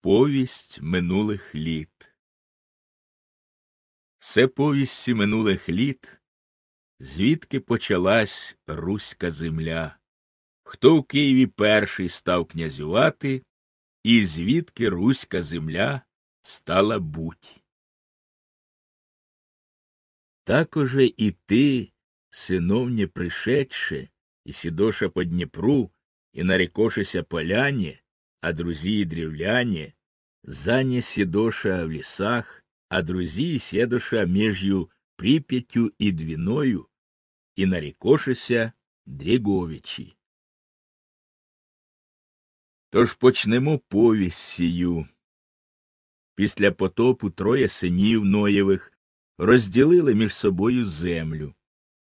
Повість минулих літ. Все повісті минулих літ, звідки почалась руська земля, хто в Києві перший став князювати, і звідки руська земля стала буть. Такоже і ти, синовнє пришедше, і сідоша по Дніпру, і нарікошися поляні, а друзі древляне, заня сідоша в лісах, а друзі сідоша міжю Прип'яттю і Двіною, і нарікошися Дріговичі. Тож почнемо повість сію. Після потопу троє синів Ноєвих розділили між собою землю,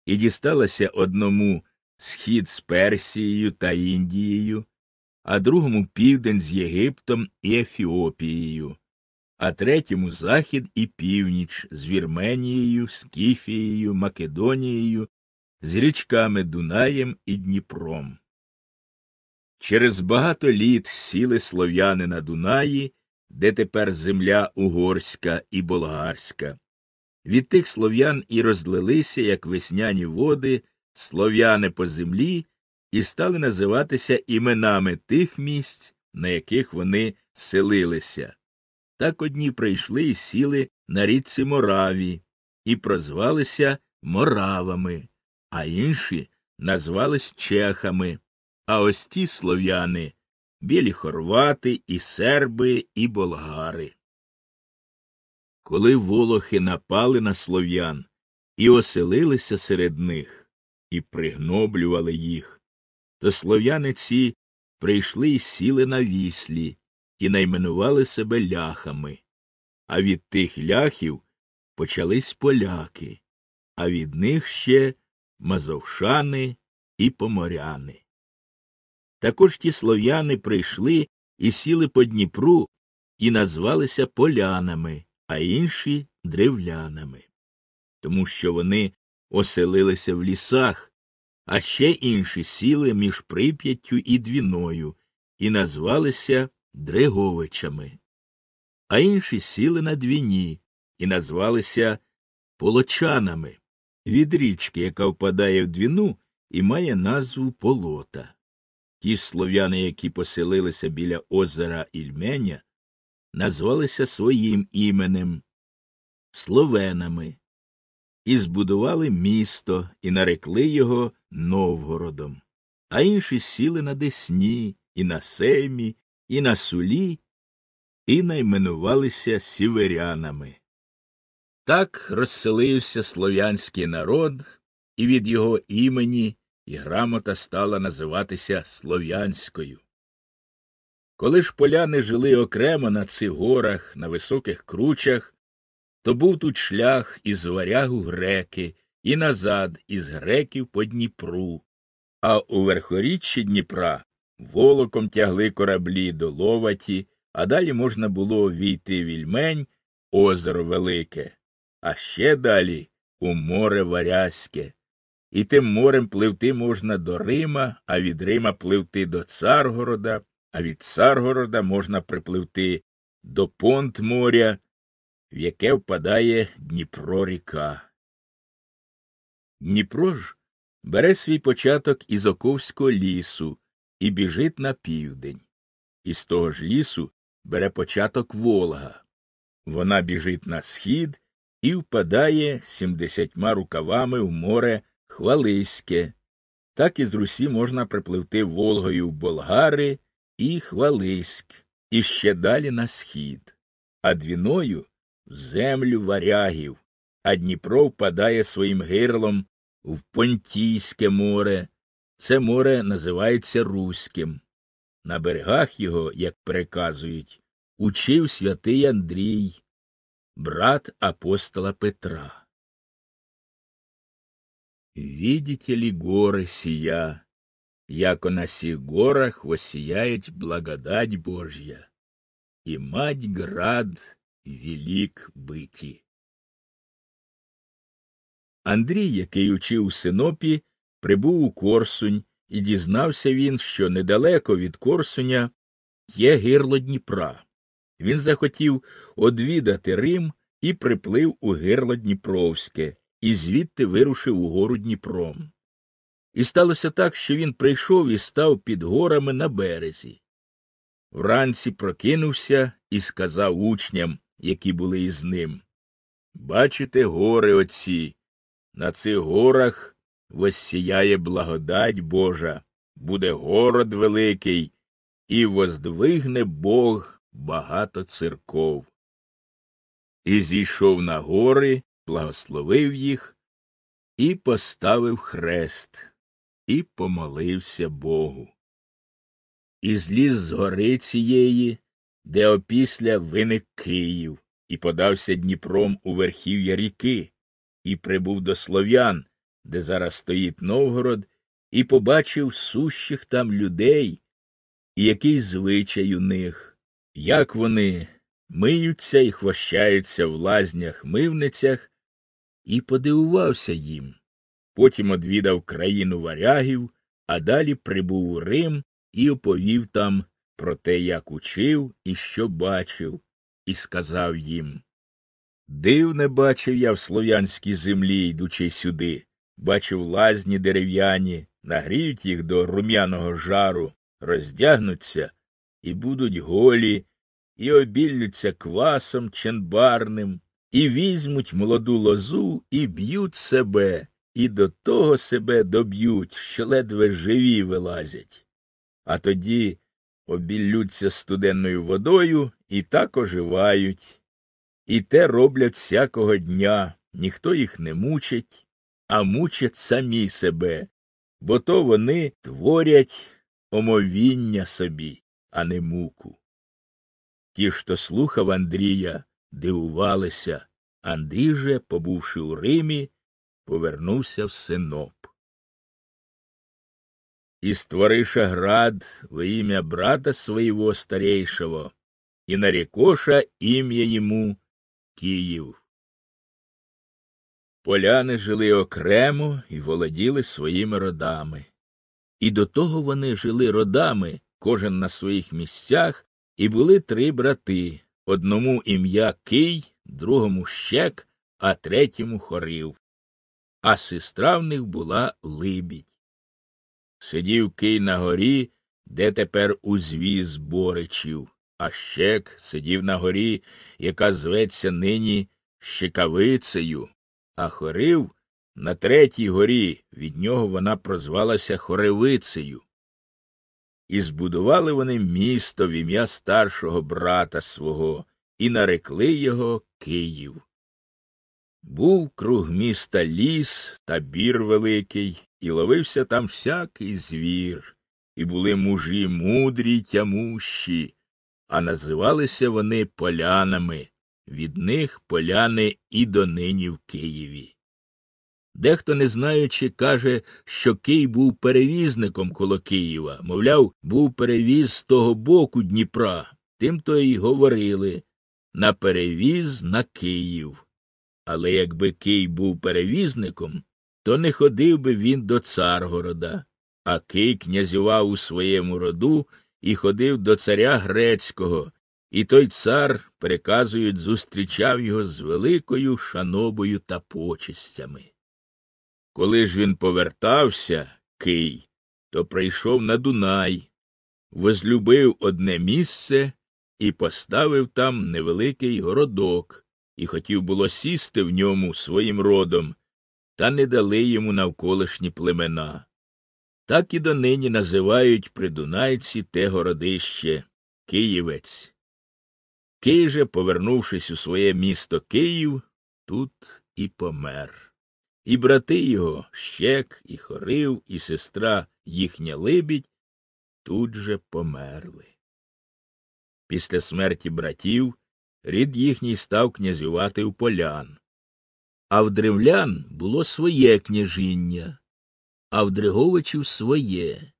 і дісталося одному схід з Персією та Індією, а другому південь з Єгиптом і Ефіопією, а третьому захід і північ з Вірменією, Скіфією, Македонією, з річками Дунаєм і Дніпром. Через багато літ сіли слов'яни на Дунаї, де тепер земля угорська і болгарська. Від тих слов'ян і розлилися, як весняні води, слов'яни по землі і стали називатися іменами тих місць, на яких вони селилися. Так одні прийшли і сіли на річці Мораві і прозвалися Моравами, а інші назвались чехами, а ось ті слов'яни білі хорвати, і серби, і болгари. Коли волохи напали на слов'ян і оселилися серед них, і пригноблювали їх, то слов'яни ці прийшли й сіли на віслі і найменували себе ляхами, а від тих ляхів почались поляки, а від них ще мазовшани і поморяни. Також ті слов'яни прийшли і сіли по Дніпру і назвалися полянами, а інші древлянами, тому що вони оселилися в лісах, а ще інші сіли між Прип'яттю і Двіною і назвалися Дреговичами, а інші сіли на Двіні і назвалися Полочанами від річки, яка впадає в Двіну і має назву Полота. Ті слов'яни, які поселилися біля озера Ільменя, назвалися своїм іменем Словенами і збудували місто і нарекли його Новгородом, а інші сіли на Десні, і на Сеймі, і на Сулі, і найменувалися сіверянами. Так розселився слов'янський народ, і від його імені і грамота стала називатися Слов'янською. Коли ж поляни жили окремо на цих горах, на високих кручах, то був тут шлях із варягу греки і назад із греків по Дніпру, а у верхоріччі Дніпра волоком тягли кораблі до Ловаті, а далі можна було війти вільмень, озеро Велике, а ще далі у море Варязьке. І тим морем пливти можна до Рима, а від Рима пливти до Царгорода, а від Царгорода можна припливти до понт моря, в яке впадає Дніпро ріка. Дніпро ж бере свій початок із Оковського лісу і біжить на південь. Із того ж лісу бере початок Волга. Вона біжить на схід і впадає сімдесятьма рукавами в море Хвалиське. Так із Русі можна припливти Волгою в Болгари і Хвалиськ, і ще далі на схід, а двіною в землю варягів, а Дніпро впадає своїм гирлом в Понтійське море. Це море називається Руським. На берегах його, як переказують, учив святий Андрій, брат апостола Петра. Видите ли горы сия, яко на сих горах воссияет благодать Божья, и мать град велик биті. Андрій, який учив у Синопі, прибув у Корсунь, і дізнався він, що недалеко від Корсуня є гирло Дніпра, він захотів одвідати Рим і приплив у гирло Дніпровське, і звідти вирушив угору Дніпром. І сталося так, що він прийшов і став під горами на березі. Вранці прокинувся і сказав учням, які були із ним Бачите гори оці, на цих горах воссіяє благодать Божа, буде город великий, і воздвигне Бог багато церков. І зійшов на гори, благословив їх і поставив хрест, і помолився Богу. І зліз з гори цієї, де опісля виник Київ, і подався Дніпром у верхів'я ріки, і прибув до слов'ян, де зараз стоїть Новгород, і побачив сущих там людей, і який звичай у них, як вони миються і хвощаються в лазнях мивницях, і подивувався їм. Потім одвідав країну варягів, а далі прибув у Рим і оповів там про те, як учив і що бачив, і сказав їм Дивне бачив я в слов'янській землі, йдучи сюди, бачив лазні дерев'яні, нагріють їх до рум'яного жару, роздягнуться і будуть голі, і обіллються квасом ченбарним, і візьмуть молоду лозу і б'ють себе, і до того себе доб'ють, що ледве живі вилазять. А тоді обіллються студенною водою і так оживають. І те роблять всякого дня, ніхто їх не мучить, а мучать самі себе, бо то вони творять омовіння собі, а не муку. Ті, хто слухав Андрія, дивувалися. Андрій же, побувши у Римі, повернувся в синоп. І створиша град во ім'я брата своего старейшего, і нарекоша ім'я йому Київ. Поляни жили окремо і володіли своїми родами. І до того вони жили родами, кожен на своїх місцях, і були три брати одному ім'я Кий, другому щек, а третьому хорив. А сестра в них була либідь. Сидів Кий на горі, де тепер узвіз Боричів, а щек сидів на горі, яка зветься нині Щекавицею, а хорив на третій горі від нього вона прозвалася Хоревицею. І збудували вони місто в ім'я старшого брата свого і нарекли його Київ. Був круг міста ліс та бір великий, і ловився там всякий звір, і були мужі мудрі й тямущі, а називалися вони полянами, від них поляни і донині в Києві. Дехто, не знаючи, каже, що Кий був перевізником коло Києва, мовляв, був перевіз з того боку Дніпра, тим то й говорили на перевіз на Київ. Але якби Кий був перевізником, то не ходив би він до Царгорода, а Кий князював у своєму роду і ходив до царя грецького, і той цар, переказують, зустрічав його з великою шанобою та почестями. Коли ж він повертався, Кий, то прийшов на Дунай, возлюбив одне місце і поставив там невеликий городок, і хотів було сісти в ньому своїм родом, та не дали йому навколишні племена. Так і донині називають придунайці те городище Київець. Кий же, повернувшись у своє місто Київ, тут і помер. І брати його щек, і хорив, і сестра їхня либідь тут же померли. Після смерті братів рід їхній став князювати у полян. А в древлян було своє княжіння, а в Дриговичів своє,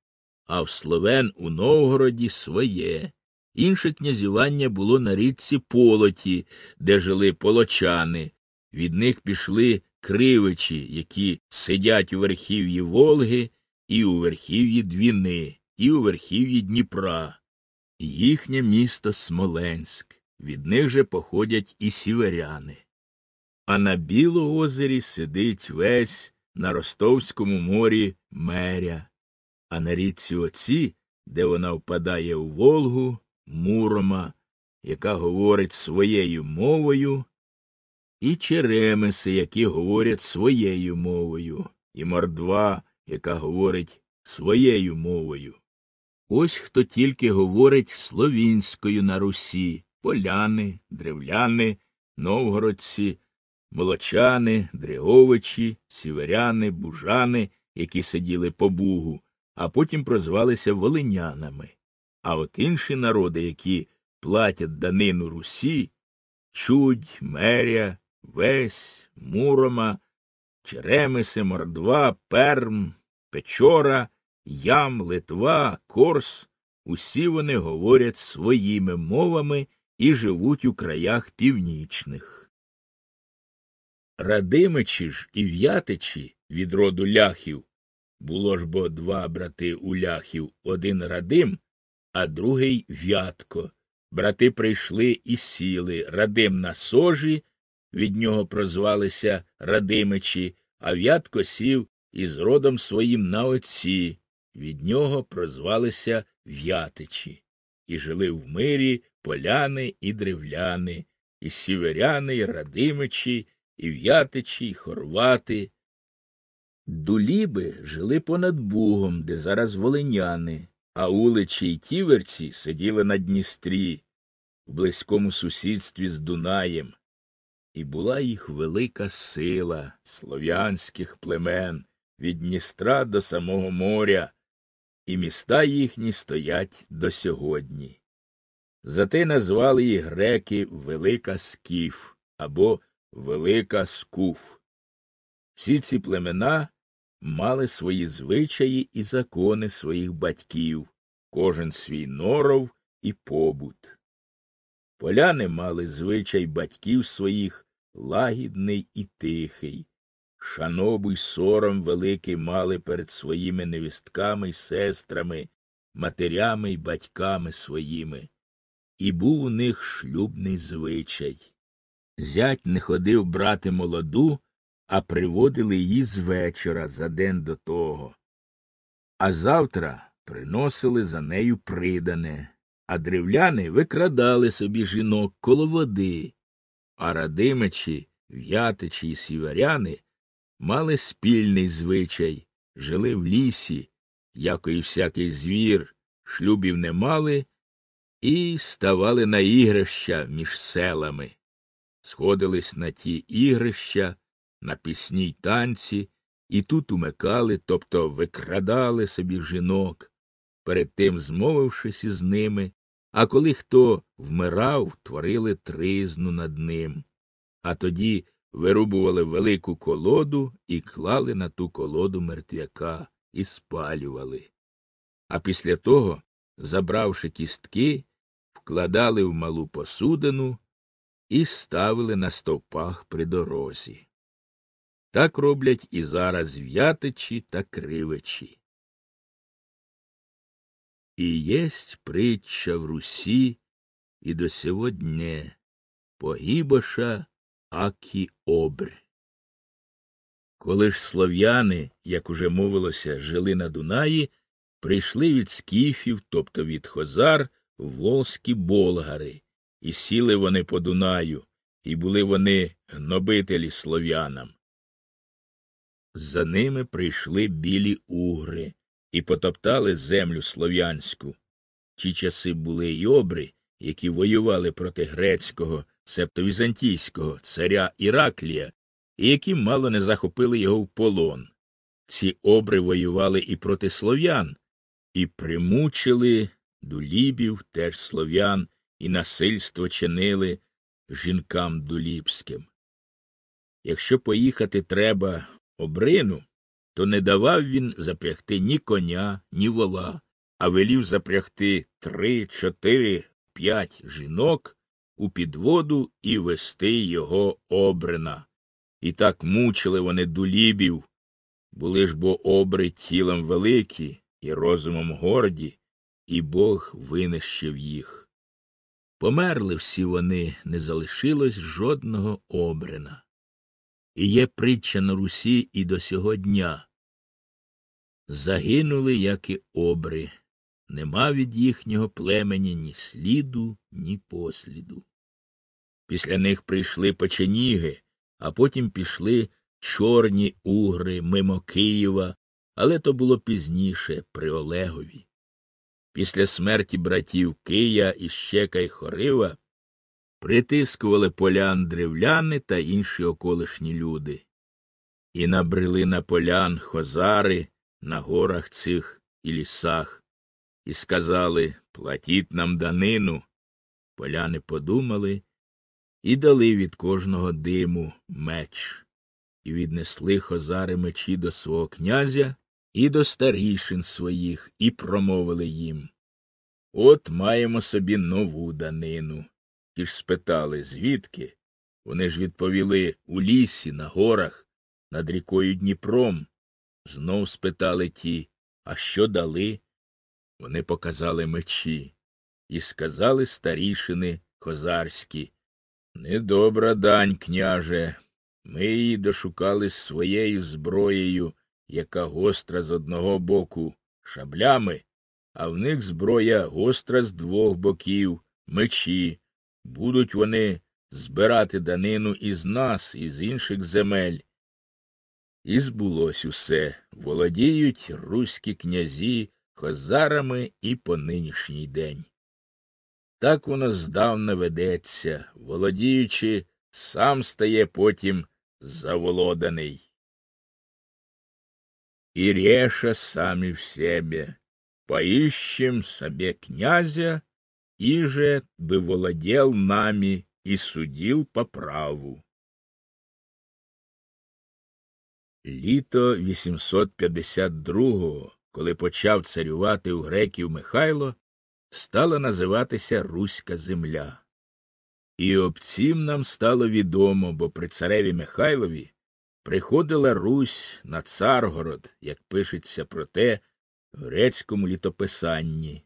а в Словен у Новгороді своє. Інше князювання було на річці Полоті, де жили полочани. Від них пішли кривичі, які сидять у верхів'ї Волги, і у верхів'ї Двіни, і у верхів'ї Дніпра, їхнє місто Смоленськ. від них же походять і сіверяни. А на Білоозері сидить весь на Ростовському морі меря, а на річці Оці, де вона впадає у Волгу, Мурома, яка говорить своєю мовою, і черемиси, які говорять своєю мовою, і мордва, яка говорить своєю мовою. Ось хто тільки говорить словінською на Русі поляни, древляни, новгородці, молочани, дреговичі, сіверяни, бужани, які сиділи по бугу, а потім прозвалися волинянами. А от інші народи, які платять данину Русі, чудь, меря, весь, мурома, черемиси, мордва, перм, печора, ям, литва, корс, усі вони говорять своїми мовами і живуть у краях північних. Радимичі ж і в'ятичі від роду ляхів було ж бо два брати у ляхів один радим, а другий в'ятко. Брати прийшли і сіли Радим на сожі, від нього прозвалися Радимичі, а в'ятко сів із родом своїм на отці, від нього прозвалися В'ятичі, і жили в мирі поляни і древляни, і сіверяни, і радимичі, і в'ятичі, і хорвати. Дуліби жили понад Бугом, де зараз волиняни, а уличі й тіверці сиділи на Дністрі, в близькому сусідстві з Дунаєм. І була їх велика сила слов'янських племен від Дністра до самого моря, і міста їхні стоять до сьогодні. Зате назвали їх греки Велика Скіф або Велика Скуф. Всі ці племена мали свої звичаї і закони своїх батьків, кожен свій норов і побут. Поляни мали звичай батьків своїх лагідний і тихий, шанобу й сором великий мали перед своїми невістками й сестрами, матерями й батьками своїми, і був у них шлюбний звичай. Зять не ходив брати молоду, а приводили її з вечора за день до того. А завтра приносили за нею придане, а древляни викрадали собі жінок коло води, а радимичі, в'ятичі й сіверяни мали спільний звичай, жили в лісі, як і всякий звір, шлюбів не мали, і ставали на ігрища між селами, сходились на ті ігрища, на пісні й танці, і тут умикали, тобто викрадали собі жінок, перед тим змовившись із ними, а коли хто вмирав, творили тризну над ним, а тоді вирубували велику колоду і клали на ту колоду мертвяка і спалювали. А після того, забравши кістки, вкладали в малу посудину і ставили на стовпах при дорозі. Так роблять і зараз в'ятичі та кривичі. І єсть притча в Русі і до сьогодні погибоша акі обр. Коли ж слов'яни, як уже мовилося, жили на Дунаї, прийшли від скіфів, тобто від хозар, волзькі болгари, і сіли вони по Дунаю, і були вони гнобителі слов'янам. За ними прийшли білі угри і потоптали землю слов'янську. Ті часи були й обри, які воювали проти грецького, себто візантійського царя Іраклія, і які мало не захопили його в полон. Ці обри воювали і проти слов'ян, і примучили дулібів теж слов'ян, і насильство чинили жінкам дулібським. Якщо поїхати треба обрину, то не давав він запрягти ні коня, ні вола, а велів запрягти три, чотири, п'ять жінок у підводу і вести його обрина. І так мучили вони дулібів, були ж бо обри тілом великі і розумом горді, і Бог винищив їх. Померли всі вони, не залишилось жодного обрина. І є притча на Русі і до сього дня. Загинули, як і обри, нема від їхнього племені ні сліду, ні посліду. Після них прийшли печеніги, а потім пішли чорні угри мимо Києва, але то було пізніше при Олегові. Після смерті братів Кия і Щека й Хорива притискували полян древляни та інші околишні люди. І набрели на полян хозари на горах цих і лісах, і сказали платіть нам данину. Поляни подумали і дали від кожного диму меч, і віднесли хозари мечі до свого князя і до старішин своїх, і промовили їм От маємо собі нову данину. Ті ж спитали, звідки? Вони ж відповіли у лісі, на горах, над рікою Дніпром. Знов спитали ті, а що дали? Вони показали мечі і сказали старішини козарські Недобра дань, княже. Ми її дошукали своєю зброєю, яка гостра з одного боку шаблями, а в них зброя гостра з двох боків, мечі. Будуть вони збирати данину із нас, із інших земель. І збулось усе володіють руські князі хозарами і по нинішній день. Так воно здавна ведеться, володіючи, сам стає потім заволоданий. И реша сами в себе, поищем себе князя, и же бы владел нами и судил по праву. Літо 852-го, коли почав царювати у греків Михайло, стала називатися Руська земля. І об цім нам стало відомо, бо при цареві Михайлові приходила Русь на Царгород, як пишеться про те в грецькому літописанні.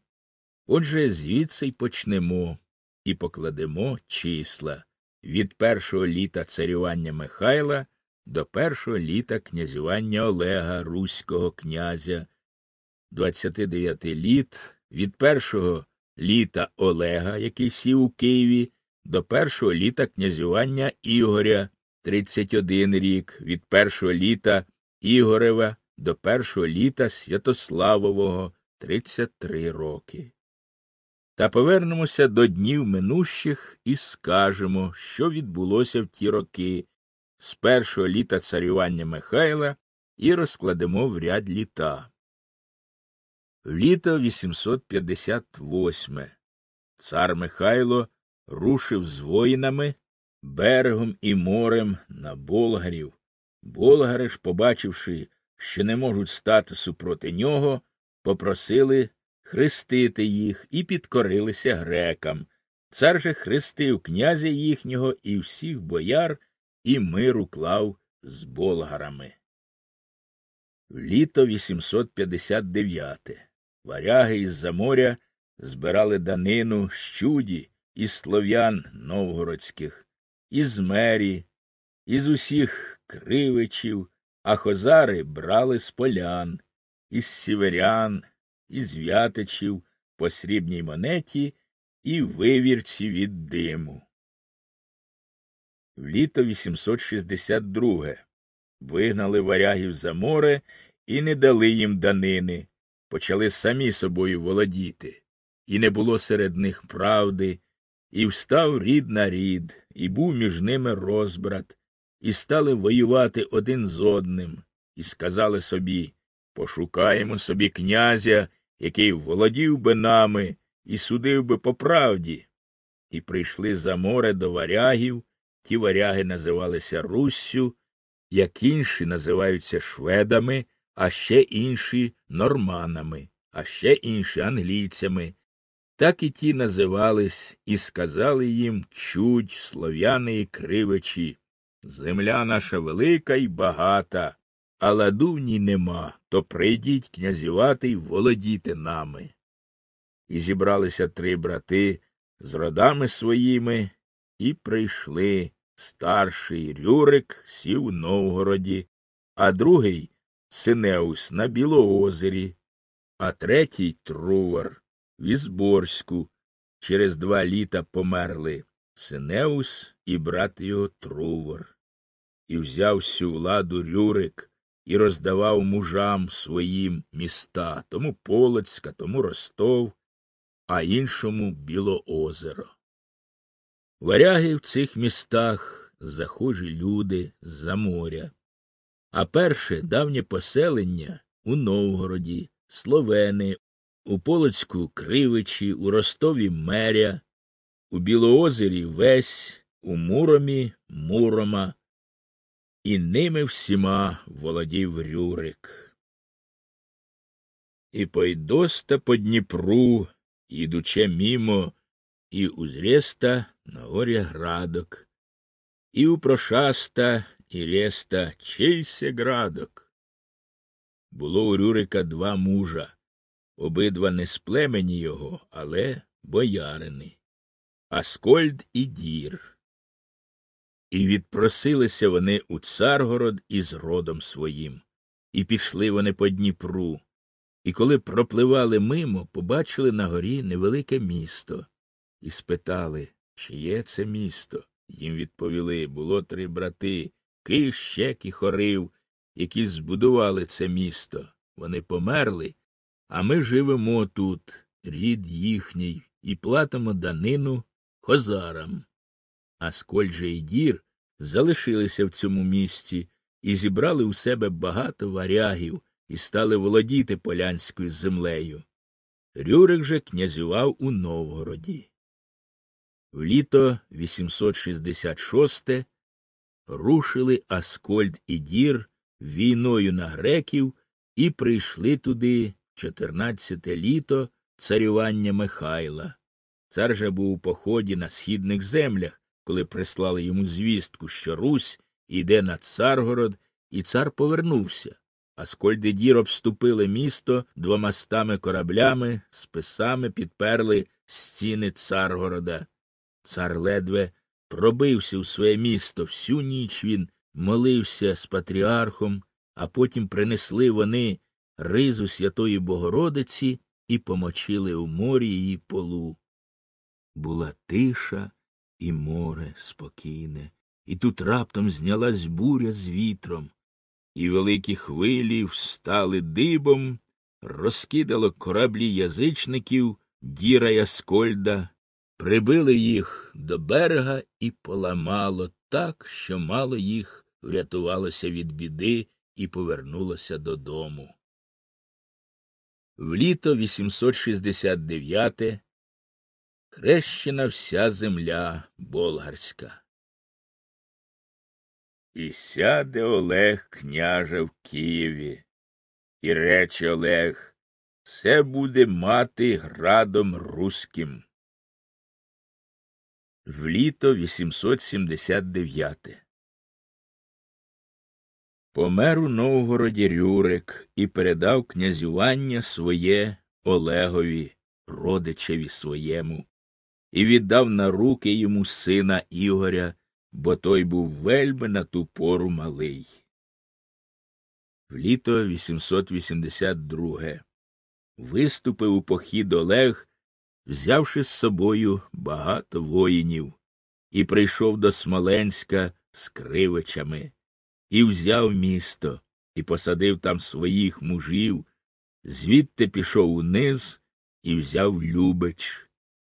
Отже, звідси й почнемо і покладемо числа. Від першого літа царювання Михайла до першого літа князювання Олега Руського князя, 29 літ. Від першого літа Олега, який сів у Києві, до першого літа князювання Ігоря 31 рік, від першого літа Ігорева до першого літа Святославового 33 роки. Та повернемося до днів минущих і скажемо, що відбулося в ті роки з першого літа царювання Михайла і розкладемо в ряд літа. Літо 858. Цар Михайло рушив з воїнами берегом і морем на болгарів. Болгари ж, побачивши, що не можуть стати супроти нього, попросили хрестити їх і підкорилися грекам. Цар же хрестив князя їхнього і всіх бояр, і мир уклав з болгарами. Літо 859 Варяги із за моря збирали данину щуді із слов'ян новгородських, із мері, із усіх кривичів, а хозари брали з полян, із сіверян, із в'ятичів по срібній монеті і вивірці від диму. В літо 862 вигнали варягів за море і не дали їм данини, почали самі собою володіти, і не було серед них правди, і встав рід на рід, і був між ними розбрат, і стали воювати один з одним, і сказали собі Пошукаємо собі князя, який володів би нами і судив би по правді. І прийшли за море до варягів, ті варяги називалися Руссю, як інші називаються шведами, а ще інші норманами, а ще інші англійцями. Так і ті називались і сказали їм чуть слов'яни і кривичі. Земля наша велика й багата, а ладу в ній нема, то прийдіть князювати й володіти нами. І зібралися три брати з родами своїми і прийшли. Старший Рюрик сів у Новгороді, а другий Синеус на Білоозері, а третій Трувор в Ізборську. Через два літа померли Синеус і брат його Трувор. І взяв всю владу Рюрик і роздавав мужам своїм міста тому Полоцька, тому Ростов, а іншому Білоозеро. Варяги в цих містах захожі люди з-за моря. А перше давнє поселення у Новгороді, Словени, у Полоцьку Кривичі, у Ростові Меря, у Білоозері Весь, у Муромі Мурома, і ними всіма володів Рюрик. І пойдоста по Дніпру, ідуче мімо, і узреста на горі градок, і у прошаста і реста чийся градок. Було у Рюрика два мужа, обидва не з племені його, але боярини, Аскольд і Дір. І відпросилися вони у Царгород із родом своїм, і пішли вони по Дніпру. І коли пропливали мимо, побачили на горі невелике місто, і спитали, чиє це місто. Їм відповіли було три брати Киш, Щек і Хорив, які збудували це місто. Вони померли, а ми живемо тут, рід їхній, і платимо данину хозарам. А Скольже і дір залишилися в цьому місті і зібрали у себе багато варягів і стали володіти полянською землею. Рюрик же князював у Новгороді. В літо 866 рушили Аскольд і Дір війною на греків і прийшли туди 14 літо царювання Михайла. Цар же був у поході на східних землях, коли прислали йому звістку, що Русь іде на Царгород, і цар повернувся. Аскольд і Дір обступили місто двомастами кораблями, списами підперли стіни Царгорода. Цар ледве пробився у своє місто. Всю ніч він молився з патріархом, а потім принесли вони ризу Святої Богородиці і помочили у морі її полу. Була тиша і море спокійне, і тут раптом знялась буря з вітром, і великі хвилі встали дибом, розкидало кораблі язичників, діра Яскольда, прибили їх до берега і поламало так, що мало їх врятувалося від біди і повернулося додому. В літо 869 хрещена вся земля болгарська. І сяде Олег княже в Києві, і рече Олег, все буде мати градом руським в літо 879. Помер у Новгороді Рюрик і передав князювання своє Олегові, родичеві своєму, і віддав на руки йому сина Ігоря, бо той був вельми на ту пору малий. В літо 882 виступив у похід Олег взявши з собою багато воїнів, і прийшов до Смоленська з кривичами, і взяв місто, і посадив там своїх мужів, звідти пішов униз і взяв Любич,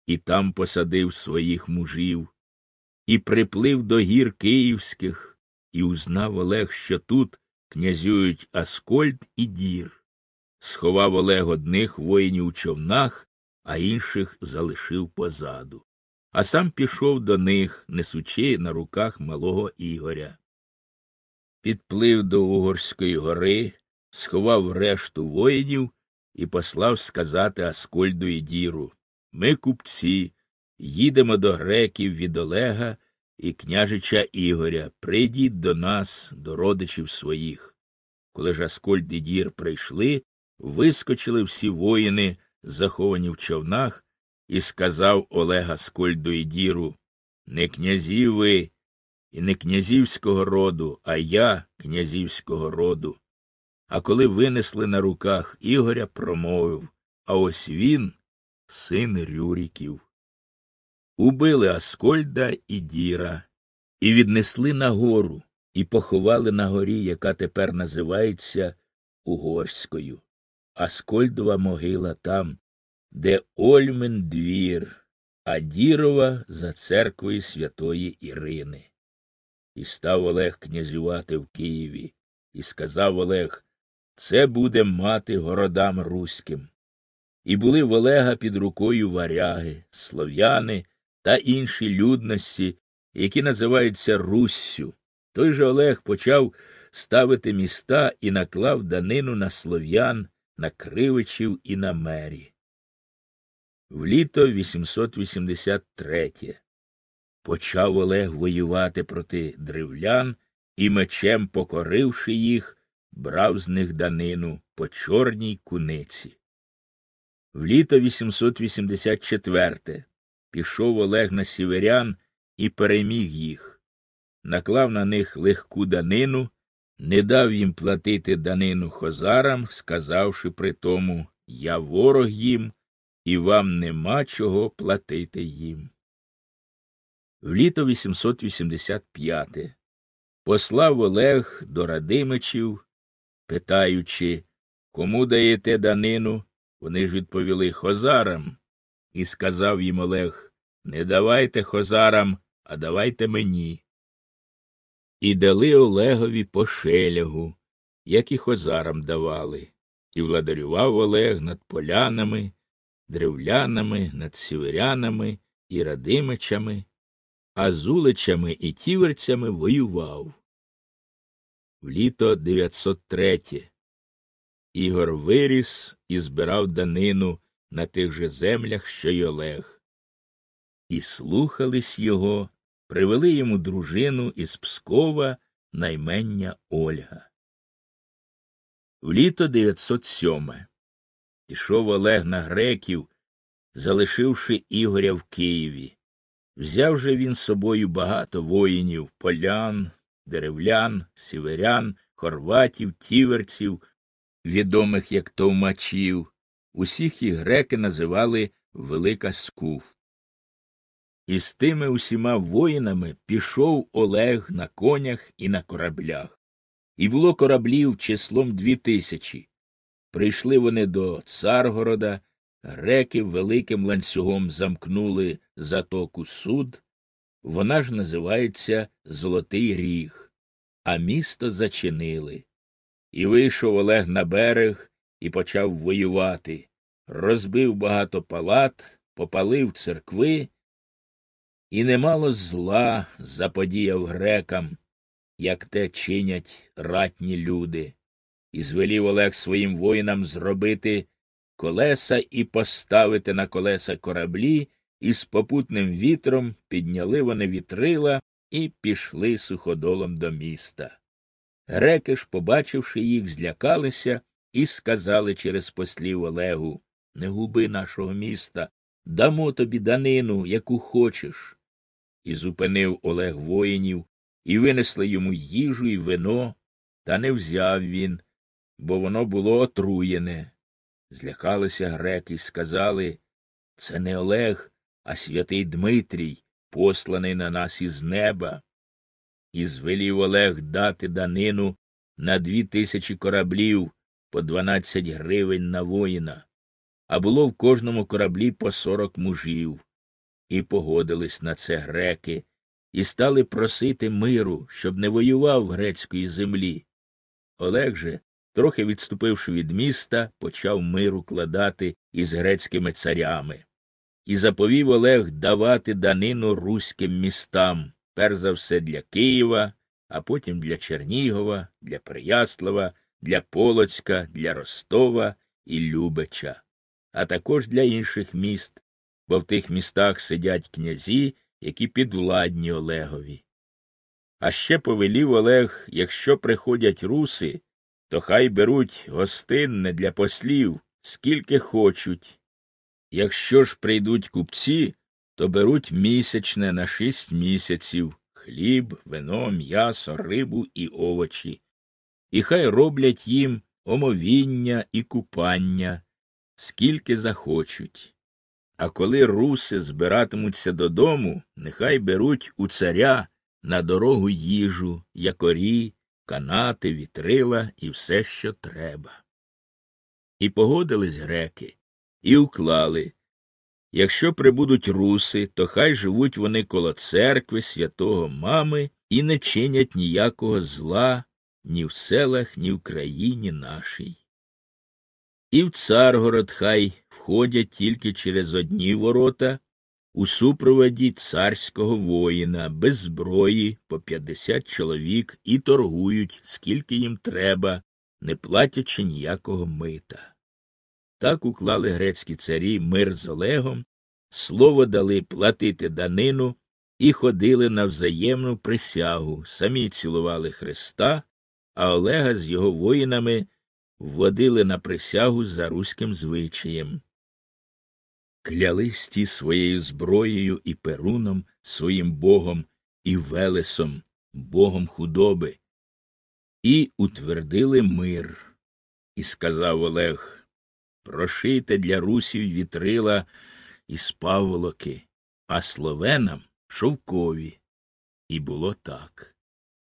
і там посадив своїх мужів, і приплив до гір київських, і узнав Олег, що тут князюють Аскольд і дір. Сховав Олег одних воїнів у човнах, а інших залишив позаду, а сам пішов до них, несучи на руках малого Ігоря. Підплив до Угорської гори, сховав решту воїнів і послав сказати Аскольду і діру Ми, купці, їдемо до греків від Олега і княжича Ігоря. Прийдіть до нас, до родичів своїх. Коли ж Аскольд і дір прийшли, вискочили всі воїни заховані в човнах, і сказав Олег Аскольду і діру Не князів ви і не князівського роду, а я князівського роду. А коли винесли на руках Ігоря, промовив А ось він син Рюріків. Убили Аскольда і Діра, і віднесли на гору, і поховали на горі, яка тепер називається Угорською. Аскольдова могила там, де Ольмен двір, а Дірова за церквою святої Ірини. І став Олег князювати в Києві, і сказав Олег це буде мати городам руським. І були в Олега під рукою варяги, слов'яни та інші людності, які називаються Руссю. Той же Олег почав ставити міста і наклав данину на слов'ян, на кривичів і на мері. В літо 883 почав Олег воювати проти древлян і мечем покоривши їх, брав з них данину по чорній куниці. В літо 884 пішов Олег на сіверян і переміг їх, наклав на них легку данину, не дав їм платити данину хозарам, сказавши при тому Я ворог їм, і вам нема чого платити їм. В літо 885 послав Олег до Радимичів, питаючи, кому даєте данину, вони ж відповіли Хозарам, і сказав їм Олег Не давайте Хозарам, а давайте мені. І дали Олегові по шелягу, як і Хозарам давали, і владарював Олег над полянами, древлянами, над сіверянами і радимичами, а з уличами і тіверцями воював. В літо 903 Ігор виріс і збирав данину на тих же землях, що й Олег. І слухались його, привели йому дружину із Пскова наймення Ольга. В літо 907 пішов Олег на греків, залишивши Ігоря в Києві. Взяв же він з собою багато воїнів полян, деревлян, сіверян, хорватів, тіверців, відомих як товмачів. Усіх їх греки називали Велика Скуф. І з тими усіма воїнами пішов Олег на конях і на кораблях. І було кораблів числом дві тисячі. Прийшли вони до Царгорода, греки великим ланцюгом замкнули затоку суд, вона ж називається Золотий Ріг, а місто зачинили. І вийшов Олег на берег і почав воювати, розбив багато палат, попалив церкви, і немало зла заподіяв грекам, як те чинять ратні люди, і звелів Олег своїм воїнам зробити колеса і поставити на колеса кораблі, і з попутним вітром підняли вони вітрила і пішли суходолом до міста. Греки ж, побачивши їх, злякалися і сказали через послів Олегу Не губи нашого міста, дамо тобі данину, яку хочеш. І зупинив Олег воїнів, і винесли йому їжу і вино, та не взяв він, бо воно було отруєне. Злякалися греки і сказали Це не Олег, а святий Дмитрій, посланий на нас із неба. І звелів Олег дати данину на дві тисячі кораблів по дванадцять гривень на воїна, а було в кожному кораблі по сорок мужів. І погодились на це греки, і стали просити миру, щоб не воював грецької землі. Олег же, трохи відступивши від міста, почав миру кладати із грецькими царями. І заповів Олег давати данину руським містам, перш за все для Києва, а потім для Чернігова, для Прияслава, для Полоцька, для Ростова і Любича, а також для інших міст, бо в тих містах сидять князі, які підвладні Олегові. А ще повелів Олег, якщо приходять руси, то хай беруть гостинне для послів, скільки хочуть, Якщо ж прийдуть купці, то беруть місячне на шість місяців хліб, вино, м'ясо, рибу і овочі, і хай роблять їм омовіння і купання, скільки захочуть. А коли руси збиратимуться додому, нехай беруть у царя на дорогу їжу, якорі, канати, вітрила і все, що треба. І погодились греки, і уклали якщо прибудуть руси, то хай живуть вони коло церкви святого мами і не чинять ніякого зла ні в селах, ні в країні нашій. І в Царгород хай входять тільки через одні ворота у супроводі царського воїна, без зброї по п'ятдесят чоловік і торгують, скільки їм треба, не платячи ніякого мита. Так уклали грецькі царі мир з Олегом, слово дали платити данину і ходили на взаємну присягу, самі цілували Христа, а Олега з його воїнами вводили на присягу за руським звичаєм. Клялись ті своєю зброєю і перуном, своїм богом і велесом, богом худоби, і утвердили мир. І сказав Олег Прошийте для русів вітрила із паволоки, а словенам шовкові. І було так.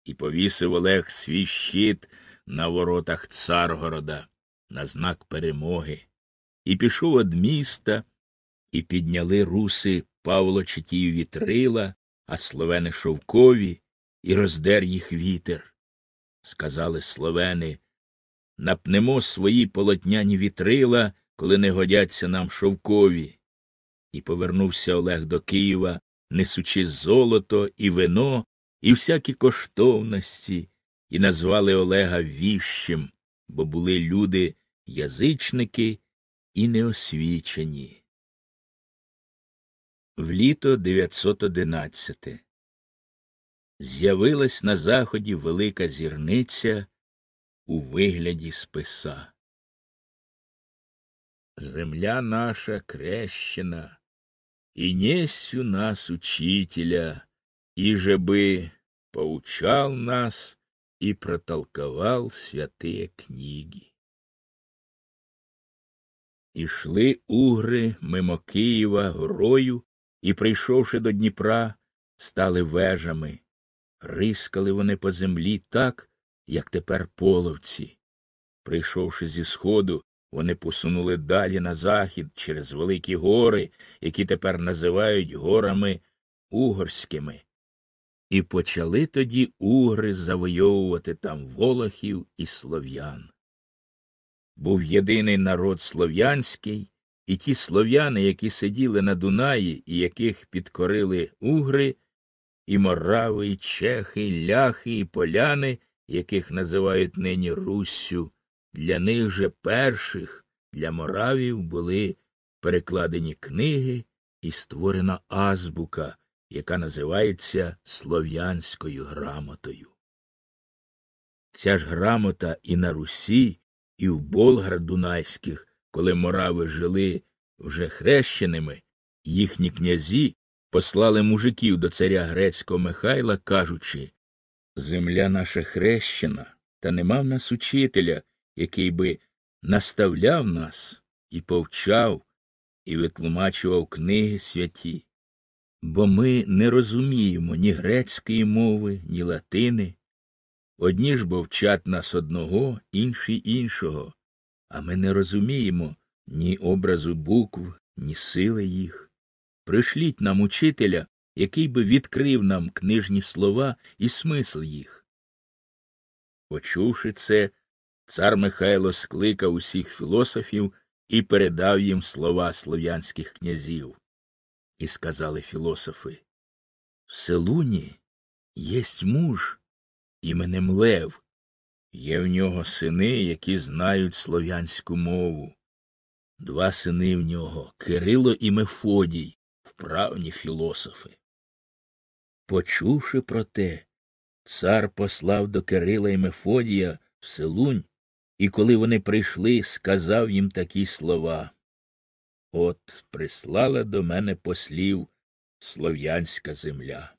І повісив Олег свій щит на воротах Царгорода на знак перемоги, і пішов од міста, і підняли руси Павло Павлочиті вітрила, а словени шовкові, і роздер їх вітер. Сказали словени напнемо свої полотняні вітрила, коли не годяться нам шовкові. І повернувся Олег до Києва, несучи золото і вино, і всякі коштовності, і назвали Олега віщим, бо були люди язичники і неосвічені. В літо 911 з'явилась на заході велика зірниця у вигляді списа. Земля наша крещена, и несть у нас учителя, и же бы поучал нас и протолковал святые книги. Ішли угри мимо Києва горою і, прийшовши до Дніпра, стали вежами. Рискали вони по землі так, як тепер половці. Прийшовши зі сходу, вони посунули далі на захід через великі гори, які тепер називають горами угорськими, і почали тоді угри завойовувати там волохів і слов'ян. Був єдиний народ слов'янський, і ті слов'яни, які сиділи на Дунаї і яких підкорили угри, і морави, і чехи, і ляхи, і поляни, яких називають нині Руссю, для них же перших, для моравів, були перекладені книги і створена азбука, яка називається слов'янською грамотою. Ця ж грамота і на Русі, і в болгар Дунайських, коли морави жили вже хрещеними, їхні князі послали мужиків до царя грецького Михайла, кажучи Земля наша хрещена, та нема в нас учителя, який би наставляв нас і повчав, і витлумачував книги святі, бо ми не розуміємо ні грецької мови, ні латини. Одні ж бо вчать нас одного, інші іншого, а ми не розуміємо ні образу букв, ні сили їх. Пришліть нам учителя, який би відкрив нам книжні слова і смисл їх. Почувши це, Цар Михайло скликав усіх філософів і передав їм слова слов'янських князів. І сказали філософи В Селуні єсть муж іменем Лев. Є в нього сини, які знають слов'янську мову. Два сини в нього Кирило і Мефодій, вправні філософи. Почувши про те, цар послав до Кирила і Мефодія в Селунь і коли вони прийшли, сказав їм такі слова От прислала до мене послів слов'янська земля.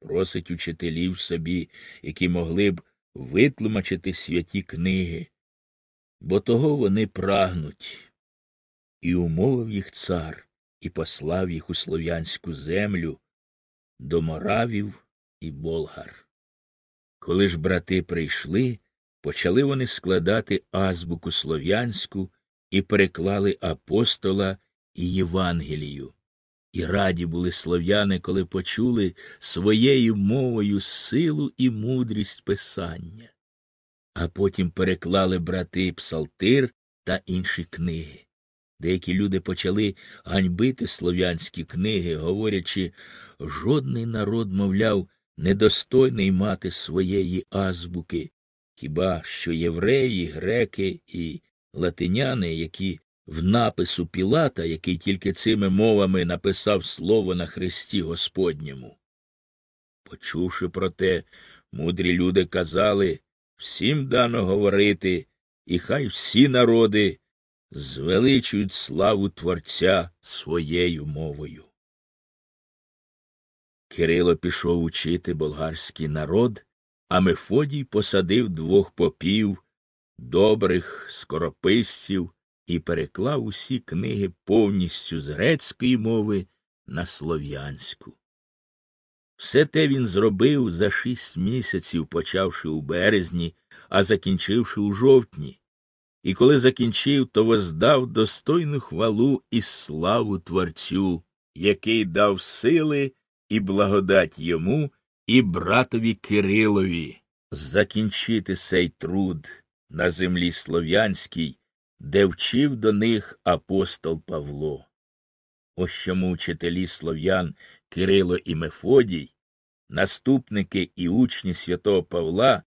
Просить учителів собі, які могли б витлумачити святі книги, бо того вони прагнуть. І умовив їх цар і послав їх у слов'янську землю до моравів і болгар. Коли ж брати прийшли, почали вони складати азбуку слов'янську і переклали апостола і Євангелію. І раді були слов'яни, коли почули своєю мовою силу і мудрість писання, а потім переклали брати псалтир та інші книги. Деякі люди почали ганьбити слов'янські книги, говорячи, жодний народ, мовляв, недостойний мати своєї азбуки, хіба що євреї, греки і латиняни, які в напису Пілата, який тільки цими мовами написав слово на Христі Господньому. Почувши про те, мудрі люди казали всім дано говорити, і хай всі народи звеличують славу Творця своєю мовою. Кирило пішов учити болгарський народ, а Мефодій посадив двох попів, добрих скорописців, і переклав усі книги повністю з грецької мови на слов'янську. Все те він зробив за шість місяців, почавши у березні, а закінчивши у жовтні, і коли закінчив, то воздав достойну хвалу і славу Творцю, який дав сили і благодать йому і братові Кирилові закінчити сей труд на землі слов'янській, де вчив до них апостол Павло. Ось чому вчителі слов'ян Кирило і Мефодій, наступники і учні святого Павла,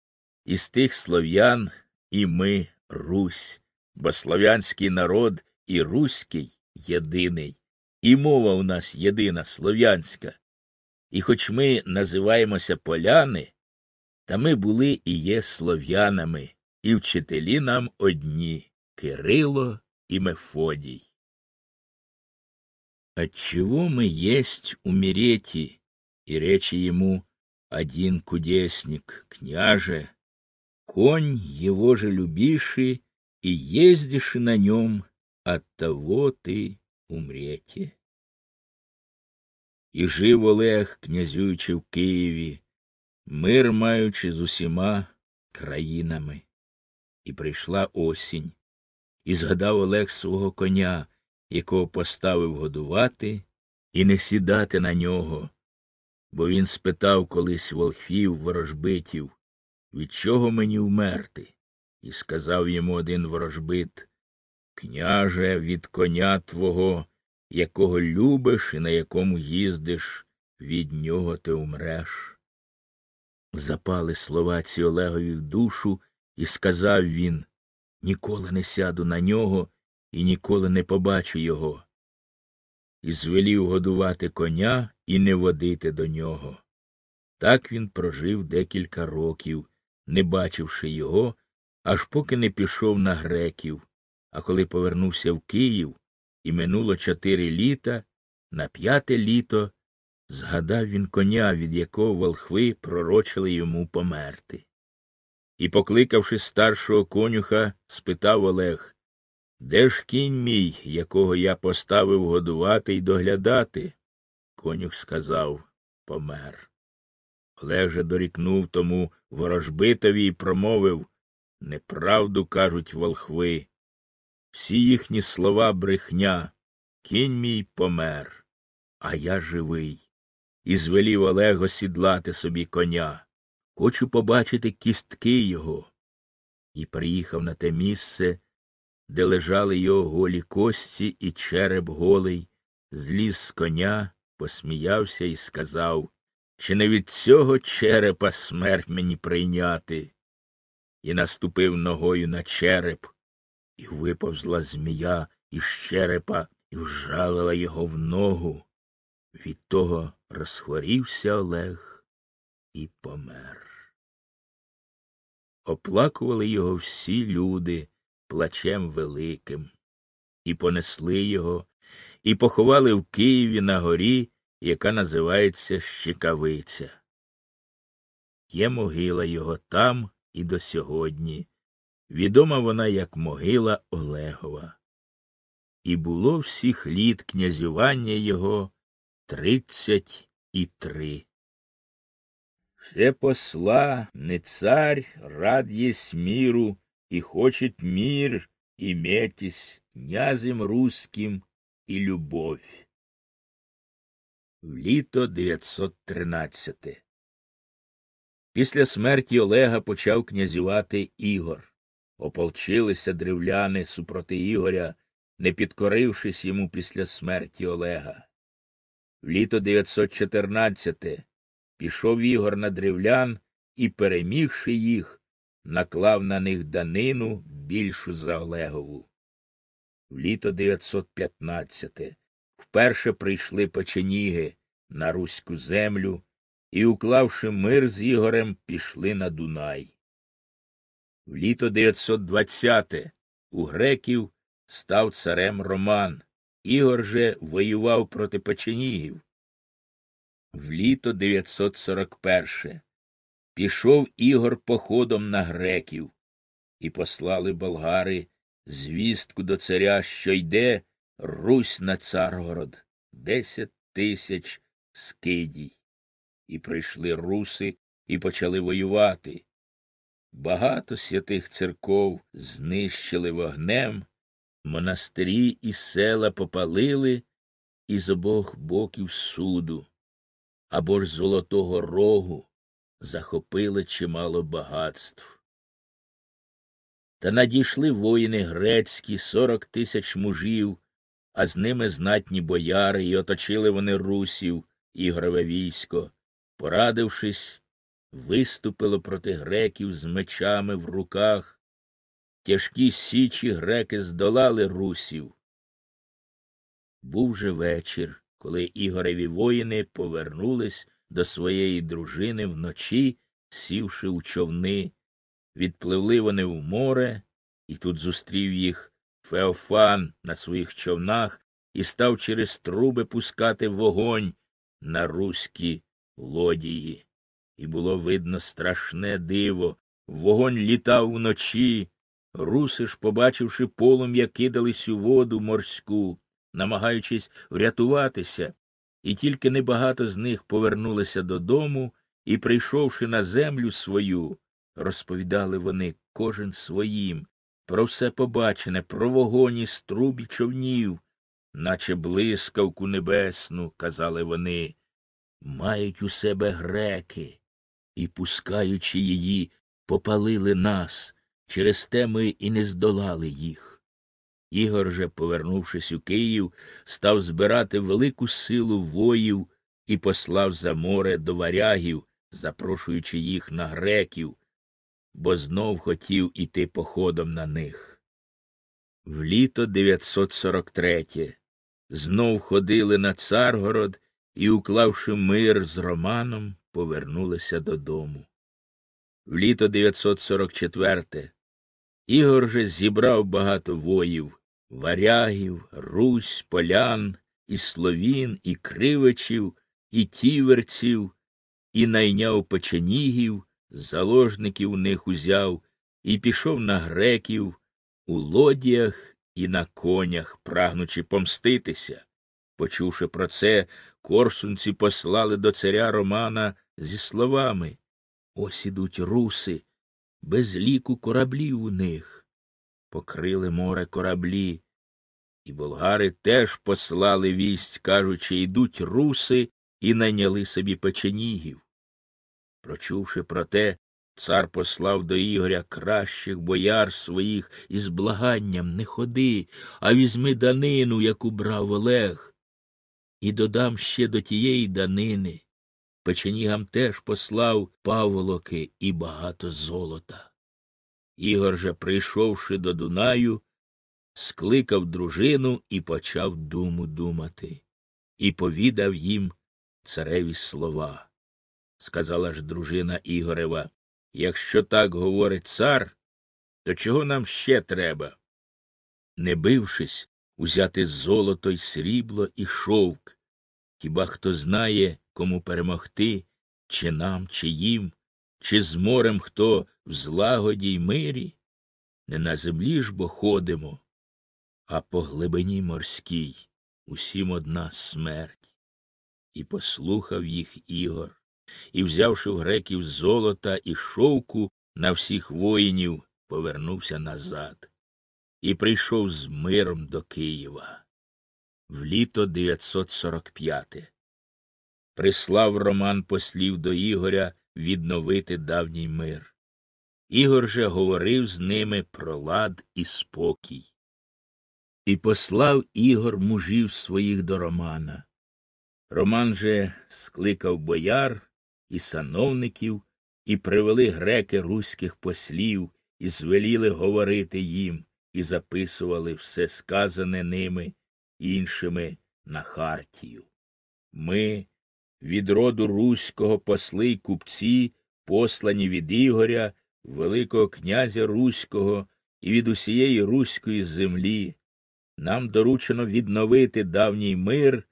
із тих слов'ян і ми Русь, бо слов'янський народ і руський єдиний, і мова у нас єдина слов'янська. І хоч ми називаємося поляни, та ми були і є слов'янами, і вчителі нам одні Кирило и Мефодий. Отчего мы есть умерети? И речи ему один кудесник, княже, конь его же любиши и ездишь на нем, от того ты умрете. І жив Олег, князюючи в Києві, мир маючи з усіма країнами. І прийшла осінь, І згадав Олег свого коня, якого поставив годувати, і не сідати на нього, бо він спитав колись волхвів ворожбитів, від чого мені вмерти? І сказав йому один ворожбит Княже, від коня твого, якого любиш і на якому їздиш, від нього ти умреш. Запали слова ці Олегові в душу, і сказав він ніколи не сяду на нього і ніколи не побачу його. І звелів годувати коня і не водити до нього. Так він прожив декілька років, не бачивши його, аж поки не пішов на греків, а коли повернувся в Київ і минуло чотири літа, на п'яте літо згадав він коня, від якого волхви пророчили йому померти. І, покликавши старшого конюха, спитав Олег Де ж кінь мій, якого я поставив годувати й доглядати? Конюх сказав помер. Олег же дорікнув тому ворожбитові і промовив Неправду кажуть волхви. Всі їхні слова брехня. Кінь мій помер, а я живий. І звелів Олег осідлати собі коня. Хочу побачити кістки його. І приїхав на те місце, де лежали його голі кості і череп голий, зліз з коня, посміявся і сказав Чи не від цього черепа смерть мені прийняти? І наступив ногою на череп, і виповзла змія із черепа і вжалила його в ногу. Від того розхворівся Олег і помер. Оплакували його всі люди плачем великим, і понесли його, і поховали в Києві на горі, яка називається Щекавиця. Є могила його там і до сьогодні. Відома вона як могила Олегова. І було всіх літ князювання його тридцять і три. Все посла, не царь, рад есть миру, и хочет мир иметись князем русским и любовь. В літо 913 Після смерті Олега почав князювати Ігор. Ополчилися древляни супроти Ігоря, не підкорившись йому після смерті Олега. В літо 914 пішов Ігор на древлян і, перемігши їх, наклав на них данину більшу за Олегову. В літо 915 вперше прийшли печеніги на руську землю і, уклавши мир з Ігорем, пішли на Дунай. В літо 920 у греків став царем Роман. Ігор же воював проти печенігів. В літо 941 пішов Ігор походом на греків, і послали болгари звістку до царя, що йде Русь на Царгород, десять тисяч скидій. І прийшли руси і почали воювати. Багато святих церков знищили вогнем, монастирі і села попалили із обох боків суду, або ж Золотого Рогу захопили чимало багатств. Та надійшли воїни грецькі, сорок тисяч мужів, а з ними знатні бояри, і оточили вони русів, ігрове військо порадившись, виступило проти греків з мечами в руках. Тяжкі січі греки здолали русів. Був же вечір, коли Ігореві воїни повернулись до своєї дружини вночі, сівши у човни. Відпливли вони в море, і тут зустрів їх Феофан на своїх човнах і став через труби пускати вогонь на руські лодії, і було видно страшне диво. Вогонь літав вночі. Руси ж, побачивши полум'я, кидались у воду морську, намагаючись врятуватися, і тільки небагато з них повернулися додому і, прийшовши на землю свою, розповідали вони кожен своїм, про все побачене, про вогоні струбі човнів, наче блискавку небесну, казали вони, мають у себе греки, і, пускаючи її, попалили нас, через те ми і не здолали їх. Ігор же, повернувшись у Київ, став збирати велику силу воїв і послав за море до варягів, запрошуючи їх на греків, бо знов хотів іти походом на них. В літо 943 знов ходили на Царгород і, уклавши мир з Романом, повернулися додому. В літо 944 Ігор же зібрав багато воїв варягів, русь, полян, і словін, і кривичів, і тіверців, і найняв печенігів, заложників у них узяв, і пішов на греків у лодіях і на конях, прагнучи помститися. Почувши про це, корсунці послали до царя Романа зі словами Ось ідуть руси, без ліку кораблів у них. Покрили море кораблі, і болгари теж послали вість, кажучи, йдуть руси і найняли собі печенігів. Прочувши про те, цар послав до Ігоря кращих бояр своїх із благанням не ходи, а візьми данину, яку брав Олег і додам ще до тієї данини. Печенігам теж послав паволоки і багато золота. Ігор же, прийшовши до Дунаю, скликав дружину і почав думу думати, і повідав їм цареві слова. Сказала ж дружина Ігорева якщо так говорить цар, то чого нам ще треба? Не бившись, узяти золото й срібло і шовк. Хіба хто знає, кому перемогти, чи нам, чи їм, чи з морем хто в злагоді й мирі? Не на землі ж бо ходимо, а по глибині морській усім одна смерть. І послухав їх Ігор, і, взявши в греків золота і шовку на всіх воїнів, повернувся назад і прийшов з миром до Києва. В літо 945 Прислав Роман послів до Ігоря відновити давній мир. Ігор же говорив з ними про лад і спокій. І послав Ігор мужів своїх до Романа. Роман же скликав бояр і сановників, і привели греки руських послів, і звеліли говорити їм, і записували все сказане ними іншими на хартію. Ми, від роду руського посли й купці, послані від Ігоря, Великого князя Руського і від усієї руської землі, нам доручено відновити давній мир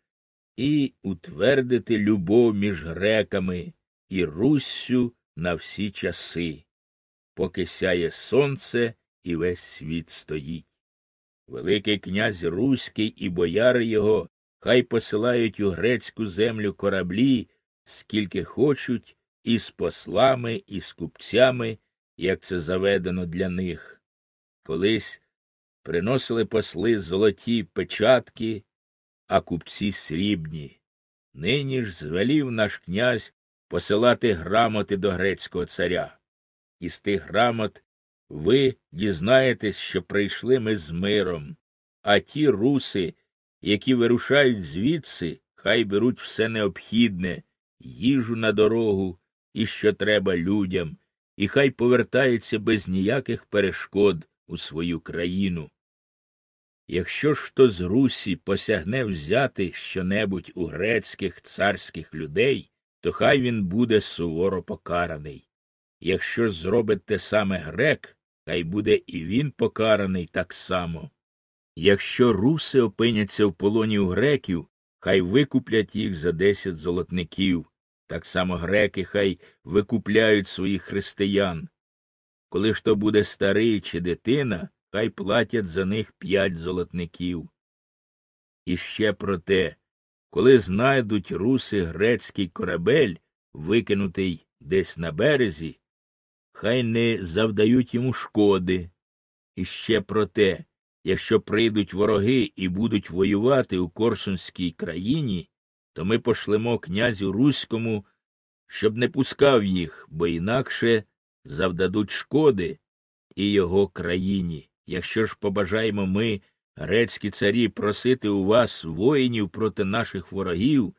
і утвердити любов між греками і Руссю на всі часи, поки сяє сонце і весь світ стоїть. Великий князь Руський і бояри його хай посилають у грецьку землю кораблі, скільки хочуть, і з послами, і з купцями, як це заведено для них. Колись приносили посли золоті печатки, а купці срібні. Нині ж звелів наш князь посилати грамоти до грецького царя. Із тих грамот ви дізнаєтесь, що прийшли ми з миром, а ті руси, які вирушають звідси, хай беруть все необхідне, їжу на дорогу і що треба людям, і хай повертаються без ніяких перешкод у свою країну. Якщо ж хто з Русі посягне взяти щонебудь у грецьких царських людей, то хай він буде суворо покараний. Якщо зробить те саме грек, хай буде і він покараний так само. Якщо руси опиняться в полоні у греків, хай викуплять їх за десять золотників, так само греки хай викупляють своїх християн. Коли ж то буде старий чи дитина, хай платять за них п'ять золотників. І ще про те, коли знайдуть руси грецький корабель, викинутий десь на березі, хай не завдають йому шкоди. І ще про те, якщо прийдуть вороги і будуть воювати у Корсунській країні, то ми пошлемо князю Руському, щоб не пускав їх, бо інакше завдадуть шкоди і його країні. Якщо ж побажаємо ми, грецькі царі, просити у вас воїнів проти наших ворогів,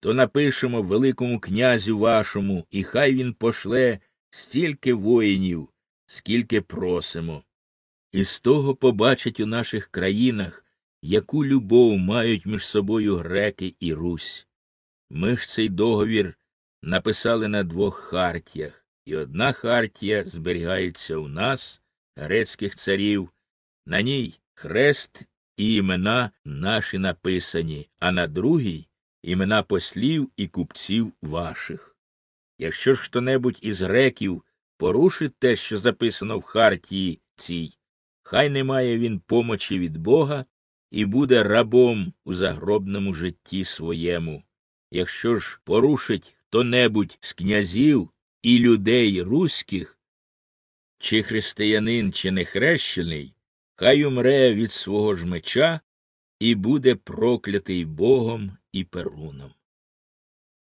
то напишемо Великому князю вашому, і хай він пошле стільки воїнів, скільки просимо. І з того побачать у наших країнах, яку любов мають між собою греки і Русь. Ми ж цей договір написали на двох хартіях, і одна хартія зберігається у нас, грецьких царів, на ній хрест і імена наші написані, а на другій імена послів і купців ваших. Якщо ж хто небудь із греків порушить те, що записано в хартії цій, хай не має він помочі від Бога і буде рабом у загробному житті своєму. Якщо ж порушить хто небудь з князів і людей руських, чи християнин, чи нехрещений, хай умре від свого ж меча і буде проклятий Богом і Перуном.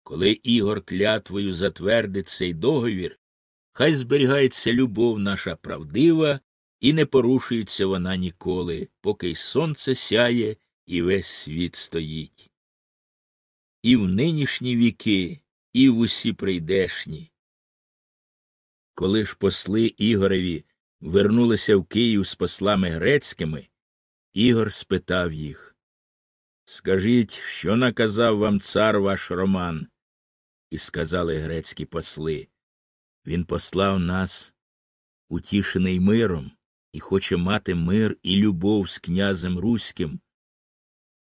Коли Ігор клятвою затвердить цей договір, хай зберігається любов наша правдива, і не порушується вона ніколи, поки й сонце сяє і весь світ стоїть. І в нинішні віки, і в усі прийдешні. Коли ж посли Ігореві вернулися в Київ з послами грецькими, Ігор спитав їх Скажіть, що наказав вам цар ваш Роман? І сказали грецькі посли. Він послав нас, утішений миром, і хоче мати мир і любов з князем Руським.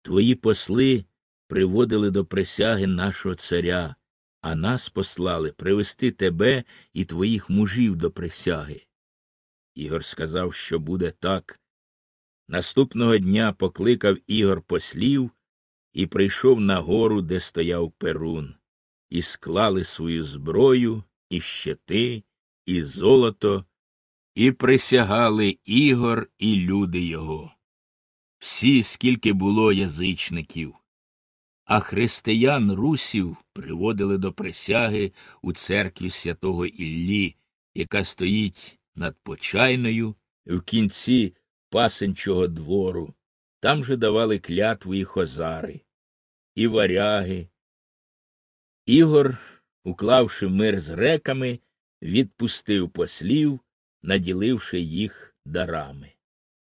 Твої посли приводили до присяги нашого царя, а нас послали привести тебе і твоїх мужів до присяги. Ігор сказав, що буде так. Наступного дня покликав Ігор послів і прийшов на гору, де стояв Перун, і склали свою зброю, і щити, і золото, і присягали Ігор і люди його. Всі, скільки було язичників, а християн русів приводили до присяги у церкві святого Іллі, яка стоїть над Почайною в кінці пасенчого двору. Там же давали клятву і хозари, і варяги. Ігор, уклавши мир з греками, відпустив послів, наділивши їх дарами,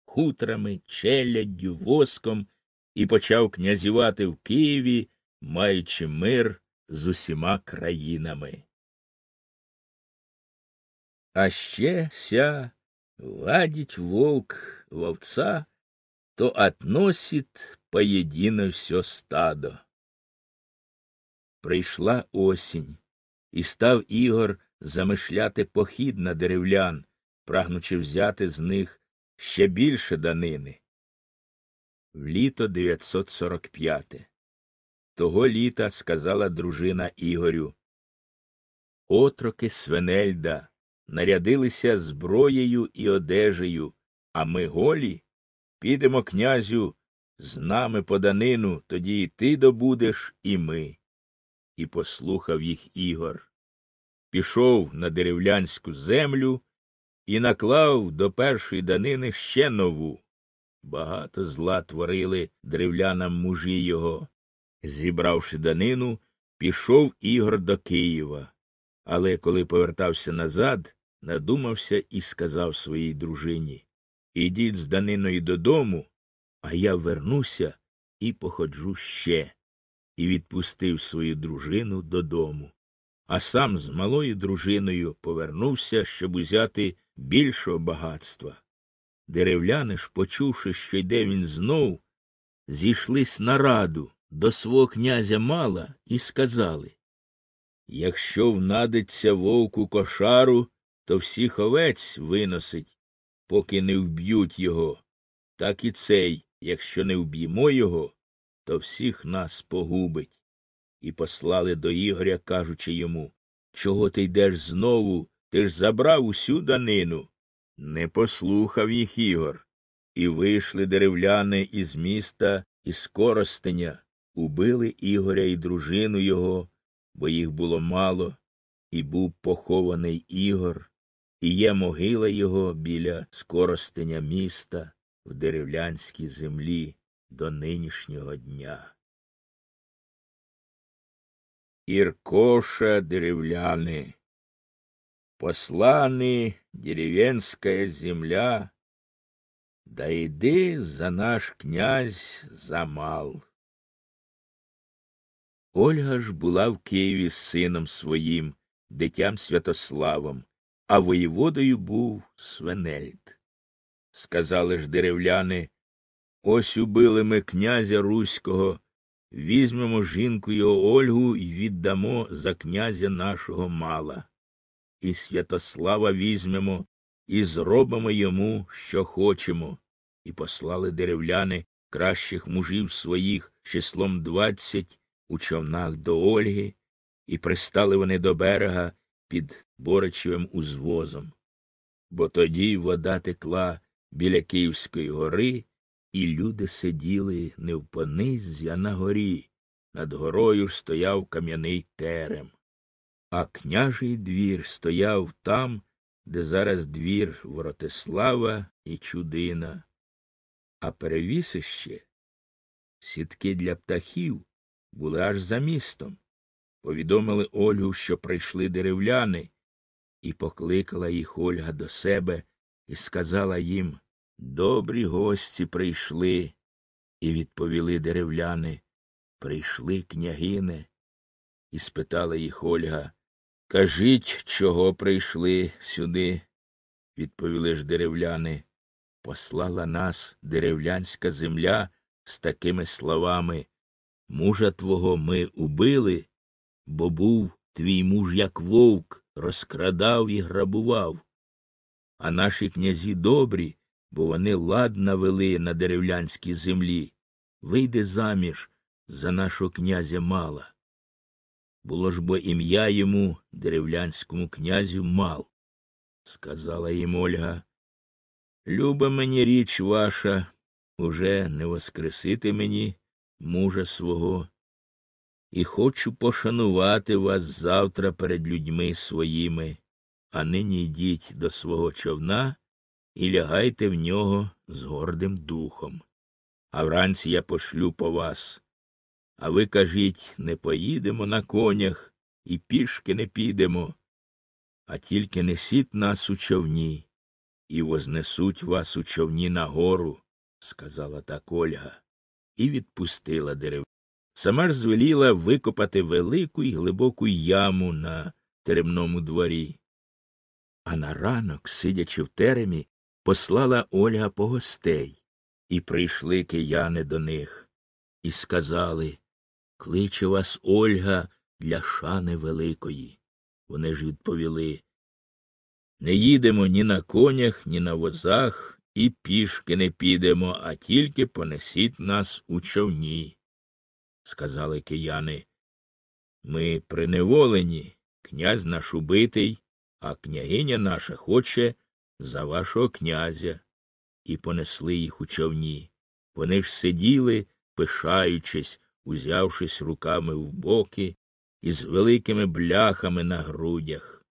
хутрами, челяддю, воском і почав князювати в Києві, маючи мир з усіма країнами. А ще ся ладить волк вовца, то относит поєдино все стадо. Прийшла осінь, і став Ігор замишляти похід на деревлян, прагнучи взяти з них ще більше данини. В літо 945. Того літа сказала дружина Ігорю Отроки Свенельда нарядилися зброєю і одежею, а ми голі підемо князю з нами по данину, тоді і ти добудеш, і ми. І послухав їх Ігор. Пішов на деревлянську землю і наклав до першої данини ще нову. Багато зла творили древлянам мужі його. Зібравши данину, пішов Ігор до Києва. Але коли повертався назад, надумався і сказав своїй дружині Ідіть з даниною додому, а я вернуся і походжу ще. І відпустив свою дружину додому. А сам з малою дружиною повернувся, щоб узяти більшого багатства. Деревляни ж, почувши, що йде він знов, зійшлись на раду до свого князя мала і сказали Якщо внадиться вовку кошару, то всіх овець виносить, поки не вб'ють його. Так і цей, якщо не вб'ємо його, то всіх нас погубить. І послали до Ігоря, кажучи йому Чого ти йдеш знову? Ти ж забрав усю данину. Не послухав їх Ігор. І вийшли деревляни із міста із Коростеня, убили Ігоря і дружину його, бо їх було мало, і був похований Ігор, і є могила його біля скоростеня міста в деревлянській землі до нинішнього дня. Іркоша деревляни, посланы деревенская земля, да йди за наш князь замал. Ольга ж була в Києві з сином своїм, дитям Святославом, а воєводою був Свенельд. Сказали ж деревляни ось убили ми князя Руського, візьмемо жінку його Ольгу і віддамо за князя нашого мала. І Святослава візьмемо і зробимо йому, що хочемо. І послали деревляни кращих мужів своїх числом двадцять у човнах до Ольги, і пристали вони до берега під Боричевим узвозом. Бо тоді вода текла біля Київської гори, і люди сиділи не в понизі, а на горі. Над горою стояв кам'яний терем. А княжий двір стояв там, де зараз двір Воротислава і Чудина, а перевісище, сітки для птахів, були аж за містом. Повідомили Ольгу, що прийшли деревляни, і покликала їх Ольга до себе і сказала їм Добрі гості прийшли. І відповіли деревляни Прийшли княгине. І спитала їх Ольга Кажіть, чого прийшли сюди, відповіли ж деревляни. послала нас деревлянська земля з такими словами Мужа твого ми убили, бо був твій муж, як вовк, розкрадав і грабував. А наші князі добрі, бо вони лад навели на деревлянській землі. Вийде заміж за нашого князя мала. Було ж бо ім'я йому, деревлянському князю, мал. Сказала їм Ольга. Люба мені річ ваша, уже не воскресити мені мужа свого, і хочу пошанувати вас завтра перед людьми своїми, а нині йдіть до свого човна і лягайте в нього з гордим духом. А вранці я пошлю по вас. А ви кажіть не поїдемо на конях і пішки не підемо, а тільки несіть нас у човні і вознесуть вас у човні на гору, сказала так Ольга, і відпустила дерев. Сама ж звеліла викопати велику і глибоку яму на теремному дворі. А на ранок, сидячи в теремі, послала Ольга по гостей, і прийшли кияни до них, і сказали Кличе вас Ольга для шани великої. Вони ж відповіли Не їдемо ні на конях, ні на возах, і пішки не підемо, а тільки понесіть нас у човні. Сказали кияни. Ми приневолені, князь наш убитий, а княгиня наша хоче за вашого князя. І понесли їх у човні. Вони ж сиділи, пишаючись, узявшись руками в боки і з великими бляхами на грудях.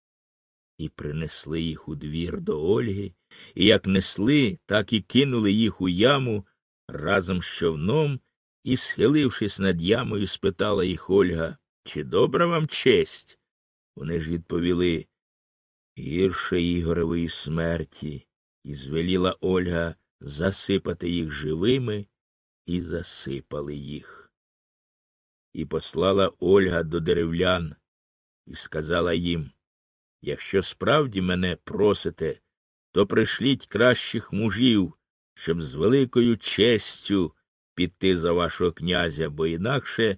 І принесли їх у двір до Ольги, і як несли, так і кинули їх у яму разом з човном, і, схилившись над ямою, спитала їх Ольга, чи добра вам честь? Вони ж відповіли гірше Ігоревої смерті, і звеліла Ольга засипати їх живими, і засипали їх. І послала Ольга до деревлян і сказала їм Якщо справді мене просите, то пришліть кращих мужів, щоб з великою честю піти за вашого князя, бо інакше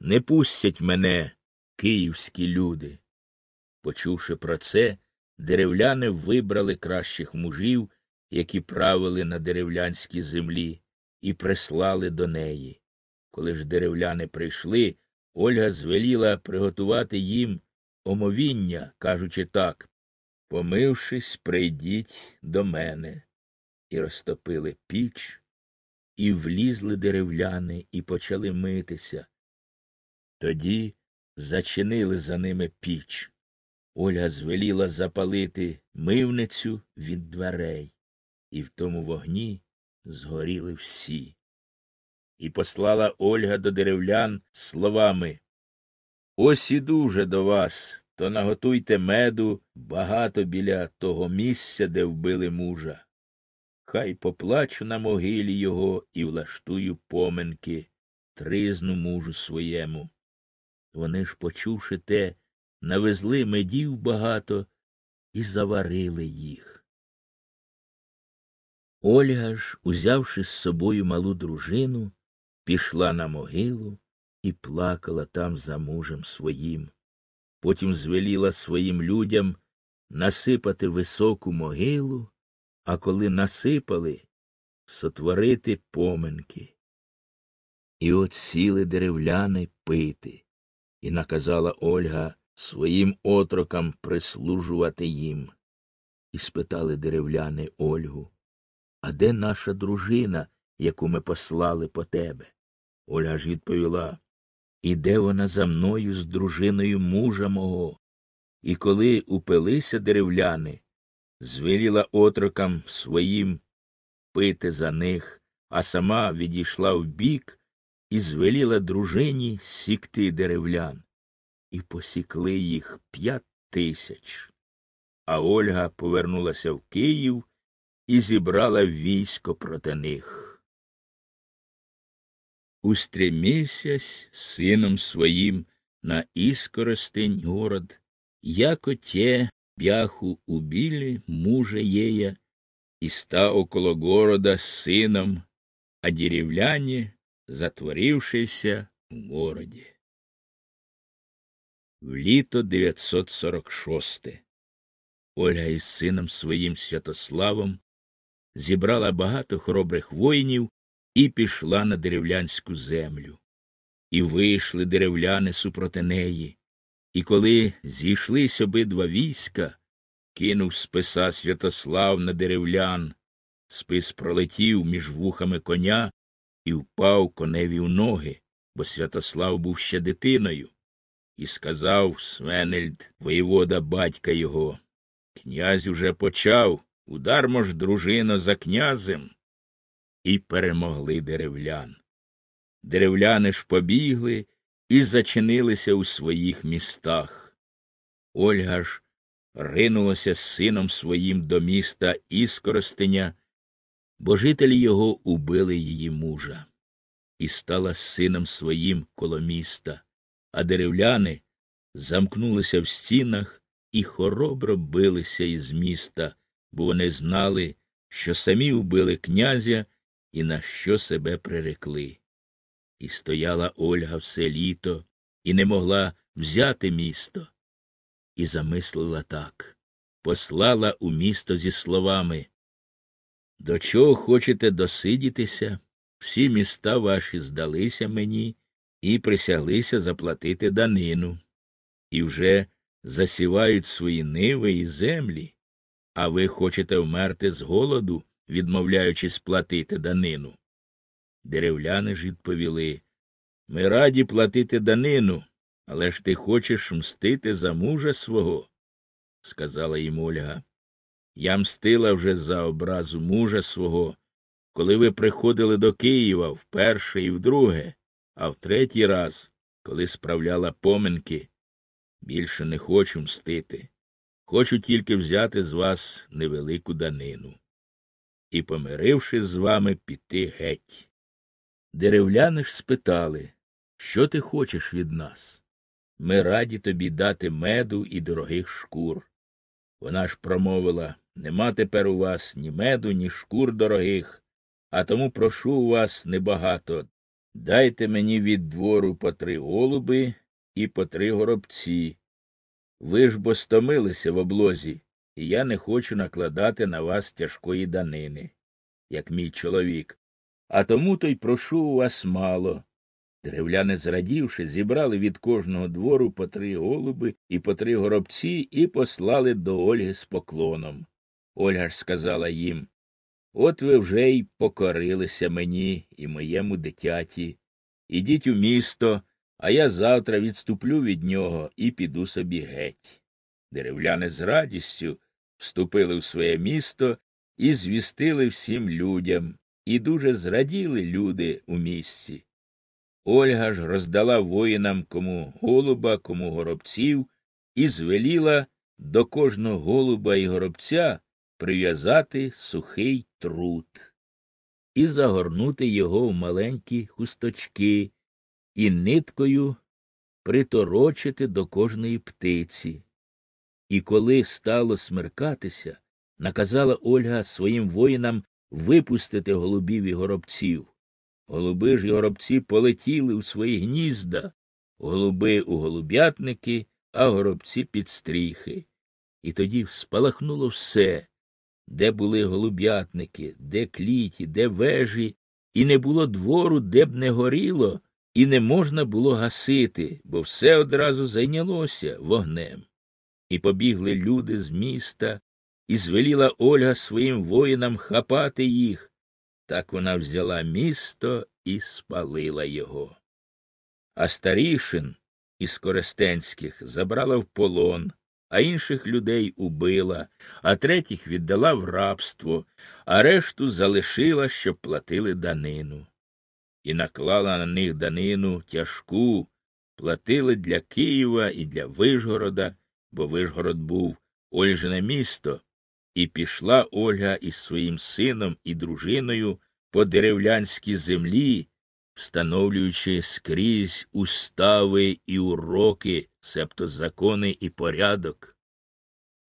не пустять мене київські люди. Почувши про це, деревляни вибрали кращих мужів, які правили на деревлянській землі, і прислали до неї. Коли ж деревляни прийшли, Ольга звеліла приготувати їм омовіння, кажучи так Помившись, прийдіть до мене. І розтопили піч, і влізли деревляни, і почали митися. Тоді зачинили за ними піч. Ольга звеліла запалити мивницю від дверей, і в тому вогні згоріли всі. І послала Ольга до деревлян словами Ось іду вже до вас, то наготуйте меду багато біля того місця, де вбили мужа. Хай поплачу на могилі його і влаштую поминки, тризну мужу своєму. Вони ж, почувши те, навезли медів багато і заварили їх. Ольга ж, узявши з собою малу дружину, пішла на могилу і плакала там за мужем своїм. Потім звеліла своїм людям насипати високу могилу, а коли насипали, сотворити поминки. І от сіли деревляни пити, і наказала Ольга своїм отрокам прислужувати їм. І спитали деревляни Ольгу А де наша дружина, яку ми послали по тебе? Ольга ж відповіла Іде вона за мною з дружиною мужа мого. І коли упилися деревляни, звеліла отрокам своїм пити за них, а сама відійшла вбік і звеліла дружині сікти деревлян. І посікли їх п'ять тисяч. А Ольга повернулася в Київ і зібрала військо проти них устремися сином своим на искоростень город, яко те бяху убили мужа ея, и ста около города с сыном, а деревляне, затворившиеся в городе. В літо 946 Ольга із сином своїм Святославом зібрала багато хоробрих воїнів і пішла на деревлянську землю. І вийшли деревляни супроти неї. І коли зійшлись обидва війська, кинув списа Святослав на деревлян. Спис пролетів між вухами коня і впав коневі у ноги, бо Святослав був ще дитиною. І сказав Свенельд, воєвода батька його. Князь уже почав, удармо ж, дружина, за князем. І перемогли деревлян. Деревляни ж побігли і зачинилися у своїх містах. Ольга ж ринулася з сином своїм до міста Іскоростеня, бо жителі його убили її мужа, і стала сином своїм коло міста, а деревляни замкнулися в стінах і хоробро билися із міста, бо вони знали, що самі убили князя і на що себе прирекли. І стояла Ольга все літо і не могла взяти місто. І замислила так послала у місто зі словами До чого хочете досидітися? Всі міста ваші здалися мені і присяглися заплатити данину, і вже засівають свої ниви і землі, а ви хочете вмерти з голоду, відмовляючись платити данину. Деревляни ж відповіли Ми раді платити данину, але ж ти хочеш мстити за мужа свого, сказала їм Ольга. Я мстила вже за образу мужа свого, коли ви приходили до Києва вперше і вдруге, а в третій раз, коли справляла поминки. Більше не хочу мстити. Хочу тільки взяти з вас невелику данину. І, помирившись з вами, піти геть. Деревляни ж спитали, що ти хочеш від нас? Ми раді тобі дати меду і дорогих шкур. Вона ж промовила нема тепер у вас ні меду, ні шкур дорогих, а тому прошу у вас небагато. Дайте мені від двору по три голуби і по три горобці. Ви ж бо стомилися в облозі, і я не хочу накладати на вас тяжкої данини, як мій чоловік. А тому то й прошу у вас мало. Деревляни, зрадівши, зібрали від кожного двору по три голуби і по три горобці і послали до Ольги з поклоном. Ольга ж сказала їм От ви вже й покорилися мені і моєму дитяті. Ідіть у місто, а я завтра відступлю від нього і піду собі геть. Деревляни з радістю вступили в своє місто і звістили всім людям, і дуже зраділи люди у місці. Ольга ж роздала воїнам кому голуба, кому горобців, і звеліла до кожного голуба і горобця прив'язати сухий труд і загорнути його в маленькі хусточки і ниткою приторочити до кожної птиці. І коли стало смеркатися, наказала Ольга своїм воїнам випустити голубів і горобців. Голуби ж і горобці полетіли у свої гнізда, голуби у голуб'ятники, а горобці під стріхи. І тоді спалахнуло все, де були голуб'ятники, де кліті, де вежі, і не було двору, де б не горіло, і не можна було гасити, бо все одразу зайнялося вогнем. І побігли люди з міста, і звеліла Ольга своїм воїнам хапати їх. Так вона взяла місто і спалила його. А старішин із Коростенських забрала в полон, а інших людей убила, а третіх віддала в рабство, а решту залишила, щоб платили данину. І наклала на них данину тяжку, платили для Києва і для Вишгорода, бо Вишгород був Ольжине місто, і пішла Ольга із своїм сином і дружиною по деревлянській землі, встановлюючи скрізь устави і уроки, себто закони і порядок.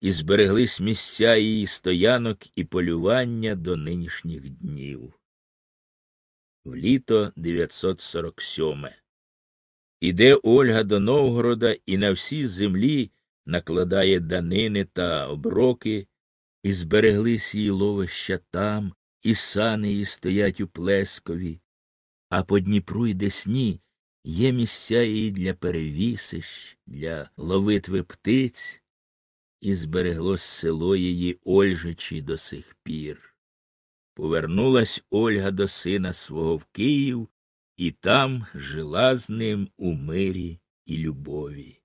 і збереглись місця її стоянок і полювання до нинішніх днів. В літо 947. Іде Ольга до Новгорода і на всій землі накладає данини та оброки, і збереглись її ловища там, і сани її стоять у Плескові, а по Дніпру й Десні є місця її для перевісищ, для ловитви птиць, і збереглось село її Ольжичі до сих пір. Повернулась Ольга до сина свого в Київ, і там жила з ним у мирі і любові.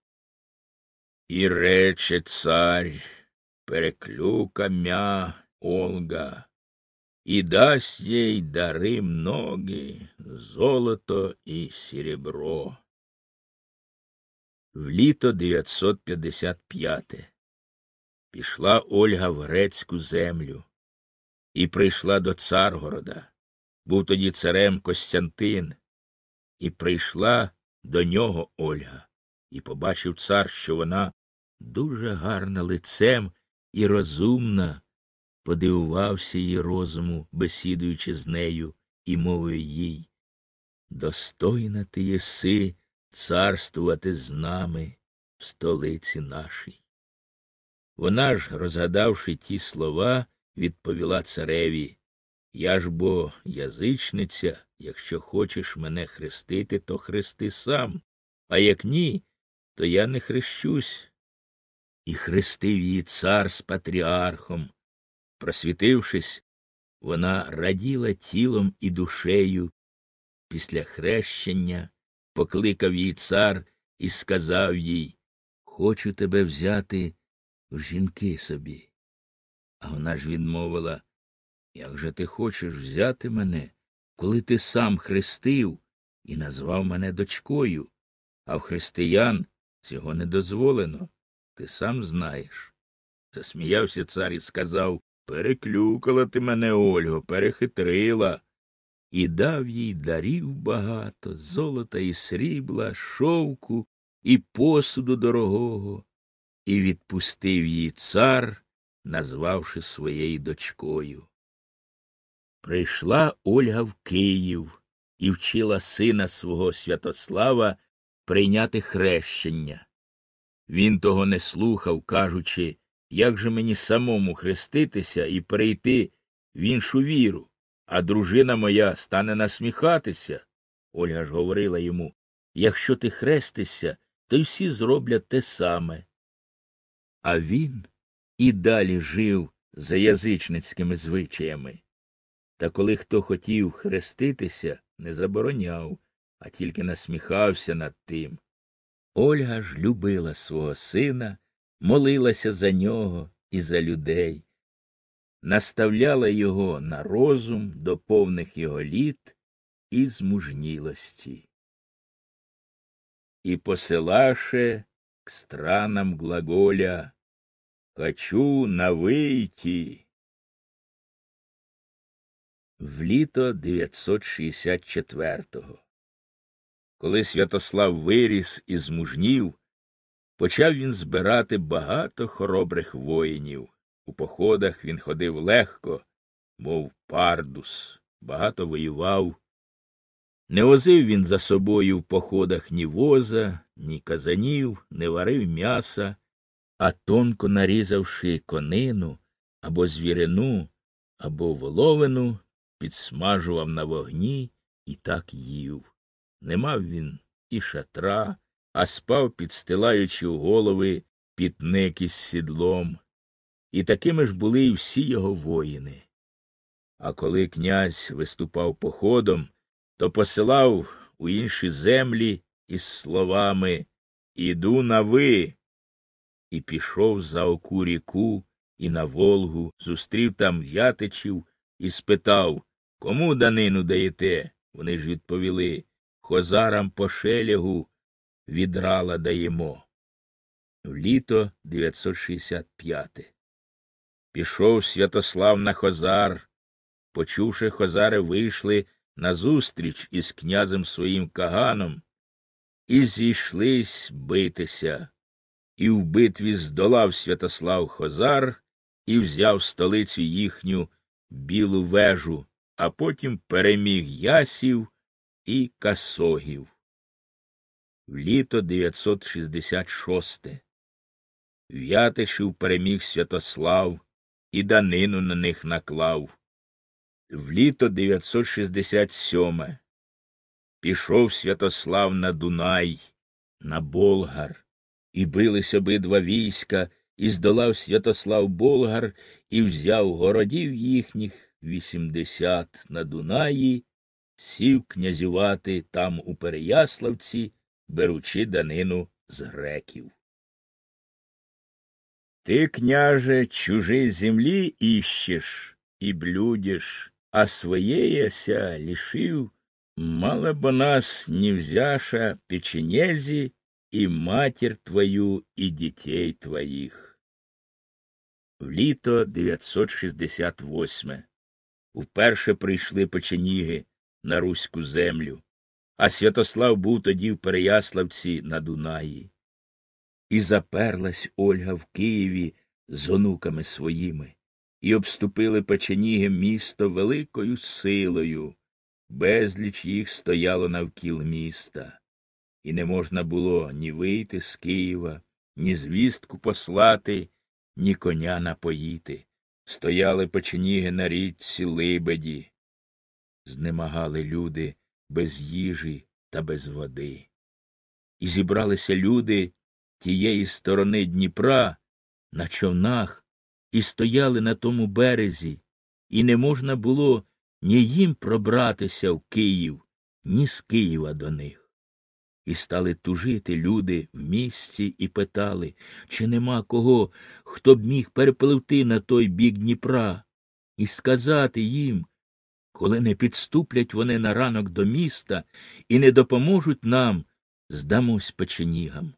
І рече царь, переклюка мя Олга, і дасть їй дари многі, золото і серебро. В літо 955 пішла Ольга в грецьку землю і прийшла до Царгорода. Був тоді царем Костянтин, і прийшла до нього Ольга, і побачив цар, що вона дуже гарна лицем і розумна, подивувався її розуму, бесідуючи з нею, і мовив їй Достойна ти єси царствувати з нами в столиці нашій. Вона ж, розгадавши ті слова, відповіла цареві Я ж бо язичниця, якщо хочеш мене хрестити, то хрести сам, а як ні, то я не хрещусь. І хрестив її цар з патріархом. Просвітившись, вона раділа тілом і душею. Після хрещення покликав її цар і сказав їй Хочу тебе взяти в жінки собі. А вона ж відмовила Як же ти хочеш взяти мене, коли ти сам хрестив і назвав мене дочкою, а в християн цього не дозволено, ти сам знаєш. Засміявся цар і сказав Переклюкала ти мене, Ольго, перехитрила. І дав їй дарів багато, золота і срібла, шовку і посуду дорогого, і відпустив її цар, назвавши своєю дочкою. Прийшла Ольга в Київ і вчила сина свого Святослава прийняти хрещення. Він того не слухав, кажучи, як же мені самому хреститися і перейти в іншу віру, а дружина моя стане насміхатися. Ольга ж говорила йому якщо ти хрестишся, то й всі зроблять те саме. А він і далі жив за язичницькими звичаями. Та коли хто хотів хреститися, не забороняв, а тільки насміхався над тим. Ольга ж любила свого сина, молилася за нього і за людей, наставляла його на розум до повних його літ і змужнілості. І посилаше к странам глаголя «Хочу на вийти». В літо 964-го. Коли Святослав виріс і змужнів, почав він збирати багато хоробрих воїнів. У походах він ходив легко, мов пардус, багато воював. Не возив він за собою в походах ні воза, ні казанів, не варив м'яса, а тонко нарізавши конину або звірину, або воловину, підсмажував на вогні і так їв. Не мав він і шатра, а спав, підстилаючи у голови пітник із сідлом. І такими ж були і всі його воїни. А коли князь виступав походом, то посилав у інші землі із словами Іду на ви. І пішов за оку ріку і на Волгу, зустрів там в'ятичів і спитав Кому данину даєте? Вони ж відповіли Хозарам по шелягу відрала даємо. В літо 965 Пішов Святослав на Хозар. Почувши, Хозари вийшли назустріч із князем своїм Каганом і зійшлись битися. і в битві здолав Святослав Хозар і взяв столицю їхню білу вежу, а потім переміг ясів і касогів. В літо 966 В'ятишів переміг Святослав і данину на них наклав. В літо 967 пішов Святослав на Дунай, на Болгар, і бились обидва війська, і здолав Святослав Болгар і взяв городів їхніх вісімдесят на Дунаї, сів князювати там у Переяславці, беручи данину з греків. Ти, княже, чужій землі іщеш і блюдеш, а своєяся лишив, мало бо нас не взяша печенезі і матір твою, і дітей твоїх. В літо 968 вперше прийшли печеніги на руську землю, а Святослав був тоді в Переяславці на Дунаї. І заперлась Ольга в Києві з онуками своїми, і обступили печеніги місто великою силою. Безліч їх стояло навкіл міста, і не можна було ні вийти з Києва, ні звістку послати, ні коня напоїти. Стояли печеніги на річці Либеді. Знемагали люди без їжі та без води. І зібралися люди тієї сторони Дніпра на човнах і стояли на тому березі, і не можна було ні їм пробратися в Київ, ні з Києва до них. І стали тужити люди в місті і питали, чи нема кого, хто б міг перепливти на той бік Дніпра, і сказати їм, коли не підступлять вони на ранок до міста і не допоможуть нам, здамось печенігам.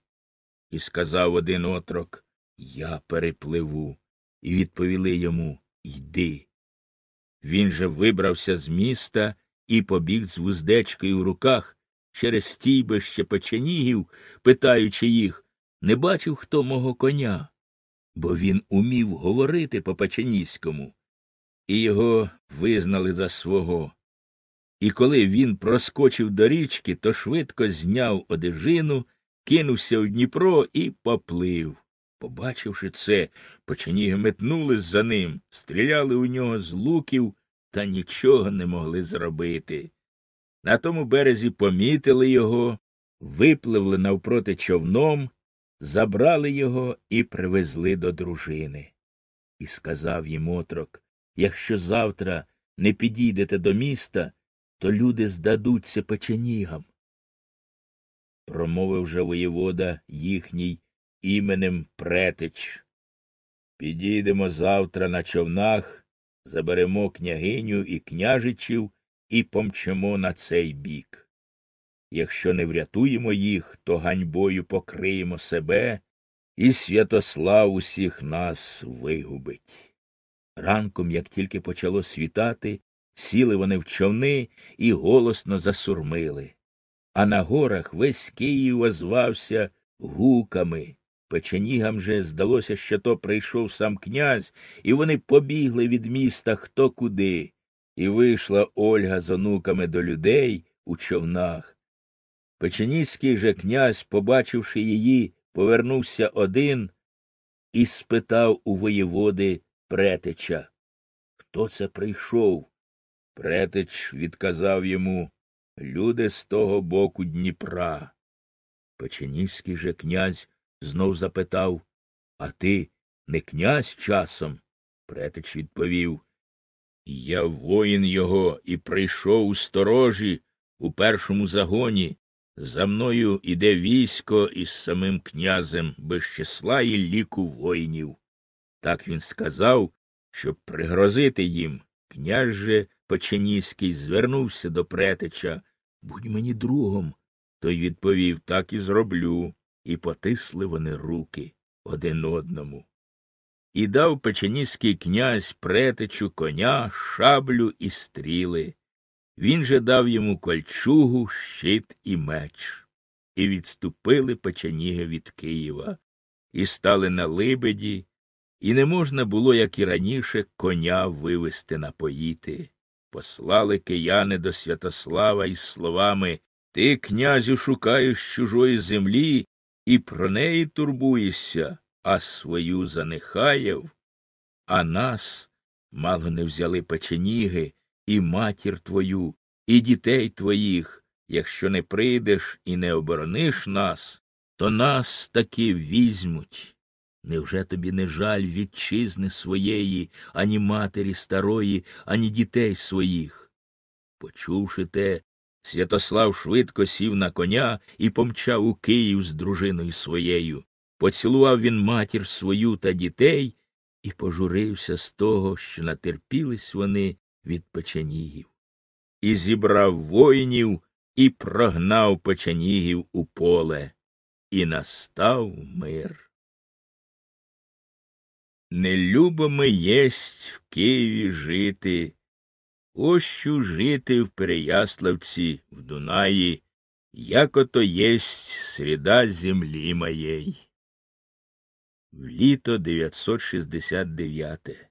І сказав один отрок Я перепливу. І відповіли йому Йди. Він же вибрався з міста і побіг з вуздечкою в руках через стійбище печенігів, питаючи їх, не бачив хто мого коня, бо він умів говорити по печеніському, і його визнали за свого. І коли він проскочив до річки, то швидко зняв одежину кинувся в Дніпро і поплив. Побачивши це, печеніги метнулись за ним, стріляли у нього з луків та нічого не могли зробити. На тому березі помітили його, випливли навпроти човном, забрали його і привезли до дружини. І сказав їм отрок якщо завтра не підійдете до міста, то люди здадуться печенігам промовив же воєвода їхній іменем Претич. Підійдемо завтра на човнах, заберемо княгиню і княжичів і помчемо на цей бік. Якщо не врятуємо їх, то ганьбою покриємо себе, і Святослав усіх нас вигубить. Ранком, як тільки почало світати, сіли вони в човни і голосно засурмили а на горах весь Київ озвався гуками. Печенігам же здалося, що то прийшов сам князь, і вони побігли від міста хто куди. І вийшла Ольга з онуками до людей у човнах. Печеніський же князь, побачивши її, повернувся один і спитав у воєводи Претича Хто це прийшов? Претич відказав йому люди з того боку Дніпра. Печеніський же князь знов запитав А ти не князь часом? Претич відповів Я воїн його і прийшов у сторожі у першому загоні. За мною іде військо із самим князем без числа і ліку воїнів. Так він сказав, щоб пригрозити їм. Князь же Печеніський звернувся до претича Будь мені другом. Той відповів так і зроблю, і потисли вони руки один одному. І дав печеніський князь претичу коня, шаблю і стріли. Він же дав йому кольчугу, щит і меч. І відступили печеніги від Києва. і стали на либеді, і не можна було, як і раніше, коня вивести напоїти. Послали кияни до Святослава із словами Ти, князю, шукаєш чужої землі і про неї турбуєшся, а свою занехаяв, а нас мало не взяли печеніги, і матір твою, і дітей твоїх. Якщо не прийдеш і не оборониш нас, то нас таки візьмуть. Невже тобі не жаль вітчизни своєї, ані матері старої, ані дітей своїх? Почувши те, Святослав швидко сів на коня і помчав у Київ з дружиною своєю. Поцілував він матір свою та дітей і пожурився з того, що натерпілись вони від печенігів. І зібрав воїнів і прогнав печенігів у поле, і настав мир. Не любимо єсть в Києві жити, ощу жити в Переяславці, в Дунаї, як ото єсть сріда землі моєї. В літо 969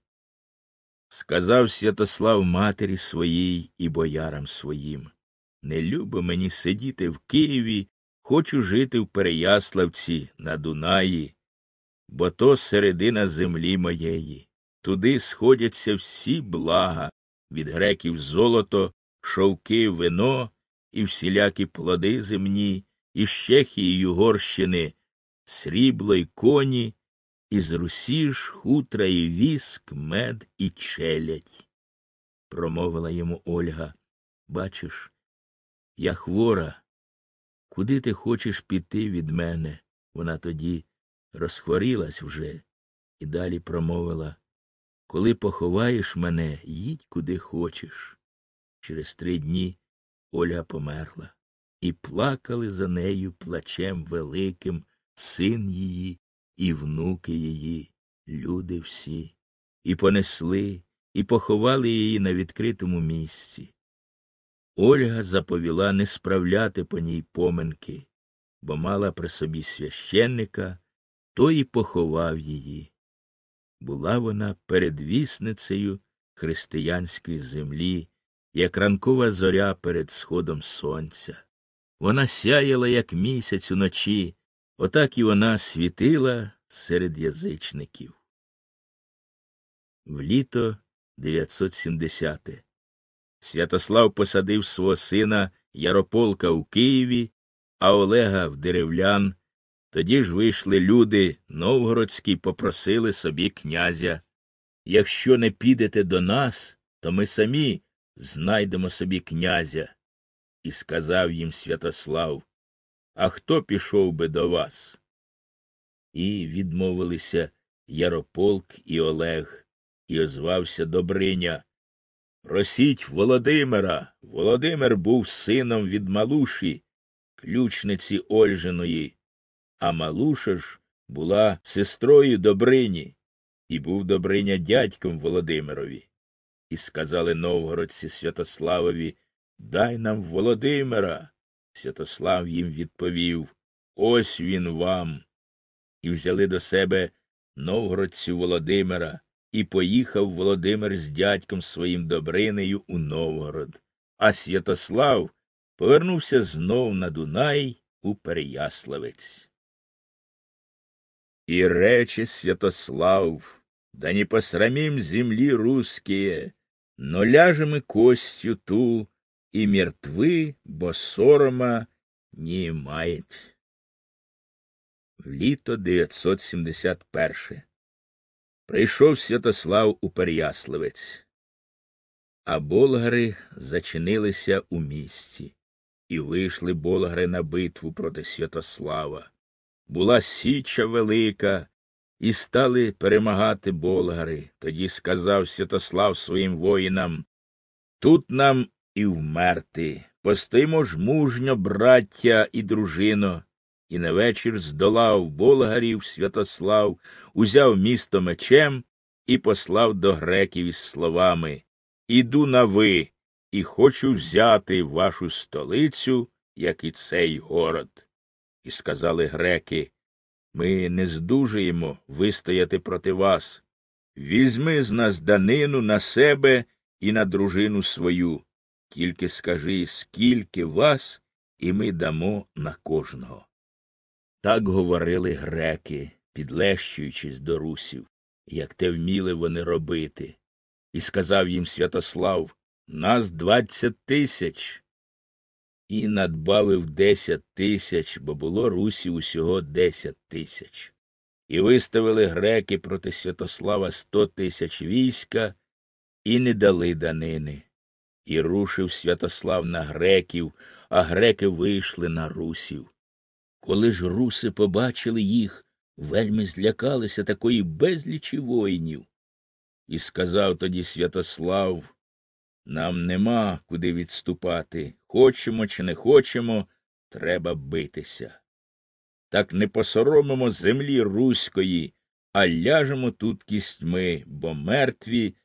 Сказав Святослав матері своїй і боярам своїм Не любо мені сидіти в Києві, хочу жити в Переяславці на Дунаї, бо то середина землі моєї. Туди сходяться всі блага від греків золото, шовки, вино і всілякі плоди земні, і Чехії й Угорщини, срібло й коні, із Русі ж хутра і віск, мед і челядь. Промовила йому Ольга. Бачиш, я хвора. Куди ти хочеш піти від мене? Вона тоді розхворілась вже і далі промовила Коли поховаєш мене, їдь куди хочеш. Через три дні Ольга померла, і плакали за нею плачем великим син її і внуки її, люди всі, і понесли, і поховали її на відкритому місці. Ольга заповіла не справляти по ній поминки, бо мала при собі священника, той і поховав її. Була вона передвісницею християнської землі, як ранкова зоря перед сходом сонця. Вона сяяла, як місяць уночі, Отак і вона світила серед язичників. В літо 970 Святослав посадив свого сина Ярополка у Києві, а Олега в деревлян. Тоді ж вийшли люди новгородські попросили собі князя Якщо не підете до нас, то ми самі знайдемо собі князя. І сказав їм Святослав а хто пішов би до вас? І відмовилися Ярополк і Олег, і озвався Добриня. Просіть Володимира. Володимир був сином від Малуші, ключниці Ольжиної, а Малуша ж була сестрою Добрині, і був Добриня дядьком Володимирові. І сказали новгородці Святославові Дай нам Володимира. Святослав їм відповів Ось він вам. І взяли до себе новгородцю Володимира, і поїхав Володимир з дядьком своїм Добринею у Новгород. А Святослав повернувся знов на Дунай у Переяславець. І рече Святослав, да не посрамим земли русские, но ляжем и костью ту, і мертви, бо сорома не мають. Літо 971. Прийшов Святослав у Переяславець, а болгари зачинилися у місті, і вийшли болгари на битву проти Святослава. Була січа велика, і стали перемагати болгари. Тоді сказав Святослав своїм воїнам Тут нам і вмерти. Постимо ж мужньо, браття і дружино, і на вечір здолав болгарів Святослав, узяв місто мечем і послав до греків із словами Іду на ви, і хочу взяти вашу столицю, як і цей город. І сказали греки Ми не здужуємо вистояти проти вас. Візьми з нас данину на себе і на дружину свою. Тільки скажи, скільки вас, і ми дамо на кожного. Так говорили греки, підлещуючись до русів, як те вміли вони робити. І сказав їм Святослав Нас двадцять тисяч. І надбавив десять тисяч, бо було русів усього десять тисяч. І виставили греки проти Святослава сто тисяч війська і не дали данини. І рушив Святослав на греків, а греки вийшли на русів. Коли ж руси побачили їх, вельми злякалися такої безлічі воїнів. І сказав тоді Святослав нам нема куди відступати. Хочемо чи не хочемо, треба битися. Так не посоромимо землі руської, а ляжемо тут кістьми, бо мертві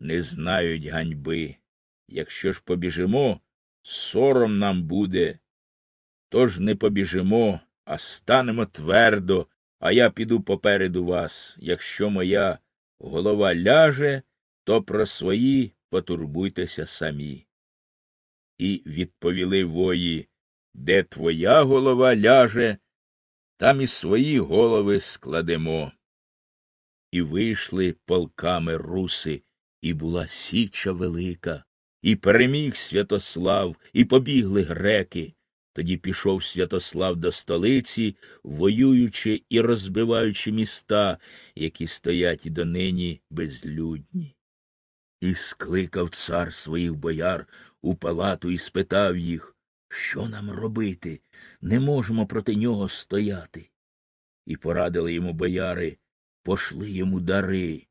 не знають ганьби. Якщо ж побіжимо, сором нам буде. Тож не побіжимо, а станемо твердо, а я піду попереду вас. Якщо моя голова ляже, то про свої потурбуйтеся самі. І відповіли вої, де твоя голова ляже, там і свої голови складемо. І вийшли полками руси, і була січа велика, і переміг Святослав, і побігли греки. Тоді пішов Святослав до столиці, воюючи і розбиваючи міста, які стоять і донині безлюдні. І скликав цар своїх бояр у палату і спитав їх, що нам робити? Не можемо проти нього стояти. І порадили йому бояри пошли йому дари,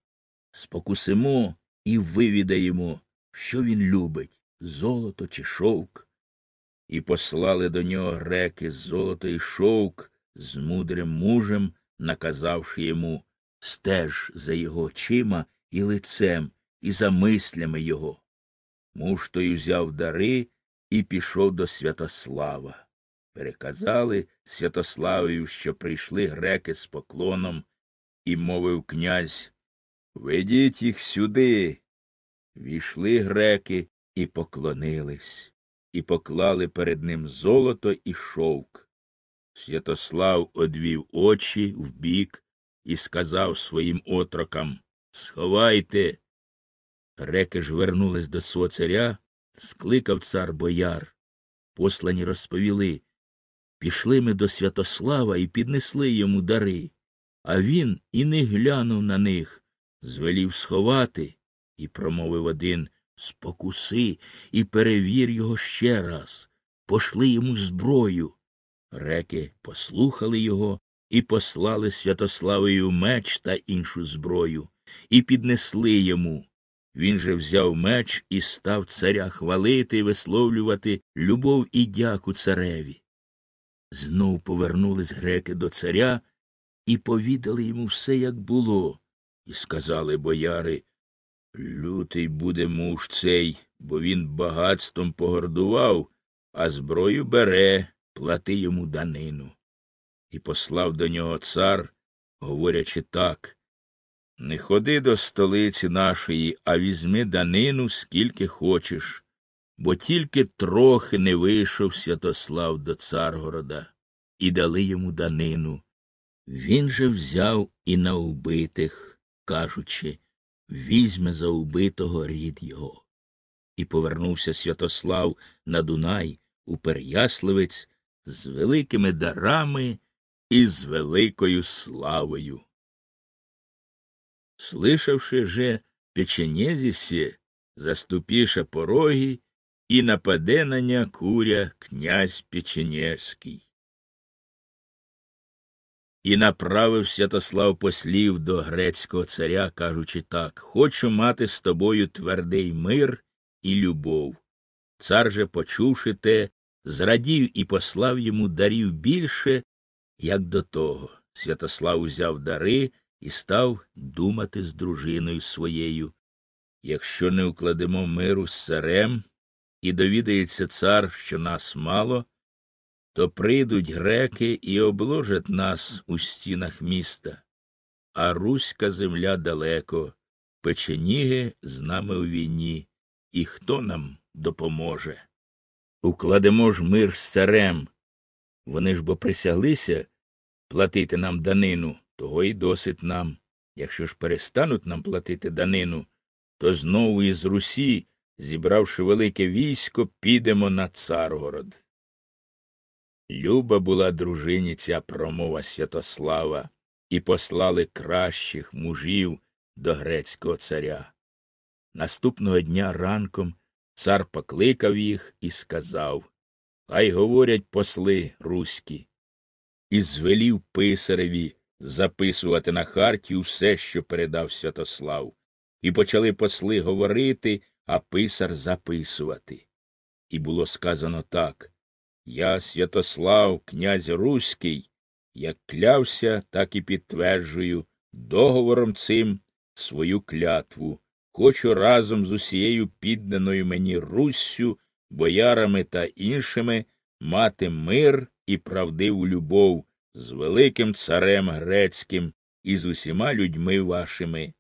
спокусимо і вивідаємо, що він любить золото чи шовк. І послали до нього греки золото і шовк з мудрим мужем, наказавши йому стеж за його очима і лицем і за мислями його. Муж той узяв дари і пішов до Святослава. Переказали Святославію, що прийшли греки з поклоном, і мовив князь Ведіть їх сюди. Війшли греки і поклонились, і поклали перед ним золото і шовк. Святослав одвів очі вбік і сказав своїм отрокам Сховайте, Реки ж вернулись до свого царя, скликав цар бояр. Послані розповіли пішли ми до Святослава і піднесли йому дари, а він і не глянув на них, звелів сховати, і промовив один Спокуси і перевір його ще раз, пошли йому зброю. Реки послухали його і послали Святославою меч та іншу зброю, і піднесли йому. Він же взяв меч і став царя хвалити і висловлювати любов і дяку цареві. Знов повернулись греки до царя і повідали йому все, як було, і сказали бояри Лютий буде муж цей, бо він багатством погордував, а зброю бере, плати йому данину. І послав до нього цар, говорячи так не ходи до столиці нашої, а візьми данину, скільки хочеш, бо тільки трохи не вийшов Святослав до Царгорода, і дали йому данину. Він же взяв і на убитих, кажучи візьме за убитого рід його. І повернувся Святослав на Дунай у Переясливець з великими дарами і з великою славою. Слышавши же печенезі се, заступіша пороги, і нападе на ня куря князь Печенежський. І направив Святослав послів до грецького царя, кажучи так Хочу мати з тобою твердий мир і любов. Цар же, почувши те, зрадів і послав йому дарів більше, як до того. Святослав узяв дари і став думати з дружиною своєю. Якщо не укладемо миру з царем, і довідається цар, що нас мало, то прийдуть греки і обложать нас у стінах міста, а руська земля далеко, печеніги з нами у війні, і хто нам допоможе? Укладемо ж мир з царем. Вони ж бо присяглися платити нам данину, того і досить нам. Якщо ж перестануть нам платити данину, то знову із Русі, зібравши велике військо, підемо на Царгород. Люба була дружині ця промова Святослава, і послали кращих мужів до грецького царя. Наступного дня ранком цар покликав їх і сказав Хай говорять посли руські, і звелів писареві записувати на харті все, що передав Святослав, і почали посли говорити, а писар записувати. І було сказано так Я, Святослав, князь Руський, як клявся, так і підтверджую договором цим свою клятву. Хочу разом з усією підданою мені Руссю, боярами та іншими мати мир і правдиву любов з великим царем грецьким і з усіма людьми вашими.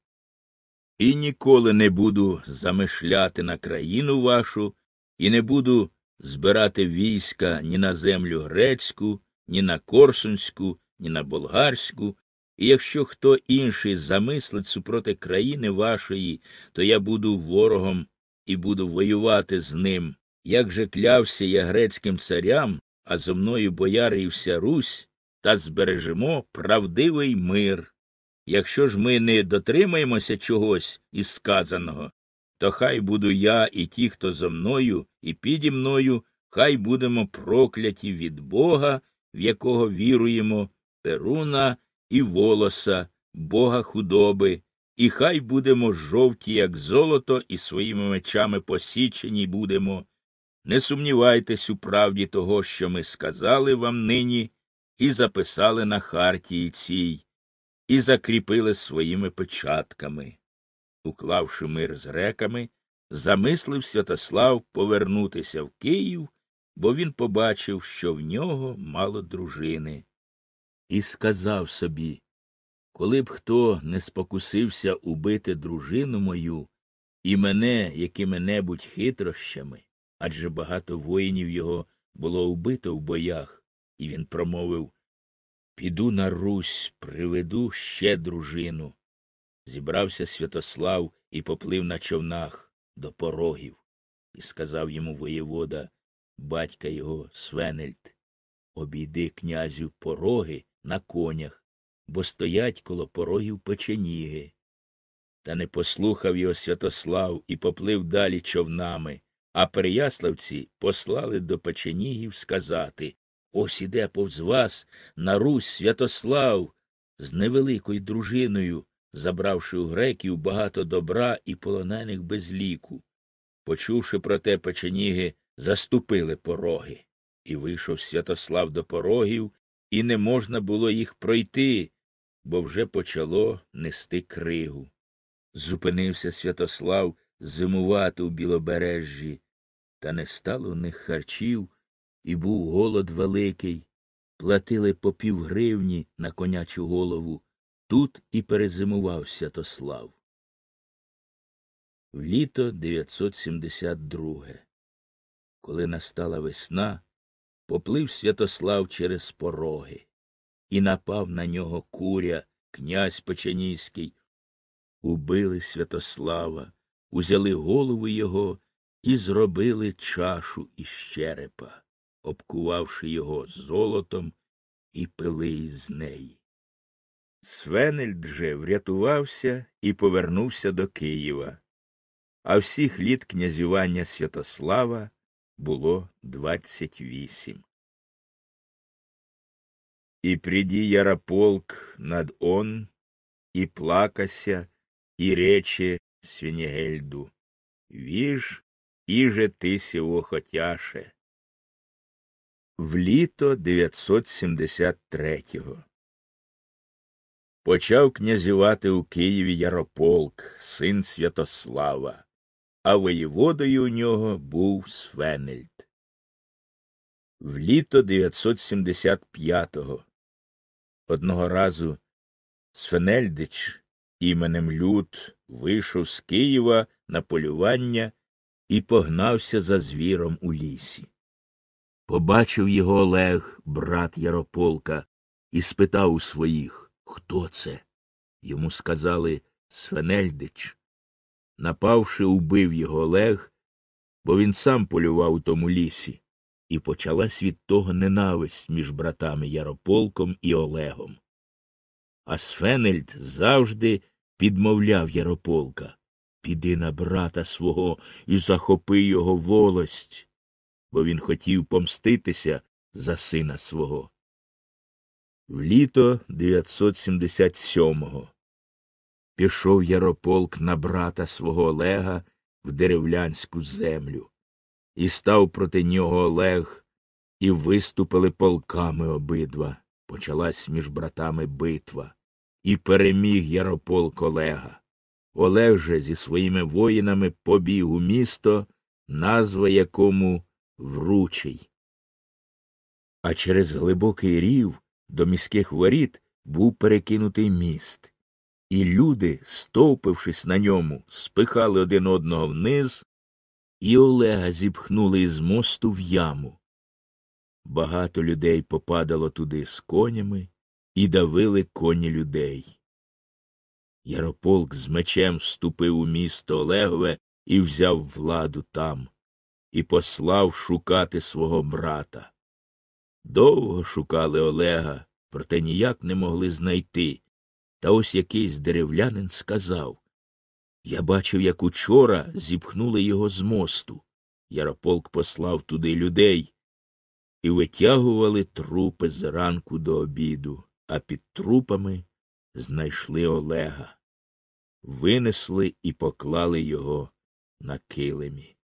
І ніколи не буду замишляти на країну вашу, і не буду збирати війська ні на землю грецьку, ні на корсунську, ні на болгарську, і якщо хто інший замислить супроти країни вашої, то я буду ворогом і буду воювати з ним. Як же клявся я грецьким царям, а зо мною бояри і вся Русь, та збережемо правдивий мир. Якщо ж ми не дотримаємося чогось із сказаного, то хай буду я і ті, хто зо мною і піді мною, хай будемо прокляті від Бога, в якого віруємо, Перуна і волоса, бога худоби, і хай будемо жовті, як золото, і своїми мечами посічені будемо. Не сумнівайтесь у правді того, що ми сказали вам нині, і записали на хартії цій, і закріпили своїми печатками. Уклавши мир з греками, замислив Святослав повернутися в Київ, бо він побачив, що в нього мало дружини і сказав собі коли б хто не спокусився убити дружину мою і мене якими небудь хитрощами, адже багато воїнів його було вбито в боях, і він промовив Піду на Русь, приведу ще дружину. Зібрався Святослав і поплив на човнах до порогів, і сказав йому воєвода, батька його Свенельд Обійди князю пороги на конях, бо стоять коло порогів печеніги. Та не послухав його Святослав і поплив далі човнами, а переяславці послали до печенігів сказати Ось іде повз вас на Русь Святослав з невеликою дружиною, забравши у греків багато добра і полонених без ліку. Почувши про те печеніги, заступили пороги. І вийшов Святослав до порогів і не можна було їх пройти, бо вже почало нести кригу. Зупинився Святослав зимувати у білобережжі, та не стало у них харчів, і був голод великий. Платили по пів гривні на конячу голову. Тут і перезимував Святослав. В літо 972. Коли настала весна, поплив Святослав через пороги, і напав на нього куря, князь Печеніський. Убили Святослава, узяли голову його і зробили чашу із черепа, обкувавши його золотом і пили із неї. Свенельд же врятувався і повернувся до Києва, а всіх літ князювання Святослава було двадцять вісім. І приді Ярополк над он, і плакася, і рече Свінігельду. Віж, іже ти сього хотяше. В літо 973-го Почав князювати у Києві Ярополк, син Святослава а воєводою у нього був Свенельд. в літо 975-го. Одного разу Свенельдич іменем Люд вийшов з Києва на полювання і погнався за звіром у лісі. Побачив його Олег, брат Ярополка, і спитав у своїх, хто це? Йому сказали Свенельдич. Напавши, убив його Олег, бо він сам полював у тому лісі, і почалась від того ненависть між братами Ярополком і Олегом. А Свенельд завжди підмовляв Ярополка Піди на брата свого і захопи його волость, бо він хотів помститися за сина свого. В літо 977-го пішов Ярополк на брата свого Олега в деревлянську землю, і став проти нього Олег, і виступили полками обидва. Почалась між братами битва, і переміг Ярополк Олега. Олег же зі своїми воїнами побіг у місто, назва якому Вручий. А через глибокий рів до міських воріт був перекинутий міст, і люди, стовпившись на ньому, спихали один одного вниз, і Олега зіпхнули із мосту в яму. Багато людей попадало туди з конями і давили коні людей. Ярополк з мечем вступив у місто Олегове і взяв владу там, і послав шукати свого брата. Довго шукали Олега, проте ніяк не могли знайти. Та ось якийсь деревлянин сказав Я бачив, як учора зіпхнули його з мосту. Ярополк послав туди людей і витягували трупи зранку до обіду, а під трупами знайшли Олега. Винесли і поклали його на килимі.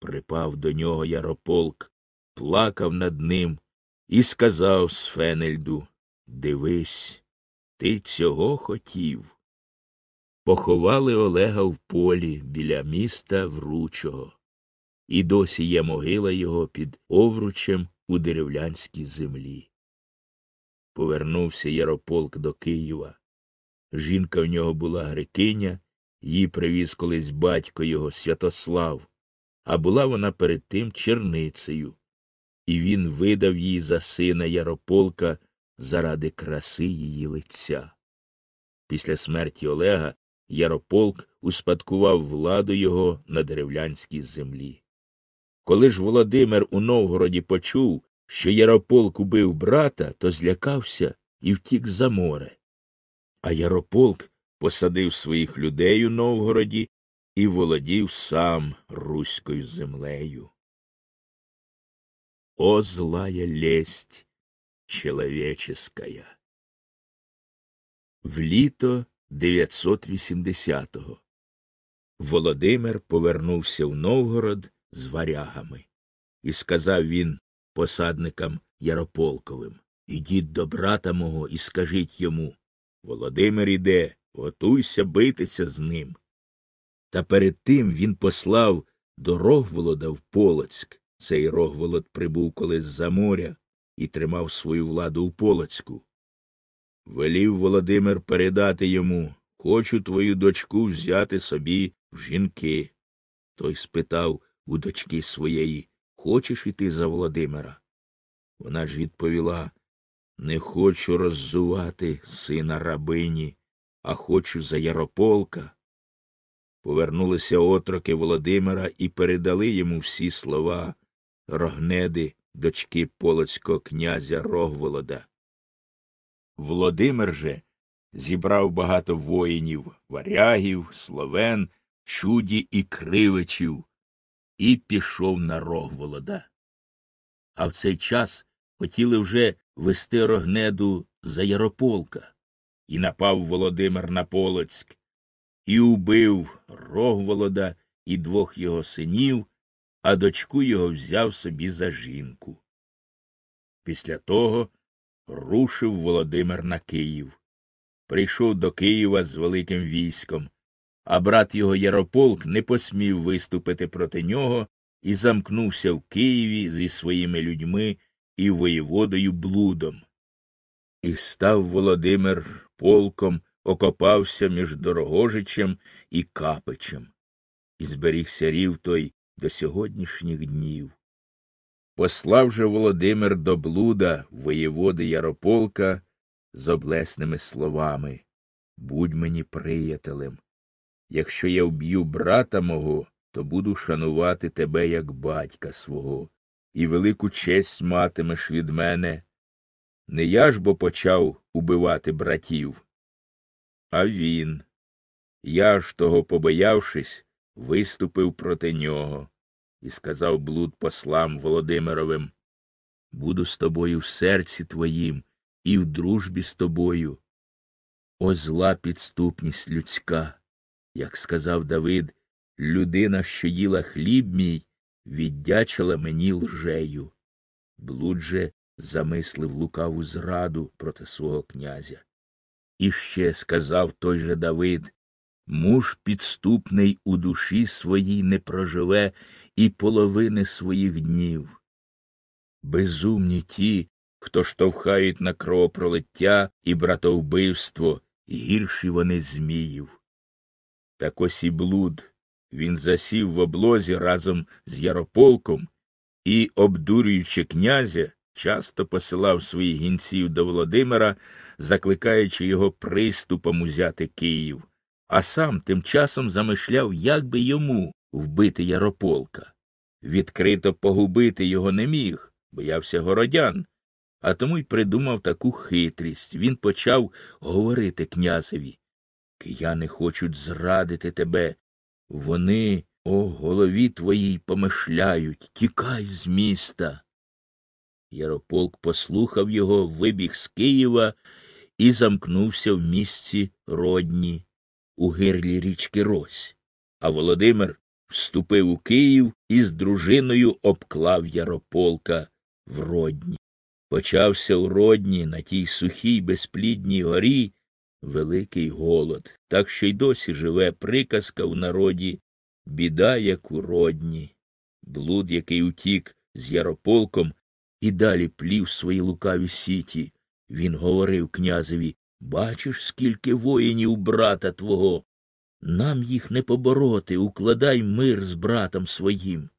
Припав до нього Ярополк, плакав над ним і сказав Сфенельду Дивись, ти цього хотів. Поховали Олега в полі біля міста Вручого, і досі є могила його під овручем у деревлянській землі. Повернувся Ярополк до Києва. Жінка в нього була грекиня, її привіз колись батько його Святослав, а була вона перед тим черницею, і він видав її за сина Ярополка заради краси її лиця. Після смерті Олега Ярополк успадкував владу його на деревлянській землі. Коли ж Володимир у Новгороді почув, що Ярополк убив брата, то злякався і втік за море. А Ярополк посадив своїх людей у Новгороді і володів сам руською землею. О, злая лесть человеческая! В літо 980-го Володимир повернувся в Новгород з варягами, і сказав він посадникам Ярополковим Ідіть до брата мого і скажіть йому Володимир іде, готуйся битися з ним. Та перед тим він послав до Рогволода в Полоцьк. Цей Рогволод прибув колись за моря і тримав свою владу у Полоцьку. Велів Володимир передати йому Хочу твою дочку взяти собі в жінки. Той спитав у дочки своєї Хочеш іти за Володимира? Вона ж відповіла Не хочу роззувати сина рабині, а хочу за Ярополка. Повернулися отроки Володимира і передали йому всі слова Рогнеди, дочки полоцького князя Рогволода. Володимир же зібрав багато воїнів, варягів, словен, чуді і кривичів і пішов на Рогволода. А в цей час хотіли вже вести Рогнеду за Ярополка, і напав Володимир на Полоцьк, і убив Рогволода і двох його синів, а дочку його взяв собі за жінку. Після того рушив Володимир на Київ. Прийшов до Києва з великим військом, а брат його Ярополк не посмів виступити проти нього, і замкнувся в Києві зі своїми людьми і воєводою блудом. І став Володимир полком, окопався між Дорогожичем і Капичем, і зберігся рів той до сьогоднішніх днів. Послав же Володимир до блуда воєводи Ярополка з облесними словами Будь мені приятелем. Якщо я вб'ю брата мого, то буду шанувати тебе як батька свого, і велику честь матимеш від мене. Не я ж бо почав убивати братів, а він. Я ж того, побоявшись, виступив проти нього і сказав блуд послам Володимировим Буду з тобою в серці твоїм і в дружбі з тобою. О зла підступність людська, як сказав Давид, людина, що їла хліб мій, віддячила мені лжею. Блуд же замислив лукаву зраду проти свого князя. І ще сказав той же Давид Муж підступний у душі своїй не проживе і половини своїх днів. Безумні ті, хто штовхають на кровопролиття і братовбивство, гірші вони зміїв. Так ось і блуд він засів в облозі разом з Ярополком і, обдурюючи князя, часто посилав своїх гінців до Володимира, закликаючи його приступом узяти Київ, а сам тим часом замишляв, як би йому вбити Ярополка. Відкрито погубити його не міг, боявся городян, а тому й придумав таку хитрість. Він почав говорити князеві Кияни хочуть зрадити тебе. Вони, о голові твоїй, помишляють, тікай з міста. Ярополк послухав його, вибіг з Києва і замкнувся в місці родні у гирлі річки Рось. А Володимир вступив у Київ і з дружиною обклав Ярополка в родні. Почався у родні на тій сухій безплідній горі великий голод, так що й досі живе приказка в народі біда, як у родні. Блуд, який утік з Ярополком, і далі плів свої лукаві сіті. Він говорив князеві Бачиш, скільки воїнів брата твого. Нам їх не побороти, укладай мир з братом своїм.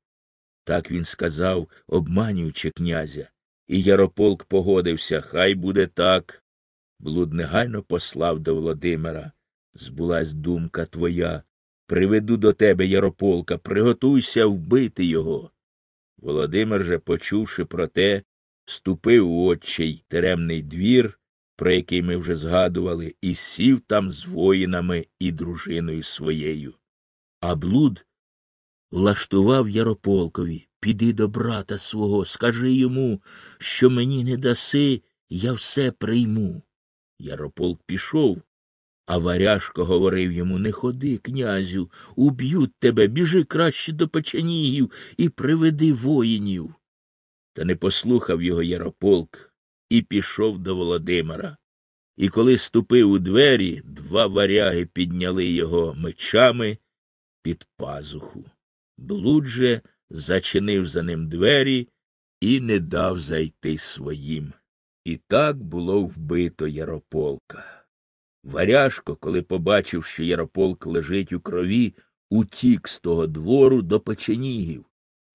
Так він сказав, обманюючи князя. І Ярополк погодився, хай буде так. Блуд негайно послав до Володимира. Збулась думка твоя. Приведу до тебе Ярополка, приготуйся вбити його. Володимир же, почувши про те, ступив у отчий теремний двір, про який ми вже згадували, і сів там з воїнами і дружиною своєю. А блуд влаштував Ярополкові Піди до брата свого, скажи йому, що мені не даси, я все прийму. Ярополк пішов, а Варяшко говорив йому Не ходи, князю, уб'ють тебе, біжи краще до печенігів і приведи воїнів. Та не послухав його Ярополк і пішов до Володимира. І коли ступив у двері, два варяги підняли його мечами під пазуху. Блуд же зачинив за ним двері і не дав зайти своїм. І так було вбито Ярополка. Варяшко, коли побачив, що Ярополк лежить у крові, утік з того двору до печенігів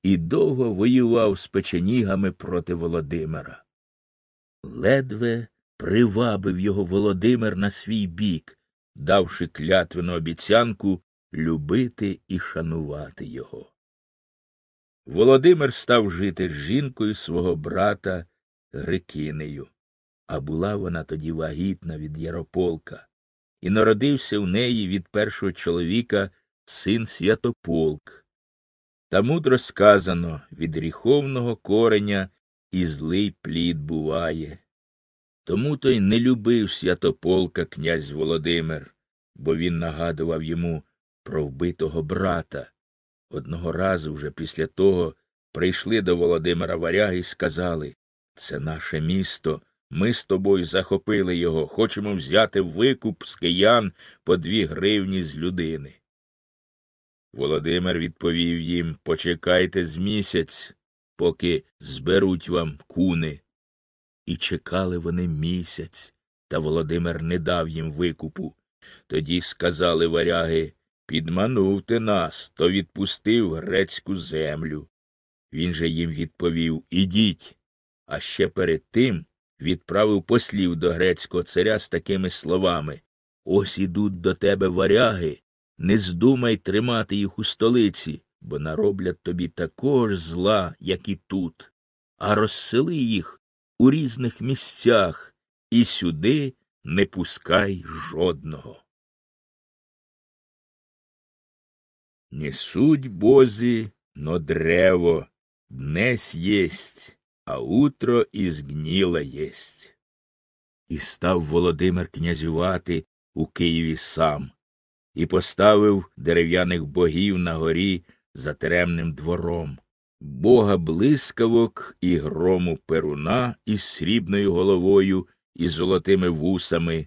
і довго воював з печенігами проти Володимира. Ледве привабив його Володимир на свій бік, давши клятвену обіцянку любити і шанувати його. Володимир став жити з жінкою свого брата Грикинею, а була вона тоді вагітна від Ярополка, і народився в неї від першого чоловіка син Святополк. Та мудро сказано від гріховного кореня і злий плід буває. Тому то й не любив святополка князь Володимир, бо він нагадував йому про вбитого брата. Одного разу вже після того прийшли до Володимира варяги і сказали Це наше місто. Ми з тобою захопили його, хочемо взяти викуп з киян по дві гривні з людини. Володимир відповів їм Почекайте з місяць, поки зберуть вам куни. І чекали вони місяць, та Володимир не дав їм викупу. Тоді сказали варяги Підманув ти нас, то відпустив грецьку землю. Він же їм відповів Ідіть. А ще перед тим відправив послів до грецького царя з такими словами Ось ідуть до тебе варяги, не здумай тримати їх у столиці, бо нароблять тобі такого ж зла, як і тут, а розсели їх у різних місцях і сюди не пускай жодного. Несуть бозі, но древо, днесь єсть, а утро і згніла єсть. І став Володимир князювати у Києві сам, і поставив дерев'яних богів на горі за теремним двором, бога блискавок і грому перуна із срібною головою і золотими вусами,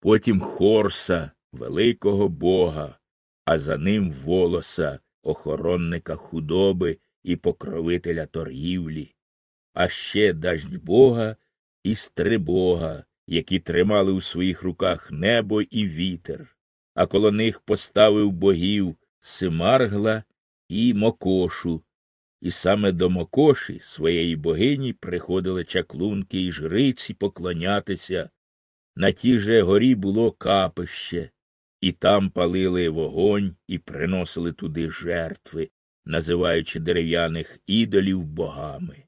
потім хорса, великого бога, а за ним волоса, охоронника худоби і покровителя торгівлі, а ще дасть бога і стрибога, які тримали у своїх руках небо і вітер, а коло них поставив богів Симаргла і Мокошу, і саме до Мокоші, своєї богині, приходили чаклунки і жриці поклонятися. На тій же горі було капище, і там палили вогонь і приносили туди жертви, називаючи дерев'яних ідолів богами,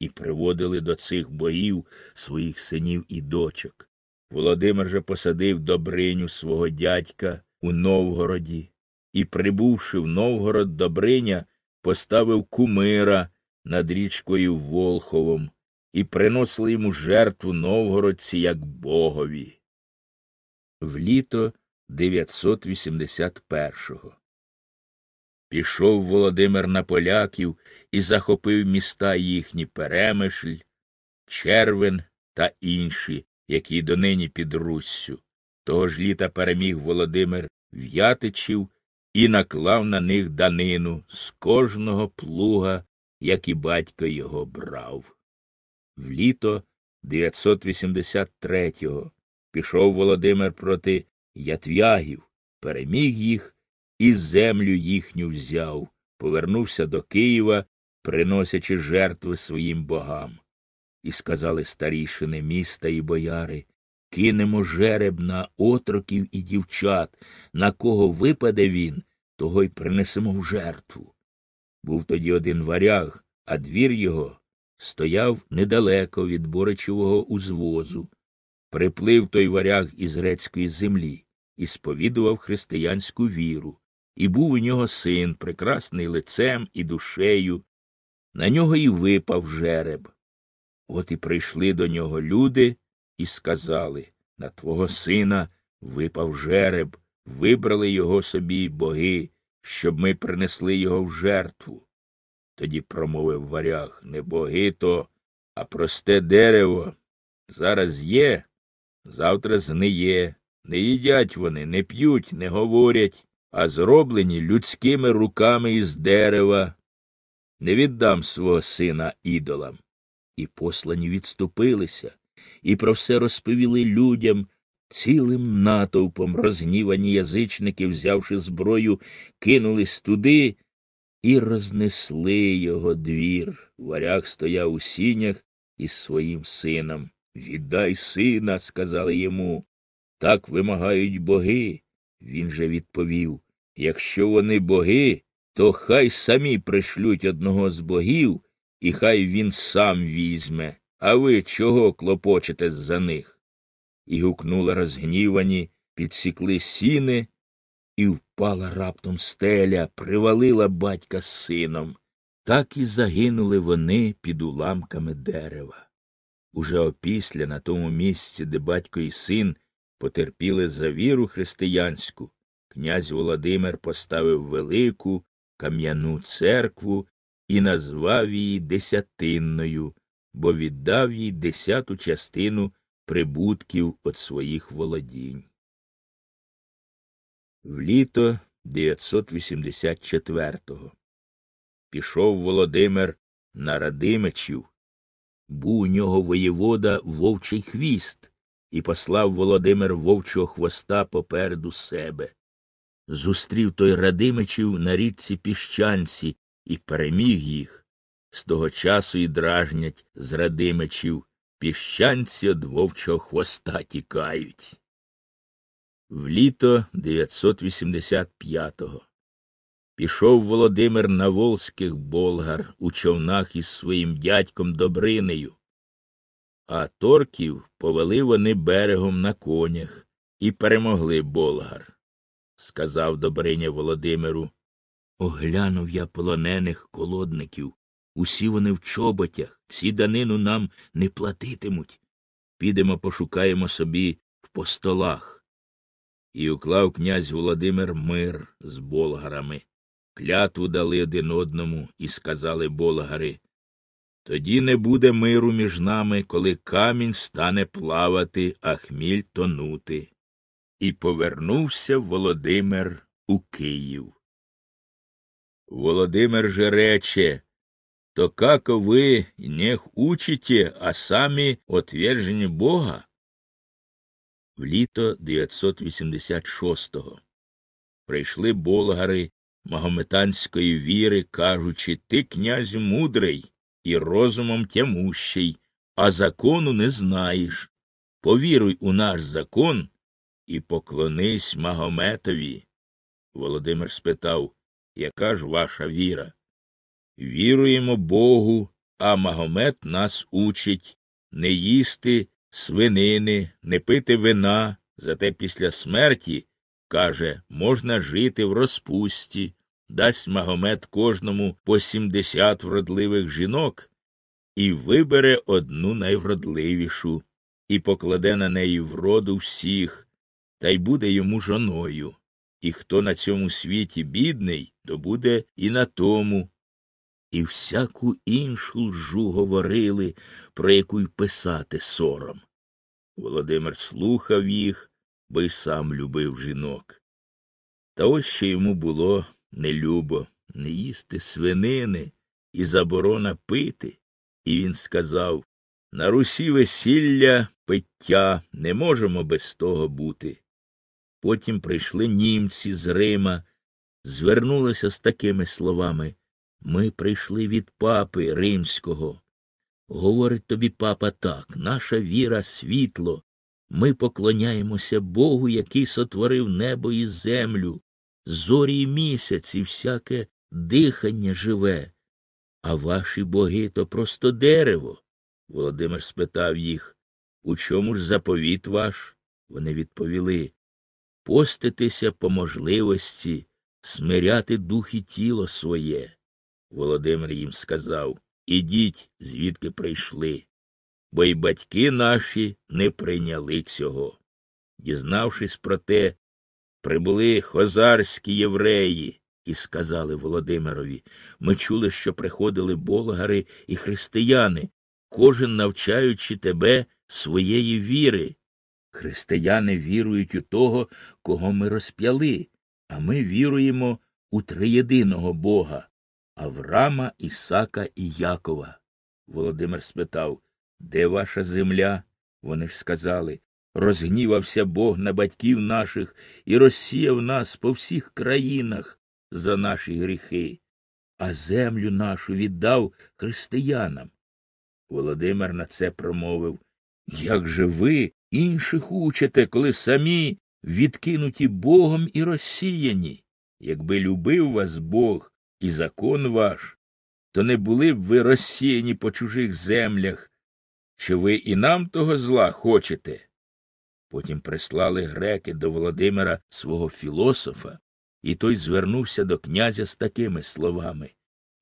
і приводили до цих боїв своїх синів і дочок. Володимир же посадив Добриню свого дядька у Новгороді, і, прибувши в Новгород Добриня, поставив кумира над річкою Волховом і приносили йому жертву новгородці як богові. В літо 981-го. Пішов Володимир на поляків і захопив міста їхні Перемишль, Червен та інші, які донині під Руссю. Того ж літа переміг Володимир В'ятичів і наклав на них данину з кожного плуга, як і батько його брав. В літо 983-го пішов Володимир проти ятвягів, переміг їх і землю їхню взяв, повернувся до Києва, приносячи жертви своїм богам. І сказали старішини міста і бояри кинемо жереб на отроків і дівчат, на кого випаде він, того й принесемо в жертву. Був тоді один варяг, а двір його стояв недалеко від Боричевого узвозу. Приплив той варяг із грецької землі і сповідував християнську віру, і був у нього син, прекрасний лицем і душею. На нього і випав жереб. От і прийшли до нього люди і сказали на твого сина випав жереб, вибрали його собі боги, щоб ми принесли його в жертву. Тоді промовив варяг не боги то, а просте дерево. Зараз є, завтра зниє. Не їдять вони, не п'ють, не говорять, а зроблені людськими руками із дерева. Не віддам свого сина ідолам. І послані відступилися, і про все розповіли людям, цілим натовпом розгнівані язичники, взявши зброю, кинулись туди і рознесли його двір. Варяг стояв у сінях із своїм сином. Віддай сина, сказали йому. Так вимагають боги. Він же відповів Якщо вони боги, то хай самі пришлють одного з богів, і хай він сам візьме. А ви чого клопочете за них? І гукнули розгнівані, підсікли сіни, і впала раптом стеля, привалила батька з сином. Так і загинули вони під уламками дерева. Уже опісля на тому місці, де батько і син потерпіли за віру християнську, князь Володимир поставив велику кам'яну церкву і назвав її Десятинною, бо віддав їй десяту частину прибутків від своїх володінь. В літо 984-го. Пішов Володимир на Радимичів. Був у нього воєвода вовчий хвіст, і послав Володимир вовчого хвоста попереду себе. Зустрів той Радимичів на річці піщанці і переміг їх. З того часу і дражнять з Радимичів, піщанці од вовчого хвоста тікають. В літо 985-го пішов Володимир на волзьких болгар у човнах із своїм дядьком Добринею, а торків повели вони берегом на конях і перемогли болгар. Сказав Добриня Володимиру. Оглянув я полонених колодників. Усі вони в чоботях, всі данину нам не платитимуть. Підемо пошукаємо собі в постолах. І уклав князь Володимир мир з болгарами. Клятву дали один одному і сказали болгари тоді не буде миру між нами, коли камінь стане плавати, а хміль тонути. І повернувся Володимир у Київ. Володимир же рече, то како вы нех учите, а самі отвержені Бога? В літо 986-го прийшли болгари магометанської віри, кажучи Ти, князю мудрий і розумом тямущий, а закону не знаєш. Повіруй у наш закон і поклонись Магометові. Володимир спитав, яка ж ваша віра? Віруємо Богу, а Магомет нас учить не їсти свинини, не пити вина, зате після смерті, каже, можна жити в розпусті, дасть Магомет кожному по сімдесят вродливих жінок і вибере одну найвродливішу, і покладе на неї вроду всіх, та й буде йому жоною. І хто на цьому світі бідний, то буде і на тому. І всяку іншу лжу говорили, про яку й писати сором. Володимир слухав їх, бо й сам любив жінок. Та ось що йому було нелюбо не їсти свинини і заборона пити. І він сказав на Русі весілля, пиття не можемо без того бути. Потім прийшли німці з Рима, звернулися з такими словами Ми прийшли від папи римського. Говорить тобі папа так, наша віра світло. Ми поклоняємося Богу, який сотворив небо і землю, зорі й місяць і всяке дихання живе. А ваші боги то просто дерево. Володимир спитав їх, у чому ж заповіт ваш? Вони відповіли поститися по можливості, смиряти дух і тіло своє. Володимир їм сказав Ідіть, звідки прийшли, бо й батьки наші не прийняли цього. Дізнавшись про те, прибули хозарські євреї і сказали Володимирові ми чули, що приходили болгари і християни, кожен навчаючи тебе своєї віри. Християни вірують у того, кого ми розп'яли, а ми віруємо у триєдиного Бога Аврама, Ісака і Якова. Володимир спитав Де ваша земля? Вони ж сказали Розгнівався Бог на батьків наших і розсіяв нас по всіх країнах за наші гріхи, а землю нашу віддав християнам. Володимир на це промовив Як же ви інших учите, коли самі відкинуті Богом і розсіяні? Якби любив вас Бог і закон ваш, то не були б ви розсіяні по чужих землях, чи ви і нам того зла хочете? Потім прислали греки до Володимира свого філософа, і той звернувся до князя з такими словами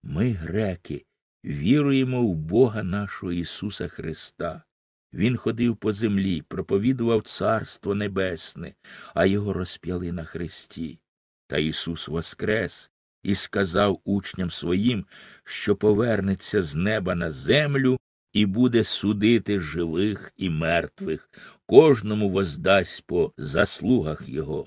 Ми, греки, віруємо в Бога нашого Ісуса Христа. Він ходив по землі, проповідував Царство Небесне, а його розп'яли на хресті. Та Ісус воскрес і сказав учням своїм, що повернеться з неба на землю і буде судити живих і мертвих, кожному воздасть по заслугах його,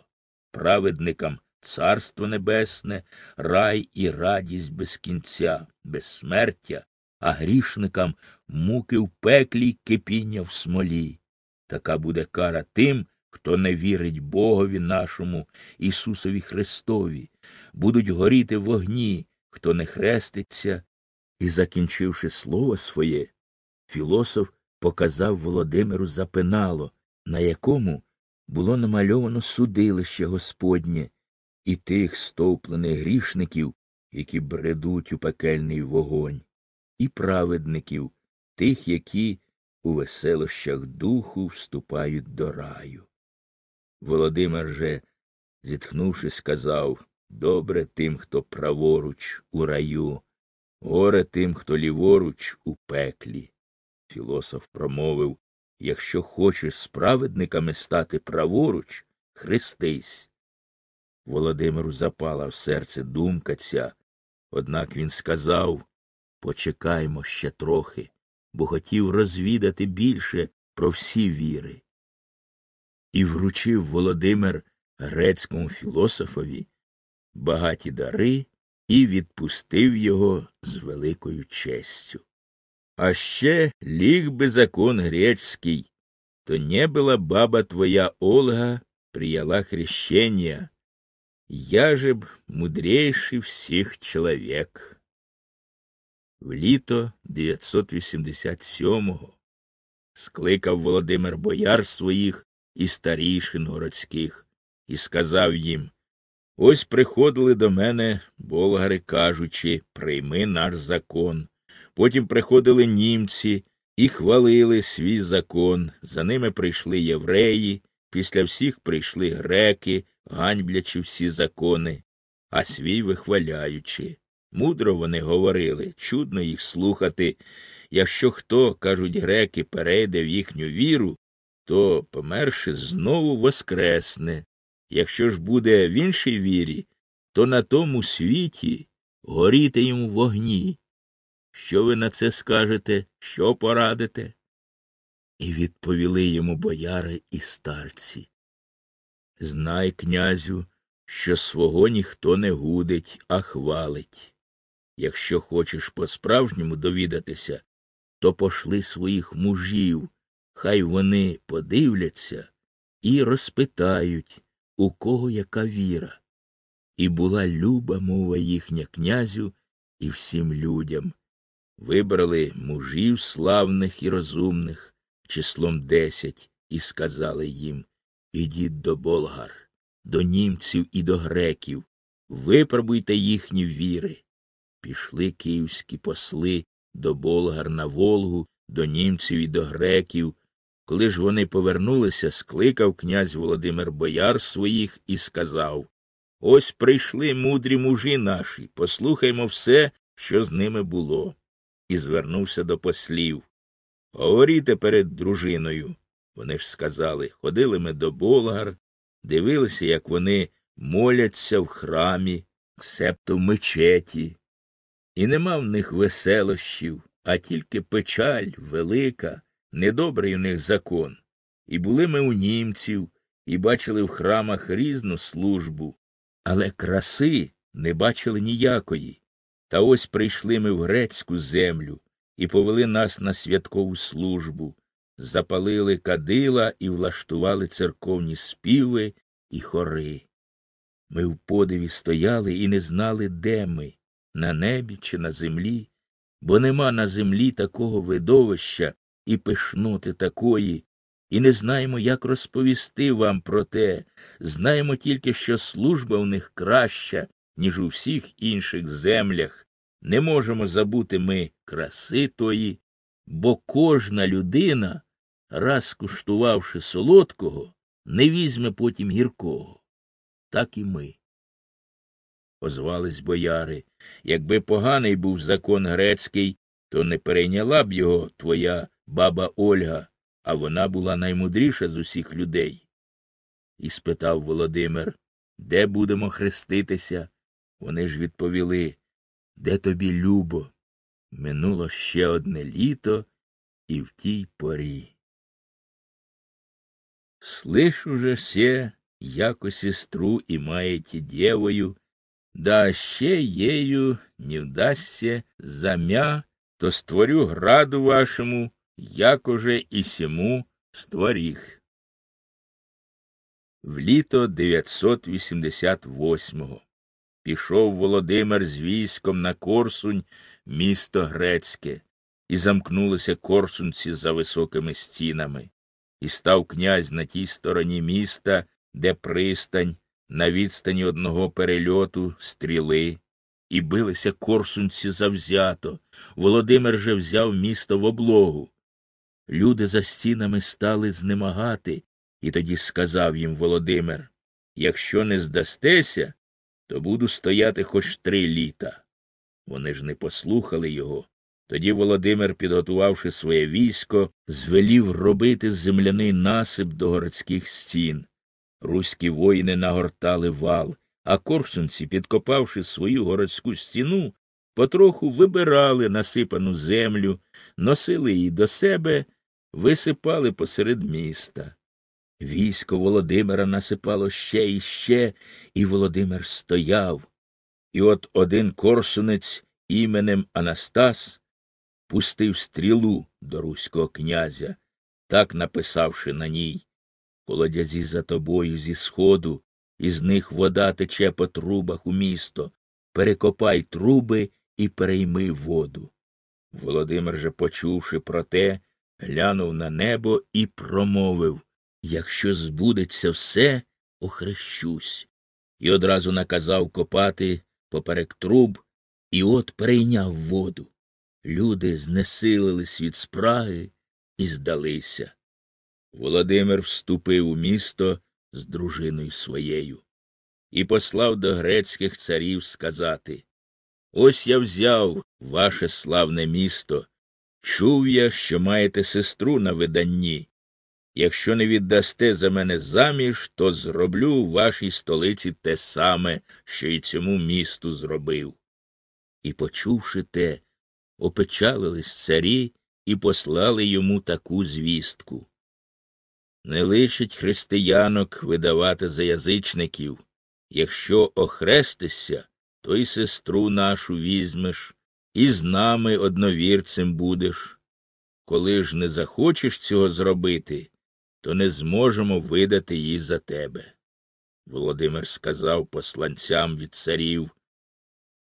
праведникам царство небесне, рай і радість без кінця, безсмертя, а грішникам муки в пеклі кипіння в смолі. Така буде кара тим, хто не вірить Богові нашому, Ісусові Христові, будуть горіти в вогні, хто не хреститься. І, закінчивши слово своє, філософ показав Володимиру запинало, на якому було намальовано судилище Господнє і тих стовплених грішників, які бредуть у пекельний вогонь, і праведників, тих, які у веселощах духу вступають до раю. Володимир же, зітхнувши, сказав Добре тим, хто праворуч у раю, горе тим, хто ліворуч у пеклі. Філософ промовив Якщо хочеш справедниками стати праворуч, хрестись. Володимиру запала в серце думка ця, однак він сказав Почекаймо ще трохи, бо хотів розвідати більше про всі віри. І вручив Володимир грецькому філософові багаті дари і відпустив його з великою честю. А ще ліг би закон греческий, то не была баба твоя Ольга прияла хрещения, я же б мудрейший всіх чоловік. В літо 987-го скликав Володимир бояр своїх і старішин городських і сказав їм Ось приходили до мене болгари, кажучи прийми наш закон. Потім приходили німці і хвалили свій закон. За ними прийшли євреї, після всіх прийшли греки, ганьблячи всі закони, а свій вихваляючи. Мудро вони говорили, чудно їх слухати. Якщо хто, кажуть греки, перейде в їхню віру, то, померши, знову воскресне. Якщо ж буде в іншій вірі, то на тому світі горіти йому вогні. Що ви на це скажете, що порадите? І відповіли йому бояри і старці. Знай, князю, що свого ніхто не гудить, а хвалить. Якщо хочеш по справжньому довідатися, то пошли своїх мужів, хай вони подивляться і розпитають, у кого яка віра. І була люба мова їхня князю і всім людям. Вибрали мужів славних і розумних, числом десять, і сказали їм Ідіть до болгар, до німців і до греків, випробуйте їхні віри. Пішли київські посли до болгар на Волгу, до німців і до греків. Коли ж вони повернулися, скликав князь Володимир бояр своїх і сказав Ось прийшли мудрі мужі наші, послухаймо все, що з ними було і звернувся до послів. Говоріте перед дружиною. Вони ж сказали ходили ми до болгар, дивилися, як вони моляться в храмі, септо в мечеті. І нема в них веселощів, а тільки печаль велика, недобрий у них закон. І були ми у німців, і бачили в храмах різну службу, але краси не бачили ніякої. Та ось прийшли ми в грецьку землю і повели нас на святкову службу, запалили кадила і влаштували церковні співи і хори. Ми в подиві стояли і не знали, де ми, на небі чи на землі, бо нема на землі такого видовища і пишноти такої, і не знаємо, як розповісти вам про те, знаємо тільки, що служба в них краща, ніж у всіх інших землях. Не можемо забути ми краси тої, бо кожна людина, раз скуштувавши солодкого, не візьме потім гіркого. Так і ми. Озвались бояри. Якби поганий був закон грецький, то не перейняла б його твоя баба Ольга, а вона була наймудріша з усіх людей. І спитав Володимир, де будемо хреститися? Вони ж відповіли Де тобі любо? Минуло ще одне літо і в тій порі. Слышу же все, яко сестру і маєте дєвою, да ще єю не вдасться замя, то створю граду вашому, якоже і сіму створіх. В літо 988-го пішов Володимир з військом на Корсунь, місто Грецьке, і замкнулися корсунці за високими стінами, і став князь на тій стороні міста, де пристань, на відстані одного перельоту стріли, і билися корсунці завзято. Володимир же взяв місто в облогу. Люди за стінами стали знемагати, і тоді сказав їм Володимир Якщо не здастеся, то буду стояти хоч три літа. Вони ж не послухали його. Тоді Володимир, підготувавши своє військо, звелів робити земляний насип до городських стін. Руські воїни нагортали вал, а корсунці, підкопавши свою городську стіну, потроху вибирали насипану землю, носили її до себе, висипали посеред міста. Військо Володимира насипало ще і ще, і Володимир стояв. І от один корсунець іменем Анастас пустив стрілу до руського князя, так написавши на ній Колодязі за тобою зі сходу, із них вода тече по трубах у місто. Перекопай труби і перейми воду. Володимир же, почувши про те, глянув на небо і промовив Якщо збудеться все, охрещусь. І одразу наказав копати поперек труб, і от перейняв воду. Люди знесилились від спраги і здалися. Володимир вступив у місто з дружиною своєю і послав до грецьких царів сказати Ось я взяв ваше славне місто. Чув я, що маєте сестру на виданні. Якщо не віддасте за мене заміж, то зроблю в вашій столиці те саме, що й цьому місту зробив. І, почувши те, опечалились царі і послали йому таку звістку. Не личить християнок видавати за язичників. Якщо охрестишся, то й сестру нашу візьмеш, і з нами одновірцем будеш. Коли ж не захочеш цього зробити, то не зможемо видати її за тебе. Володимир сказав посланцям від царів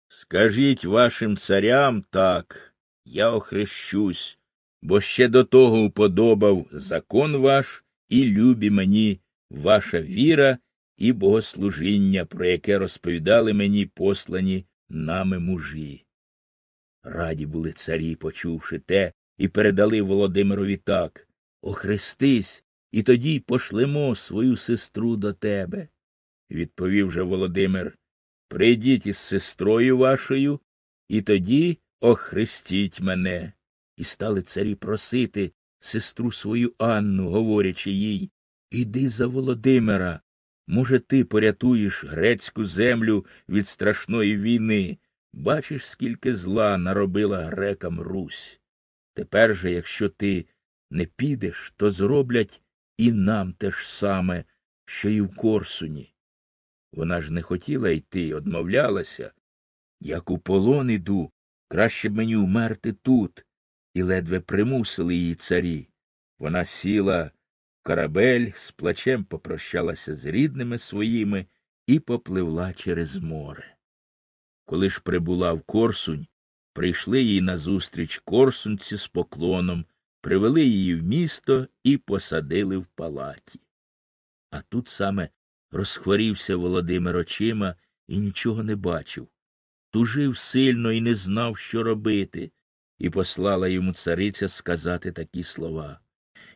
Скажіть вашим царям так, я охрещусь, бо ще до того уподобав закон ваш і любі мені ваша віра і богослужіння, про яке розповідали мені послані нами мужі. Раді були царі, почувши те, і передали Володимирові так Охрестись, і тоді пошлемо свою сестру до тебе. Відповів же Володимир Прийдіть із сестрою вашою, і тоді охрестіть мене. І стали царі просити сестру свою Анну, говорячи їй Іди за Володимира. Може, ти порятуєш грецьку землю від страшної війни. Бачиш, скільки зла наробила грекам Русь. Тепер же, якщо ти не підеш, то зроблять і нам те ж саме, що й в Корсуні. Вона ж не хотіла йти, одмовлялася. Як у полон іду, краще б мені вмерти тут, і ледве примусили її царі. Вона сіла в корабель, з плачем попрощалася з рідними своїми і попливла через море. Коли ж прибула в Корсунь, прийшли їй назустріч корсунці з поклоном, привели її в місто і посадили в палаті. А тут саме розхворівся Володимир очима і нічого не бачив. Тужив сильно і не знав, що робити, і послала йому цариця сказати такі слова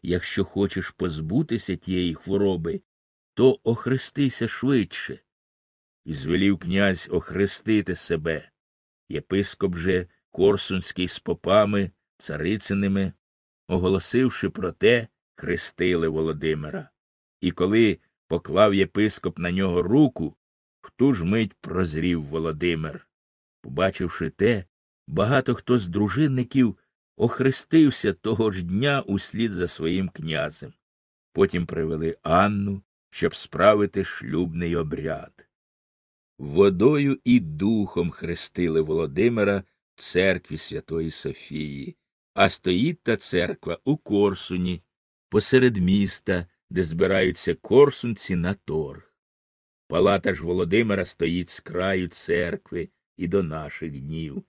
Якщо хочеш позбутися тієї хвороби, то охрестися швидше. І звелів князь охрестити себе. Єпископ же Корсунський з попами, царициними, оголосивши про те, хрестили Володимира. І коли поклав єпископ на нього руку, в ту ж мить прозрів Володимир. Побачивши те, багато хто з дружинників охрестився того ж дня услід за своїм князем. Потім привели Анну, щоб справити шлюбний обряд. Водою і духом хрестили Володимира в церкві Святої Софії, а стоїть та церква у Корсуні, посеред міста, де збираються корсунці на торг. Палата ж Володимира стоїть з краю церкви і до наших днів,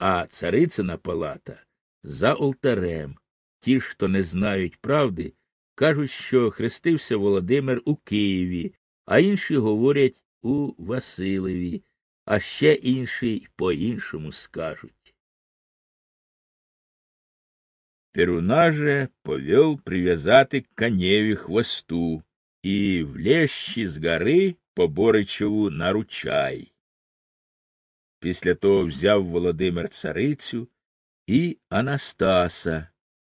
а царицина палата за олтарем. Ті, хто не знають правди, кажуть, що хрестився Володимир у Києві, а інші говорять у Василеві, а ще інші по іншому скажуть. Перуна же повел прив'язати коневі хвосту і в лещі з гори по Боричеву на ручай. Після того взяв Володимир царицю і Анастаса,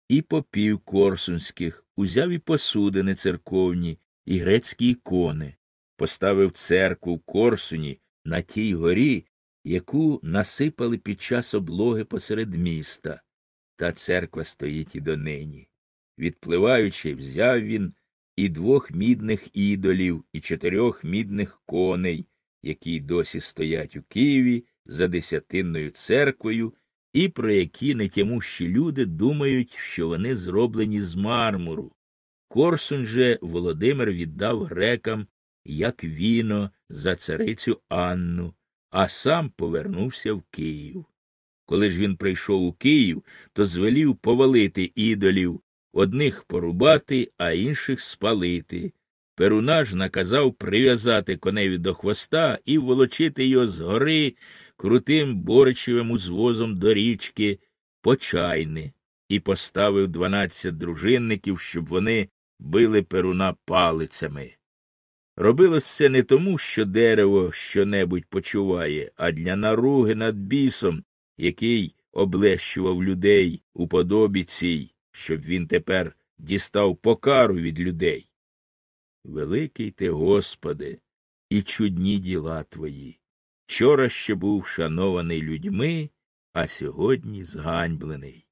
і попів корсунських, узяв і посудини церковні, і грецькі ікони, поставив церкву в Корсуні на тій горі, яку насипали під час облоги посеред міста. Та церква стоїть і донині. Відпливаючи, взяв він і двох мідних ідолів, і чотирьох мідних коней, які досі стоять у Києві за десятинною церквою, і про які нетямущі люди думають, що вони зроблені з мармуру. Корсунь же Володимир віддав грекам як віно за царицю Анну, а сам повернувся в Київ. Коли ж він прийшов у Київ, то звелів повалити ідолів, одних порубати, а інших спалити. Перуна ж наказав прив'язати коневі до хвоста і волочити його з гори крутим боричевим узвозом до річки Почайни і поставив дванадцять дружинників, щоб вони били перуна палицями. Робилось це не тому, що дерево щонебудь почуває, а для наруги над бісом, який облещував людей у подобі цій, щоб він тепер дістав покару від людей. Великий ти, Господи, і чудні діла твої. Вчора ще був шанований людьми, а сьогодні зганьблений.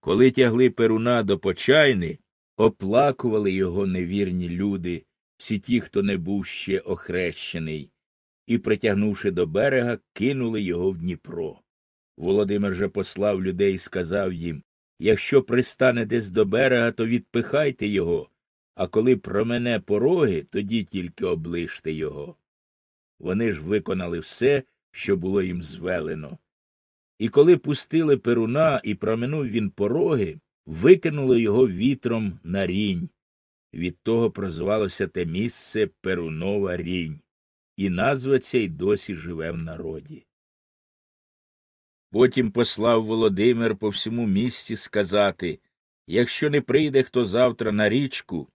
Коли тягли перуна до почайни, оплакували його невірні люди, всі ті, хто не був ще охрещений, і, притягнувши до берега, кинули його в Дніпро. Володимир же послав людей і сказав їм Якщо пристане десь до берега, то відпихайте його, а коли промене пороги, тоді тільки облиште його. Вони ж виконали все, що було їм звелено. І коли пустили перуна і проминув він пороги, викинуло його вітром на рінь. Від того прозвалося те місце Перунова рінь, і назва ця й досі живе в народі. Потім послав Володимир по всьому місті сказати якщо не прийде хто завтра на річку,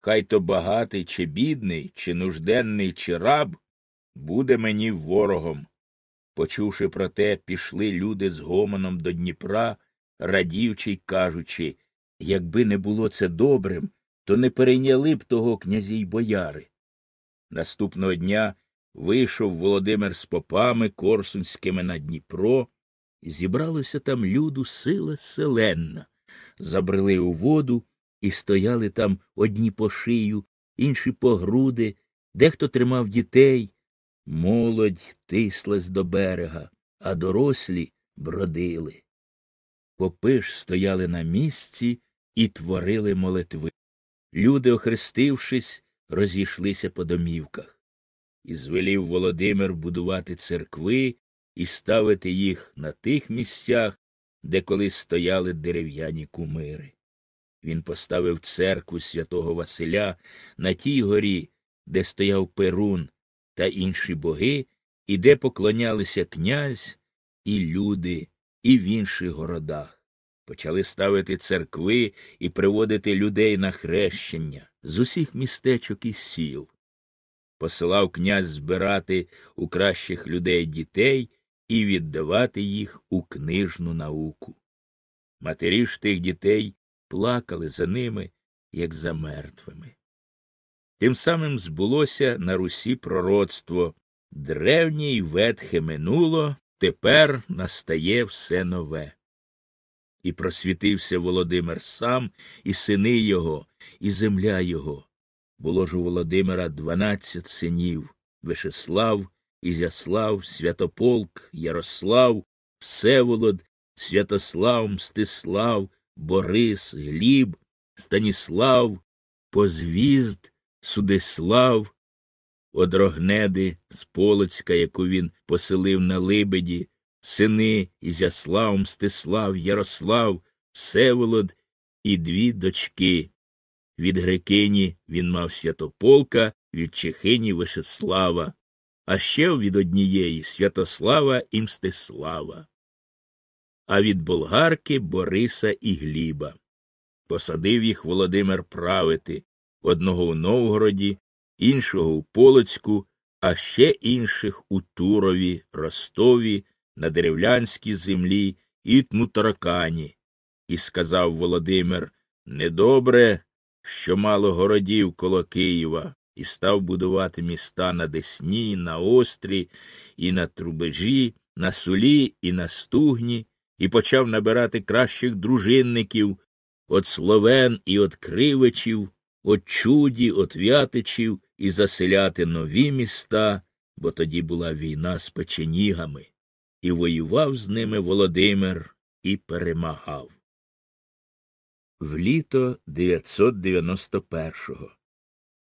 хай то багатий, чи бідний, чи нужденний, чи раб, буде мені ворогом. Почувши про те, пішли люди з гомоном до Дніпра, радіючи й кажучи якби не було це добрим, то не перейняли б того князі й бояри. Наступного дня вийшов Володимир з попами корсунськими на Дніпро, і зібралося там люду сила селенна. Забрели у воду і стояли там одні по шию, інші по груди, дехто тримав дітей, Молодь тислась до берега, а дорослі бродили. Попи ж стояли на місці і творили молитви. Люди, охрестившись, розійшлися по домівках. І звелів Володимир будувати церкви і ставити їх на тих місцях, де колись стояли дерев'яні кумири. Він поставив церкву святого Василя на тій горі, де стояв Перун, та інші боги, і де поклонялися князь і люди, і в інших городах. Почали ставити церкви і приводити людей на хрещення з усіх містечок і сіл. Посилав князь збирати у кращих людей дітей і віддавати їх у книжну науку. Матері ж тих дітей плакали за ними, як за мертвими. Тим самим збулося на Русі пророцтво древнє й ветхе минуло, тепер настає все нове. І просвітився Володимир сам, і сини його, і земля його. Було ж у Володимира дванадцять синів Вишеслав, Ізяслав, Святополк, Ярослав, Всеволод, Святослав, Мстислав, Борис, Гліб, Станіслав, Позвізд, Судислав, Одрогнеди з Полоцька, яку він поселив на Либеді, сини Ізяслав, Мстислав, Ярослав, Всеволод і дві дочки. Від Грекині він мав Святополка, від Чехині Вишеслава, а ще від однієї Святослава і Мстислава, а від болгарки Бориса і Гліба. Посадив їх Володимир правити одного у Новгороді, іншого у Полоцьку, а ще інших у Турові, Ростові, на деревлянській землі і Тмутаракані. І сказав Володимир Недобре, що мало городів коло Києва, і став будувати міста на Десні, на Острі, і на Трубежі, на Сулі і на Стугні, і почав набирати кращих дружинників от словен і от кривичів, от чуді, от вятичів, і заселяти нові міста, бо тоді була війна з печенігами, і воював з ними Володимир і перемагав. В літо 991-го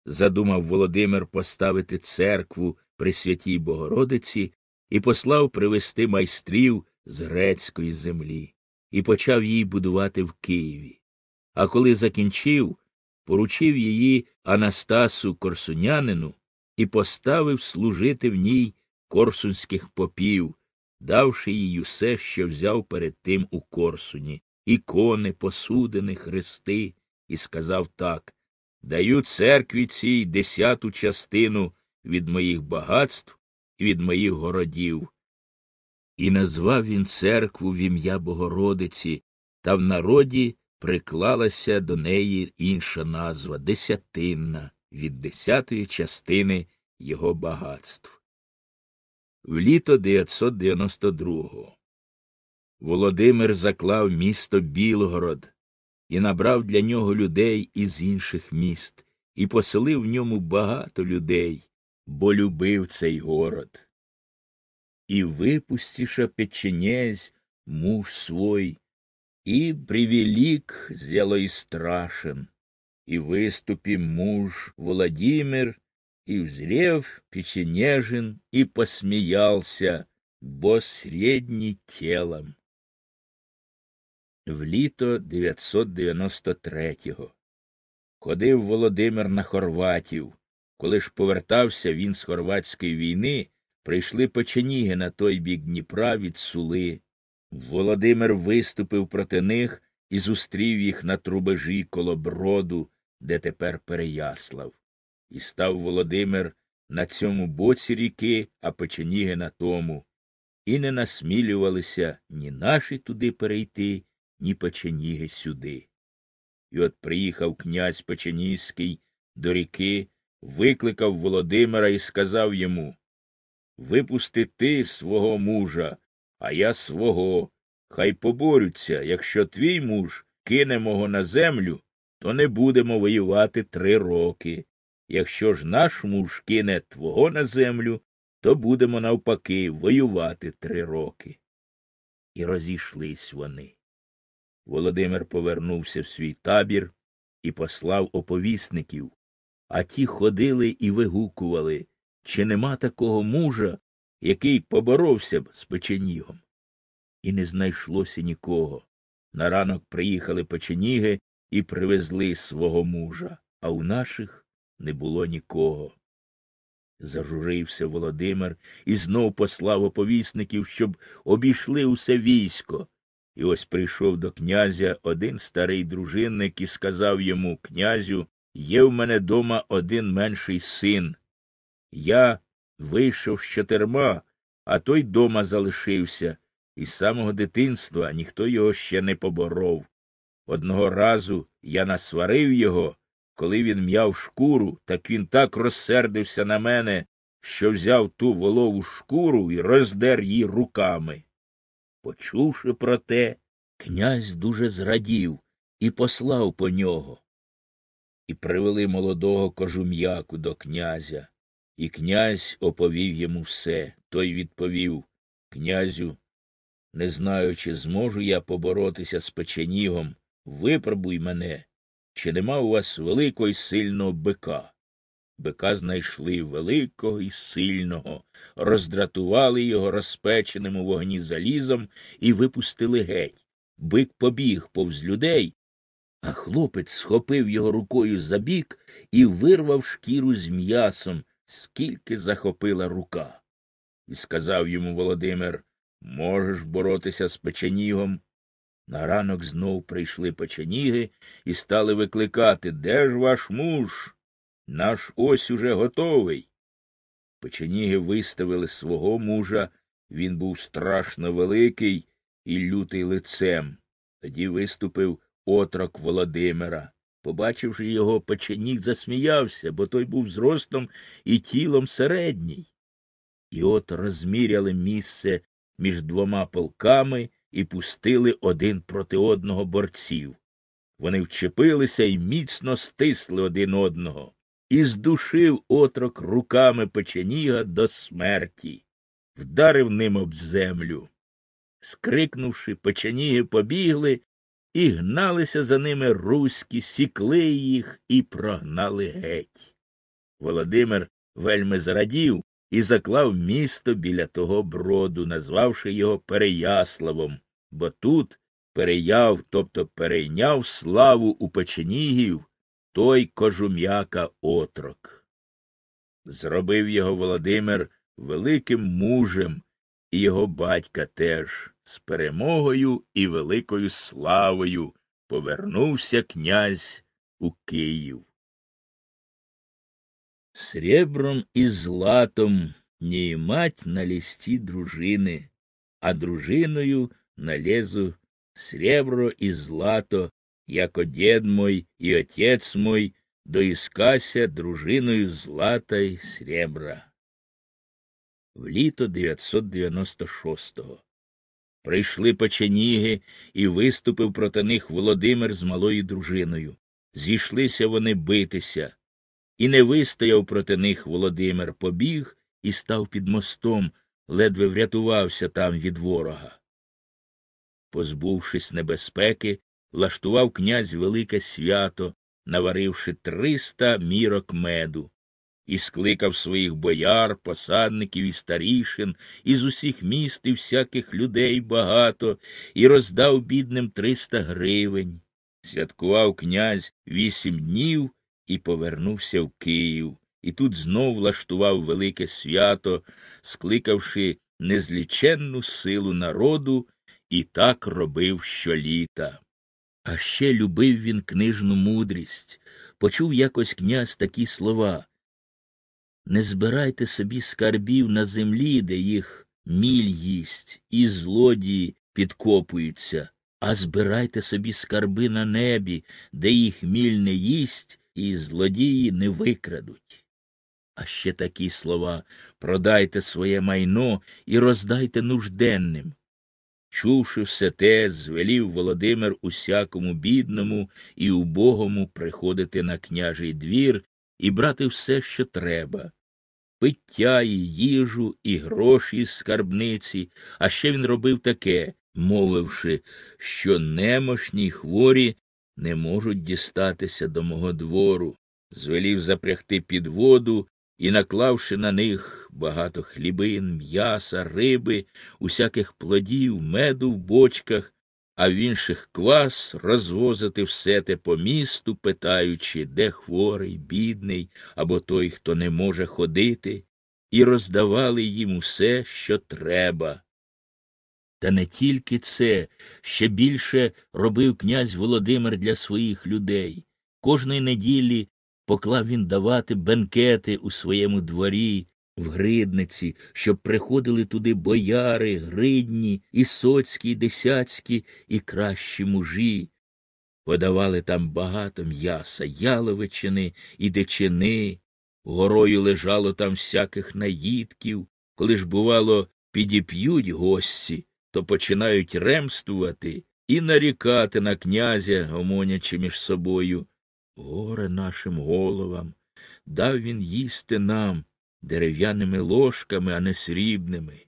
задумав Володимир поставити церкву при святій Богородиці і послав привезти майстрів з грецької землі і почав її будувати в Києві. А коли закінчив, поручив її Анастасу Корсунянину і поставив служити в ній корсунських попів, давши їй усе, що взяв перед тим у Корсуні ікони, посудини, хрести, і сказав так Даю церкві цій десяту частину від моїх багатств і від моїх городів. І назвав він церкву в ім'я Богородиці, та в народі приклалася до неї інша назва десятинна від десятої частини його багатств. В літо 992-го Володимир заклав місто Білгород і набрав для нього людей із інших міст, і поселив в ньому багато людей, бо любив цей город. І випустіша печенезь муж свой, и привелик зело страшен, и выступи муж Владимир, и взрев печенежен, и посмеялся, бо средний телом в літо 993-го. Ходив Володимир на Хорватів. Коли ж повертався він з хорватської війни, прийшли печеніги на той бік Дніпра від Сули. Володимир виступив проти них і зустрів їх на трубежі коло броду, де тепер Переяслав. І став Володимир на цьому боці ріки, а печеніги на тому. І не насмілювалися ні наші туди перейти, ні печеніги сюди. І от приїхав князь Печеніський до ріки, викликав Володимира і сказав йому Випусти ти свого мужа, а я свого. Хай поборються. Якщо твій муж кине мого на землю, то не будемо воювати три роки. Якщо ж наш муж кине твого на землю, то будемо навпаки воювати три роки. І розійшлись вони. Володимир повернувся в свій табір і послав оповісників, а ті ходили і вигукували, чи нема такого мужа, який поборовся б з печенігом. І не знайшлося нікого. На ранок приїхали печеніги і привезли свого мужа, а у наших не було нікого. Зажурився Володимир і знов послав оповісників, щоб обійшли усе військо. І ось прийшов до князя один старий дружинник і сказав йому Князю, є в мене дома один менший син. Я вийшов з чотирма, а той дома залишився, і з самого дитинства ніхто його ще не поборов. Одного разу я насварив його, коли він м'яв шкуру, так він так розсердився на мене, що взяв ту волову шкуру і роздер її руками. Почувши про те, князь дуже зрадів і послав по нього. і привели молодого кожум'яку до князя. І князь оповів йому все. Той відповів Князю, не знаю, чи зможу я поборотися з печенігом. Випробуй мене, чи нема у вас великого й сильного бика. Бика знайшли великого і сильного, роздратували його розпеченим у вогні залізом і випустили геть. Бик побіг повз людей, а хлопець схопив його рукою за бік і вирвав шкіру з м'ясом, скільки захопила рука. І сказав йому Володимир Можеш боротися з печенігом. На ранок знов прийшли печеніги і стали викликати Де ж ваш муж? Наш ось уже готовий. Печеніги виставили свого мужа, він був страшно великий і лютий лицем. Тоді виступив отрок Володимира. Побачивши його, печеніг засміявся, бо той був зростом і тілом середній. І от розміряли місце між двома полками і пустили один проти одного борців. Вони вчепилися і міцно стисли один одного, і здушив отрок руками печеніга до смерті, вдарив ним об землю. Скрикнувши, печеніги побігли і гналися за ними руські, сікли їх і прогнали геть. Володимир вельми зрадів і заклав місто біля того броду, назвавши його Переяславом, бо тут переяв, тобто перейняв славу у печенігів той кожум'яка отрок. Зробив його Володимир великим мужем, і його батька теж з перемогою і великою славою повернувся князь у Київ. Сребром и златом не мать на листі дружини, а дружиною налезу сребро і злато, яко дед мой і отець мой, доіскася дружиною злата й сребра. В літо 996-го прийшли печеніги, і виступив проти них Володимир з малою дружиною. Зійшлися вони битися. І не вистояв проти них Володимир, побіг і став під мостом, ледве врятувався там від ворога. Позбувшись небезпеки, влаштував князь велике свято, наваривши триста мірок меду, і скликав своїх бояр, посадників і старішин, із усіх міст і всяких людей багато, і роздав бідним триста гривень. Святкував князь вісім днів і повернувся в Київ, і тут знов влаштував велике свято, скликавши незліченну силу народу, і так робив щоліта. А ще любив він книжну мудрість, почув якось князь такі слова Не збирайте собі скарбів на землі, де їх міль їсть, і злодії підкопуються, а збирайте собі скарби на небі, де їх міль не їсть, і злодії не викрадуть. А ще такі слова продайте своє майно і роздайте нужденним. Чувши все те, звелів Володимир усякому бідному і убогому приходити на княжий двір і брати все, що треба. Пиття і їжу, і гроші з скарбниці, а ще він робив таке, мовивши, що немощні й хворі не можуть дістатися до мого двору, звелів запрягти під воду і, наклавши на них багато хлібин, м'яса, риби, усяких плодів, меду в бочках, а в інших квас розвозити все те по місту, питаючи, де хворий, бідний або той, хто не може ходити, і роздавали їм усе, що треба. Та не тільки це, ще більше робив князь Володимир для своїх людей. Кожної неділі поклав він давати бенкети у своєму дворі, в гридниці, щоб приходили туди бояри, гридні, і соцькі, і десяцькі, і кращі мужі. Подавали там багато м'яса, яловичини і дичини, горою лежало там всяких наїдків, коли ж, бувало, підіп'ють гості то починають ремствувати і нарікати на князя, гомонячи між собою. Горе нашим головам, дав він їсти нам дерев'яними ложками, а не срібними.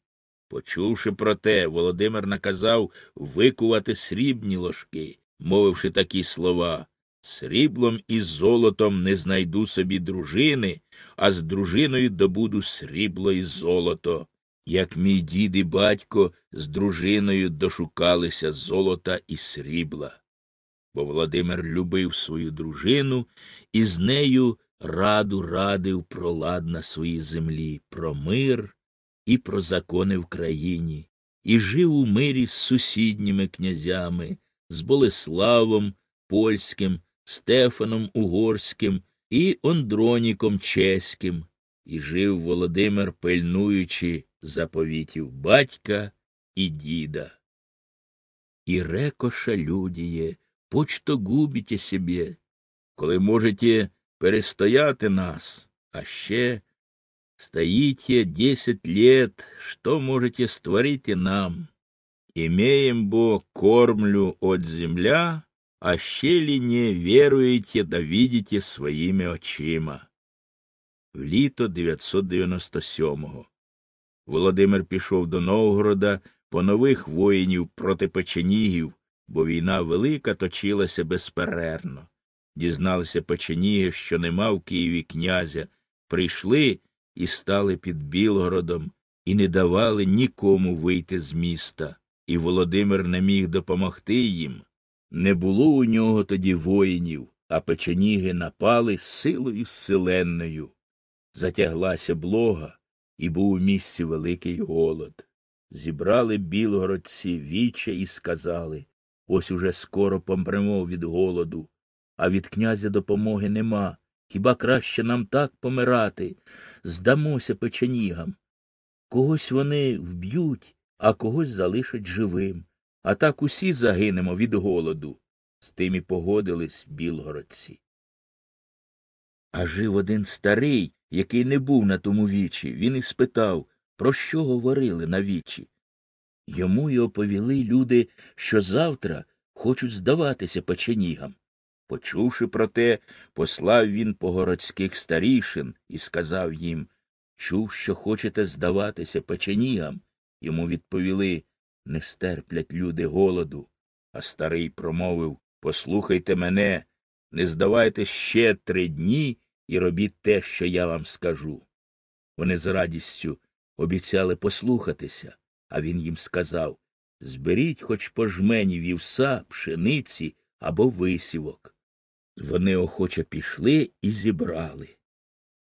Почувши про те, Володимир наказав викувати срібні ложки, мовивши такі слова Сріблом і золотом не знайду собі дружини, а з дружиною добуду срібло і золото. Як мій дід і батько з дружиною дошукалися золота і срібла. Бо Володимир любив свою дружину і з нею раду радив про лад на своїй землі, про мир і про закони в країні, і жив у мирі з сусідніми князями, з Болеславом Польським, Стефаном Угорським і Ондроніком Чеським, і жив Володимир, пильнуючи заповітів батька і діда. І рекоша людіє, почто губите себе, коли можете перестояти нас, а ще стоите десять лет, что можете створить нам? Имеем бо кормлю от земля, а ще ли не веруєте да видите своїми очима. В літо 997-го Володимир пішов до Новгорода по нових воїнів проти печенігів, бо війна велика точилася безперервно. Дізналися печеніги, що нема в Києві князя, прийшли і стали під Білгородом, і не давали нікому вийти з міста, і Володимир не міг допомогти їм. Не було у нього тоді воїнів, а печеніги напали силою селенною. Затяглася блога, і був у місці великий голод. Зібрали білгородці віче і сказали ось уже скоро помремо від голоду, а від князя допомоги нема. Хіба краще нам так помирати? Здамося печенігам. Когось вони вб'ють, а когось залишать живим. А так усі загинемо від голоду. З тим і погодились білгородці. А жив один старий, який не був на тому вічі. Він і спитав, про що говорили на вічі. Йому й оповіли люди, що завтра хочуть здаватися печенігам. Почувши про те, послав він по городських старішин і сказав їм Чув, що хочете здаватися печенігам. Йому відповіли не стерплять люди голоду. А старий промовив Послухайте мене, не здавайте ще три дні і робіть те, що я вам скажу. Вони з радістю обіцяли послухатися, а він їм сказав Зберіть хоч по жмені вівса, пшениці або висівок. Вони охоче пішли і зібрали.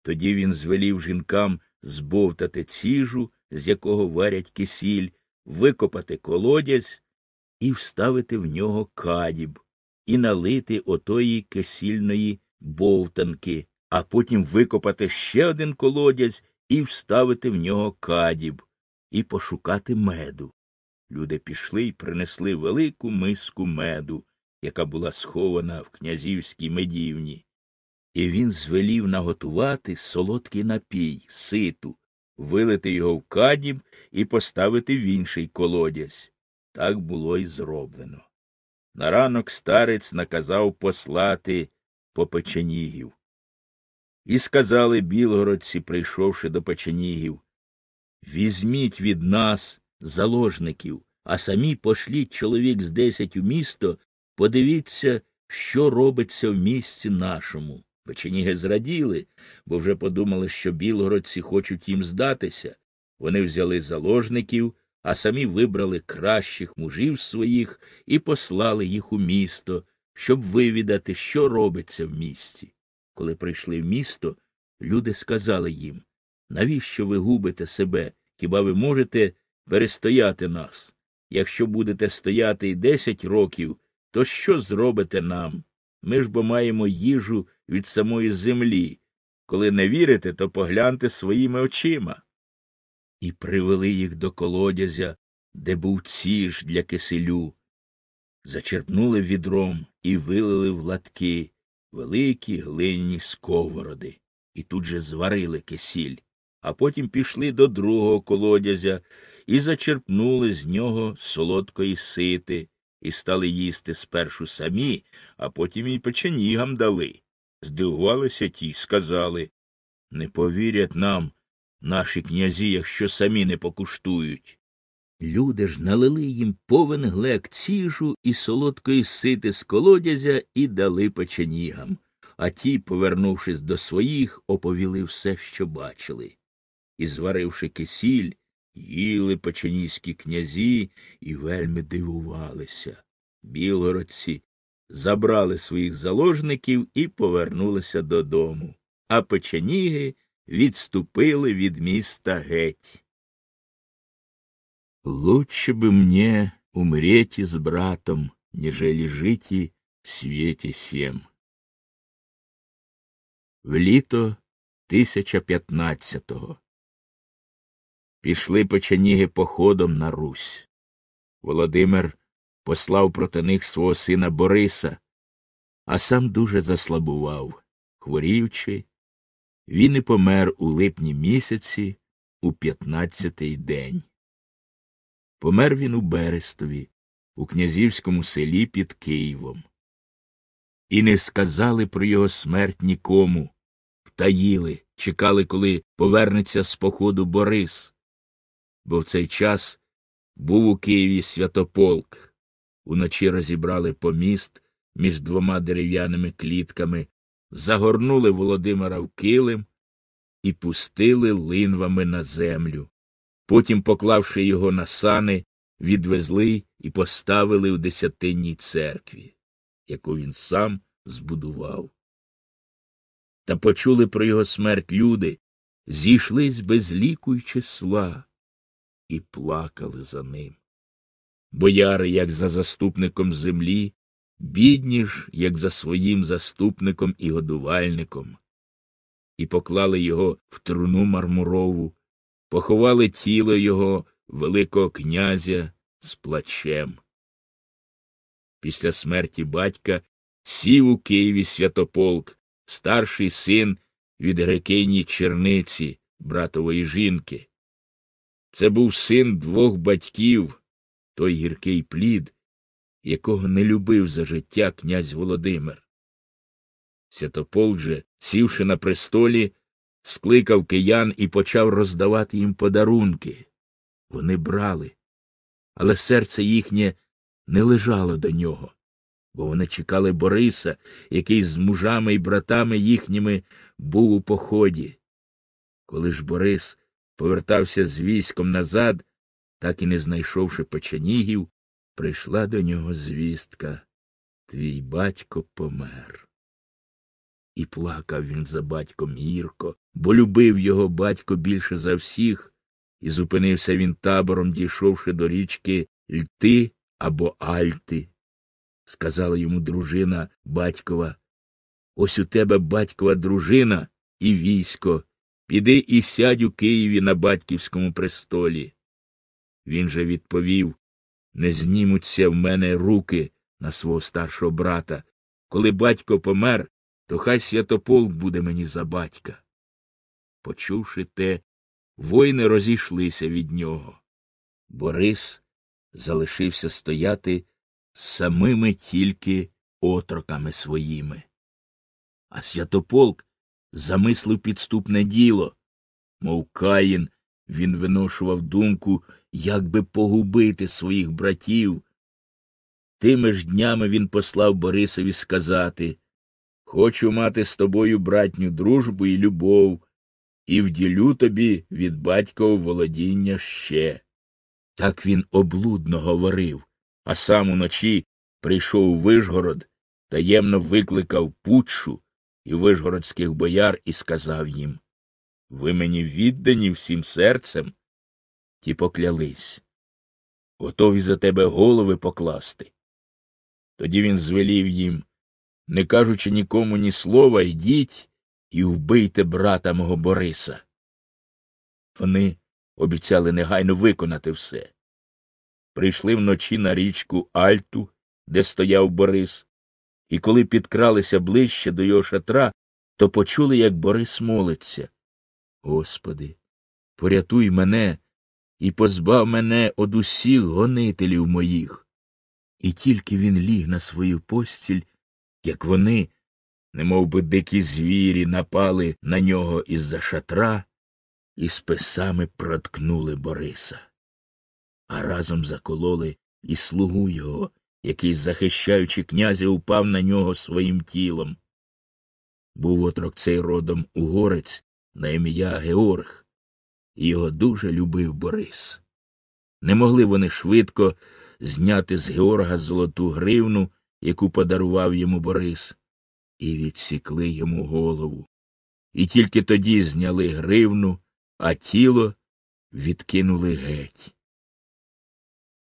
Тоді він звелів жінкам збовтати ціжу, з якого варять кисіль, викопати колодязь і вставити в нього кадіб, і налити отої кисільної бовтанки, а потім викопати ще один колодязь і вставити в нього кадіб, і пошукати меду. Люди пішли і принесли велику миску меду, яка була схована в князівській медівні. І він звелів наготувати солодкий напій, ситу, вилити його в кадіб і поставити в інший колодязь. Так було й зроблено. На ранок старець наказав послати по печенігів. І сказали білгородці, прийшовши до печенігів Візьміть від нас заложників, а самі пошліть чоловік з десять у місто, подивіться, що робиться в місті нашому. Печеніги зраділи, бо вже подумали, що білгородці хочуть їм здатися. Вони взяли заложників, а самі вибрали кращих мужів своїх і послали їх у місто, щоб вивідати, що робиться в місті. Коли прийшли в місто, люди сказали їм навіщо ви губите себе? Хіба ви можете перестояти нас? Якщо будете стояти й десять років, то що зробите нам? Ми ж бо маємо їжу від самої землі. Коли не вірите, то погляньте своїми очима. І привели їх до колодязя, де був ціж для киселю. Зачерпнули відром і вилили в латки великі глинні сковороди, і тут же зварили кисіль, а потім пішли до другого колодязя і зачерпнули з нього солодкої сити, і стали їсти спершу самі, а потім і печенігам дали. Здивувалися ті, сказали не повірять нам, наші князі, якщо самі не покуштують. Люди ж налили їм повен глек ціжу і солодкої сити з колодязя і дали печенігам, а ті, повернувшись до своїх, оповіли все, що бачили. І, зваривши кисіль, їли печеніські князі і вельми дивувалися. Білгородці забрали своїх заложників і повернулися додому, а печеніги відступили від міста геть. Лучше бы мне умереть с братом, нежели жить в свете сем. В літо 1015-го пішли печеніги походом на Русь. Володимир послав проти них свого сина Бориса, а сам дуже заслабував, хворівчи, він і помер у липні місяці у п'ятнадцятий день. Помер він у Берестові, у князівському селі під Києвом. І не сказали про його смерть нікому, втаїли, чекали, коли повернеться з походу Борис, бо в цей час був у Києві святополк. Уночі розібрали поміст між двома дерев'яними клітками, загорнули Володимира в килим і пустили линвами на землю. Потім, поклавши його на сани, відвезли і поставили у десятинній церкві, яку він сам збудував. Та почули про його смерть люди, зійшлись без ліку й числа і плакали за ним. Бояри, як за заступником землі, бідні ж, як за своїм заступником і годувальником, і поклали його в труну мармурову, поховали тіло його Великого князя з плачем. Після смерті батька сів у Києві святополк, старший син від Грекині черниці, братової жінки. Це був син двох батьків, той гіркий плід, якого не любив за життя князь Володимир. Святополк же, сівши на престолі, скликав киян і почав роздавати їм подарунки. Вони брали, але серце їхнє не лежало до нього, бо вони чекали Бориса, який з мужами і братами їхніми був у поході. Коли ж Борис повертався з військом назад, так і не знайшовши печенігів, прийшла до нього звістка Твій батько помер. І плакав він за батьком гірко, бо любив його батько більше за всіх, і зупинився він табором, дійшовши до річки Льти або Альти. Сказала йому дружина батькова Ось у тебе батькова дружина і військо. Піди і сядь у Києві на батьківському престолі. Він же відповів Не знімуться в мене руки на свого старшого брата. Коли батько помер, то хай святополк буде мені за батька. Почувши те, воїни розійшлися від нього. Борис залишився стояти самими тільки отроками своїми. А святополк замислив підступне діло, мов Каїн, він виношував думку, як би погубити своїх братів. Тими ж днями він послав Борисові сказати Хочу мати з тобою братню дружбу і любов, і вділю тобі від батькового володіння ще. Так він облудно говорив, а сам уночі прийшов у Вишгород, таємно викликав путшу і вишгородських бояр і сказав їм Ви мені віддані всім серцем. Ті поклялись. Готові за тебе голови покласти. Тоді він звелів їм не кажучи нікому ні слова, йдіть і вбийте брата мого Бориса. Вони обіцяли негайно виконати все. Прийшли вночі на річку Альту, де стояв Борис, і коли підкралися ближче до його шатра, то почули, як Борис молиться. Господи, порятуй мене і позбав мене од усіх гонителів моїх. І тільки він ліг на свою постіль, як вони, немов би дикі звірі напали на нього із-за шатра і списами проткнули Бориса, а разом закололи і слугу його, який, захищаючи князя, упав на нього своїм тілом. Був отрок цей родом угорець на ім'я Георг, і його дуже любив Борис. Не могли вони швидко зняти з Георга золоту гривну, яку подарував йому Борис, і відсікли йому голову. І тільки тоді зняли гривну, а тіло відкинули геть.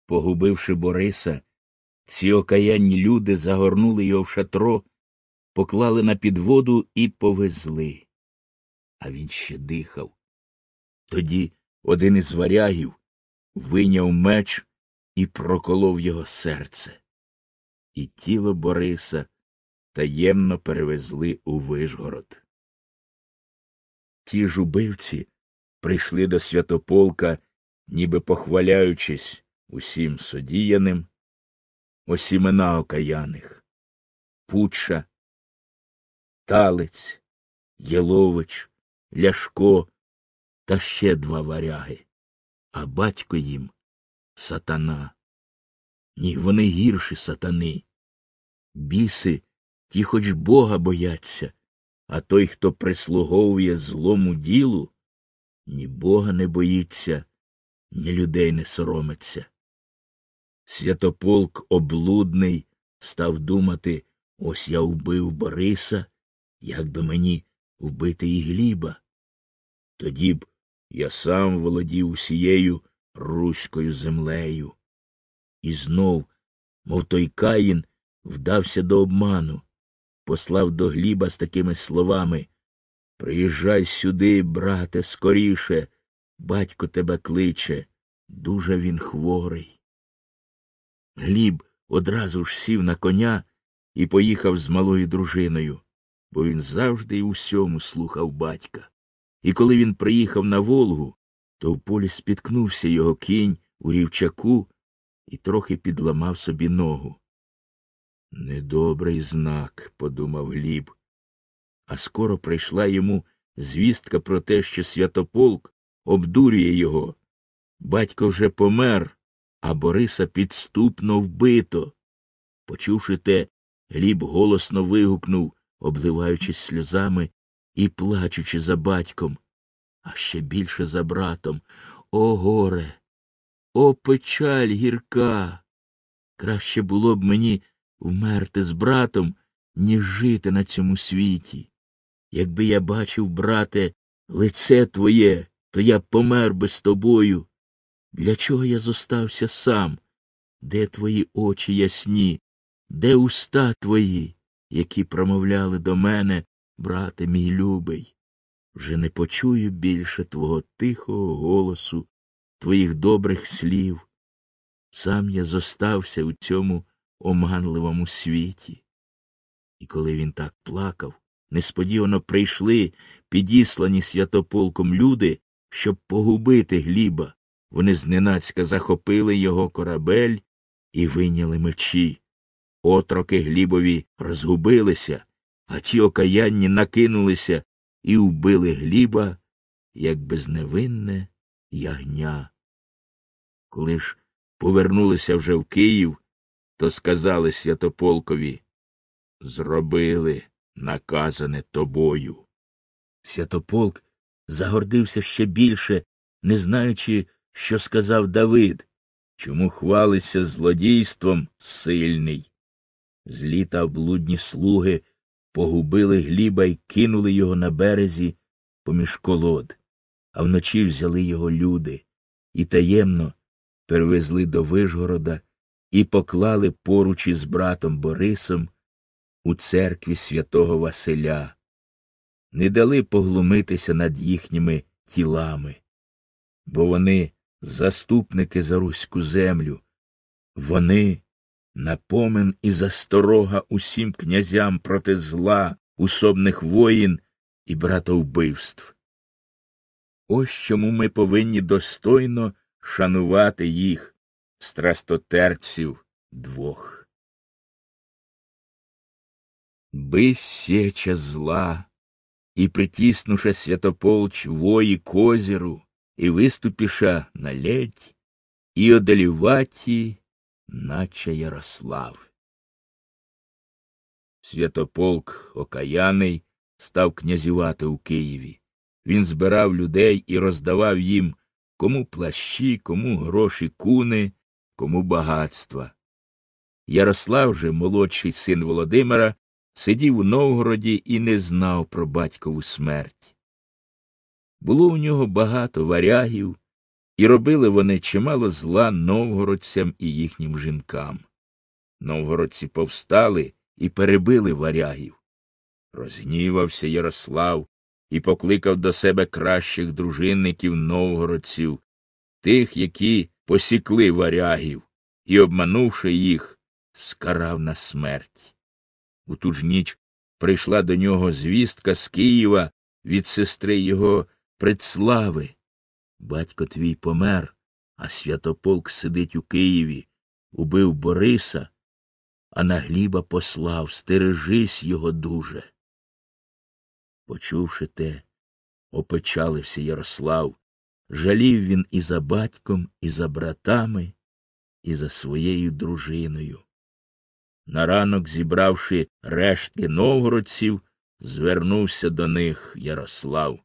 Погубивши Бориса, ці окаянні люди загорнули його в шатро, поклали на підводу і повезли. А він ще дихав. Тоді один із варягів вийняв меч і проколов його серце. І тіло Бориса таємно перевезли у Вишгород. Ті ж убивці прийшли до святополка, ніби похваляючись усім содіяним, ось імена окаяних Пуча, Талець, Єлович, Ляшко та ще два варяги, а батько їм сатана. Ні, вони гірші сатани. Біси ті хоч бога бояться, а той, хто прислуговує злому ділу, ні бога не боїться, ні людей не соромиться. Святополк облудний став думати ось я вбив Бориса, як би мені вбити і Гліба. Тоді б я сам володів усією руською землею. І знов, мов той Каїн, вдався до обману, послав до Гліба з такими словами Приїжджай сюди, брате, скоріше, батько тебе кличе, дуже він хворий. Гліб одразу ж сів на коня і поїхав з малою дружиною, бо він завжди і усьому слухав батька. І коли він приїхав на Волгу, то в полі спіткнувся його кінь у рівчаку і трохи підламав собі ногу. Недобрий знак, подумав Гліб. А скоро прийшла йому звістка про те, що святополк обдурює його. Батько вже помер, а Бориса підступно вбито. Почувши те, Гліб голосно вигукнув, обливаючись сльозами і плачучи за батьком, а ще більше за братом. О, горе! О, печаль гірка! Краще було б мені вмерти з братом, ніж жити на цьому світі. Якби я бачив, брате, лице твоє, то я помер би з тобою. Для чого я зостався сам? Де твої очі ясні, де уста твої, які промовляли до мене, брате мій любий? Вже не почую більше твого тихого голосу, твоїх добрих слів. Сам я зостався у цьому оманливому світі. І коли він так плакав, несподівано прийшли підіслані святополком люди, щоб погубити Гліба. Вони зненацька захопили його корабель і вийняли мечі. Отроки Глібові розгубилися, а ті окаянні накинулися і вбили Гліба, як безневинне ягня. Коли ж повернулися вже в Київ, то сказали святополкові Зробили наказане тобою. Святополк загордився ще більше, не знаючи, що сказав Давид, чому хвалиться злодійством сильний. Злі та облудні слуги погубили гліба і кинули його на березі поміж колод, а вночі взяли його люди і таємно перевезли до Вишгорода і поклали поруч із братом Борисом у церкві святого Василя, не дали поглумитися над їхніми тілами, бо вони заступники за руську землю, вони напомин і засторога усім князям проти зла, усобних воїн і братовбивств. Ось чому ми повинні достойно шанувати їх, страстотерпців двох. Без сеча зла, і притіснуша святополч вої козіру, і виступіша на ледь, і одаліваті, наче Ярослав. Святополк окаяний став князювати у Києві. Він збирав людей і роздавав їм кому плащі, кому гроші куни, кому багатства. Ярослав же, молодший син Володимира, сидів у Новгороді і не знав про батькову смерть. Було у нього багато варягів, і робили вони чимало зла новгородцям і їхнім жінкам. Новгородці повстали і перебили варягів. Розгнівався Ярослав і покликав до себе кращих дружинників новгородців, тих, які посікли варягів, і, обманувши їх, скарав на смерть. У ту ж ніч прийшла до нього звістка з Києва від сестри його предслави. Батько твій помер, а святополк сидить у Києві, убив Бориса, а на гліба послав, стережись його дуже. Почувши те, опечалився Ярослав, жалів він і за батьком, і за братами, і за своєю дружиною. На ранок, зібравши рештки новгородців, звернувся до них Ярослав.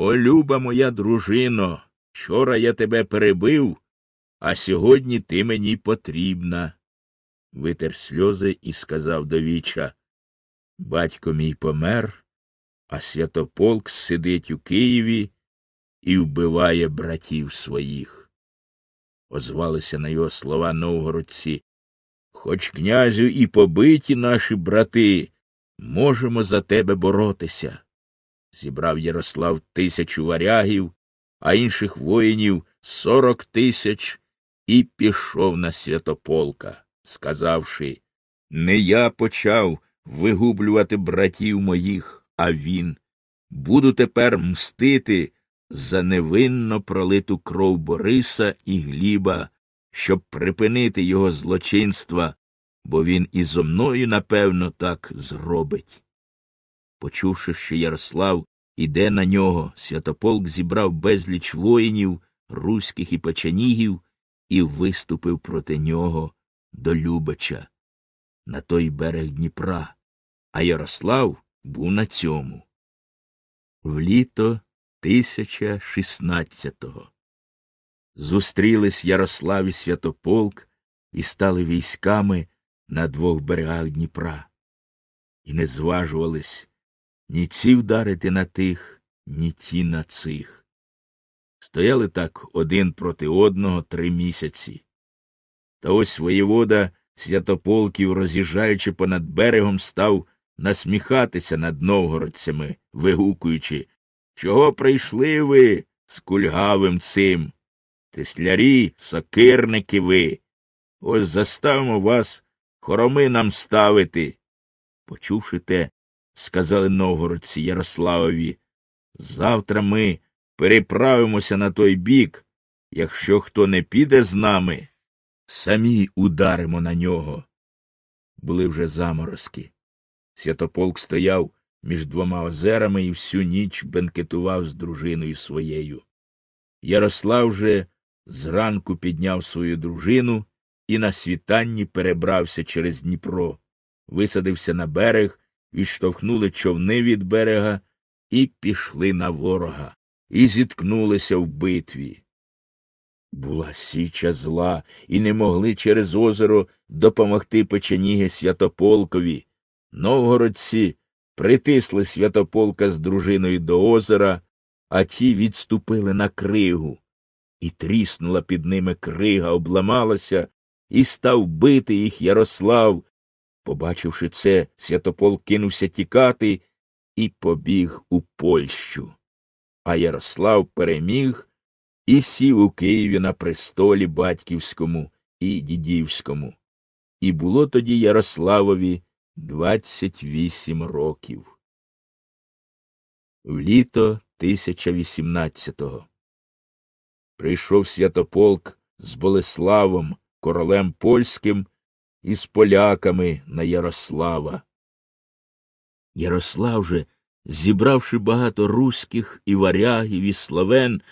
О, люба моя дружино, вчора я тебе перебив, а сьогодні ти мені потрібна. Витер сльози і сказав до віча Батько мій помер, а святополк сидить у Києві і вбиває братів своїх. Озвалися на його слова новгородці. Хоч князю і побиті наші брати, можемо за тебе боротися. Зібрав Ярослав тисячу варягів, а інших воїнів сорок тисяч, і пішов на святополка, сказавши Не я почав вигублювати братів моїх, а він. Буду тепер мстити за невинно пролиту кров Бориса і Гліба, щоб припинити його злочинства, бо він і зо мною, напевно, так зробить. Почувши, що Ярослав іде на нього, святополк зібрав безліч воїнів, руських і печенігів, і виступив проти нього до Любича, на той берег Дніпра, а Ярослав був на цьому. В літо 1016-го. Зустрілись Ярослав і Святополк і стали військами на двох берегах Дніпра, і не зважувались ні ці вдарити на тих, ні ті на цих. Стояли так один проти одного три місяці. Та ось воєвода святополків, роз'їжджаючи понад берегом, став насміхатися над новгородцями, вигукуючи Чого прийшли ви з кульгавим цим? Теслярі, сокирники ви. Ось заставимо вас хороми нам ставити. Почувши те, сказали новгородці Ярославові, завтра ми переправимося на той бік. Якщо хто не піде з нами, самі ударимо на нього. Були вже заморозки. Святополк стояв між двома озерами і всю ніч бенкетував з дружиною своєю. Ярослав же зранку підняв свою дружину і на світанні перебрався через Дніпро, висадився на берег, відштовхнули човни від берега і пішли на ворога, і зіткнулися в битві. Була січа зла, і не могли через озеро допомогти печеніги святополкові. Новгородці притисли святополка з дружиною до озера, а ті відступили на кригу. І тріснула під ними крига, обламалася, і став бити їх Ярослав. Побачивши це, святополк кинувся тікати і побіг у Польщу. А Ярослав переміг і сів у Києві на престолі батьківському і дідівському. І було тоді Ярославові двадцять вісім років. В літо 1018-го прийшов святополк з Болеславом, королем польським і з поляками на Ярослава. Ярослав же, зібравши багато руських і варягів, і славен,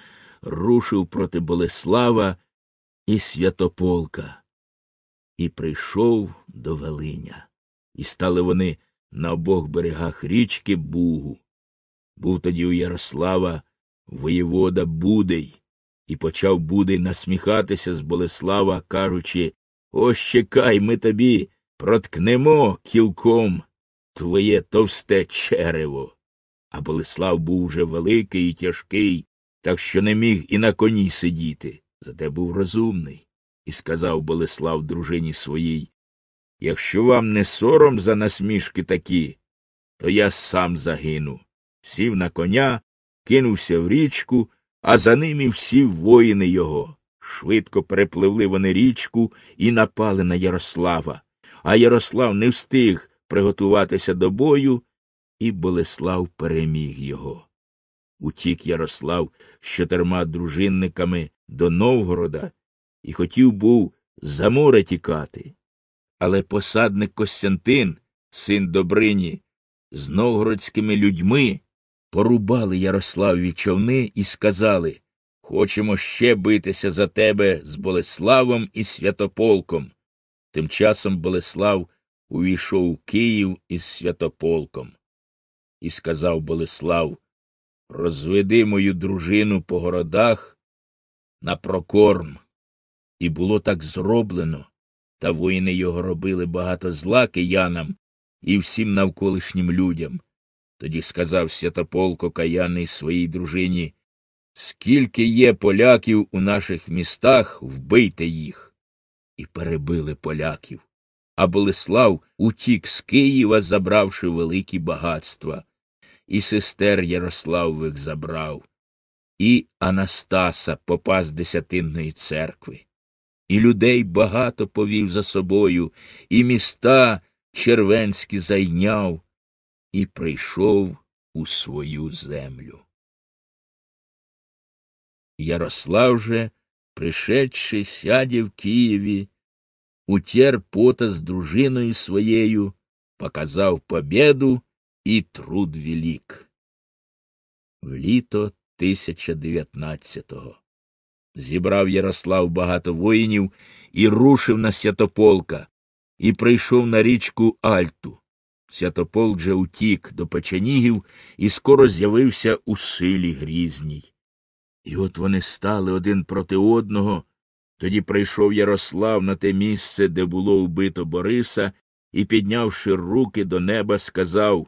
рушив проти Болеслава і Святополка. І прийшов до Велиня. І стали вони на обох берегах річки Бугу. Був тоді у Ярослава воєвода Будей, і почав Будей насміхатися з Болеслава, кажучи Ось чекай, ми тобі проткнемо кілком твоє товсте черево. А Болеслав був уже великий і тяжкий, так що не міг і на коні сидіти. Зате був розумний. І сказав Болеслав дружині своїй Якщо вам не сором за насмішки такі, то я сам загину. Сів на коня, кинувся в річку, а за ним і всі воїни його. Швидко перепливли вони річку і напали на Ярослава. А Ярослав не встиг приготуватися до бою, і Болеслав переміг його. Утік Ярослав з чотирма дружинниками до Новгорода і хотів був за море тікати. Але посадник Костянтин, син Добрині, з новгородськими людьми порубали Ярославові човни і сказали Хочемо ще битися за тебе з Болеславом і Святополком. Тим часом Болеслав увійшов у Київ із Святополком. І сказав Болеслав Розведи мою дружину по городах на прокорм. І було так зроблено, та воїни його робили багато зла киянам і всім навколишнім людям. Тоді сказав Святополко каяний своїй дружині Скільки є поляків у наших містах, вбийте їх. І перебили поляків. А Болеслав утік з Києва, забравши великі багатства, і сестер Ярославових забрав, і Анастаса попа десятинної церкви, і людей багато повів за собою, і міста червенські зайняв, і прийшов у свою землю. Ярослав же, пришедши, сяде в Києві, утер пота з дружиною своєю, показав победу і труд велик. В літо 1019-го зібрав Ярослав багато воїнів і рушив на Святополка, і прийшов на річку Альту. Святополк же утік до печенігів і скоро з'явився у силі грізній. І от вони стали один проти одного. Тоді прийшов Ярослав на те місце, де було вбито Бориса, і, піднявши руки до неба, сказав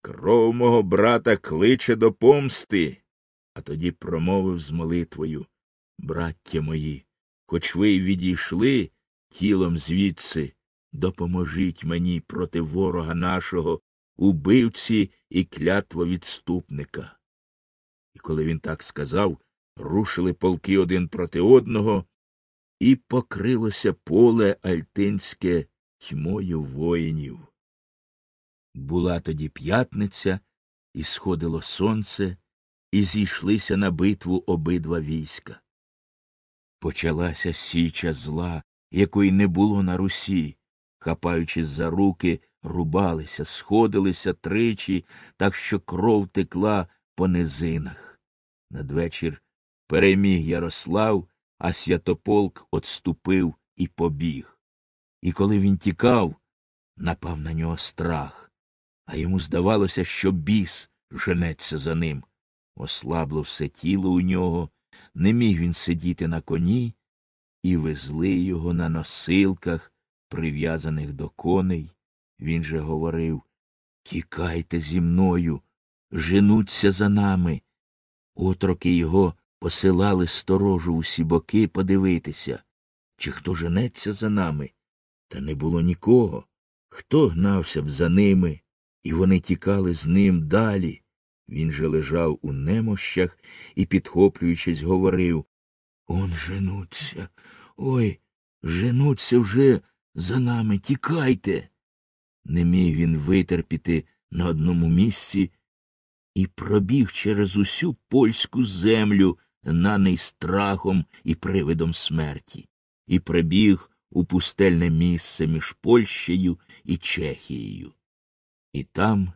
Кров мого брата кличе до помсти. А тоді промовив з молитвою Браття мої, хоч ви й відійшли тілом звідси, допоможіть мені проти ворога нашого, убивці і клятвовідступника. І коли він так сказав, рушили полки один проти одного, і покрилося поле альтинське тьмою воїнів. Була тоді п'ятниця, і сходило сонце, і зійшлися на битву обидва війська. Почалася січа зла, якої не було на Русі, хапаючись за руки, рубалися, сходилися тричі, так що кров текла по низинах. Надвечір переміг Ярослав, а святополк отступив і побіг. І коли він тікав, напав на нього страх, а йому здавалося, що біс женеться за ним. Ослабло все тіло у нього, не міг він сидіти на коні, і везли його на носилках, прив'язаних до коней. Він же говорив Тікайте зі мною, женуться за нами. Отроки його посилали сторожу усі боки подивитися, чи хто женеться за нами. Та не було нікого. Хто гнався б за ними, і вони тікали з ним далі. Він же лежав у немощах і, підхоплюючись, говорив Он женуться. Ой, женуться вже за нами, тікайте. Не міг він витерпіти на одному місці і пробіг через усю польську землю, наний страхом і привидом смерті, і прибіг у пустельне місце між Польщею і Чехією. І там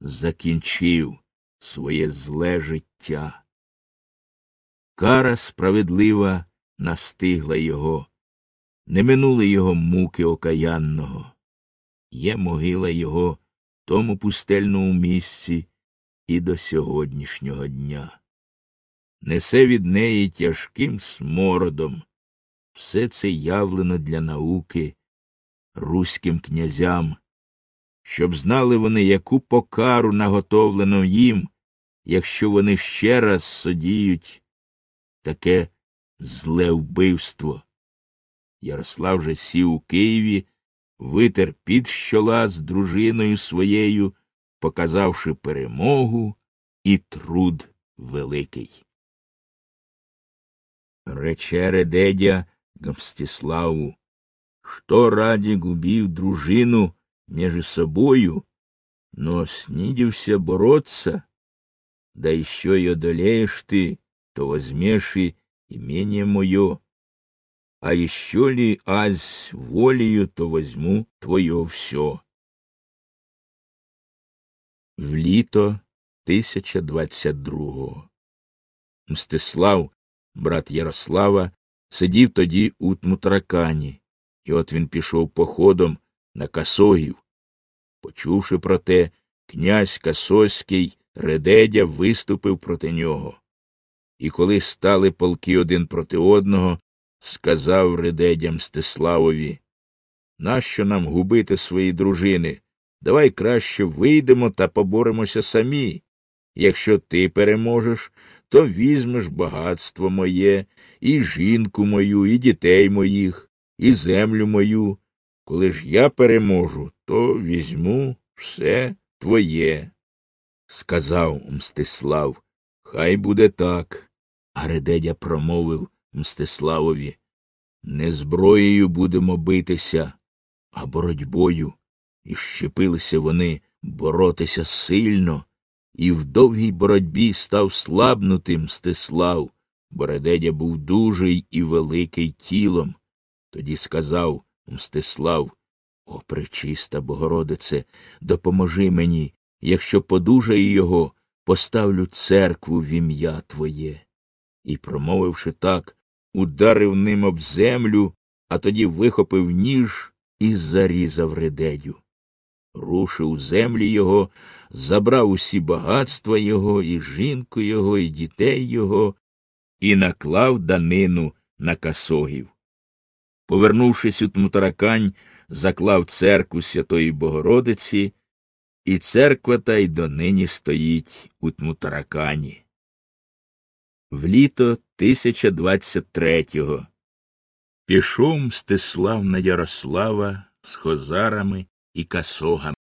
закінчив своє зле життя. Кара справедлива настигла його, не минули його муки окаянного. Є могила його в тому пустельному місці і до сьогоднішнього дня. Несе від неї тяжким смородом. Все це явлено для науки руським князям, щоб знали вони, яку покару наготовлено їм, якщо вони ще раз содіють таке зле вбивство. Ярослав же сів у Києві, витер під щола з дружиною своєю, показавши перемогу і труд великий. Рече Редедя Гамстиславу, что ради губив дружину между собою, но снидевся бороться, да еще и одолеешь ты, то возьмешь и имение мое, а еще ли аз волею, то возьму твое все. В літо 1022-го Мстислав, брат Ярослава, сидів тоді у Тмутракані, і от він пішов походом на Касогів. Почувши про те, князь Касоський Редедя виступив проти нього. І коли стали полки один проти одного, сказав Редедя Мстиславові Нащо нам губити свої дружини? Давай краще вийдемо та поборемося самі. Якщо ти переможеш, то візьмеш багатство моє, і жінку мою, і дітей моїх, і землю мою. Коли ж я переможу, то візьму все твоє. Сказав Мстислав, хай буде так. А Редедя промовив Мстиславові Не зброєю будемо битися, а боротьбою. І щепилися вони боротися сильно, і в довгій боротьбі став слабнутим Мстислав, бо Редедя був дужий і великий тілом. Тоді сказав Мстислав О, пречиста Богородице, допоможи мені, якщо подужає його, поставлю церкву в ім'я Твоє. І, промовивши так, ударив ним об землю, а тоді вихопив ніж і зарізав редедю. Рушив землі його, забрав усі багатства його, і жінку його, і дітей його, і наклав данину на касогів. Повернувшись у Тмутаракань, заклав церкву Святої Богородиці, і церква та й донині стоїть у Тмутаракані. В літо 1023-го пішов Мстислав на Ярослава з хозарами і касогами.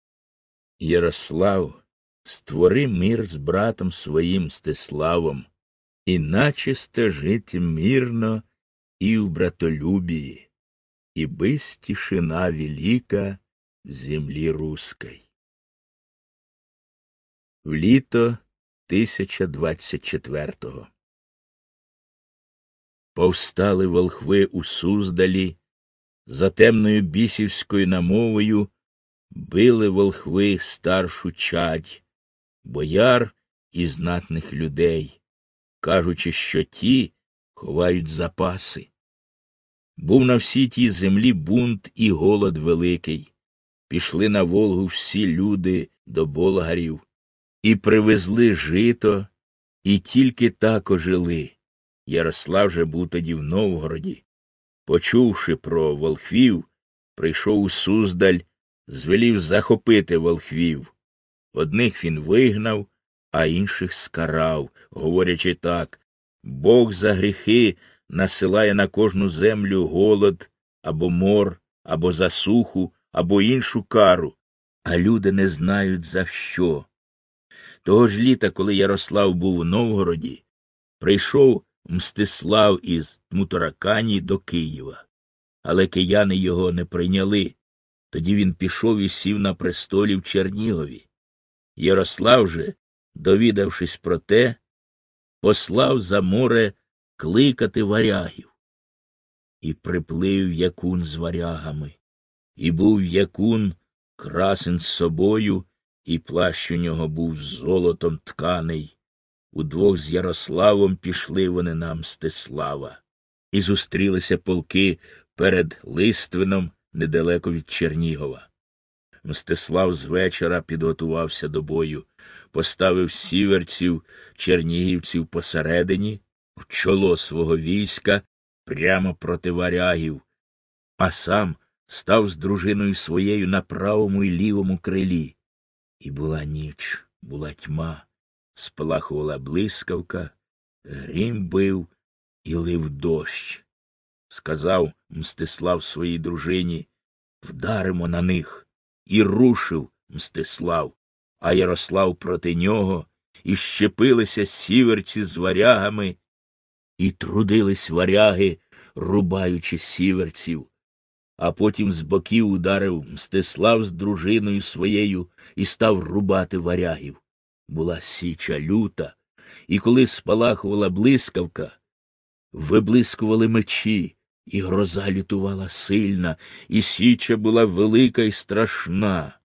Ярослав створи мир з братом своїм Мстиславом, іначе жити мирно і в братолюбії, і без тишина велика в землі руской. В літо 1024-го Повстали волхви у Суздалі, за темною бісівською намовою били волхви старшу чадь, бояр і знатних людей, кажучи, що ті ховають запаси. Був на всій тій землі бунт і голод великий. Пішли на Волгу всі люди до болгарів і привезли жито, і тільки так ожили. Ярослав же був тоді в Новгороді. Почувши про волхвів, прийшов у Суздаль, звелів захопити волхвів. Одних він вигнав, а інших скарав, говорячи так Бог за гріхи насилає на кожну землю голод або мор, або засуху, або іншу кару, а люди не знають за що. Того ж літа, коли Ярослав був у Новгороді, прийшов Мстислав із Мутаракані до Києва. Але кияни його не прийняли. Тоді він пішов і сів на престолі в Чернігові. Ярослав же, довідавшись про те, послав за море кликати варягів. І приплив якун з варягами, і був якун красен з собою, і плащ у нього був золотом тканий. Удвох з Ярославом пішли вони на Мстислава, і зустрілися полки перед Листвином недалеко від Чернігова. Мстислав з вечора підготувався до бою, поставив сіверців, чернігівців посередині, в чоло свого війська прямо проти варягів, а сам став з дружиною своєю на правому і лівому крилі. І була ніч, була тьма, спалахувала блискавка, грім бив і лив дощ. Сказав Мстислав своїй дружині Вдаримо на них. І рушив Мстислав, а Ярослав проти нього, і щепилися сіверці з варягами, і трудились варяги, рубаючи сіверців. А потім з боків ударив Мстислав з дружиною своєю і став рубати варягів. Була січа люта, і коли спалахувала блискавка, виблискували мечі, і гроза лютувала сильна, і січа була велика і страшна.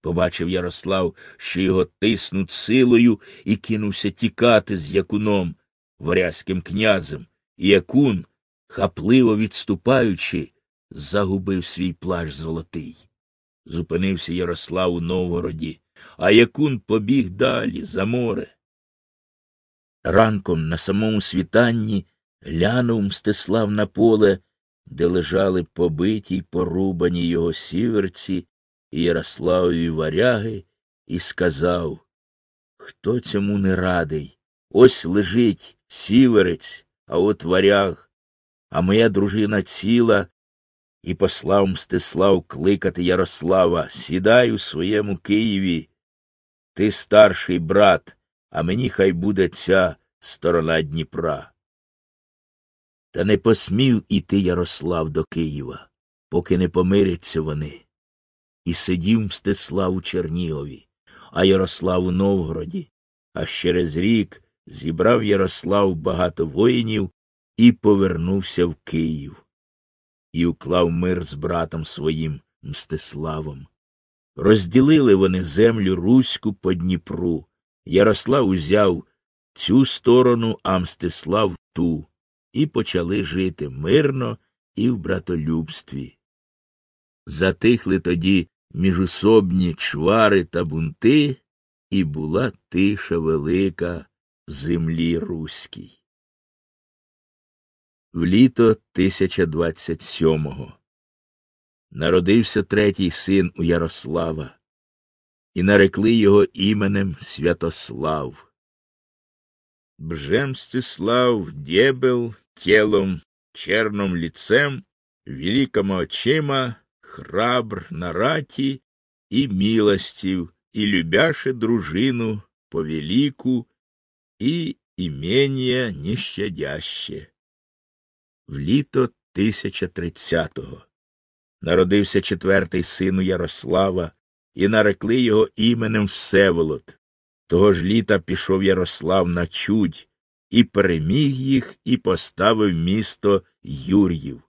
Побачив Ярослав, що його тиснуть силою, і кинувся тікати з Якуном, варязьким князем, і Якун, хапливо відступаючи, загубив свій плащ золотий. Зупинився Ярослав у Новгороді, а Якун побіг далі, за море. Ранком на самому світанні глянув Мстислав на поле, де лежали побиті й порубані його сіверці і Ярославові варяги, і сказав Хто цьому не радий? Ось лежить сіверець, а от варяг, а моя дружина ціла, і послав Мстислав кликати Ярослава Сідай у своєму Києві. Ти старший брат, а мені хай буде ця сторона Дніпра. Та не посмів іти Ярослав до Києва, поки не помиряться вони. І сидів Мстислав у Чернігові, а Ярослав у Новгороді, а через рік зібрав Ярослав багато воїнів і повернувся в Київ, і уклав мир з братом своїм Мстиславом. Розділили вони землю Руську по Дніпру. Ярослав узяв цю сторону, а Мстислав ту і почали жити мирно і в братолюбстві. Затихли тоді міжусобні чвари та бунти, і була тиша велика в землі руській. В літо 1027-го народився третій син у Ярослава, і нарекли його іменем Святослав. Бжемстислав Дєбел телом, черным лицем, великому очима, храбр на рати и милостив, и любяше дружину повелику и имение нещадяще. В літо 1030-го народився четвертий сину Ярослава, і нарекли його іменем Всеволод. Того ж літа пішов Ярослав на чудь, і переміг їх, і поставив місто Юр'їв.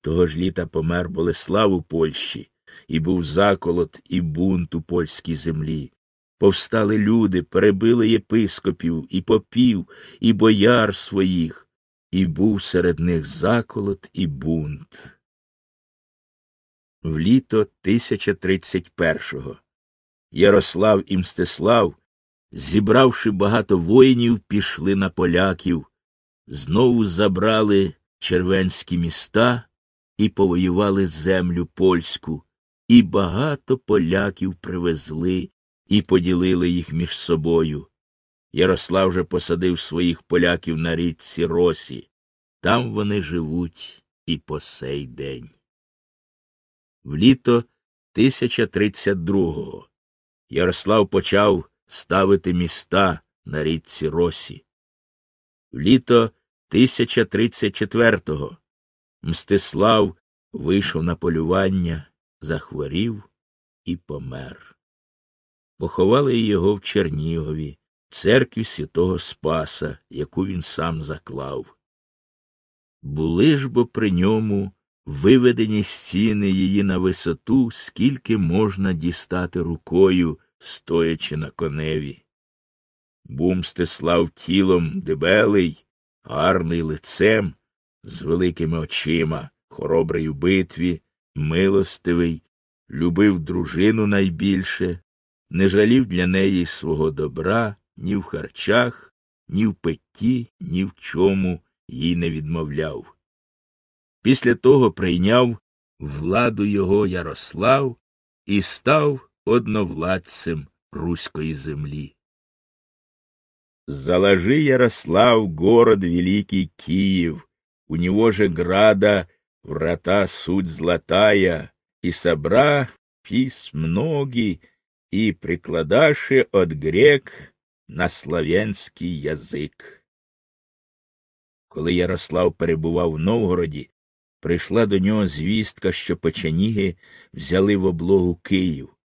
Того ж літа помер Болеслав у Польщі, і був заколот і бунт у польській землі. Повстали люди, перебили єпископів, і попів, і бояр своїх, і був серед них заколот і бунт. В літо 1031-го Ярослав і Мстислав зібравши багато воїнів, пішли на поляків, знову забрали червенські міста і повоювали землю польську, і багато поляків привезли і поділили їх між собою. Ярослав же посадив своїх поляків на річці Росі. Там вони живуть і по сей день. В літо 1032-го Ярослав почав ставити міста на річці Росі. В літо 1034-го Мстислав вийшов на полювання, захворів і помер. Поховали його в Чернігові, церкві святого Спаса, яку він сам заклав. Були ж бо при ньому виведені стіни її на висоту, скільки можна дістати рукою стоячи на коневі. Був Мстислав тілом дебелий, гарний лицем, з великими очима, хоробрий у битві, милостивий, любив дружину найбільше, не жалів для неї свого добра ні в харчах, ні в питті, ні в чому їй не відмовляв. Після того прийняв владу його Ярослав і став одновладцем руської землі. Заложи, Ярослав, город великий Киев, у него же града врата суть золотая, и собра пис многие, и прикладаши от грек на славянський язик. Коли Ярослав перебував в Новгороді, прийшла до нього звістка, що печеніги взяли в облогу Київ.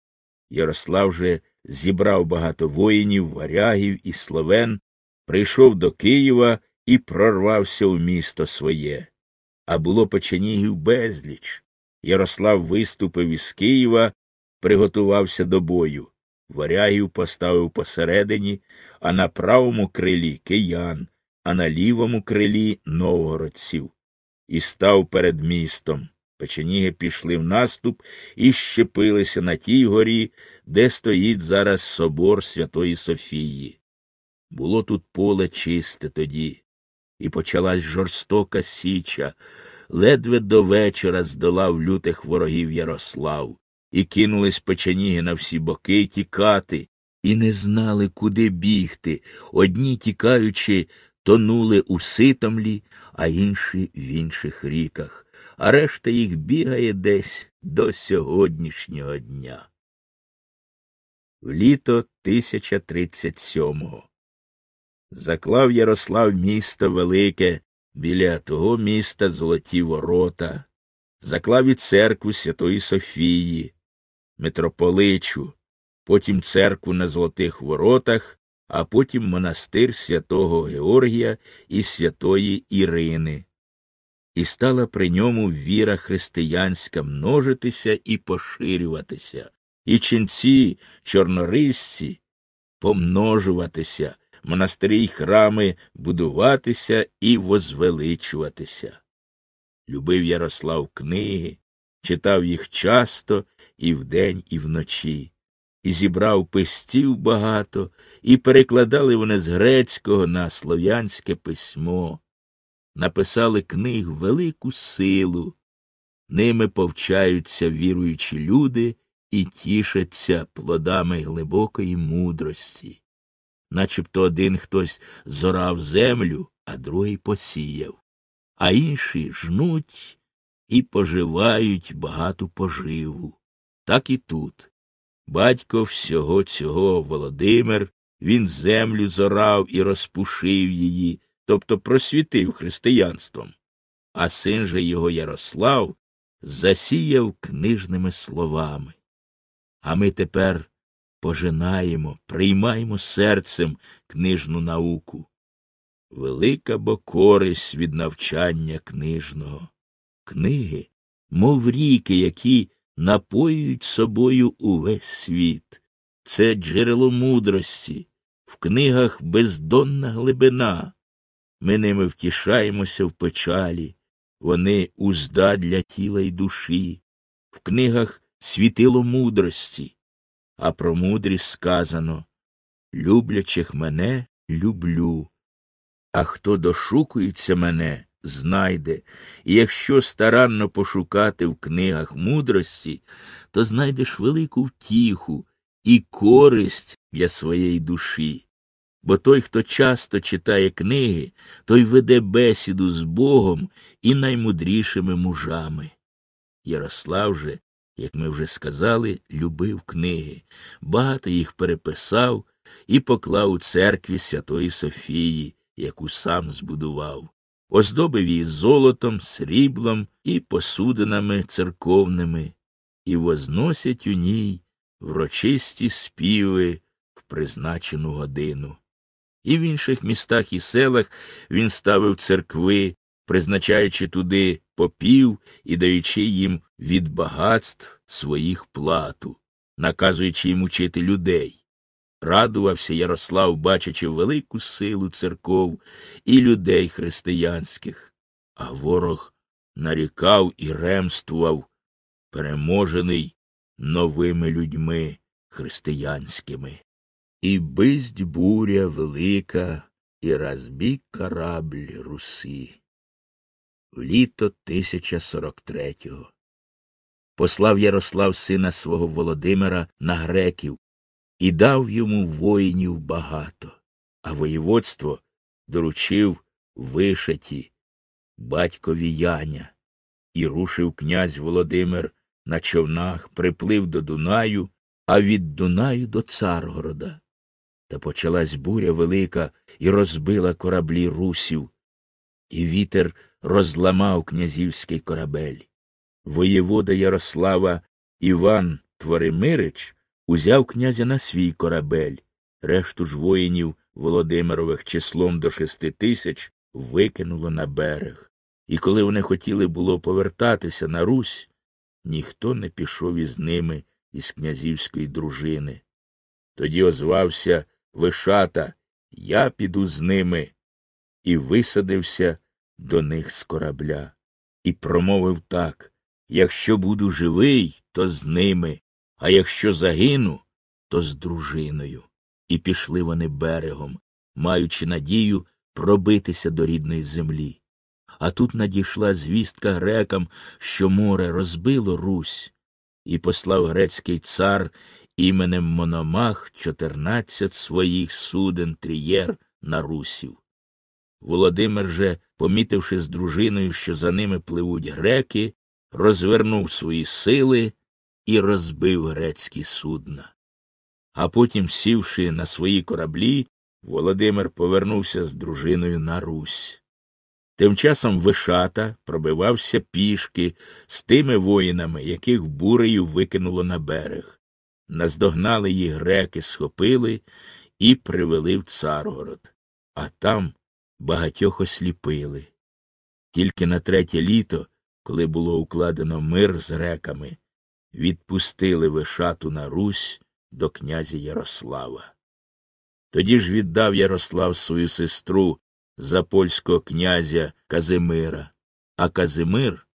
Ярослав же зібрав багато воїнів, варягів і словен, прийшов до Києва і прорвався у місто своє. А було печенігів безліч. Ярослав виступив із Києва, приготувався до бою. Варягів поставив посередині, а на правому крилі киян, а на лівому крилі новгородців. І став перед містом. Печеніги пішли в наступ і щепилися на тій горі, де стоїть зараз собор Святої Софії. Було тут поле чисте тоді, і почалась жорстока січа. Ледве до вечора здолав лютих ворогів Ярослав, і кинулись печеніги на всі боки тікати, і не знали, куди бігти. Одні, тікаючи, тонули у ситомлі, а інші в інших ріках а решта їх бігає десь до сьогоднішнього дня. В літо 1037-го заклав Ярослав місто велике біля того міста Золоті Ворота, заклав і церкву Святої Софії, митрополичу, потім церкву на Золотих Воротах, а потім монастир святого Георгія і святої Ірини і стала при ньому віра християнська множитися і поширюватися, і ченці чорнорисці помножуватися, монастирі й храми будуватися і возвеличуватися. Любив Ярослав книги, читав їх часто і вдень, і вночі, і зібрав пистів багато, і перекладали вони з грецького на слов'янське письмо написали книг велику силу, ними повчаються віруючі люди і тішаться плодами глибокої мудрості, начебто один хтось зорав землю, а другий посіяв, а інші жнуть і поживають багату поживу. Так і тут. Батько всього цього Володимир, він землю зорав і розпушив її, тобто просвітив християнством, а син же його Ярослав засіяв книжними словами. А ми тепер пожинаємо, приймаємо серцем книжну науку. Велика бо користь від навчання книжного. Книги, мов ріки, які напоюють собою увесь світ. Це джерело мудрості, в книгах бездонна глибина, ми ними втішаємося в печалі, вони узда для тіла й душі, в книгах світило мудрості, а про мудрість сказано Люблячих мене люблю, а хто дошукується мене, знайде, і якщо старанно пошукати в книгах мудрості, то знайдеш велику втіху і користь для своєї душі бо той, хто часто читає книги, той веде бесіду з Богом і наймудрішими мужами. Ярослав же, як ми вже сказали, любив книги, багато їх переписав і поклав у церкві Святої Софії, яку сам збудував, оздобив її золотом, сріблом і посудинами церковними, і возносять у ній врочисті співи в призначену годину. І в інших містах і селах він ставив церкви, призначаючи туди попів і даючи їм від багатств своїх плату. наказуючи їм учити людей. Радувався Ярослав, бачачи велику силу церков і людей християнських, а ворог нарікав і ремствував, переможений новими людьми християнськими. І бисть буря велика, і розбіг корабль руси. В літо 1043-го. Послав Ярослав сина свого Володимира на греків і дав йому воїнів багато, а воєводство доручив вишаті батькові Яня, і рушив князь Володимир на човнах, приплив до Дунаю, а від Дунаю до Царгорода. Та почалась буря велика і розбила кораблі русів, і вітер розламав князівський корабель. Воєвода Ярослава Іван Творимирич узяв князя на свій корабель, решту ж воїнів Володимирових числом до шести тисяч викинуло на берег. І коли вони хотіли було повертатися на Русь, ніхто не пішов із ними із князівської дружини. Тоді озвався Вишата Я піду з ними, і висадився до них з корабля, і промовив так Якщо буду живий, то з ними, а якщо загину, то з дружиною. І пішли вони берегом, маючи надію пробитися до рідної землі. А тут надійшла звістка грекам, що море розбило Русь, і послав грецький цар іменем Мономах чотирнадцять своїх суден трієр на Русів. Володимир же, помітивши з дружиною, що за ними пливуть греки, розвернув свої сили і розбив грецькі судна. А потім, сівши на свої кораблі, Володимир повернувся з дружиною на Русь. Тим часом Вишата пробивався пішки з тими воїнами, яких бурею викинуло на берег. Наздогнали їх греки, схопили і привели в Царгород, а там багатьох осліпили. Тільки на третє літо, коли було укладено мир з греками, відпустили Вишату на Русь до князя Ярослава. Тоді ж віддав Ярослав свою сестру за польського князя Казимира, а Казимир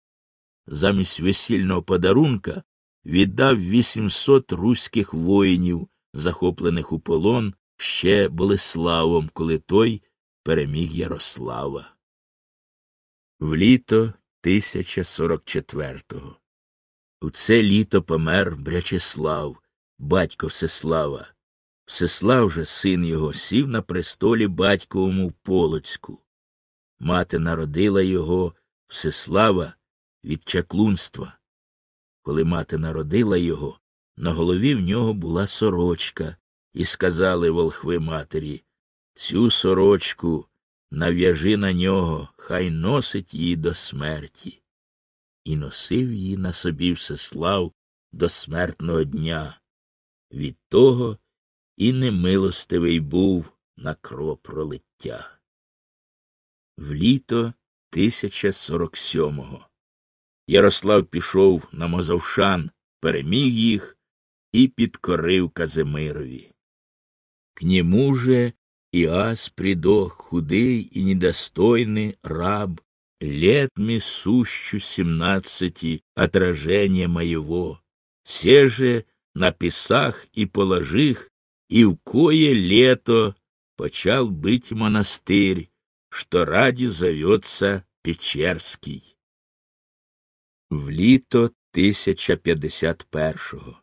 замість весільного подарунка віддав 800 руських воїнів, захоплених у полон ще Болеславом, коли той переміг Ярослава. В літо 1044-го. У це літо помер Брячеслав, батько Всеслава. Всеслав же, син його, сів на престолі батьковому в Полоцьку. Мати народила його Всеслава від чаклунства. Коли мати народила його, на голові в нього була сорочка, і сказали волхви матері Цю сорочку нав'яжи на нього, хай носить її до смерті. І носив її на собі Всеслав до смертного дня. Від того і немилостивий був на кровопролиття. В літо 1047-го Ярослав пішов на Мозовшан, переміг їх і підкорив Казимирові. К нему же Иас придох, худый и недостойный раб, летми сущу семнадцати отражения моего, все же на писах и положих, и в кое лето почал быть монастырь, что ради зовется Печерский. В літо 1051-го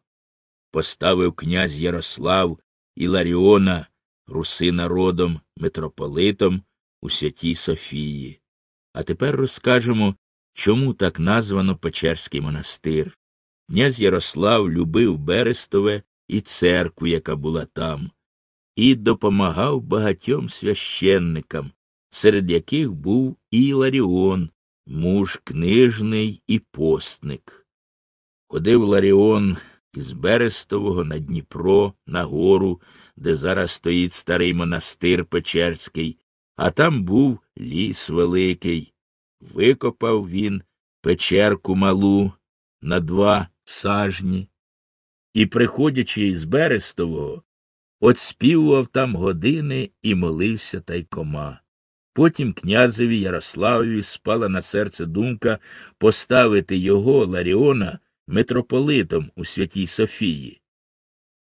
поставив князь Ярослав Іларіона руси народом, митрополитом у Святій Софії. А тепер розкажемо, чому так названо Печерський монастир. Князь Ярослав любив Берестове і церкву, яка була там, і допомагав багатьом священникам, серед яких був і Ларіон, муж книжний і постник. Ходив Ларіон із Берестового на Дніпро, на гору, де зараз стоїть старий монастир Печерський, а там був ліс великий. Викопав він печерку малу на два сажні і, приходячи з Берестового, отспівував там години і молився тайкома. Потім князеві Ярославові спала на серце думка поставити його, Ларіона, митрополитом у Святій Софії.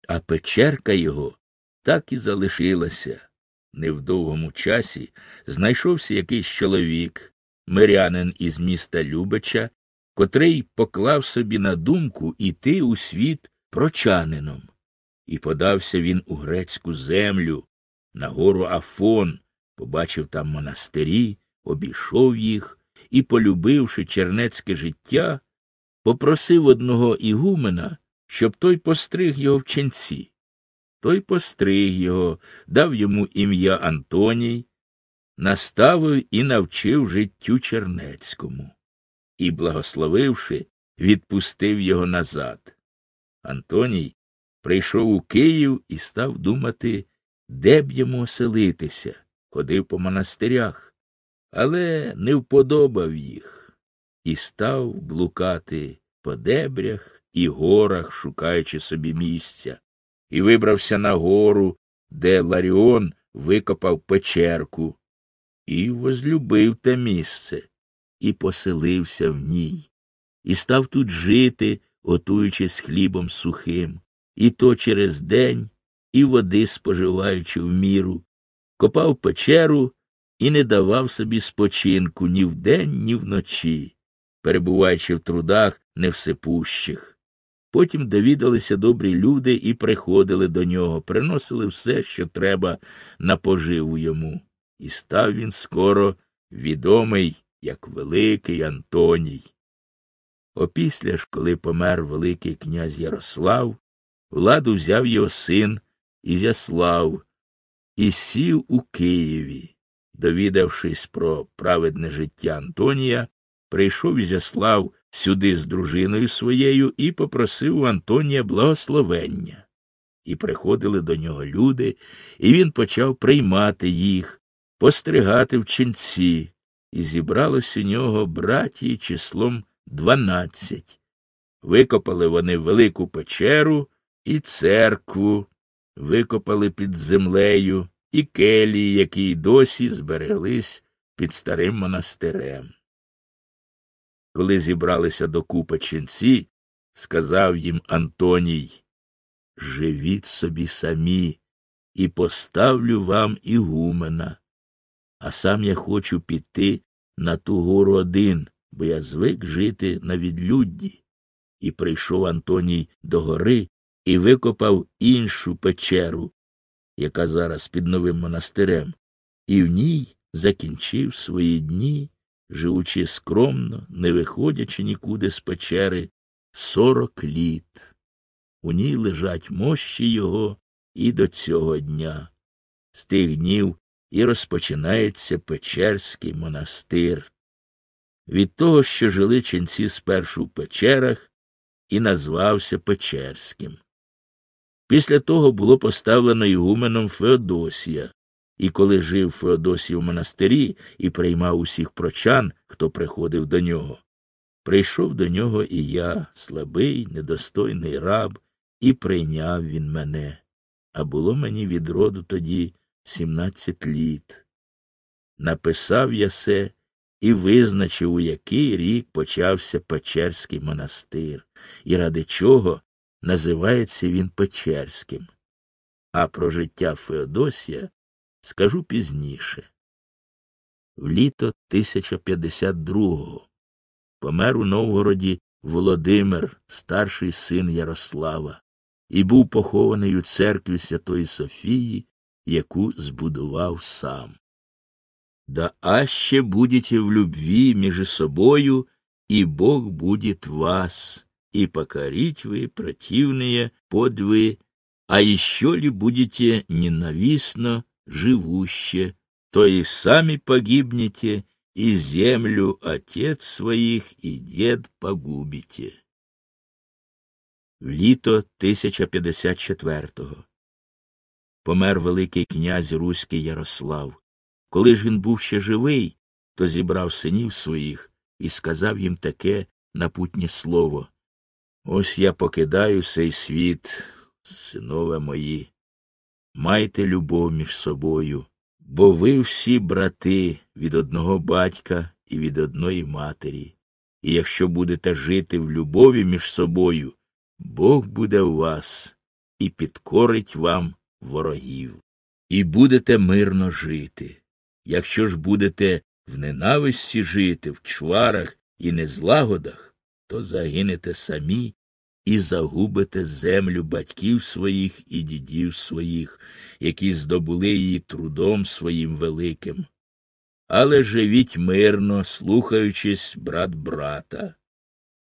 А печерка його так і залишилася. Невдовгому часі знайшовся якийсь чоловік, мирянин із міста Любича, котрий поклав собі на думку іти у світ прочанином. І подався він у грецьку землю, на гору Афон, побачив там монастирі, обійшов їх і, полюбивши чернецьке життя, попросив одного ігумена, щоб той постриг його в ченці. Той постриг його, дав йому ім'я Антоній, наставив і навчив життю чернецькому і, благословивши, відпустив його назад. Антоній прийшов у Київ і став думати, де б йому оселитися, ходив по монастирях, але не вподобав їх і став блукати по дебрях і горах, шукаючи собі місця, і вибрався на гору, де Ларіон викопав печерку, і возлюбив те місце, і поселився в ній, і став тут жити, готуючись хлібом сухим, і то через день, і води споживаючи в міру, копав печеру і не давав собі спочинку ні вдень, ні вночі, перебуваючи в трудах невсепущих. Потім довідалися добрі люди і приходили до нього, приносили все, що треба на поживу йому. І став він скоро відомий, як Великий Антоній. Опісля ж, коли помер Великий князь Ярослав, владу взяв його син Ізяслав і сів у Києві. Довідавшись про праведне життя Антонія, прийшов Ізяслав сюди з дружиною своєю і попросив у Антонія благословення. І приходили до нього люди, і він почав приймати їх, постригати в ченці, і зібралось у нього братії числом дванадцять. Викопали вони велику печеру і церкву, викопали під землею і келії, які й досі збереглись під старим монастирем. Коли зібралися докупи ченці, сказав їм Антоній Живіть собі самі, і поставлю вам ігумена, а сам я хочу піти на ту гору один, бо я звик жити на відлюдді. І прийшов Антоній до гори і викопав іншу печеру, яка зараз під новим монастирем, і в ній закінчив свої дні, живучи скромно, не виходячи нікуди з печери, сорок літ. У ній лежать мощі його і до цього дня. З тих днів і розпочинається Печерський монастир. Від того, що жили ченці спершу в печерах, і назвався Печерським. Після того було поставлено ігуменом Феодосія, і коли жив Феодосій у монастирі і приймав усіх прочан, хто приходив до нього, прийшов до нього і я, слабий, недостойний раб, і прийняв він мене. А було мені від роду тоді сімнадцять літ. Написав я се і визначив, у який рік почався Печерський монастир, і ради чого називається він Печерським. А про життя Феодосія скажу пізніше. В літо 1052-го помер у Новгороді Володимир, старший син Ярослава, і був похований у церкві Святої Софії яку збудував сам. Да аще будете в любви между собою, и Бог будет вас, и покорить вы противные подвы, а еще ли будете ненавистно живуще, то и сами погибнете, и землю отец своих и дед погубите. В літо 1054-го помер Великий князь Руський Ярослав. Коли ж він був ще живий, то зібрав синів своїх і сказав їм таке напутнє слово Ось я покидаю цей світ, синове мої. Майте любов між собою, бо ви всі брати від одного батька і від одної матері. І якщо будете жити в любові між собою, Бог буде у вас і підкорить вам ворогів. І будете мирно жити. Якщо ж будете в ненависті жити, в чварах і незлагодах, то загинете самі і загубите землю батьків своїх і дідів своїх, які здобули її трудом своїм великим. Але живіть мирно, слухаючись брат брата.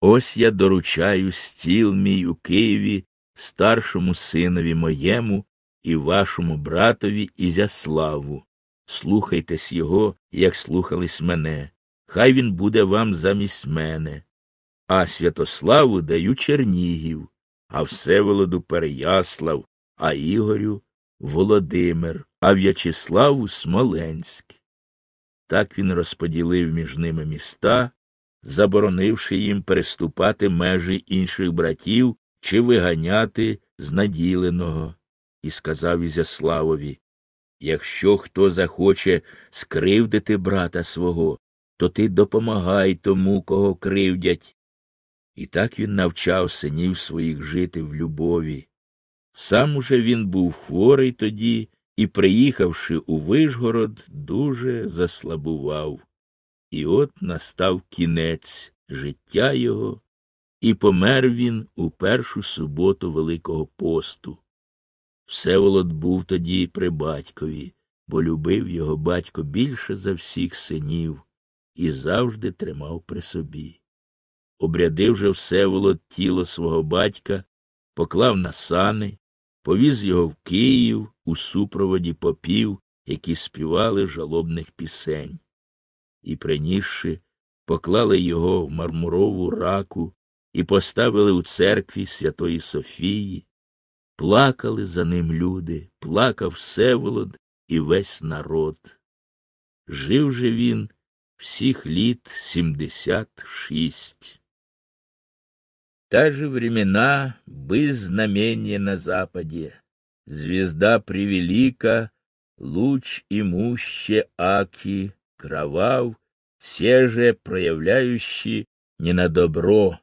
Ось я доручаю стіл мій у Києві старшому синові моєму і вашому братові Ізяславу. Слухайтесь його, як слухались мене. Хай він буде вам замість мене. А Святославу даю Чернігів, а Всеволоду Переяслав, а Ігорю Володимир, а В'ячеславу Смоленськ. Так він розподілив між ними міста, заборонивши їм переступати межі інших братів чи виганяти з наділеного, і сказав Ізяславові Якщо хто захоче скривдити брата свого, то ти допомагай тому, кого кривдять. І так він навчав синів своїх жити в любові. Сам уже він був хворий тоді і, приїхавши у Вишгород, дуже заслабував. І от настав кінець життя його, і помер він у першу суботу Великого посту. Всеволод був тоді при батькові, бо любив його батько більше за всіх синів і завжди тримав при собі. Обрядив же Всеволод тіло свого батька, поклав на сани, повіз його в Київ у супроводі попів, які співали жалобних пісень. І, принісши, поклали його в мармурову раку і поставили у церкві Святої Софії. Плакали за ним люди, плакав Всеволод і весь народ. Жив же він всіх літ сімдесят шість. Та же времена без знамения на западе. Звезда превелика, луч имуще аки, кровав, все же проявляющий не на добро,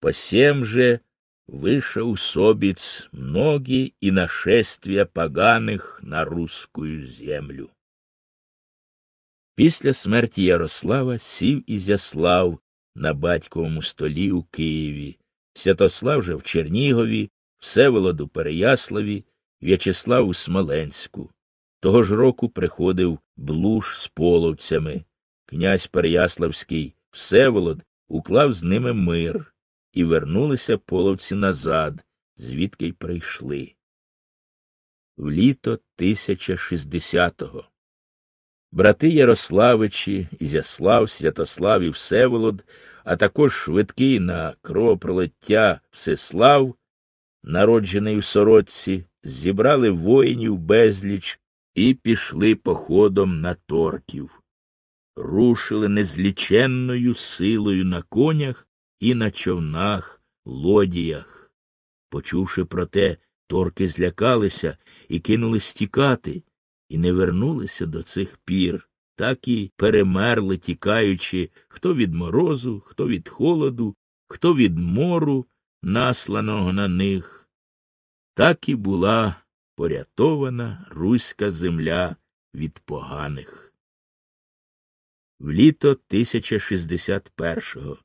по всем же выше усобиц многие и нашествия поганых на русскую землю. Після смерті Ярослава сів Ізяслав на батьковому столі у Києві, Святослав же в Чернігові, Всеволод у Переяславі, В'ячеслав у Смоленську. Того ж року приходив блуж з половцями. Князь Переяславський Всеволод уклав з ними мир, і вернулися половці назад, звідки й прийшли. В літо 1060-го. Брати Ярославичі, Ізяслав, Святослав і Всеволод а також швидкий на кровопролиття Всеслав, народжений у сорочці, зібрали воїнів безліч і пішли походом на торків. Рушили незліченною силою на конях і на човнах, лодіях. Почувши про те, торки злякалися і кинулись тікати, і не вернулися до цих пір так і перемерли, тікаючи хто від морозу, хто від холоду, хто від мору, насланого на них. Так і була порятована руська земля від поганих. В літо 1061-го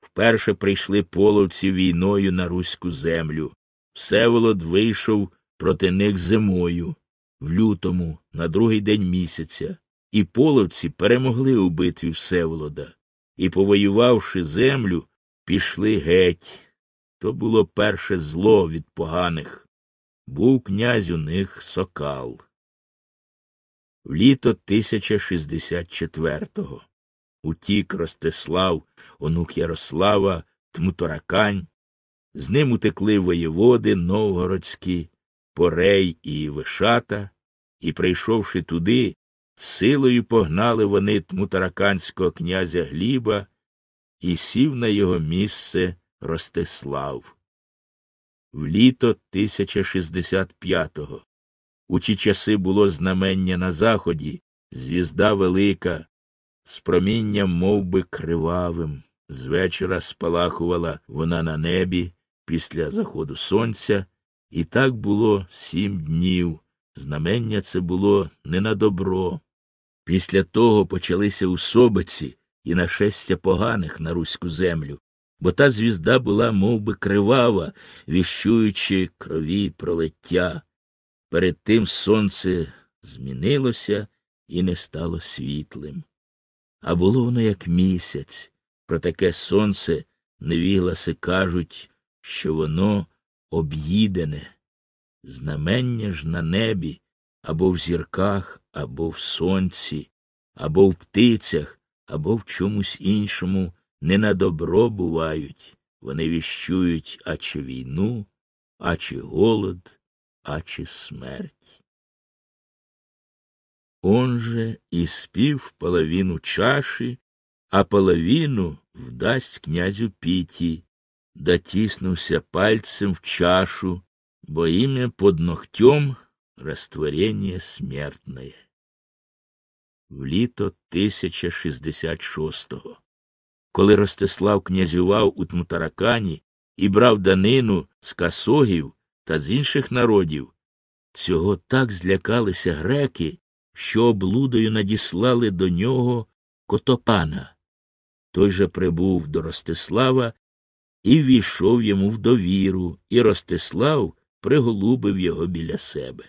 вперше прийшли половці війною на руську землю. Всеволод вийшов проти них зимою, в лютому, на другий день місяця і половці перемогли у битві Всеволода і, повоювавши землю, пішли геть. То було перше зло від поганих. Був князь у них сокал. В літо 1064-го утік Ростислав, онук Ярослава, Тмуторакань. З ним утекли воєводи новгородські, Порей і Вишата, і, прийшовши туди, Силою погнали вони тмутараканського князя Гліба і сів на його місце Ростислав. В літо 1065-го. У ті часи було знамення на заході, звізда велика, з промінням мов би, кривавим. З вечора спалахувала вона на небі після заходу сонця, і так було сім днів. Знамення це було не на добро. Після того почалися усобиці і нашестя поганих на руську землю, бо та звізда була мов би, кривава, віщуючи крові пролиття. Перед тим сонце змінилося і не стало світлим. А було воно як місяць. Про таке сонце невігласи кажуть, що воно об'їдене. Знамення ж на небі або в зірках, або в сонці, або в птицях, або в чомусь іншому не на добро бувають. Вони віщують а чи війну, а чи голод, а чи смерть. Он же і спів половину чаші, а половину вдасть князю Піті, дотиснувся пальцем в чашу, бо імя под ногтем растворение смертное. В літо 1066-го, коли Ростислав князював у Тмутаракані і брав данину з касогів та з інших народів, цього так злякалися греки, що облудою надіслали до нього Котопана. Той же прибув до Ростислава і ввійшов йому в довіру, і Ростислав приголубив його біля себе.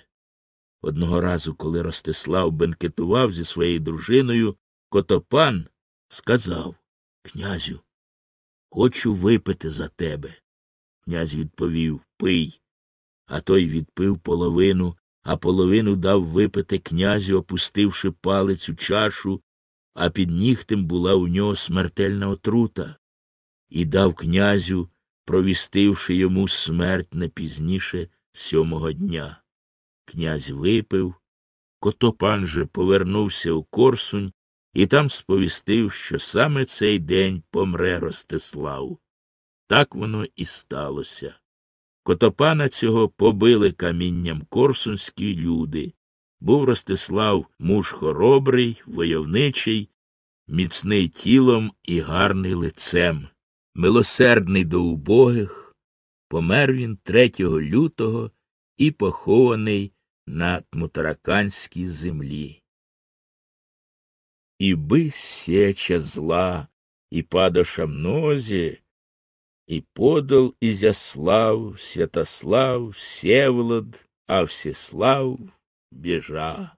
Одного разу, коли Ростислав бенкетував зі своєю дружиною, Котопан сказав Князю, хочу випити за тебе. Князь відповів Пий. А той відпив половину, а половину дав випити князю, опустивши палець у чашу, а під нігтем була у нього смертельна отрута, і дав князю, провістивши йому смерть не пізніше сьомого дня. Князь випив, Котопан же повернувся у Корсунь і там сповістив, що саме цей день помре Ростислав. Так воно і сталося. Котопана цього побили камінням корсунські люди. Був Ростислав муж хоробрий, войовничий, міцний тілом і гарний лицем, милосердний до убогих. Помер він 3 лютого і похований на Тмутараканській землі. І би сеча зла, і падоша мнозі, і подол Изяслав, Святослав, Всеволод, а Всеслав біжа.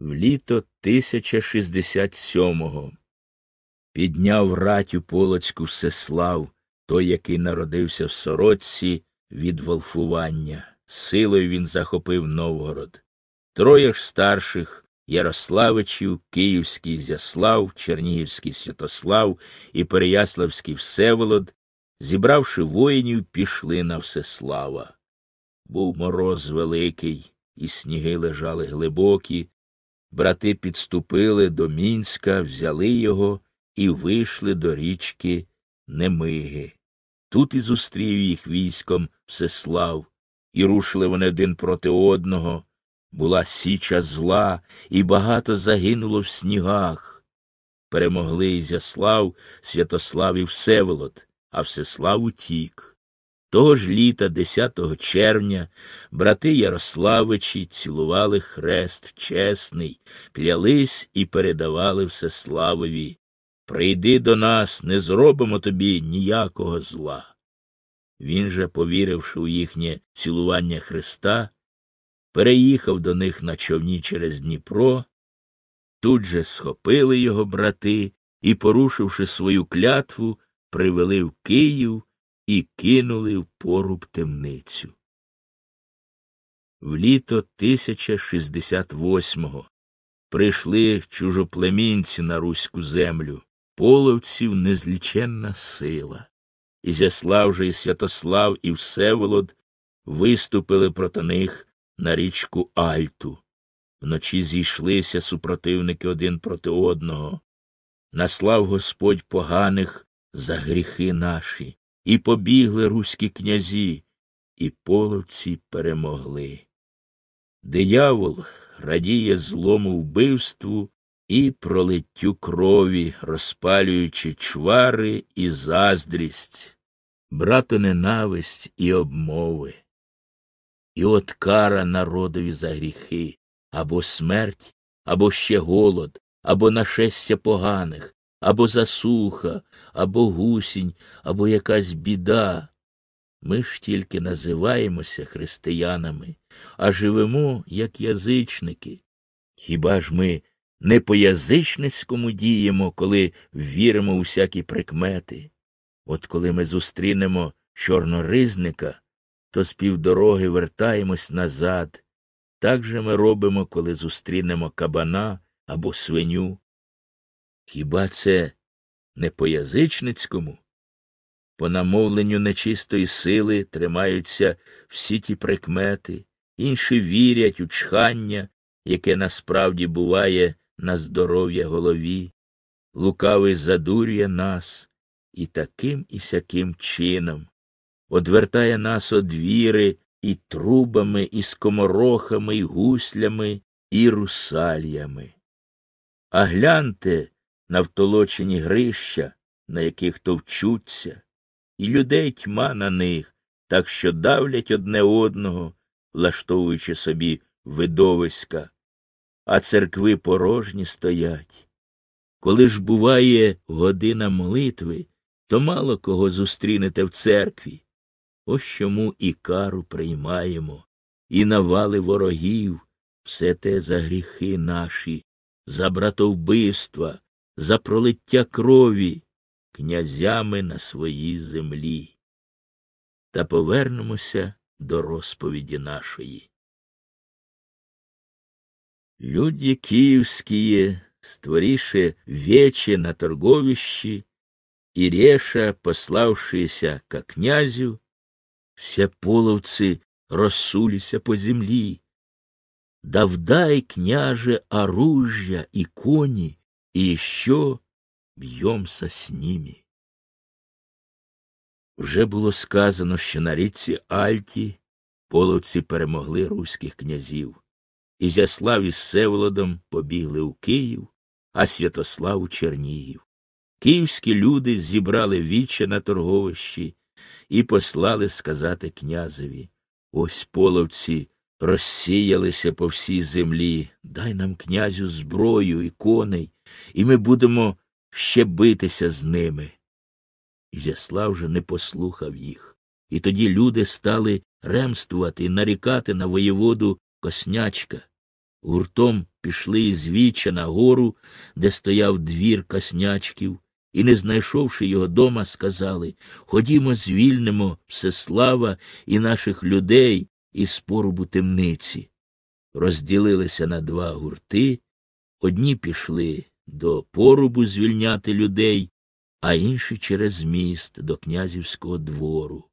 В літо 1067-го підняв ратю Полоцьку Всеслав, той, який народився в сорочці від волфування. Силою він захопив Новгород. Троє ж старших Ярославичів, Київський Зяслав, Чернігівський Святослав і Переяславський Всеволод, зібравши воїнів, пішли на Всеслава. Був мороз великий, і сніги лежали глибокі. Брати підступили до мінська, взяли його і вийшли до річки Немиги. Тут і зустрів їх військом Всеслав, і рушили вони один проти одного. Була січа зла, і багато загинуло в снігах. Перемогли Ізяслав, Святослав і Всеволод, а Всеслав утік. Того ж літа, 10 червня, брати Ярославичі цілували хрест чесний, клялись і передавали Всеславові. Прийди до нас, не зробимо тобі ніякого зла. Він же, повіривши у їхнє цілування Христа, переїхав до них на човні через Дніпро, тут же схопили його брати і, порушивши свою клятву, привели в Київ і кинули в поруб темницю. В літо 1068-го прийшли чужоплемінці на руську землю, половців незліченна сила. Ізяслав же і Святослав і Всеволод виступили проти них на річку Альту. Вночі зійшлися супротивники один проти одного. Наслав Господь поганих за гріхи наші, і побігли руські князі, і половці перемогли. Диявол радіє злому вбивству і пролиттю крові, розпалюючи чвари і заздрість, братоненависть і обмови. І от кара народові за гріхи або смерть, або ще голод, або нашестя поганих, або засуха, або гусінь, або якась біда. Ми ж тільки називаємося християнами, а живемо, як язичники. Хіба ж ми не по язичницькому діємо, коли віримо у всякі прикмети? От коли ми зустрінемо чорноризника, то з півдороги вертаємось назад. Так же ми робимо, коли зустрінемо кабана або свиню. Хіба це не по язичницькому? По намовленню нечистої сили тримаються всі ті прикмети, інші вірять у чхання, яке насправді буває на здоров'я голові, лукавий задурює нас і таким і сяким чином, одвертає нас од віри і трубами, і скоморохами, і гуслями, і русальями. А гляньте на втолочені грища, на яких товчуться, і людей тьма на них, так що давлять одне одного, влаштовуючи собі видовиська, а церкви порожні стоять. Коли ж буває година молитви, то мало кого зустрінете в церкві. Ось чому і кару приймаємо, і навали ворогів, все те за гріхи наші, за братовбивства, за пролиття крові, князями на своїй землі. Та повернемося до розповіді нашої. Люди киевские, створише вече на торговищі, и реша, пославшиеся ко князю, все половцы рассулися по землі. Да вдай, княже, оружия и кони, и еще б'ємся з ними. Вже було сказано, що на річці Альті половці перемогли руських князів. Ізяслав із Севолодом побігли у Київ, а Святослав у Чернігів. Київські люди зібрали віче на торговищі і послали сказати князеві Ось половці розсіялися по всій землі. Дай нам, князю, зброю і коней, і ми будемо ще битися з ними. Ізяслав же не послухав їх, і тоді люди стали ремствувати і нарікати на воєводу коснячка. Гуртом пішли із віча на гору, де стояв двір коснячків, і, не знайшовши його дома, сказали Ходімо, звільнимо Всеслава і наших людей із порубу темниці. Розділилися на два гурти, одні пішли до порубу звільняти людей, а інші через міст до князівського двору.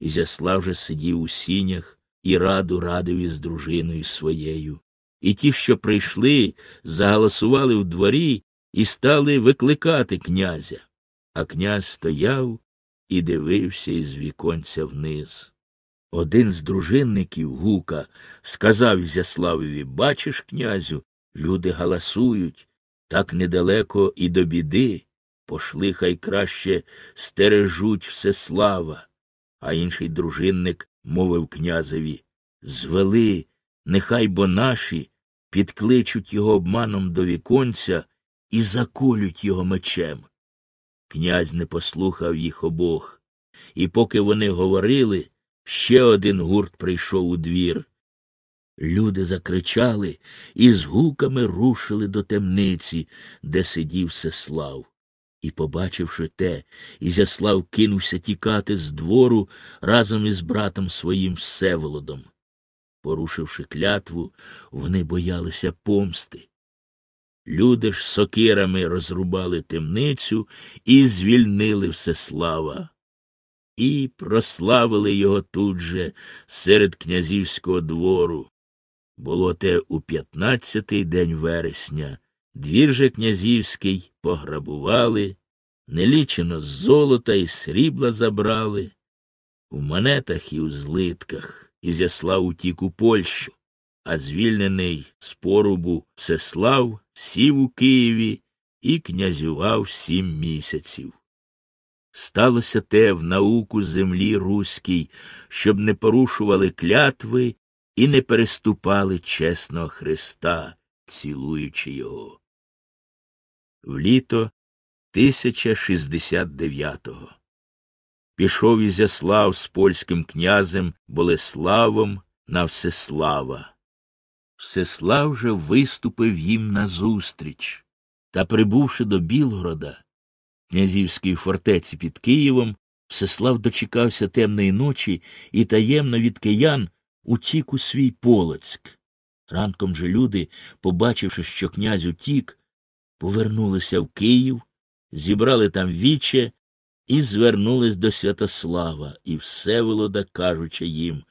Ізяслав же сидів у сінях і раду радив із дружиною своєю. І ті, що прийшли, заголосували в дворі і стали викликати князя. А князь стояв і дивився із віконця вниз. Один з дружинників гука сказав Ізяславові Бачиш, князю, люди галасують, так недалеко і до біди. Пошли хай краще стережуть Всеслава. А інший дружинник мовив князеві Звели, нехай бо наші підкличуть його обманом до віконця і заколють його мечем. Князь не послухав їх обох, і поки вони говорили, ще один гурт прийшов у двір. Люди закричали і з гуками рушили до темниці, де сидів Сеслав. І, побачивши те, Ізяслав кинувся тікати з двору разом із братом своїм Всеволодом. Порушивши клятву, вони боялися помсти. Люди ж сокирами розрубали темницю і звільнили Всеслава. І прославили його тут же серед князівського двору. Було те у п'ятнадцятий день вересня. Двір же князівський пограбували нелічено золота і срібла забрали, у монетах і у злитках Ізяслав утік у Польщу, а звільнений з порубу Всеслав сів у Києві і князював сім місяців. Сталося те в науку землі руській, щоб не порушували клятви і не переступали чесного Христа, цілуючи його. В літо 1069-го пішов Ізяслав з польським князем Болеславом на Всеслава. Всеслав же виступив їм назустріч, та, прибувши до Білгорода, князівської фортеці під Києвом, Всеслав дочекався темної ночі і таємно від киян утік у свій Полоцьк. Ранком же люди, побачивши, що князь утік, повернулися в Київ, зібрали там віче і звернулись до Святослава і Всеволода, кажучи їм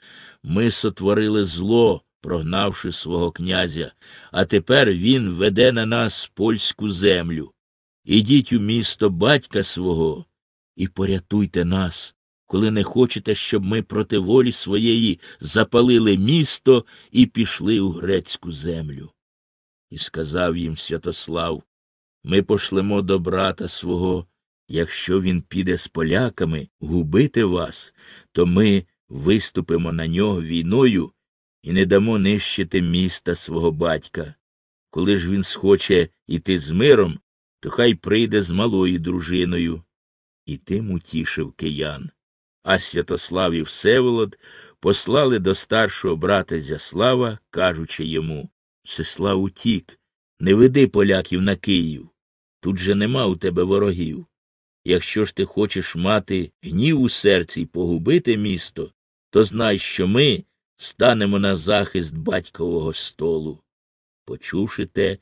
ми сотворили зло, прогнавши свого князя, а тепер він веде на нас польську землю. Ідіть у місто батька свого і порятуйте нас, коли не хочете, щоб ми проти волі своєї запалили місто і пішли у грецьку землю. І сказав їм Святослав ми пошлемо до брата свого. Якщо він піде з поляками губити вас, то ми виступимо на нього війною і не дамо нищити міста свого батька. Коли ж він схоче іти з миром, то хай прийде з малою дружиною. І тим утішив киян. А Святослав і Всеволод послали до старшого брата Зяслава, кажучи йому Всеслав утік, не веди поляків на Київ. Тут же нема у тебе ворогів. Якщо ж ти хочеш мати гнів у серці і погубити місто, то знай, що ми станемо на захист батькового столу. Почувши те,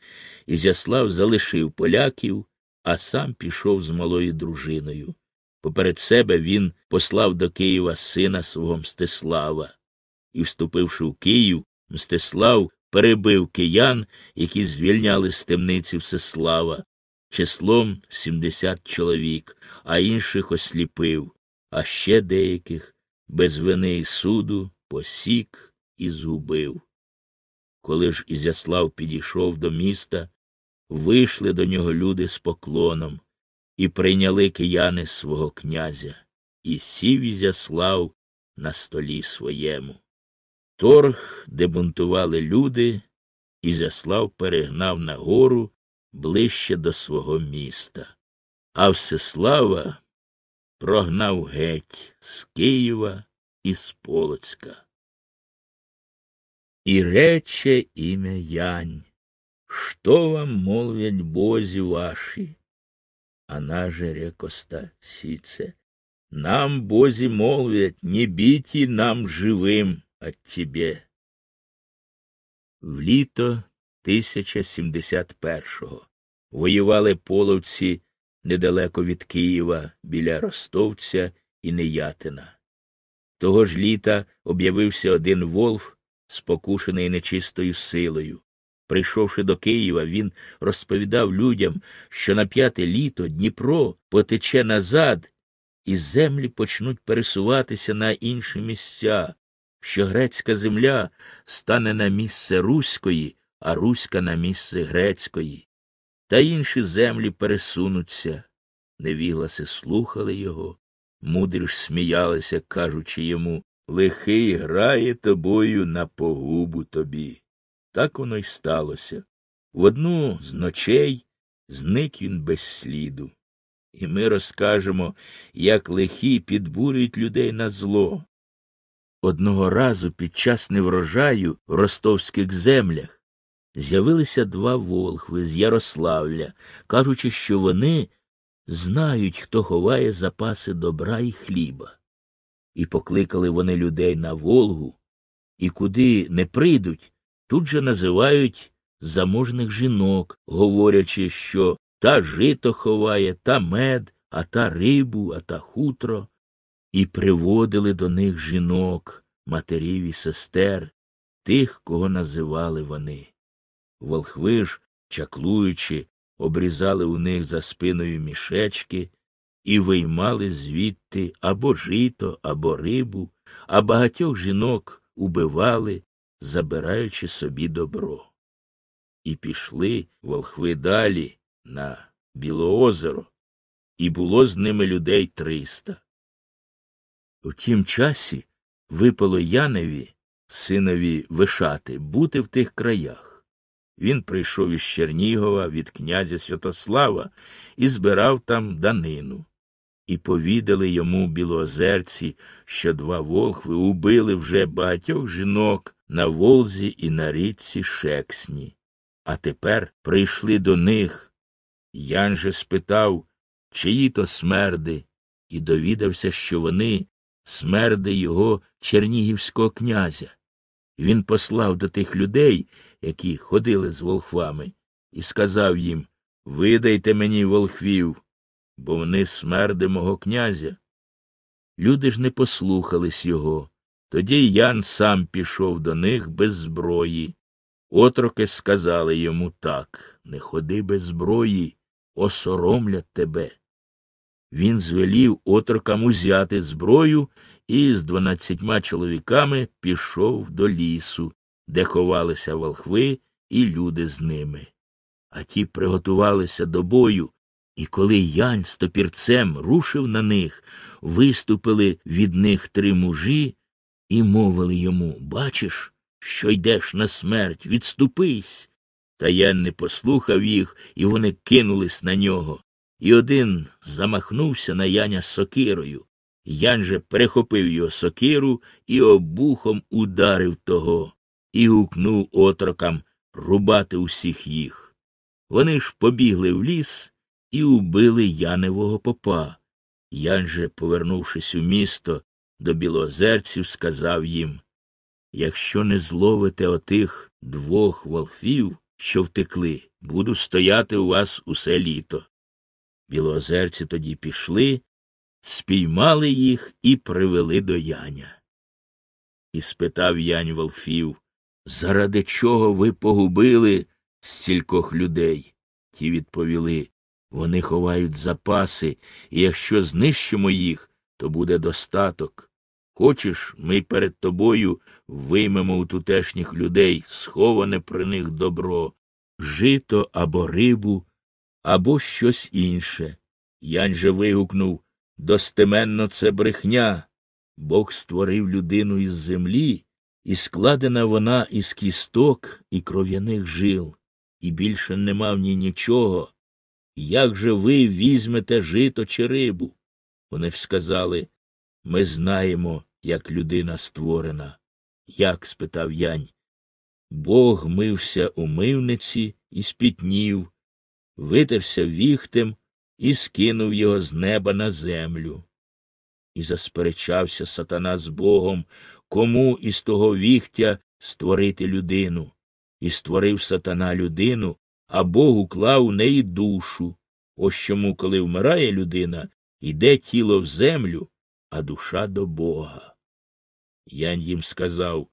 Ізяслав залишив поляків, а сам пішов з малою дружиною. Поперед себе він послав до Києва сина свого Мстислава. І, вступивши в Київ, Мстислав перебив киян, які звільняли з темниці Всеслава, числом сімдесят чоловік, а інших осліпив, а ще деяких без вини й суду посік і згубив. Коли ж Ізяслав підійшов до міста, вийшли до нього люди з поклоном і прийняли кияни свого князя, і сів Ізяслав на столі своєму. Торг, де бунтували люди, Ізяслав перегнав на гору ближче до свого міста, а Всеслава прогнав геть з Києва і з Полоцька. І рече ім'я Янь, що вам молвять бозі ваші? Она же рекоста сіце. Нам бозі молвять, не біті нам живим от тебе. В літо 1071-го воювали половці недалеко від Києва біля Ростовця і Неятина. Того ж літа об'явився один Волф, спокушений нечистою силою. Прийшовши до Києва, він розповідав людям, що на п'яте літо Дніпро потече назад, і землі почнуть пересуватися на інші місця, що грецька земля стане на місце руської, а руська на місце грецької. Та інші землі пересунуться. Невігласи слухали його, мудрі ж сміялися, кажучи йому Лихий грає тобою на погубу тобі. Так воно й сталося. В одну з ночей зник він без сліду. І ми розкажемо, як лихі підбурюють людей на зло. Одного разу під час неврожаю в ростовських землях з'явилися два волхви з Ярославля, кажучи, що вони знають, хто ховає запаси добра і хліба. І покликали вони людей на Волгу, і куди не прийдуть, тут же називають заможних жінок, говорячи, що та жито ховає, та мед, а та рибу, а та хутро, і приводили до них жінок, матерів і сестер, тих, кого називали вони. Волхви ж, чаклуючи, обрізали у них за спиною мішечки, і виймали звідти або жито, або рибу, а багатьох жінок убивали, забираючи собі добро. І пішли волхви далі на Білоозеро, і було з ними людей триста. В тім часі випало Яневі, синові Вишати, бути в тих краях. Він прийшов із Чернігова від князя Святослава і збирав там данину. І повідали йому білоозерці, що два волхви убили вже багатьох жінок на Волзі і на річці Шексні. А тепер прийшли до них. Ян же спитав, чиї то смерди, і довідався, що вони смерди його чернігівського князя. Він послав до тих людей, які ходили з волхвами, і сказав їм Видайте мені волхвів, бо вони смерди мого князя. Люди ж не послухались його. Тоді Ян сам пішов до них без зброї. Отроки сказали йому так не ходи без зброї, осоромлять тебе. Він звелів отрокам узяти зброю і з дванадцятьма чоловіками пішов до лісу, де ховалися волхви і люди з ними. А ті приготувалися до бою, і коли Янь з топірцем рушив на них, виступили від них три мужі і мовили йому Бачиш, що йдеш на смерть, відступись. Та Ян не послухав їх, і вони кинулись на нього. І один замахнувся на Яня сокирою. Ян же перехопив його сокиру і обухом ударив того, і гукнув отрокам рубати усіх їх. Вони ж побігли в ліс і убили Яневого попа. Ян же, повернувшись у місто до білозерців, сказав їм Якщо не зловите отих двох волхвів, що втекли, буду стояти у вас усе літо. Білоозерці тоді пішли, спіймали їх і привели до Яня. І спитав Янь волхвів, заради чого ви погубили стількох людей? Ті відповіли вони ховають запаси, і якщо знищимо їх, то буде достаток. Хочеш, ми перед тобою виймемо у тутешніх людей сховане при них добро, жито або рибу, або щось інше. Янь же вигукнув достеменно це брехня. Бог створив людину із землі, і складена вона із кісток і кров'яних жил, і більше нема в ній нічого. Як же ви візьмете жито чи рибу? Вони ж сказали ми знаємо, як людина створена. Як? спитав Янь. Бог мився у мивниці і спітнів, витерся віхтем і скинув його з неба на землю. І засперечався сатана з Богом, кому із того віхтя створити людину. І створив сатана людину, а Бог уклав у неї душу. Ось чому, коли вмирає людина, йде тіло в землю, а душа до Бога. Янь їм сказав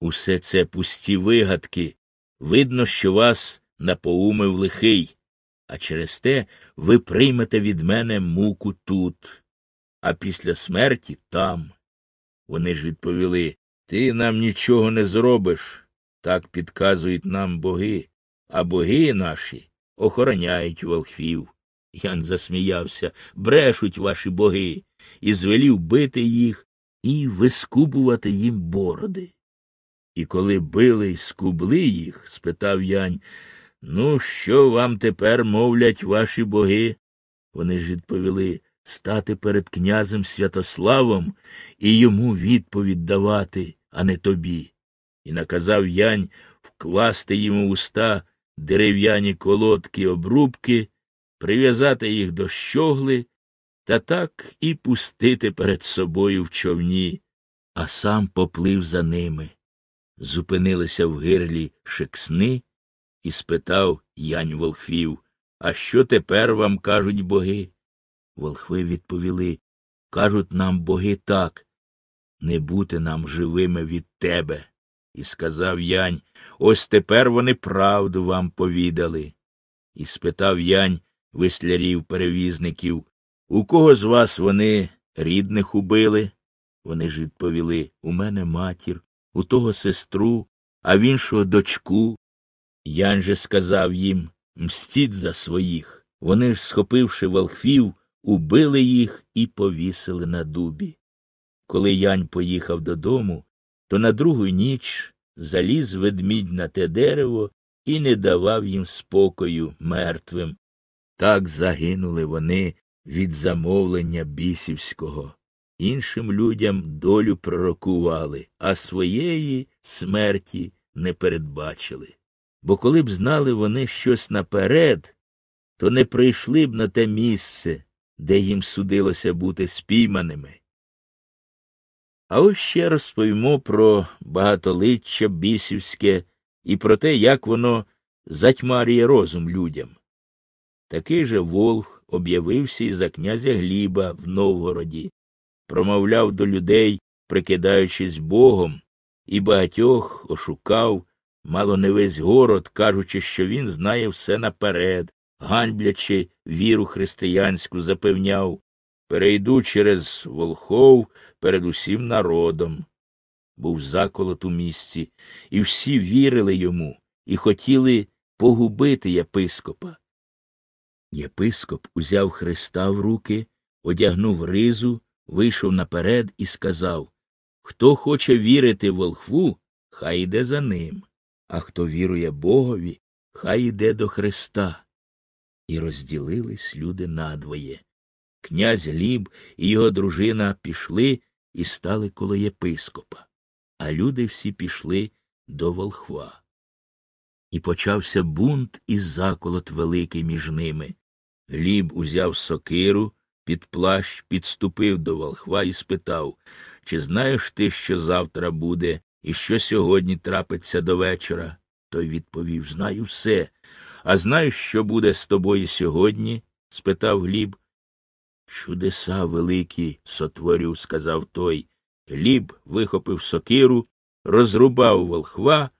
усе це пусті вигадки. Видно, що вас напоумив лихий а через те ви приймете від мене муку тут, а після смерті там. Вони ж відповіли Ти нам нічого не зробиш. Так підказують нам боги, а боги наші охороняють волхвів. Ян засміявся брешуть ваші боги, і звелів бити їх і вискубувати їм бороди. І коли били й скубли їх, спитав Янь, Ну, що вам тепер мовлять ваші боги? Вони ж відповіли стати перед князем Святославом і йому відповідь давати, а не тобі. І наказав Янь вкласти йому в уста дерев'яні колодки обрубки, прив'язати їх до щогли та так і пустити перед собою в човні, а сам поплив за ними. Зупинилися в гирлі шексни і спитав Янь волхвів, а що тепер вам кажуть боги? Волхви відповіли кажуть нам боги так, не бути нам живими від тебе. І сказав Янь ось тепер вони правду вам повідали. І спитав Янь вислярів перевізників У кого з вас вони рідних убили? Вони ж відповіли у мене матір, у того сестру, а в іншого дочку. Ян же сказав їм мстіть за своїх. Вони ж, схопивши волхвів, убили їх і повісили на дубі. Коли Янь поїхав додому, то на другу ніч заліз ведмідь на те дерево і не давав їм спокою мертвим. Так загинули вони від замовлення бісівського. Іншим людям долю пророкували, а своєї смерті не передбачили. Бо коли б знали вони щось наперед, то не прийшли б на те місце, де їм судилося бути спійманими. А ось ще розповімо про багатоличчя бісівське і про те, як воно затьмарює розум людям. Такий же Волх об'явився і за князя Гліба в Новгороді, промовляв до людей, прикидаючись Богом, і багатьох ошукав, мало не весь город, кажучи, що він знає все наперед, ганьблячи віру християнську, запевняв перейду через волхов перед усім народом. Був заколот у місті, і всі вірили йому і хотіли погубити єпископа. Єпископ узяв Христа в руки, одягнув ризу, вийшов наперед і сказав Хто хоче вірити волхву, хай іде за ним, а хто вірує Богові, хай іде до Христа. І розділились люди надвоє. Князь Гліб і його дружина пішли і стали коло єпископа, а люди всі пішли до волхва. І почався бунт і заколот великий між ними. Гліб узяв сокиру під плащ, підступив до волхва і спитав Чи знаєш ти, що завтра буде, і що сьогодні трапиться до вечора? Той відповів Знаю все. А знаєш, що буде з тобою сьогодні? спитав Гліб. Чудеса великі сотворю, сказав той. Гліб вихопив сокиру, розрубав волхва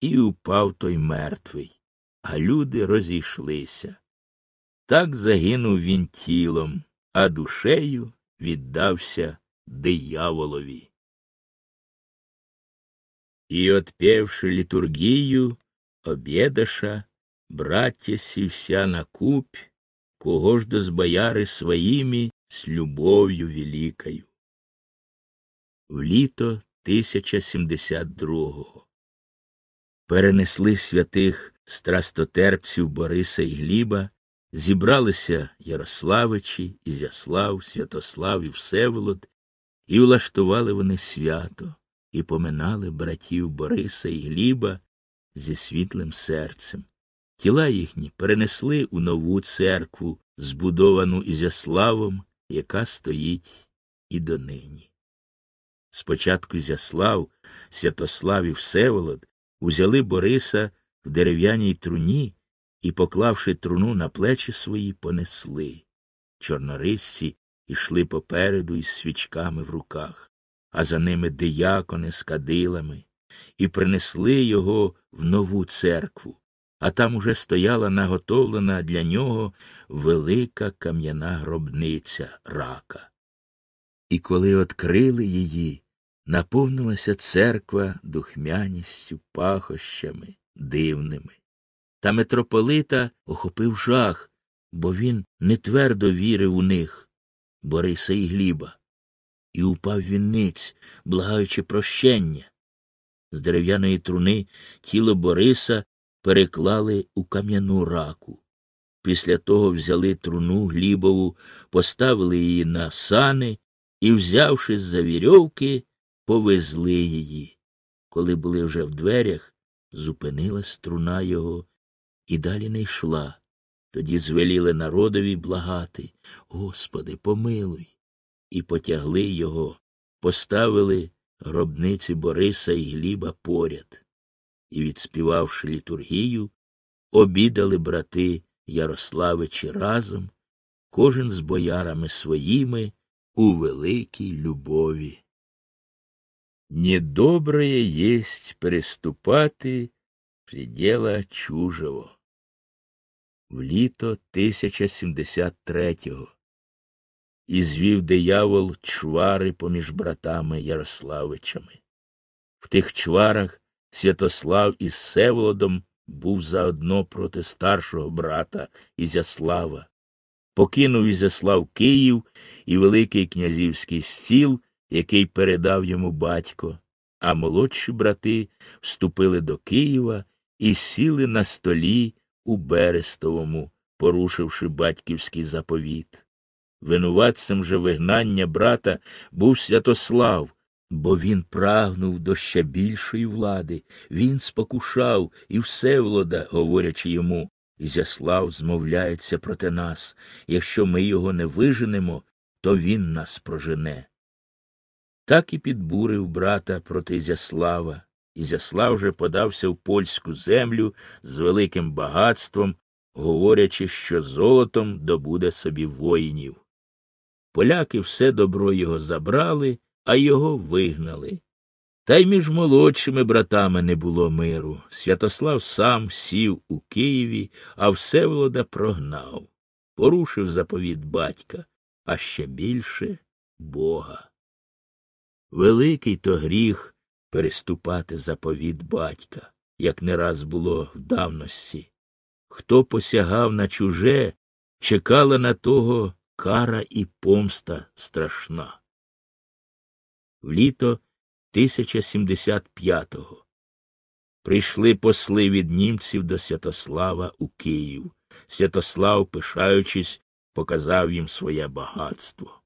і упав той мертвий. А люди розійшлися. Так загинув він тілом, а душею віддався дияволові. І, отпевши літургію, обєдаша, браття сівся на купь, кого ж до з бояри своїми з любов'ю великою. В літо 1072-го перенесли святих страстотерпців Бориса і Гліба, зібралися Ярославичі, Ізяслав, Святослав і Всеволод, і влаштували вони свято, і поминали братів Бориса і Гліба зі світлим серцем. Тіла їхні перенесли у нову церкву, збудовану Ізяславом, яка стоїть і донині. Спочатку Ізяслав, Святослав і Всеволод узяли Бориса в дерев'яній труні і, поклавши труну на плечі свої, понесли. Чорнорисці йшли попереду із свічками в руках, а за ними диякони з кадилами, і принесли його в нову церкву а там уже стояла наготовлена для нього велика кам'яна гробниця рака. І коли открили її, наповнилася церква духмяністю, пахощами дивними. Та митрополита охопив жах, бо він не твердо вірив у них, Бориса і Гліба, і упав вінниць, благаючи прощення. З дерев'яної труни тіло Бориса переклали у кам'яну раку. Після того взяли труну глібову, поставили її на сани і, взявши за вірьовки, повезли її. Коли були вже в дверях, зупинилась струна його і далі не йшла. Тоді звеліли народові благати Господи, помилуй. І потягли його, поставили гробниці Бориса і Гліба поряд і, відспівавши літургію, обідали брати Ярославичі разом, кожен з боярами своїми у великій любові. Недоброе есть переступати предела чужого. В літо 1073-го і звів диявол чвари поміж братами Ярославичами. В тих чварах Святослав із Севолодом був заодно проти старшого брата Ізяслава. Покинув Ізяслав Київ і Великий князівський стіл, який передав йому батько, а молодші брати вступили до Києва і сіли на столі у Берестовому, порушивши батьківський заповіт. Винуватцем же вигнання брата був Святослав, бо він прагнув до ще більшої влади, він спокушав і Всеволода, говорячи йому Ізяслав змовляється проти нас. Якщо ми його не виженемо, то він нас прожене. Так і підбурив брата проти Ізяслава. Ізяслав же подався в польську землю з великим багатством, говорячи, що золотом добуде собі воїнів. Поляки все добро його забрали, а його вигнали. Та й між молодшими братами не було миру. Святослав сам сів у Києві, а Всеволода прогнав, порушив заповіт батька, а ще більше Бога. Великий то гріх переступати заповіт батька, як не раз було в давності. Хто посягав на чуже, чекала на того кара і помста страшна. В літо 1075-го прийшли посли від німців до Святослава у Київ. Святослав, пишаючись, показав їм своє багатство.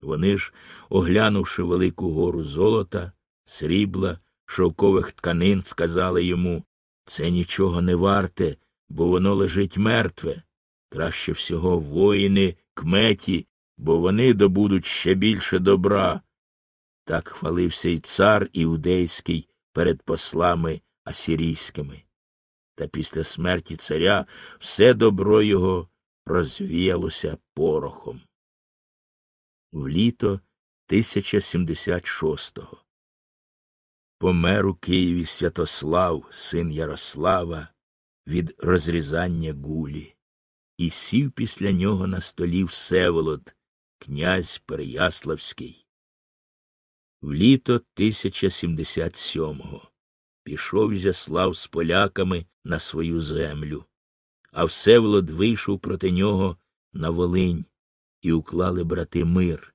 Вони ж, оглянувши велику гору золота, срібла, шовкових тканин, сказали йому це нічого не варте, бо воно лежить мертве. Краще всього воїни кметі, бо вони добудуть ще більше добра. Так хвалився й цар іудейський перед послами асірійськими. Та після смерті царя все добро його розвіялося порохом. В літо 1076-го помер у Києві Святослав, син Ярослава, від розрізання гулі, і сів після нього на столі Всеволод, князь Переяславський. В літо 1077-го пішов Зяслав з поляками на свою землю, а Всеволод вийшов проти нього на Волинь, і уклали брати мир.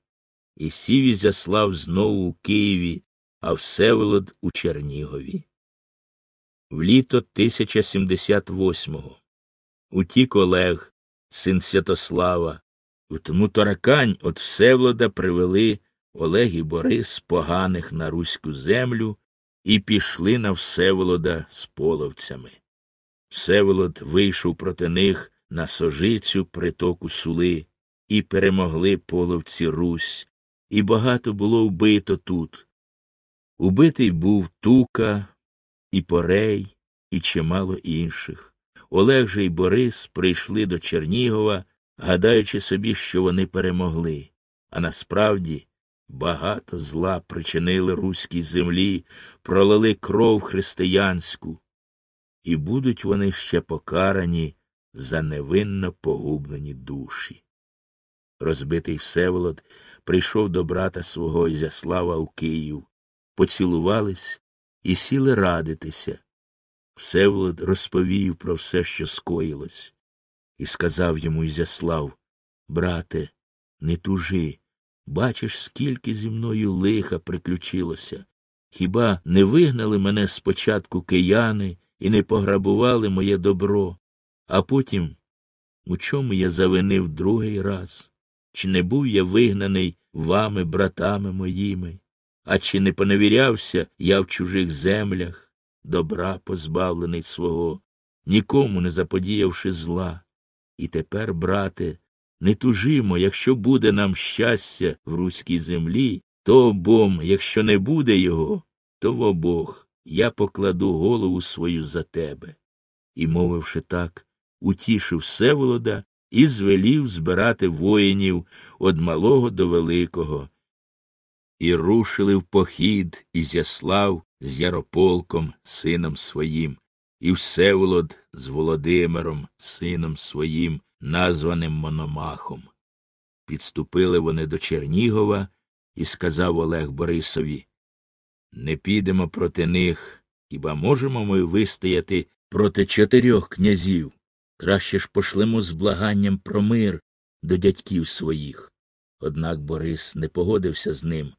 І сів Ізяслав знову у Києві, а Всеволод у Чернігові. В літо 1078-го утік Олег, син Святослава, в тому таракань от Всеволода привели Олег і Борис поганих на руську землю і пішли на Всеволода з половцями. Всеволод вийшов проти них на сожицю притоку сули, і перемогли половці Русь, і багато було вбито тут. Убитий був Тука, і Порей, і чимало інших. Олег же й Борис прийшли до Чернігова, гадаючи собі, що вони перемогли, а насправді багато зла причинили руській землі, пролили кров християнську, і будуть вони ще покарані за невинно погублені душі. Розбитий Всеволод прийшов до брата свого Ізяслава у Київ, поцілувались і сіли радитися. Всеволод розповів про все, що скоїлось, і сказав йому Ізяслав Брате, не тужи, бачиш, скільки зі мною лиха приключилося. Хіба не вигнали мене спочатку кияни і не пограбували моє добро, а потім у чому я завинив другий раз? Чи не був я вигнаний вами, братами моїми, а чи не поневірявся я в чужих землях, добра позбавлений свого, нікому не заподіявши зла. І тепер, брате, не тужимо, якщо буде нам щастя в руській землі, то обом, якщо не буде його, то в обох я покладу голову свою за тебе. І, мовивши так, утішив Всеволода і звелів збирати воїнів од малого до великого. І рушили в похід Ізяслав з Ярополком, сином своїм, і Всеволод з Володимиром, сином своїм, названим Мономахом. Підступили вони до Чернігова і сказав Олег Борисові Не підемо проти них, хіба можемо ми вистояти проти чотирьох князів? Краще ж пошлемо з благанням про мир до дядьків своїх. Однак Борис не погодився з ним.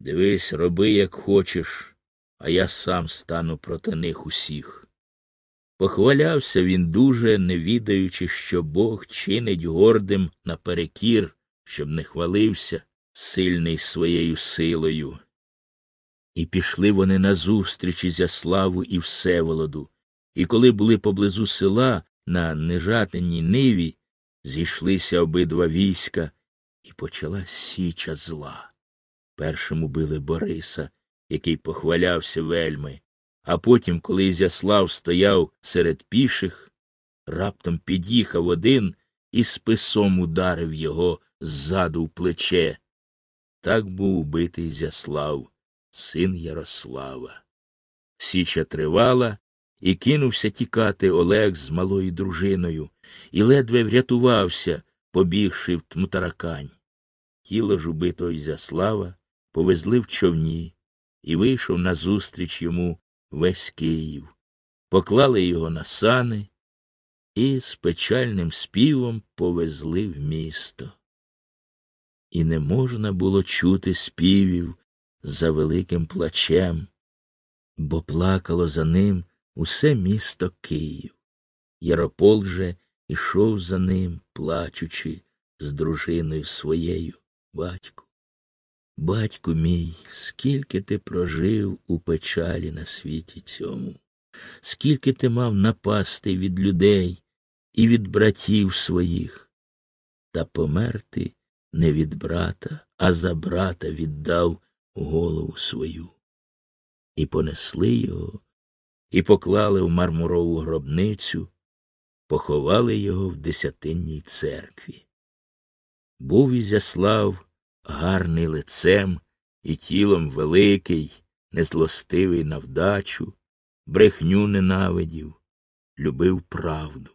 Дивись, роби, як хочеш, а я сам стану проти них усіх. Похвалявся він дуже, не відаючи, що Бог чинить гордим наперекір, щоб не хвалився, сильний своєю силою. І пішли вони назустріч Ізяславу і Всеволоду, і коли були поблизу села на нежатинній ниві, зійшлися обидва війська, і почалась січа зла. Першим убили Бориса, який похвалявся вельми, а потім, коли Ізяслав стояв серед піших, раптом під'їхав один і списом ударив його ззаду в плече. Так був убитий Ізяслав, син Ярослава. Січа тривала, і кинувся тікати Олег з малою дружиною, і ледве врятувався, побігши в Тмутаракань. Тіло ж убитого Ізяслава повезли в човні, і вийшов назустріч йому весь Київ. Поклали його на сани і з печальним співом повезли в місто. І не можна було чути співів за великим плачем, бо плакало за ним усе місто Київ. Ярополк же ішов за ним, плачучи з дружиною своєю, батьку. Батьку мій, скільки ти прожив у печалі на світі цьому, скільки ти мав напасти від людей і від братів своїх, та померти не від брата, а за брата віддав голову свою. І понесли його, і поклали в мармурову гробницю, поховали його в десятинній церкві. Був Ізяслав гарний лицем і тілом великий, незлостивий на вдачу, брехню ненавидів, любив правду.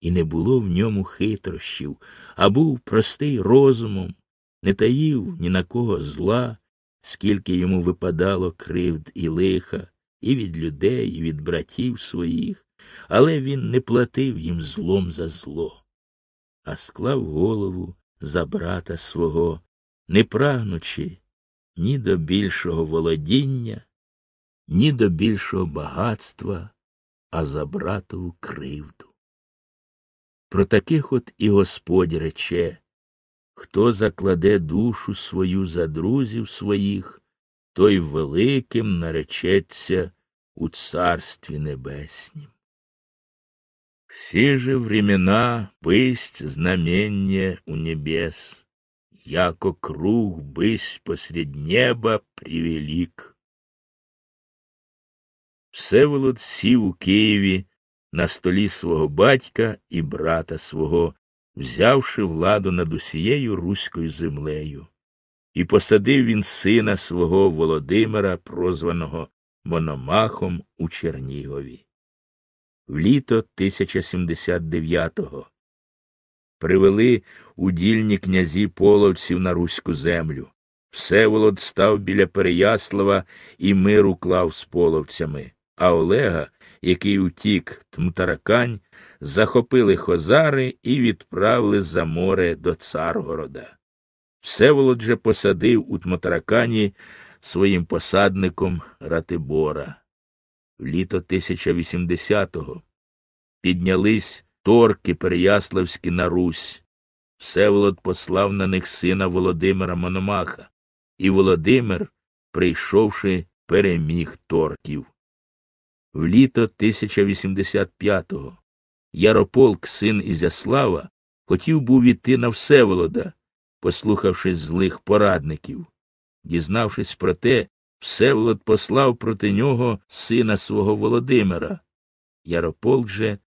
І не було в ньому хитрощів, а був простий розумом, не таїв ні на кого зла, скільки йому випадало кривд і лиха, і від людей, і від братів своїх, але він не платив їм злом за зло, а склав голову за брата свого, не прагнучи ні до більшого володіння, ні до більшого багатства, а за братову кривду. Про таких от і Господь рече хто закладе душу свою за друзів своїх, той великим наречеться у Царстві Небеснім. Все же времена бысть знамение у небес, яко круг бысть посред неба превелик. Всеволод сів у Києві на столі свого батька і брата свого, взявши владу над усією руською землею. І посадив він сина свого Володимира, прозваного Мономахом у Чернігові. В літо 1079-го привели удільні князі половців на руську землю. Всеволод став біля Переяслава і мир уклав з половцями, а Олега, який утік Тмутаракань, захопили хозари і відправили за море до Царгорода. Всеволод же посадив у Тмотаракані своїм посадником Ратибора. В літо 1080-го піднялись торки Переяславські на Русь. Всеволод послав на них сина Володимира Мономаха, і Володимир, прийшовши, переміг торків. В літо 1085-го Ярополк, син Ізяслава, хотів був іти на Всеволода, послухавшись злих порадників. Дізнавшись про те, Всеволод послав проти нього сина свого Володимира. Ярополк же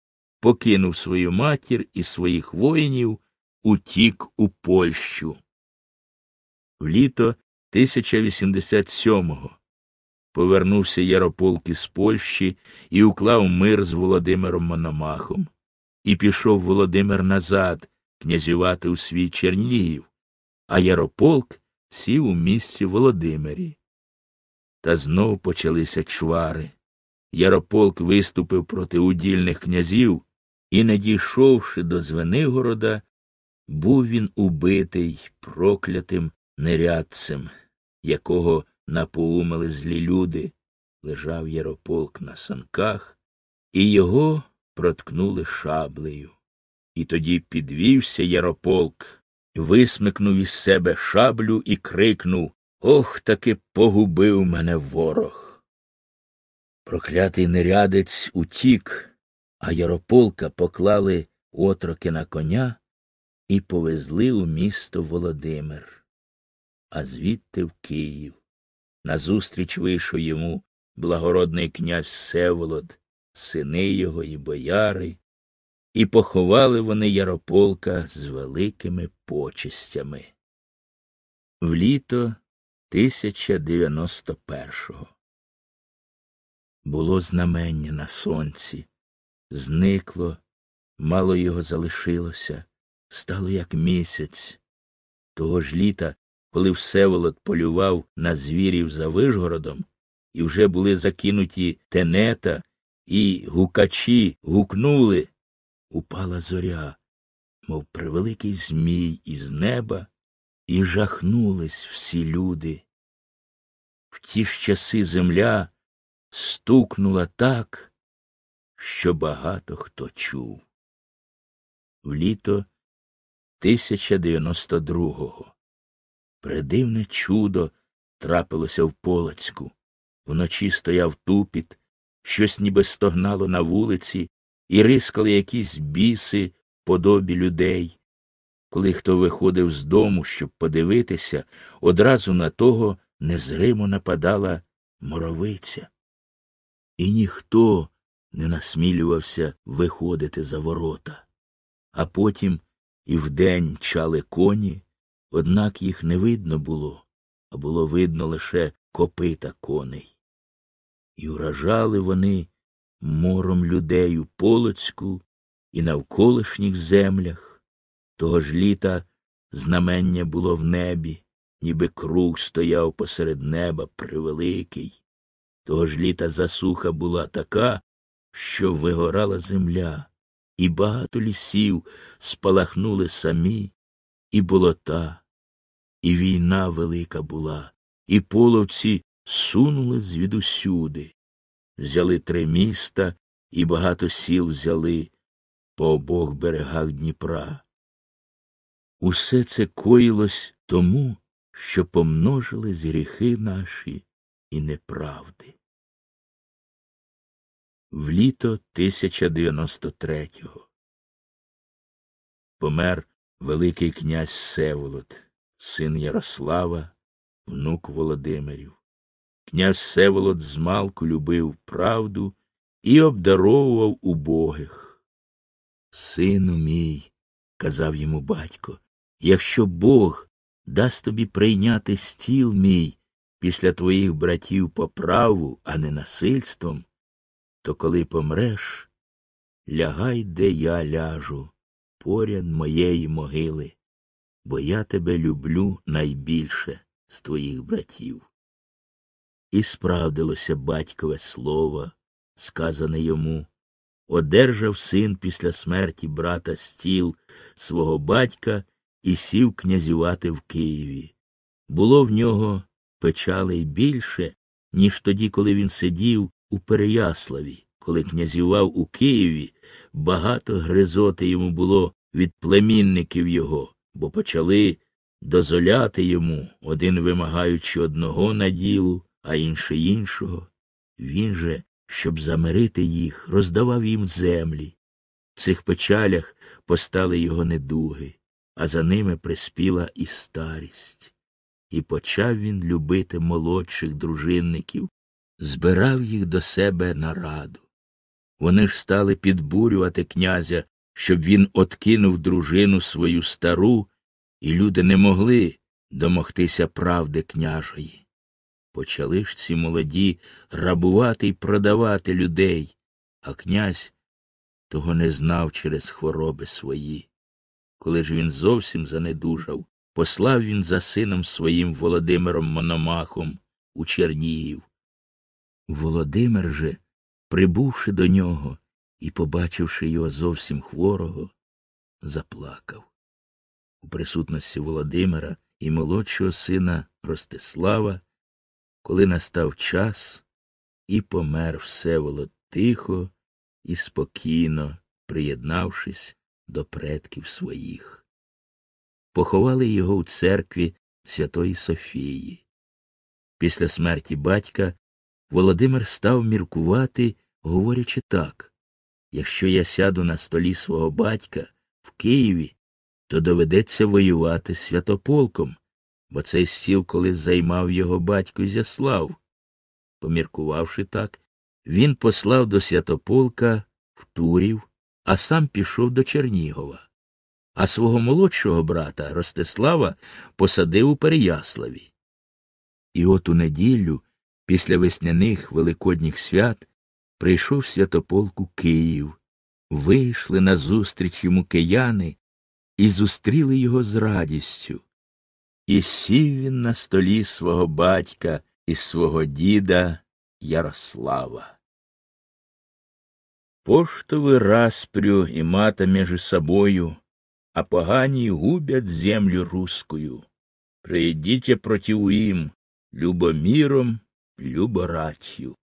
покинув свою матір і своїх воїнів, утік у Польщу. В літо 1087-го повернувся Ярополк із Польщі і уклав мир з Володимиром Мономахом. І пішов Володимир назад князювати у свій Чернігів, а Ярополк сів у місці Володимирі. Та знов почалися чвари. Ярополк виступив проти удільних князів і, не дійшовши до Звенигорода, був він убитий проклятим нерядцем, якого напоумили злі люди. Лежав Ярополк на санках, і його проткнули шаблею. І тоді підвівся Ярополк, висмикнув із себе шаблю і крикнув Ох, таки погубив мене ворог. Проклятий нерядець утік, а Ярополка поклали отроки на коня і повезли у місто Володимир, а звідти в Київ. Назустріч вийшов йому благородний князь Всеволод, сини його і бояри, і поховали вони Ярополка з великими почестями. В літо 1091-го. Було знамення на сонці, зникло, мало його залишилося, стало як місяць. Того ж літа, коли Всеволод полював на звірів за Вишгородом, і вже були закинуті тенета, і гукачі гукнули, упала зоря, мов превеликий змій із неба, і жахнулись всі люди. В ті ж часи земля стукнула так, що багато хто чув. В літо 1092-го придивне чудо трапилося в Полоцьку. Вночі стояв тупіт, щось ніби стогнало на вулиці, і рискали якісь біси подобі людей. Коли хто виходив з дому, щоб подивитися, одразу на того незримо нападала моровиця. І ніхто не насмілювався виходити за ворота. А потім і вдень чали коні, однак їх не видно було, а було видно лише копита коней. І уражали вони мором людей у Полоцьку і навколишніх землях. Того ж літа знамення було в небі, ніби круг стояв посеред неба превеликий. Того ж літа засуха була така, що вигорала земля, і багато лісів спалахнули самі, і болота, і війна велика була, і половці сунули звідусюди, взяли три міста і багато сіл взяли по обох берегах Дніпра. Усе це коїлось тому, що помножились гріхи наші і неправди. В літо 1093-го помер Великий князь Всеволод, син Ярослава, внук Володимирів. Князь Всеволод змалку любив правду і обдаровував убогих. Сину мій, казав йому батько, якщо Бог дасть тобі прийняти стіл мій після твоїх братів по праву, а не насильством, то коли помреш, лягай, де я ляжу, поряд моєї могили, бо я тебе люблю найбільше з твоїх братів. І справдилося батькове слово, сказане йому одержав син після смерті брата стіл свого батька і сів князювати в Києві. Було в нього печалей більше, ніж тоді, коли він сидів у Переяславі. Коли князював у Києві, багато гризоти йому було від племінників його, бо почали дозволяти йому, один вимагаючи одного наділу, а інший іншого. Він же, щоб замирити їх, роздавав їм землі. В цих печалях постали його недуги, а за ними приспіла і старість. І почав він любити молодших дружинників, збирав їх до себе на раду. Вони ж стали підбурювати князя, щоб він откинув дружину свою стару, і люди не могли домогтися правди княжої. Почали ж ці молоді грабувати й продавати людей, а князь того не знав через хвороби свої. Коли ж він зовсім занедужав, послав він за сином своїм Володимиром Мономахом у Чернігів. Володимир же, прибувши до нього і побачивши його зовсім хворого, заплакав. У присутності Володимира і молодшого сина Ростислава, коли настав час, і помер Всеволод тихо і спокійно, приєднавшись до предків своїх. Поховали його у церкві Святої Софії. Після смерті батька Володимир став міркувати, говорячи так якщо я сяду на столі свого батька в Києві, то доведеться воювати святополком, бо цей стіл колись займав його батько Зяслав. Поміркувавши так, він послав до святополка в Турів, а сам пішов до Чернігова, а свого молодшого брата Ростислава посадив у Переяславі. І от у неділю, після весняних великодніх свят, прийшов святополк у Київ, вийшли назустріч йому кияни і зустріли його з радістю. І сів він на столі свого батька і свого діда Ярослава. Поштовы распрю и мата между собою, а погані губят землю русскую. Прийдіть против им, любоміром, люборатью.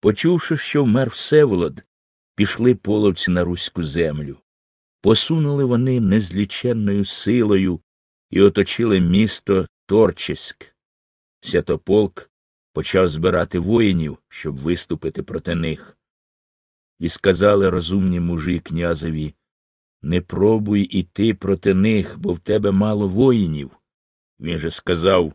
Почувши, що вмер Всеволод, пішли половці на руську землю. Посунули вони незліченною силою і оточили місто Торчеськ. Святополк почав збирати воїнів, щоб виступити проти них. І сказали розумні мужі князеві Не пробуй іти проти них, бо в тебе мало воїнів. Він же сказав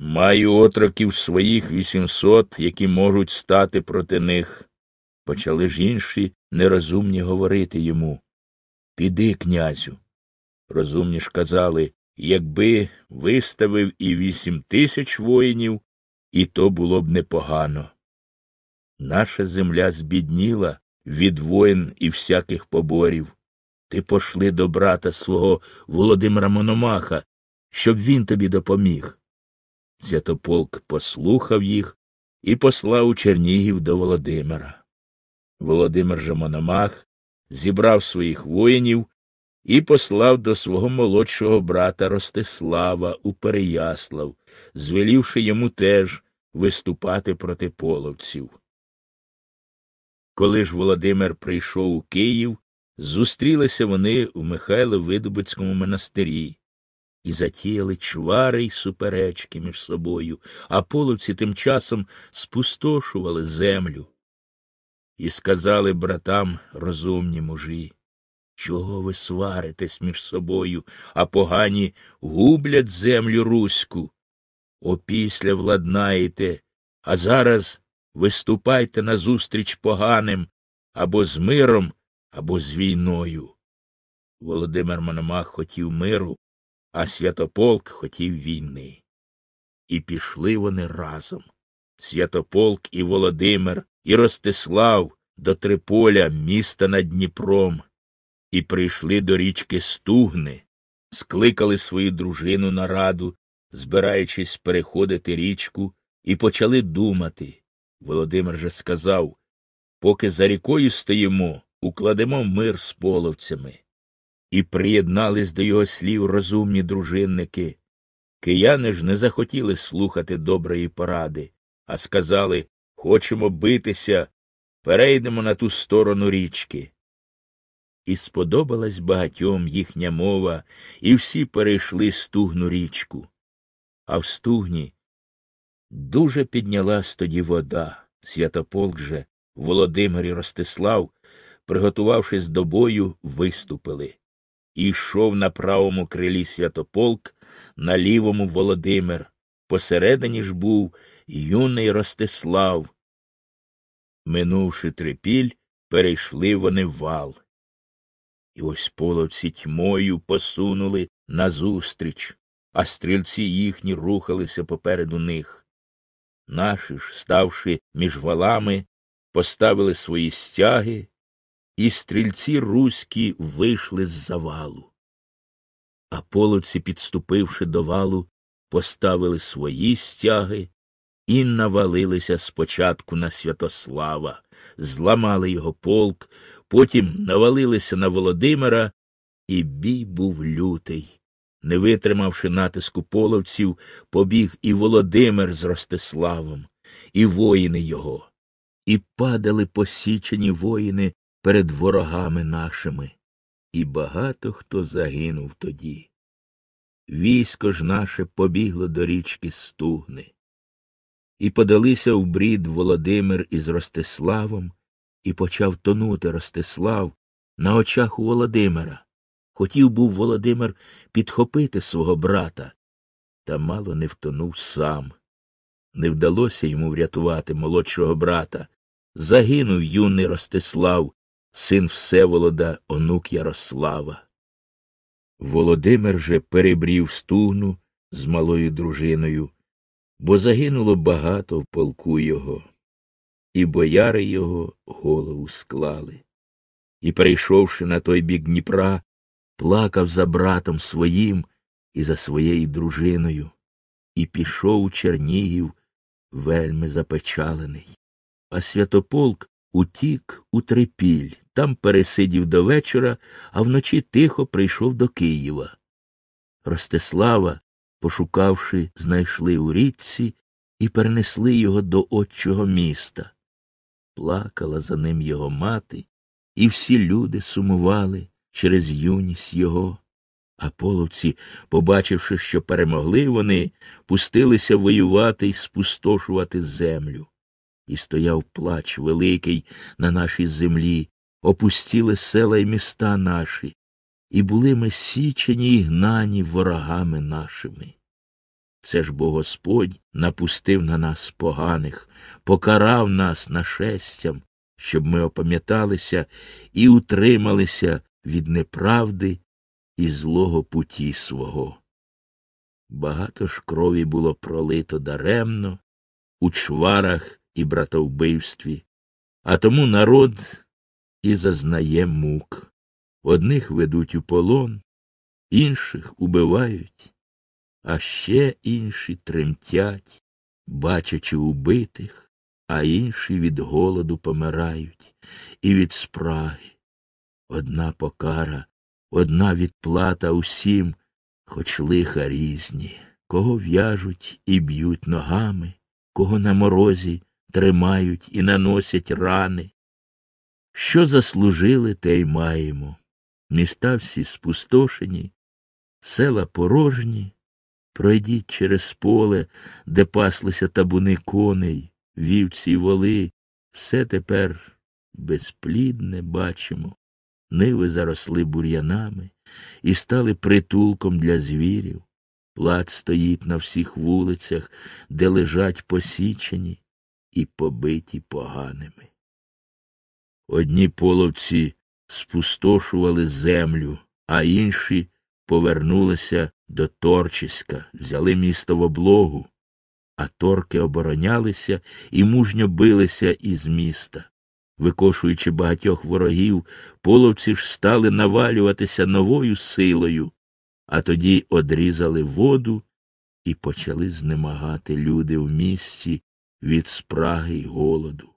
Маю отроків своїх вісімсот, які можуть стати проти них. Почали ж інші нерозумні говорити йому Піди, князю. Розумні ж казали якби виставив і вісім тисяч воїнів, і то було б непогано. Наша земля збідніла від воїн і всяких поборів. Ти пошли до брата свого Володимира Мономаха, щоб він тобі допоміг. Святополк послухав їх і послав у Чернігів до Володимира. Володимир же Мономах зібрав своїх воїнів і послав до свого молодшого брата Ростислава у Переяслав, звелівши йому теж виступати проти половців. Коли ж Володимир прийшов у Київ, зустрілися вони у Михайло Видобицькому монастирі і затіяли чвари й суперечки між собою, а половці тим часом спустошували землю. І сказали братам розумні мужі Чого ви сваритесь між собою, а погані гублять землю руську? Опісля владнаєте, а зараз виступайте назустріч поганим або з миром, або з війною. Володимир Мономах хотів миру, а святополк хотів війни. І пішли вони разом. Святополк і Володимир, і Ростислав до Триполя, міста над Дніпром і прийшли до річки Стугни, скликали свою дружину на раду, збираючись переходити річку, і почали думати. Володимир же сказав поки за рікою стоїмо, укладемо мир з половцями. І приєднались до його слів розумні дружинники. Кияни ж не захотіли слухати доброї поради, а сказали Хочемо битися, перейдемо на ту сторону річки і сподобалась багатьом їхня мова, і всі перейшли стугну річку. А в стугні дуже піднялась тоді вода. Святополк же, Володимир і Ростислав, приготувавшись до бою, виступили. Йшов на правому крилі святополк, на лівому Володимир. Посередині ж був юний Ростислав. Минувши трипіль, перейшли вони вал. І ось половці тьмою посунули назустріч, а стрільці їхні рухалися попереду них. Наші ж, ставши між валами, поставили свої стяги і стрільці руські вийшли з завалу. А половці, підступивши до валу, поставили свої стяги і навалилися спочатку на Святослава, зламали його полк, потім навалилися на Володимира, і бій був лютий. Не витримавши натиску половців, побіг і Володимир з Ростиславом, і воїни його, і падали посічені воїни перед ворогами нашими, і багато хто загинув тоді. Військо ж наше побігло до річки Стугни. І подалися в брід Володимир із Ростиславом, і почав тонути Ростислав на очах у Володимира. Хотів був Володимир підхопити свого брата, та мало не втонув сам. Не вдалося йому врятувати молодшого брата. Загинув юний Ростислав, син Всеволода, онук Ярослава. Володимир же перебрів стугну з малою дружиною, бо загинуло багато в полку його, і бояри його голову склали. І, перейшовши на той бік Дніпра, плакав за братом своїм і за своєю дружиною, і пішов у Чернігів вельми запечалений. А святополк утік у трипіль, там пересидів до вечора, а вночі тихо прийшов до Києва. Ростислава, пошукавши, знайшли у річці і перенесли його до отчого міста. Плакала за ним його мати, і всі люди сумували через юність його. А половці, побачивши, що перемогли вони, пустилися воювати і спустошувати землю. І стояв плач великий на нашій землі, опустіли села й міста наші, і були ми січені і гнані ворогами нашими. Це ж бо Господь напустив на нас поганих, покарав нас нашестям, щоб ми опам'яталися і утрималися від неправди і злого путі свого. Багато ж крові було пролито даремно у чварах і братовбивстві, а тому народ і зазнає мук. Одних ведуть у полон, інших убивають, а ще інші тремтять, бачачи убитих, а інші від голоду помирають і від спраги. Одна покара, одна відплата усім, хоч лиха різні, кого в'яжуть і б'ють ногами, кого на морозі тримають і наносять рани. Що заслужили, те й маємо. Міста всі спустошені, села порожні. Пройдіть через поле, де паслися табуни коней, вівці й воли, все тепер безплідне бачимо. Ниви заросли бур'янами і стали притулком для звірів. Плац стоїть на всіх вулицях, де лежать посічені і побиті поганими. Одні половці спустошували землю, а інші повернулися до Торчиська, взяли місто в облогу, а торки оборонялися і мужньо билися із міста. Викошуючи багатьох ворогів, половці ж стали навалюватися новою силою, а тоді одрізали воду і почали знемагати люди в місті від спраги й голоду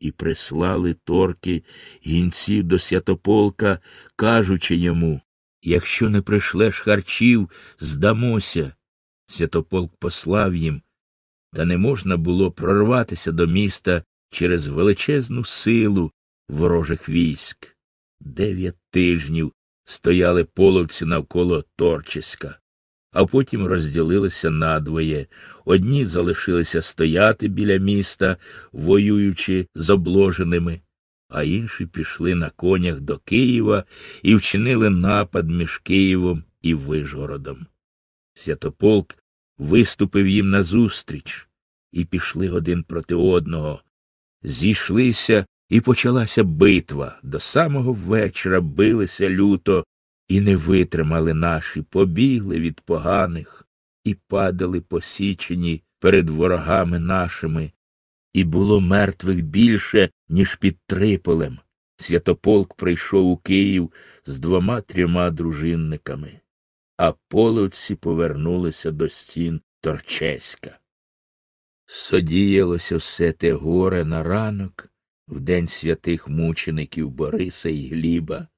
і прислали торки гінців до святополка, кажучи йому Якщо не пришлеш харчів, здамося. Святополк послав їм, та не можна було прорватися до міста через величезну силу ворожих військ. Дев'ять тижнів стояли половці навколо Торчиська а потім розділилися надвоє. Одні залишилися стояти біля міста, воюючи з обложеними, а інші пішли на конях до Києва і вчинили напад між Києвом і Вижгородом. Святополк виступив їм назустріч, і пішли один проти одного. Зійшлися, і почалася битва. До самого вечора билися люто, і не витримали наші, побігли від поганих і падали посічені перед ворогами нашими, і було мертвих більше, ніж під Триполем. Святополк прийшов у Київ з двома трьома дружинниками, а половці повернулися до стін Торчеська. Содіялося все те горе на ранок, в день святих мучеників Бориса і Гліба,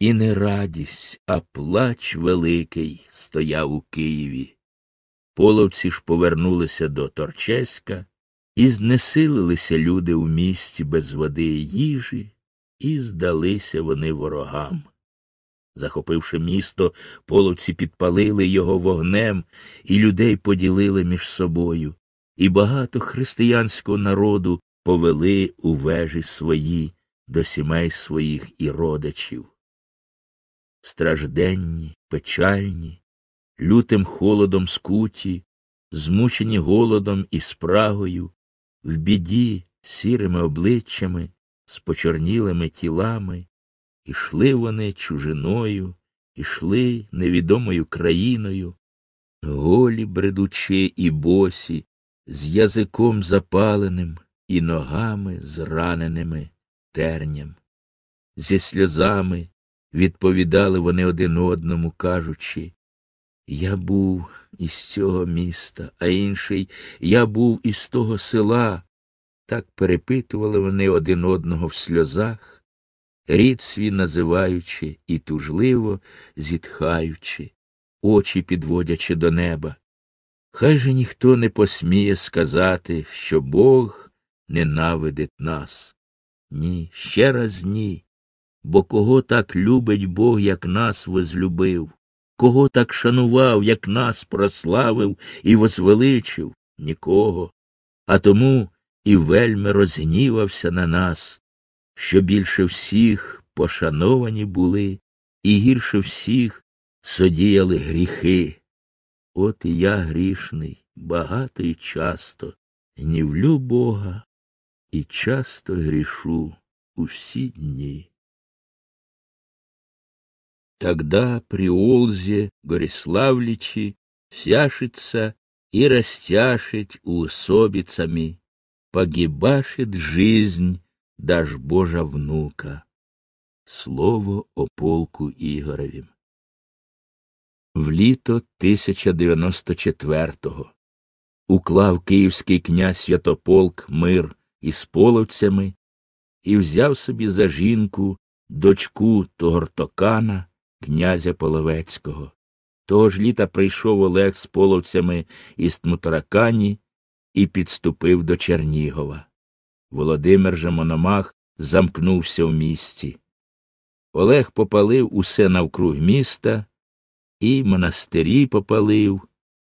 і не радість, а плач великий стояв у Києві. Половці ж повернулися до Торчеська, і знесилилися люди у місті без води і їжі, і здалися вони ворогам. Захопивши місто, половці підпалили його вогнем, і людей поділили між собою, і багато християнського народу повели у вежі свої до сімей своїх і родичів. Стражденні, печальні, лютим холодом скуті, змучені голодом і спрагою, в біді сірими обличчями, з почорнілими тілами, ішли вони чужиною, ішли невідомою країною, голі бредучи і босі, з язиком запаленим і ногами зраненими терням. Зі сльозами відповідали вони один одному, кажучи Я був із цього міста, а інший я був із того села. Так перепитували вони один одного в сльозах, рід свій називаючи і тужливо зітхаючи, очі підводячи до неба. Хай же ніхто не посміє сказати, що Бог ненавидить нас. Ні, ще раз ні. Бо кого так любить Бог, як нас возлюбив, кого так шанував, як нас прославив і возвеличив нікого. А тому і вельми розгнівався на нас, що більше всіх пошановані були, і гірше всіх содіяли гріхи. От і я грішний, багато і часто, гнівлю Бога і часто грішу у всі дні. Тогда при Олзе Гориславличи сяшится и растяшить усобицами, погибашит жизнь даж Божа внука. Слово о полку Ігоревім. В літо 1094-го уклав київський князь Святополк мир із половцями і взяв собі за жінку дочку Тогортокана, князя Половецького. Того ж літа прийшов Олег з половцями із Тмутаракані і підступив до Чернігова. Володимир же Мономах замкнувся в місті. Олег попалив усе навкруг міста, і монастирі попалив,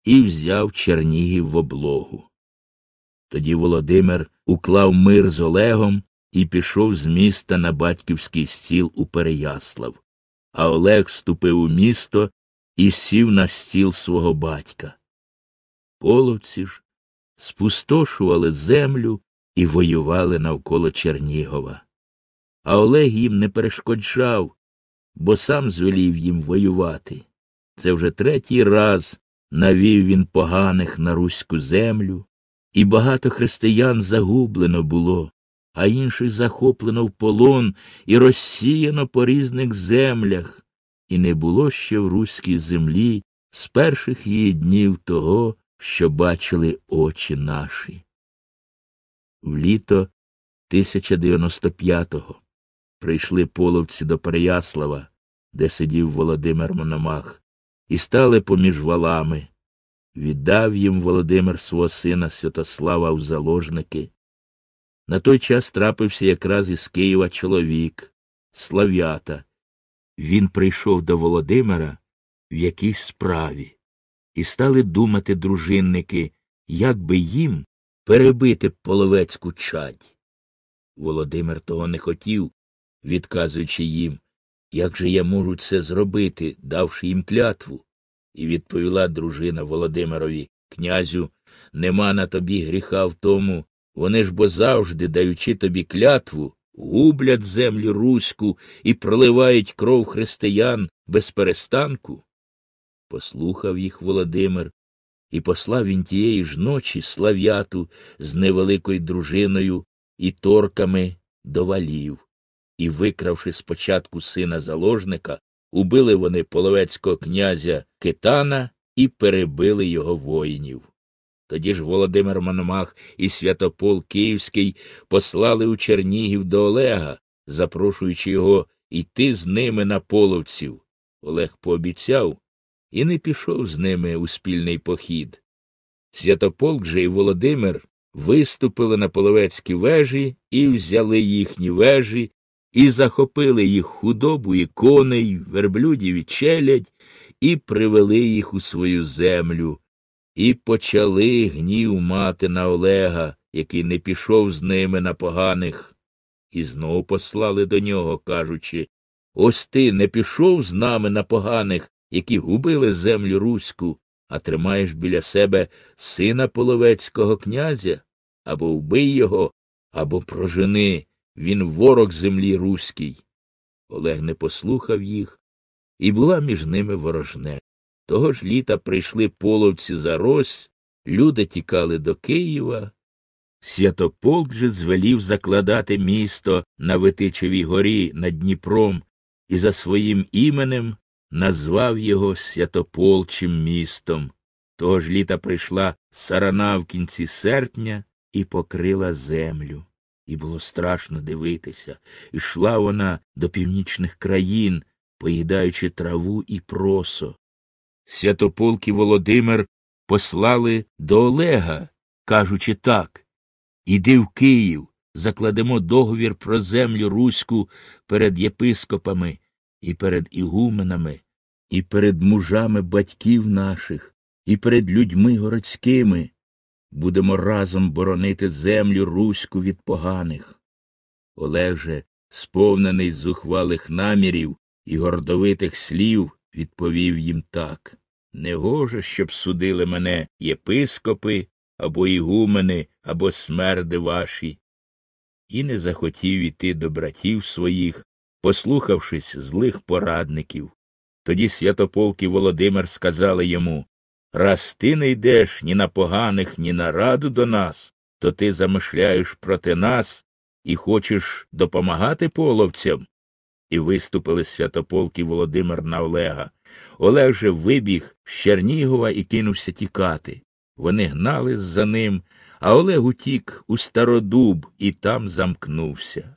і взяв Чернігів в облогу. Тоді Володимир уклав мир з Олегом і пішов з міста на батьківський стіл у Переяслав, а Олег вступив у місто і сів на стіл свого батька. Половці ж спустошували землю і воювали навколо Чернігова. А Олег їм не перешкоджав, бо сам звелів їм воювати. Це вже третій раз навів він поганих на руську землю, і багато християн загублено було, а інших захоплено в полон і розсіяно по різних землях, і не було ще в руській землі з перших її днів того, що бачили очі наші. В літо 1095-го прийшли половці до Переяслава, де сидів Володимир Мономах, і стали поміж валами. Віддав їм Володимир свого сина Святослава в заложники. На той час трапився якраз із Києва чоловік, Слав'ята. Він прийшов до Володимира в якійсь справі, і стали думати дружинники, як би їм перебити половецьку чадь. Володимир того не хотів, відказуючи їм, як же я можу це зробити, давши їм клятву. І відповіла дружина Володимирові князю, нема на тобі гріха в тому, вони ж бо завжди, даючи тобі клятву, гублять землю руську і проливають кров християн без перестанку. Послухав їх Володимир, і послав він тієї ж ночі слав'яту з невеликою дружиною і торками до валів, і, викравши спочатку сина заложника, убили вони половецького князя Китана і перебили його воїнів. Тоді ж Володимир Мономах і Святопол Київський послали у Чернігів до Олега, запрошуючи його йти з ними на половців. Олег пообіцяв і не пішов з ними у спільний похід. Святополк же і Володимир виступили на половецькі вежі і взяли їхні вежі, і захопили їх худобу і коней, верблюдів і челядь, і привели їх у свою землю, і почали гнів мати на Олега, який не пішов з ними на поганих. І знову послали до нього, кажучи Ось ти не пішов з нами на поганих, які губили землю руську, а тримаєш біля себе сина половецького князя, або вбий його, або прожени, він ворог землі руський. Олег не послухав їх, і була між ними ворожне. Того ж літа прийшли половці за Рось, люди тікали до Києва. Святополк же звелів закладати місто на Витичевій горі над Дніпром і за своїм іменем назвав його Святополчим містом. Того ж літа прийшла сарана в кінці серпня і покрила землю. І було страшно дивитися. Ішла вона до північних країн, поїдаючи траву і просо. Святополк і Володимир послали до Олега, кажучи так Іди в Київ, закладемо договір про землю руську перед єпископами і перед ігуменами, і перед мужами батьків наших, і перед людьми городськими. Будемо разом боронити землю руську від поганих. Олег же, сповнений зухвалих намірів і гордовитих слів, відповів їм так Негоже, щоб судили мене єпископи або ігумени, або смерди ваші. І не захотів іти до братів своїх, послухавшись злих порадників. Тоді святополк і Володимир сказали йому Раз ти не йдеш ні на поганих, ні на раду до нас, то ти замишляєш проти нас і хочеш допомагати половцям. І виступили святополк і Володимир на Олега. Олег же вибіг з Чернігова і кинувся тікати. Вони гнали за ним, а Олег утік у стародуб і там замкнувся.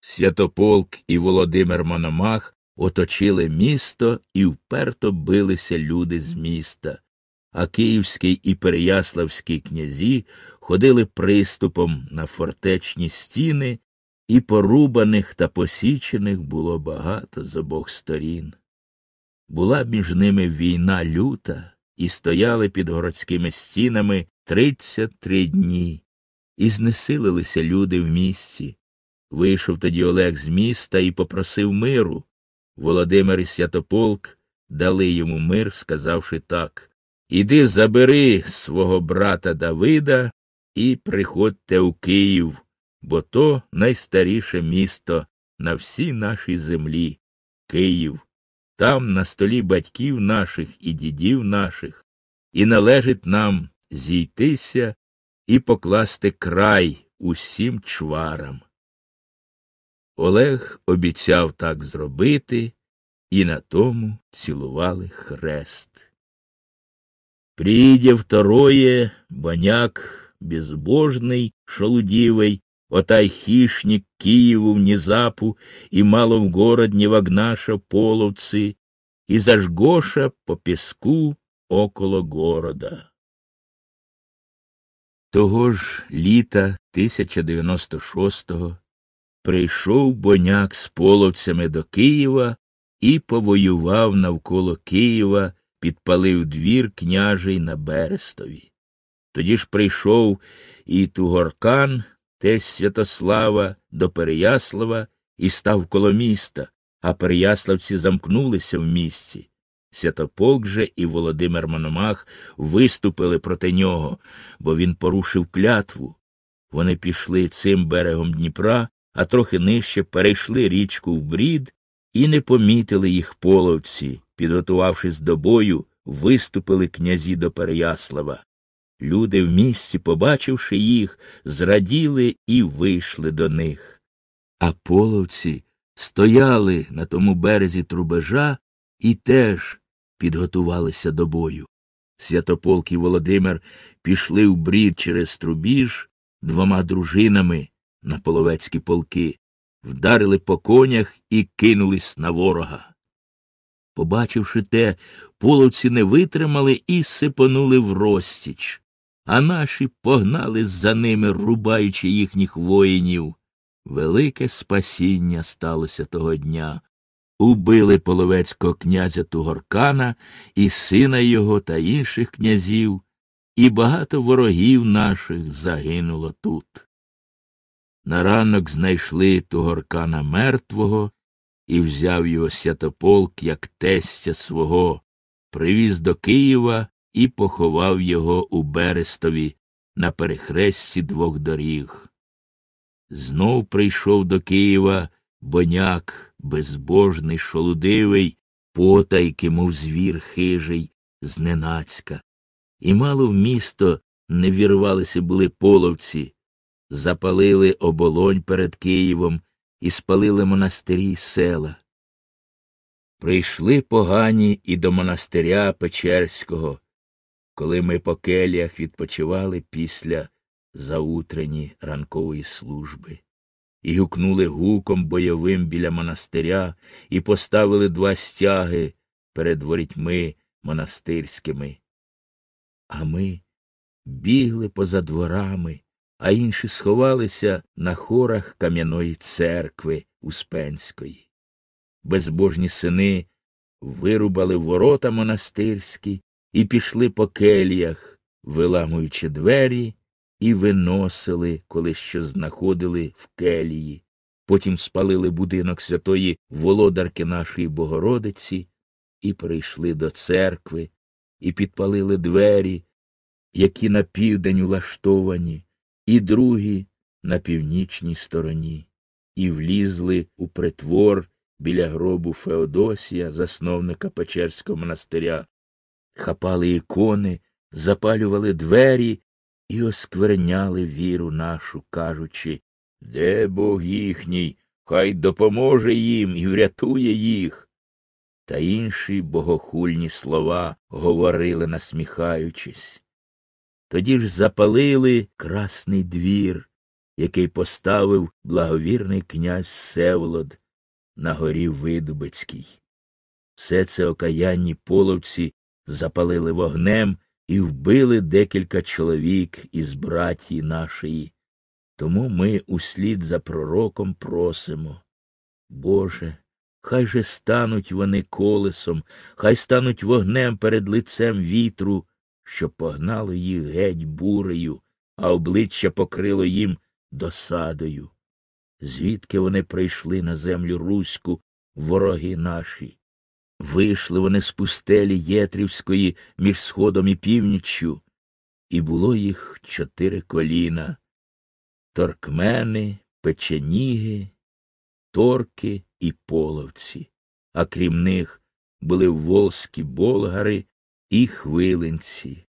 Святополк і Володимир Мономах оточили місто і вперто билися люди з міста, а київський і переяславський князі ходили приступом на фортечні стіни, і порубаних та посічених було багато з обох сторін. Була між ними війна люта, і стояли під городськими стінами тридцять три дні, і знесилилися люди в місті. Вийшов тоді Олег з міста і попросив миру. Володимир і Святополк дали йому мир, сказавши так Іди забери свого брата Давида і приходьте у Київ, бо то найстаріше місто на всій нашій землі Київ. Там на столі батьків наших і дідів наших, і належить нам зійтися і покласти край усім чварам. Олег обіцяв так зробити, і на тому цілували хрест. Придя второе, баняк безбожний, шолудивый, отай хищник Киеву внезапу и мало в город не вогнаша половцы, и зажгоша по песку около города. Того ж літа 1096-го прийшов боняк з половцями до Києва і повоював навколо Києва, підпалив двір княжий на Берестові. Тоді ж прийшов і Тугоркан, тесть Святослава, до Переяслава і став коло міста, а переяславці замкнулися в місті. Святополк же і Володимир Мономах виступили проти нього, бо він порушив клятву. Вони пішли цим берегом Дніпра, а трохи нижче перейшли річку в брід і не помітили їх половці, підготувавшись до бою, виступили князі до Переяслава. Люди в місті, побачивши їх, зраділи і вийшли до них. А половці стояли на тому березі трубежа і теж підготувалися до бою. Святополк і Володимир пішли в брід через трубіж двома дружинами на половецькі полки, вдарили по конях і кинулись на ворога. Побачивши те, половці не витримали і сипонули в розтіч, а наші погнали за ними, рубаючи їхніх воїнів. Велике спасіння сталося того дня. Убили половецького князя Тугоркана і сина його та інших князів, і багато ворогів наших загинуло тут. На ранок знайшли Тугоркана мертвого і взяв його святополк, як тестя свого, привіз до Києва і поховав його у Берестові на перехресті двох доріг. Знов прийшов до Києва боняк, безбожний, шолудивий, потайки, мов звір хижий, зненацька. І мало в місто не вірвалися були половці, запалили оболонь перед Києвом і спалили монастирі села. Прийшли погані і до монастиря Печерського, коли ми по келіях відпочивали після заутрені ранкової служби, і гукнули гуком бойовим біля монастиря і поставили два стяги перед ворітьми монастирськими. А ми бігли поза дворами, а інші сховалися на хорах кам'яної церкви Успенської. Безбожні сини вирубали ворота монастирські і пішли по келіях, виламуючи двері, і виносили, коли що знаходили в келії. Потім спалили будинок святої володарки нашої Богородиці і прийшли до церкви, і підпалили двері, які на південь улаштовані, і другі на північній стороні, і влізли у притвор біля гробу Феодосія, засновника Печерського монастиря, хапали ікони, запалювали двері і оскверняли віру нашу, кажучи Де Бог їхній, хай допоможе їм і врятує їх. Та інші богохульні слова говорили, насміхаючись. Тоді ж запалили красний двір, який поставив благовірний князь Севолод на горі Видубицькій. Все це окаянні половці запалили вогнем і вбили декілька чоловік із братії нашої. Тому ми услід за пророком просимо. Боже, хай же стануть вони колесом, хай стануть вогнем перед лицем вітру, що погнало їх геть бурею, а обличчя покрило їм досадою. Звідки вони прийшли на землю руську, вороги наші? Вийшли вони з пустелі Єтрівської між сходом і північчю, і було їх чотири коліна. Торкмени, печеніги, торки і половці, а крім них були волзькі болгари і хвилинці,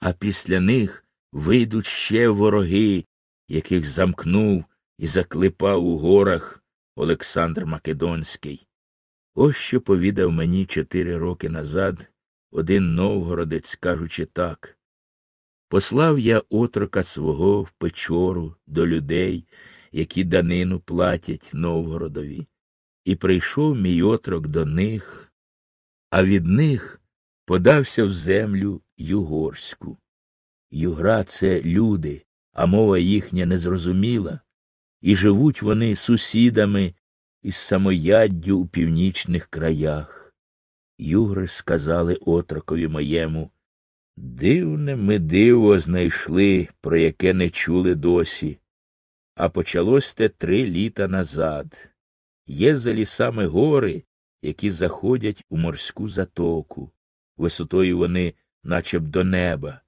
а після них вийдуть ще вороги, яких замкнув і заклепав у горах Олександр Македонський. Ось що повідав мені чотири роки назад один новгородець, кажучи так. Послав я отрока свого в печору до людей, які данину платять Новгородові, і прийшов мій отрок до них, а від них подався в землю югорську. Югра це люди, а мова їхня незрозуміла, і живуть вони сусідами із самояддю у північних краях. Югри сказали отрокові моєму Дивне ми диво знайшли, про яке не чули досі. А почалось те три літа назад. Є за лісами гори, які заходять у морську затоку. Висотою вони, наче б до неба.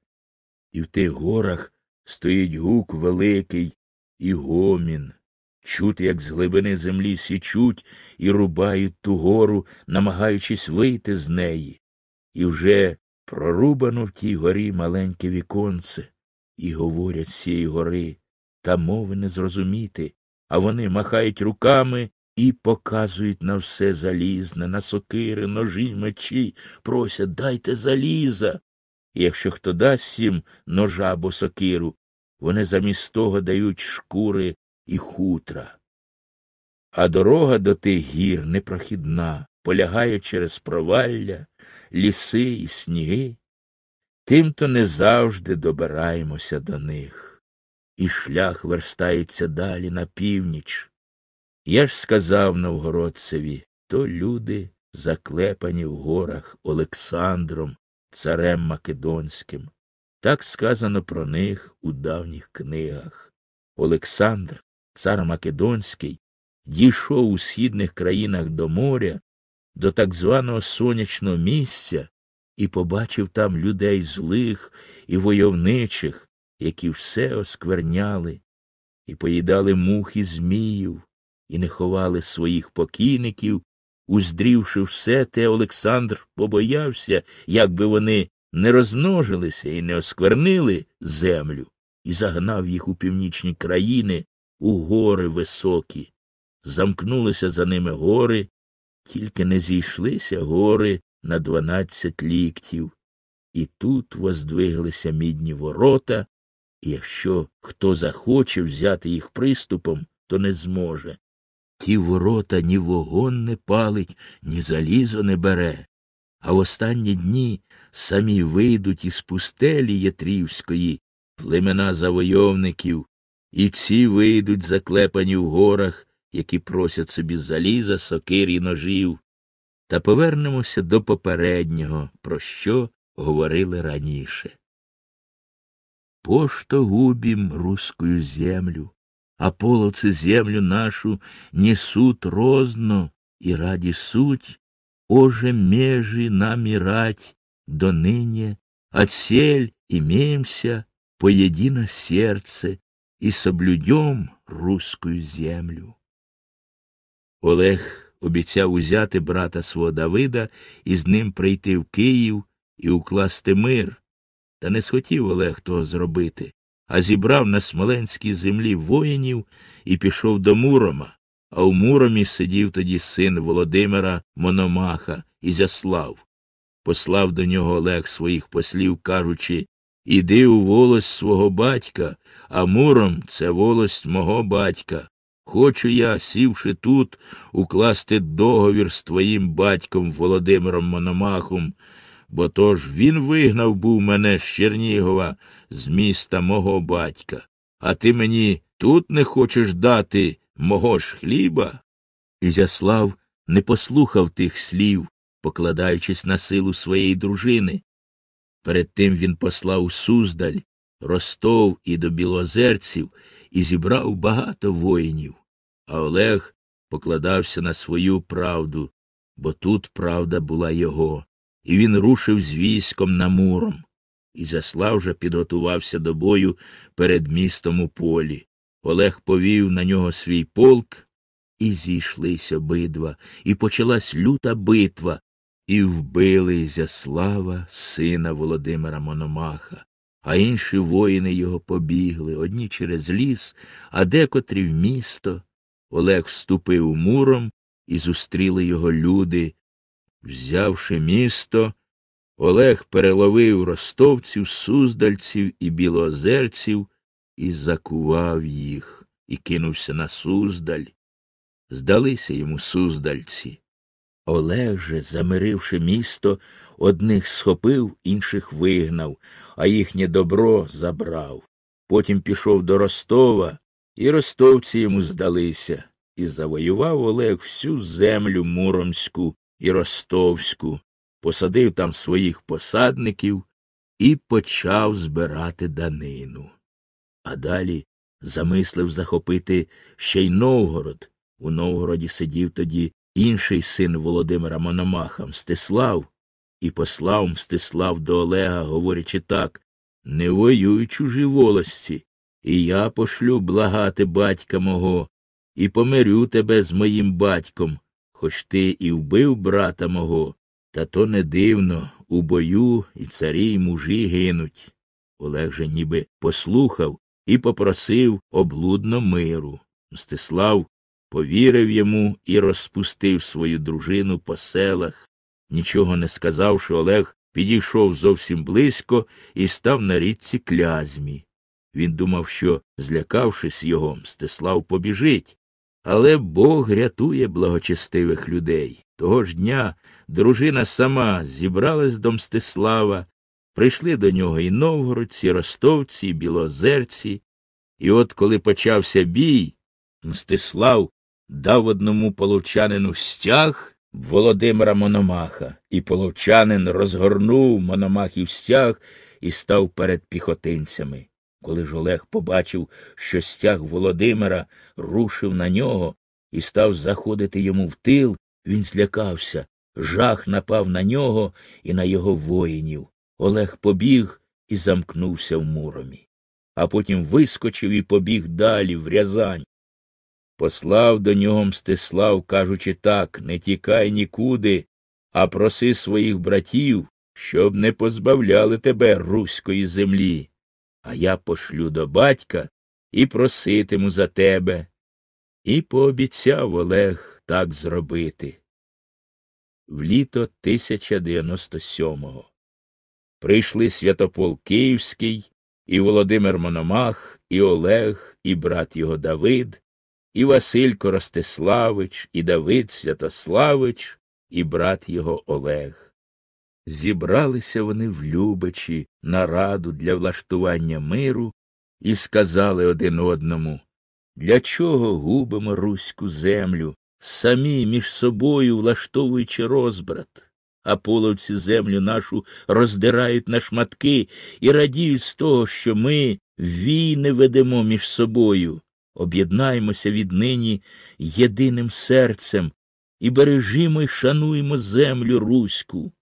І в тих горах стоїть гук великий і гомін. Чути, як з глибини землі січуть і рубають ту гору, намагаючись вийти з неї. І вже прорубано в тій горі маленьке віконце, і говорять з цієї гори, та мови не зрозуміти, а вони махають руками і показують на все залізне, на сокири, ножі, мечі, просять дайте заліза. І якщо хто дасть їм ножа або сокиру, вони замість того дають шкури і хутра. А дорога до тих гір непрохідна, полягає через провалля, ліси і сніги. Тим-то не завжди добираємося до них, і шлях верстається далі на північ. Я ж сказав новгородцеві то люди, заклепані в горах Олександром, царем Македонським. Так сказано про них у давніх книгах. Олександр, цар Македонський, дійшов у східних країнах до моря, до так званого сонячного місця і побачив там людей злих і войовничих, які все оскверняли, і поїдали мух і зміїв, і не ховали своїх покійників. Уздрівши все те, Олександр побоявся, як би вони не розмножилися і не осквернили землю, і загнав їх у північні країни, у гори високі. Замкнулися за ними гори, тільки не зійшлися гори на дванадцять ліктів, і тут воздвиглися мідні ворота, і якщо хто захоче взяти їх приступом, то не зможе. Ті ворота ні вогонь не палить, ні залізо не бере, а в останні дні самі вийдуть із пустелі Ятрівської племена завойовників, і ці вийдуть заклепані в горах, які просять собі заліза, сокир і ножів. Та повернемося до попереднього, про що говорили раніше. Пошто губім русскую землю, а половцы землю нашу несут розно, и ради суть, оже межи намирать до ныне, отсель имеемся поедино сердце и соблюдем русскую землю. Олег обіцяв узяти брата свого Давида і з ним прийти в Київ і укласти мир. Та не схотів Олег того зробити, а зібрав на смоленській землі воїнів і пішов до Мурома, а у Муромі сидів тоді син Володимира Мономаха Ізяслав. Послав до нього Олег своїх послів, кажучи Іди у волость свого батька, а Муром це волость мого батька. Хочу я, сівши тут, укласти договір з твоїм батьком Володимиром Мономахом, бо то ж він вигнав був мене з Чернігова, з міста мого батька, а ти мені тут не хочеш дати мого ж хліба? Ізяслав не послухав тих слів, покладаючись на силу своєї дружини. Перед тим він послав Суздаль, Ростов і до білозерців і зібрав багато воїнів. А Олег покладався на свою правду, бо тут правда була його, і він рушив з військом на муром. І Заслав же підготувався до бою перед містом у полі. Олег повів на нього свій полк, і зійшлись обидва, і почалась люта битва, і вбили Ізяслава, сина Володимира Мономаха, а інші воїни його побігли одні через ліс, а декотрі в місто. Олег вступив муром, і зустріли його люди. Взявши місто, Олег переловив ростовців, суздальців і білоозерців і закував їх, і кинувся на суздаль. Здалися йому суздальці. Олег же, замиривши місто, одних схопив, інших вигнав, а їхнє добро забрав. Потім пішов до Ростова, і ростовці йому здалися, і завоював Олег всю землю муромську і ростовську, посадив там своїх посадників і почав збирати данину. А далі замислив захопити ще й Новгород. У Новгороді сидів тоді інший син Володимира Мономаха, Мстислав, і послав Мстислав до Олега, говорячи так Не воюй чужі волості, і я пошлю благати батька мого, і помирю тебе з моїм батьком, хоч ти і вбив брата мого, та то не дивно, у бою і царі й мужі гинуть. Олег же ніби послухав і попросив облудно миру. Мстислав повірив йому і розпустив свою дружину по селах. Нічого не сказавши, Олег підійшов зовсім близько і став на річці клязьмі. Він думав, що, злякавшись його, Мстислав побіжить. Але Бог рятує благочестивих людей. Того ж дня дружина сама зібралась до Мстислава, прийшли до нього і новгородці, ростовці, і білозерці. І от коли почався бій, Мстислав дав одному половчанину стяг Володимира Мономаха, і половчанин розгорнув Мономахів стяг і став перед піхотинцями. Коли ж Олег побачив, що стяг Володимира рушив на нього і став заходити йому в тил, він злякався. Жах напав на нього і на його воїнів. Олег побіг і замкнувся в муромі, а потім вискочив і побіг далі в Рязань. Послав до нього Мстислав, кажучи так не тікай нікуди, а проси своїх братів, щоб не позбавляли тебе руської землі. А я пошлю до батька і проситиму за тебе. І пообіцяв Олег так зробити. В літо 1097-го прийшли Святопол Київський, і Володимир Мономах, і Олег, і брат його Давид, і Василько Ростиславич, і Давид Святославич, і брат його Олег. Зібралися вони в Любичі на раду для влаштування миру і сказали один одному Для чого губимо руську землю, самі між собою влаштовуючи розбрат? А половці землю нашу роздирають на шматки і радіють з того, що ми війни ведемо між собою об'єднаймося віднині єдиним серцем і бережімо й шануємо землю руську.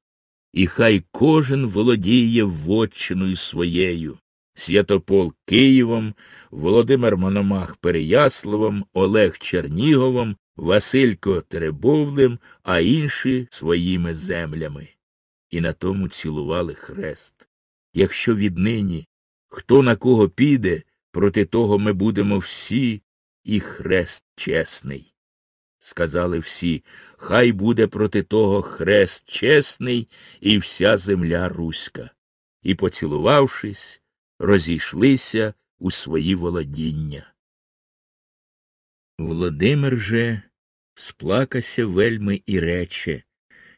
І хай кожен володіє вотчиною своєю. Святопол Києвом, Володимир Мономах Переяславом, Олег Черніговом, Василько Теребовлем, а інші своїми землями. І на тому цілували хрест. Якщо віднині хто на кого піде, Проти того ми будемо всі і хрест чесний. Сказали всі, хай буде проти того хрест чесний і вся земля руська. І, поцілувавшись, розійшлися у свої володіння. Володимир же сплакася вельми і рече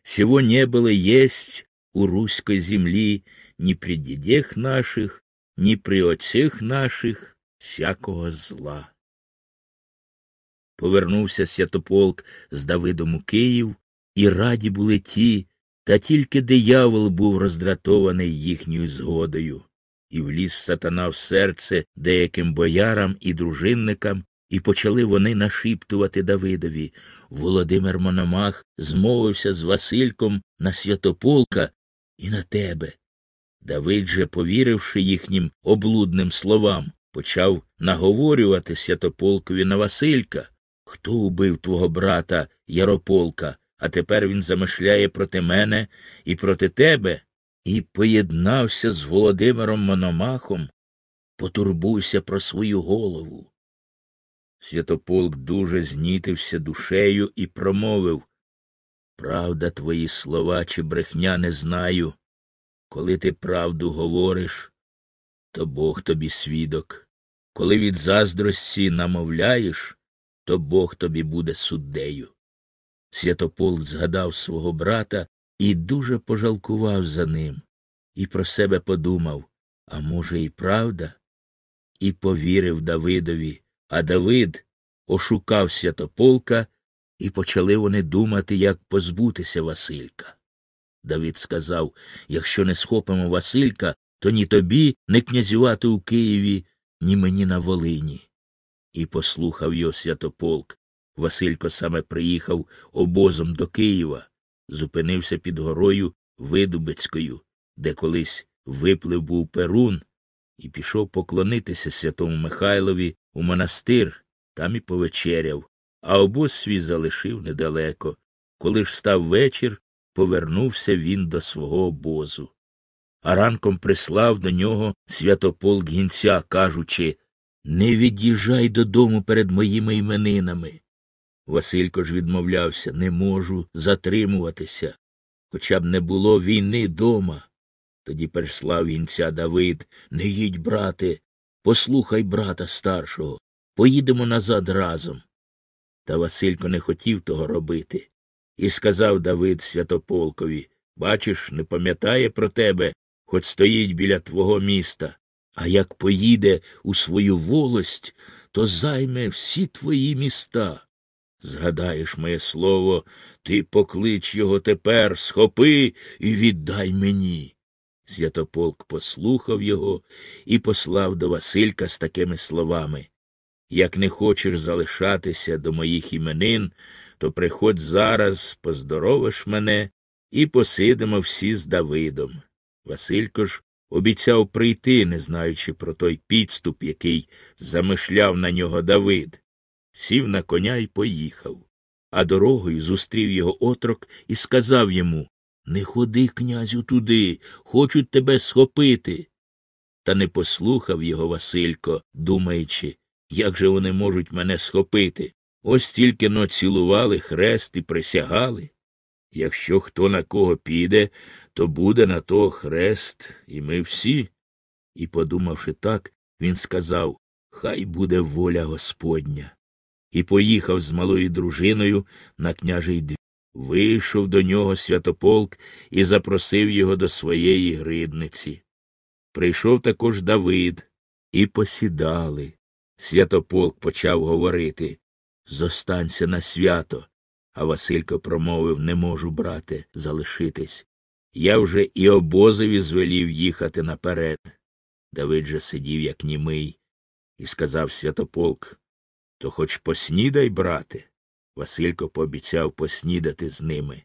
Сего не было есть у руської землі ні при дідях наших, ні при отцях наших всякого зла. Повернувся святополк з Давидом у Київ, і раді були ті, та тільки диявол був роздратований їхньою згодою, і вліз сатана в серце деяким боярам і дружинникам, і почали вони нашіптувати Давидові. Володимир Мономах змовився з Васильком на святополка і на тебе. Давид же, повіривши їхнім облудним словам, почав наговорювати святополкові на Василька. Хто убив твого брата Ярополка, а тепер він замишляє проти мене і проти тебе, і поєднався з Володимиром Мономахом. Потурбуйся про свою голову. Святополк дуже знітився душею і промовив Правда, твої слова чи брехня не знаю. Коли ти правду говориш, то Бог тобі свідок. Коли від заздрості намовляєш, то Бог тобі буде суддею. Святополк згадав свого брата і дуже пожалкував за ним, і про себе подумав а може, і правда? І повірив Давидові, а Давид ошукав святополка, і почали вони думати, як позбутися Василька. Давид сказав якщо не схопимо Василька, то ні тобі не князювати у Києві, ні мені на Волині. І послухав його святополк. Василько саме приїхав обозом до Києва, зупинився під горою Видубецькою, де колись виплив був Перун, і пішов поклонитися святому Михайлові у монастир, там і повечеряв, а обоз свій залишив недалеко. Коли ж став вечір, повернувся він до свого обозу. А ранком прислав до нього святополк гінця, кажучи Не від'їжджай додому перед моїми іменинами. Василько ж відмовлявся не можу затримуватися, хоча б не було війни дома. Тоді переслав вінця Давид Не їдь, брате, послухай брата старшого, поїдемо назад разом. Та Василько не хотів того робити. І сказав Давид Святополкові Бачиш, не пам'ятає про тебе, хоч стоїть біля твого міста. А як поїде у свою волость, то займе всі твої міста. Згадаєш моє слово, ти поклич його тепер, схопи і віддай мені. Святополк послухав його і послав до Василька з такими словами Як не хочеш залишатися до моїх іменин, то приходь зараз, поздоровиш мене, і посидимо всі з Давидом. Василько ж обіцяв прийти, не знаючи про той підступ, який замишляв на нього Давид. Сів на коня і поїхав. А дорогою зустрів його отрок і сказав йому Не ходи, князю, туди, хочуть тебе схопити. Та не послухав його Василько, думаючи, як же вони можуть мене схопити. Ось тільки но цілували хрест і присягали. Якщо хто на кого піде, то буде на того хрест, і ми всі. І, подумавши так, він сказав Хай буде воля Господня. І поїхав з малою дружиною на княжий двір. Вийшов до нього святополк і запросив його до своєї гридниці. Прийшов також Давид, і посідали. Святополк почав говорити Зостанься на свято. А Василько промовив не можу, брате, залишитись. Я вже і обозові звелів їхати наперед. Давид же сидів, як німий, і сказав святополк То хоч поснідай, брате. Василько пообіцяв поснідати з ними.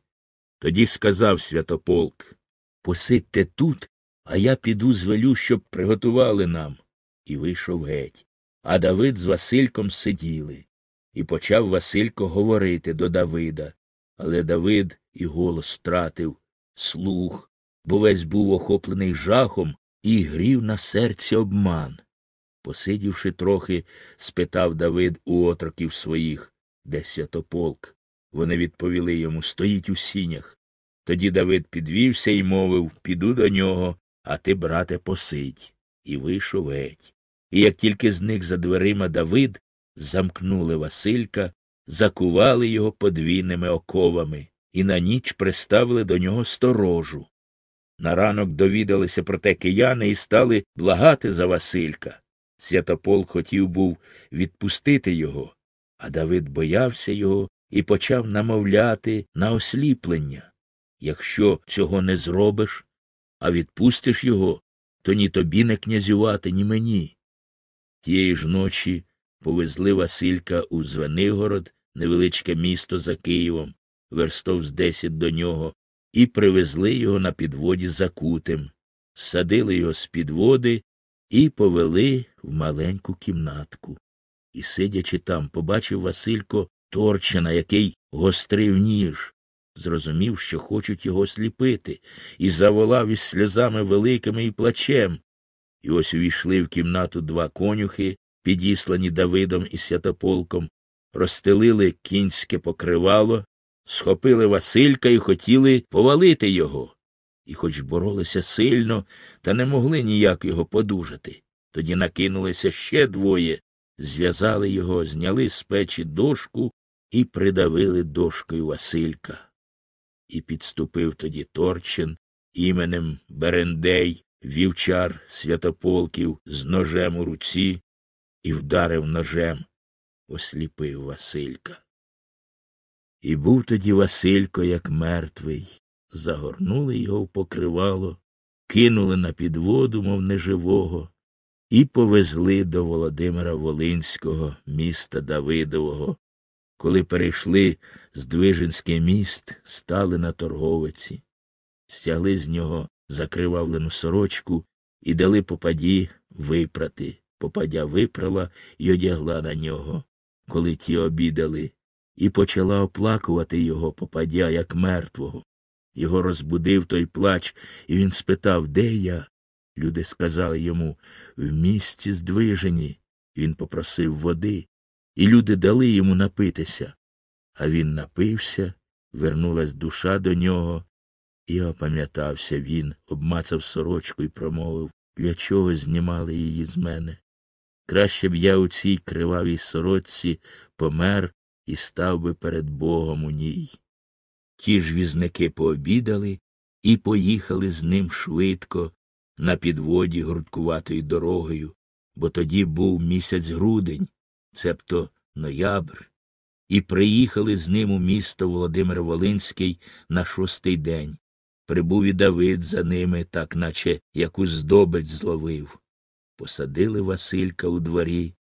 Тоді сказав святополк Посидьте тут, а я піду звелю, щоб приготували нам. І вийшов геть. А Давид з Васильком сиділи. І почав Василько говорити до Давида. Але Давид і голос втратив, слух, бо весь був охоплений жахом і грів на серці обман. Посидівши трохи, спитав Давид у отроків своїх, де святополк. Вони відповіли йому стоїть у сінях. Тоді Давид підвівся і мовив Піду до нього, а ти, брате, посидь. І вийшов геть. І як тільки зник за дверима Давид, замкнули Василька, закували його подвійними оковами і на ніч приставили до нього сторожу. На ранок довідалися про те кияни і стали благати за Василька. Святопол хотів був відпустити його, а Давид боявся його і почав намовляти на осліплення. Якщо цього не зробиш, а відпустиш його, то ні тобі не князювати, ні мені. Тієї ж ночі повезли Василька у Звенигород, невеличке місто за Києвом, верстов з десять до нього, і привезли його на підводі закутим, садили його з підводи і повели в маленьку кімнатку. І, сидячи там, побачив Василько Торчина, який гострив ніж, зрозумів, що хочуть його сліпити, і заволав із сльозами великими і плачем. І ось увійшли в кімнату два конюхи, підіслані Давидом і святополком, розстелили кінське покривало, схопили Василька і хотіли повалити його. І хоч боролися сильно, та не могли ніяк його подужати. Тоді накинулися ще двоє, зв'язали його, зняли з печі дошку і придавили дошкою Василька. І підступив тоді Торчин іменем Берендей, вівчар святополків з ножем у руці, і вдарив ножем, осліпив Василька. І був тоді Василько, як мертвий, загорнули його в покривало, кинули на підводу, мов неживого, і повезли до Володимира Волинського, міста Давидового. Коли перейшли Здвиженський міст, стали на торговиці, стягли з нього закривавлену сорочку і дали попаді випрати. Попадя випрала й одягла на нього, коли ті обідали, і почала оплакувати його попадя, як мертвого. Його розбудив той плач, і він спитав, де я? Люди сказали йому в місті здвижені. Він попросив води, і люди дали йому напитися. А він напився, вернулась душа до нього, і опам'ятався він, обмацав сорочку і промовив для чого знімали її з мене. Краще б я у цій кривавій сорочці помер і став би перед Богом у ній. Ті ж візники пообідали і поїхали з ним швидко на підводі грудкуватою дорогою, бо тоді був місяць грудень, цебто ноябр, і приїхали з ним у місто Володимир Волинський на шостий день. Прибув і Давид за ними, так наче яку здобич зловив. Посадили Василька у дворі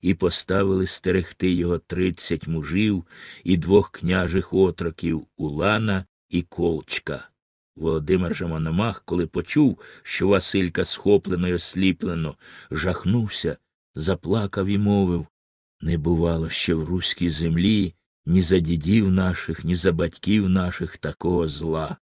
і поставили стерегти його тридцять мужів і двох княжих отроків Улана і Колчка. Володимир же Мономах, коли почув, що Василька схоплено й осліплено, жахнувся, заплакав і мовив не бувало ще в руській землі ні за дідів наших, ні за батьків наших такого зла.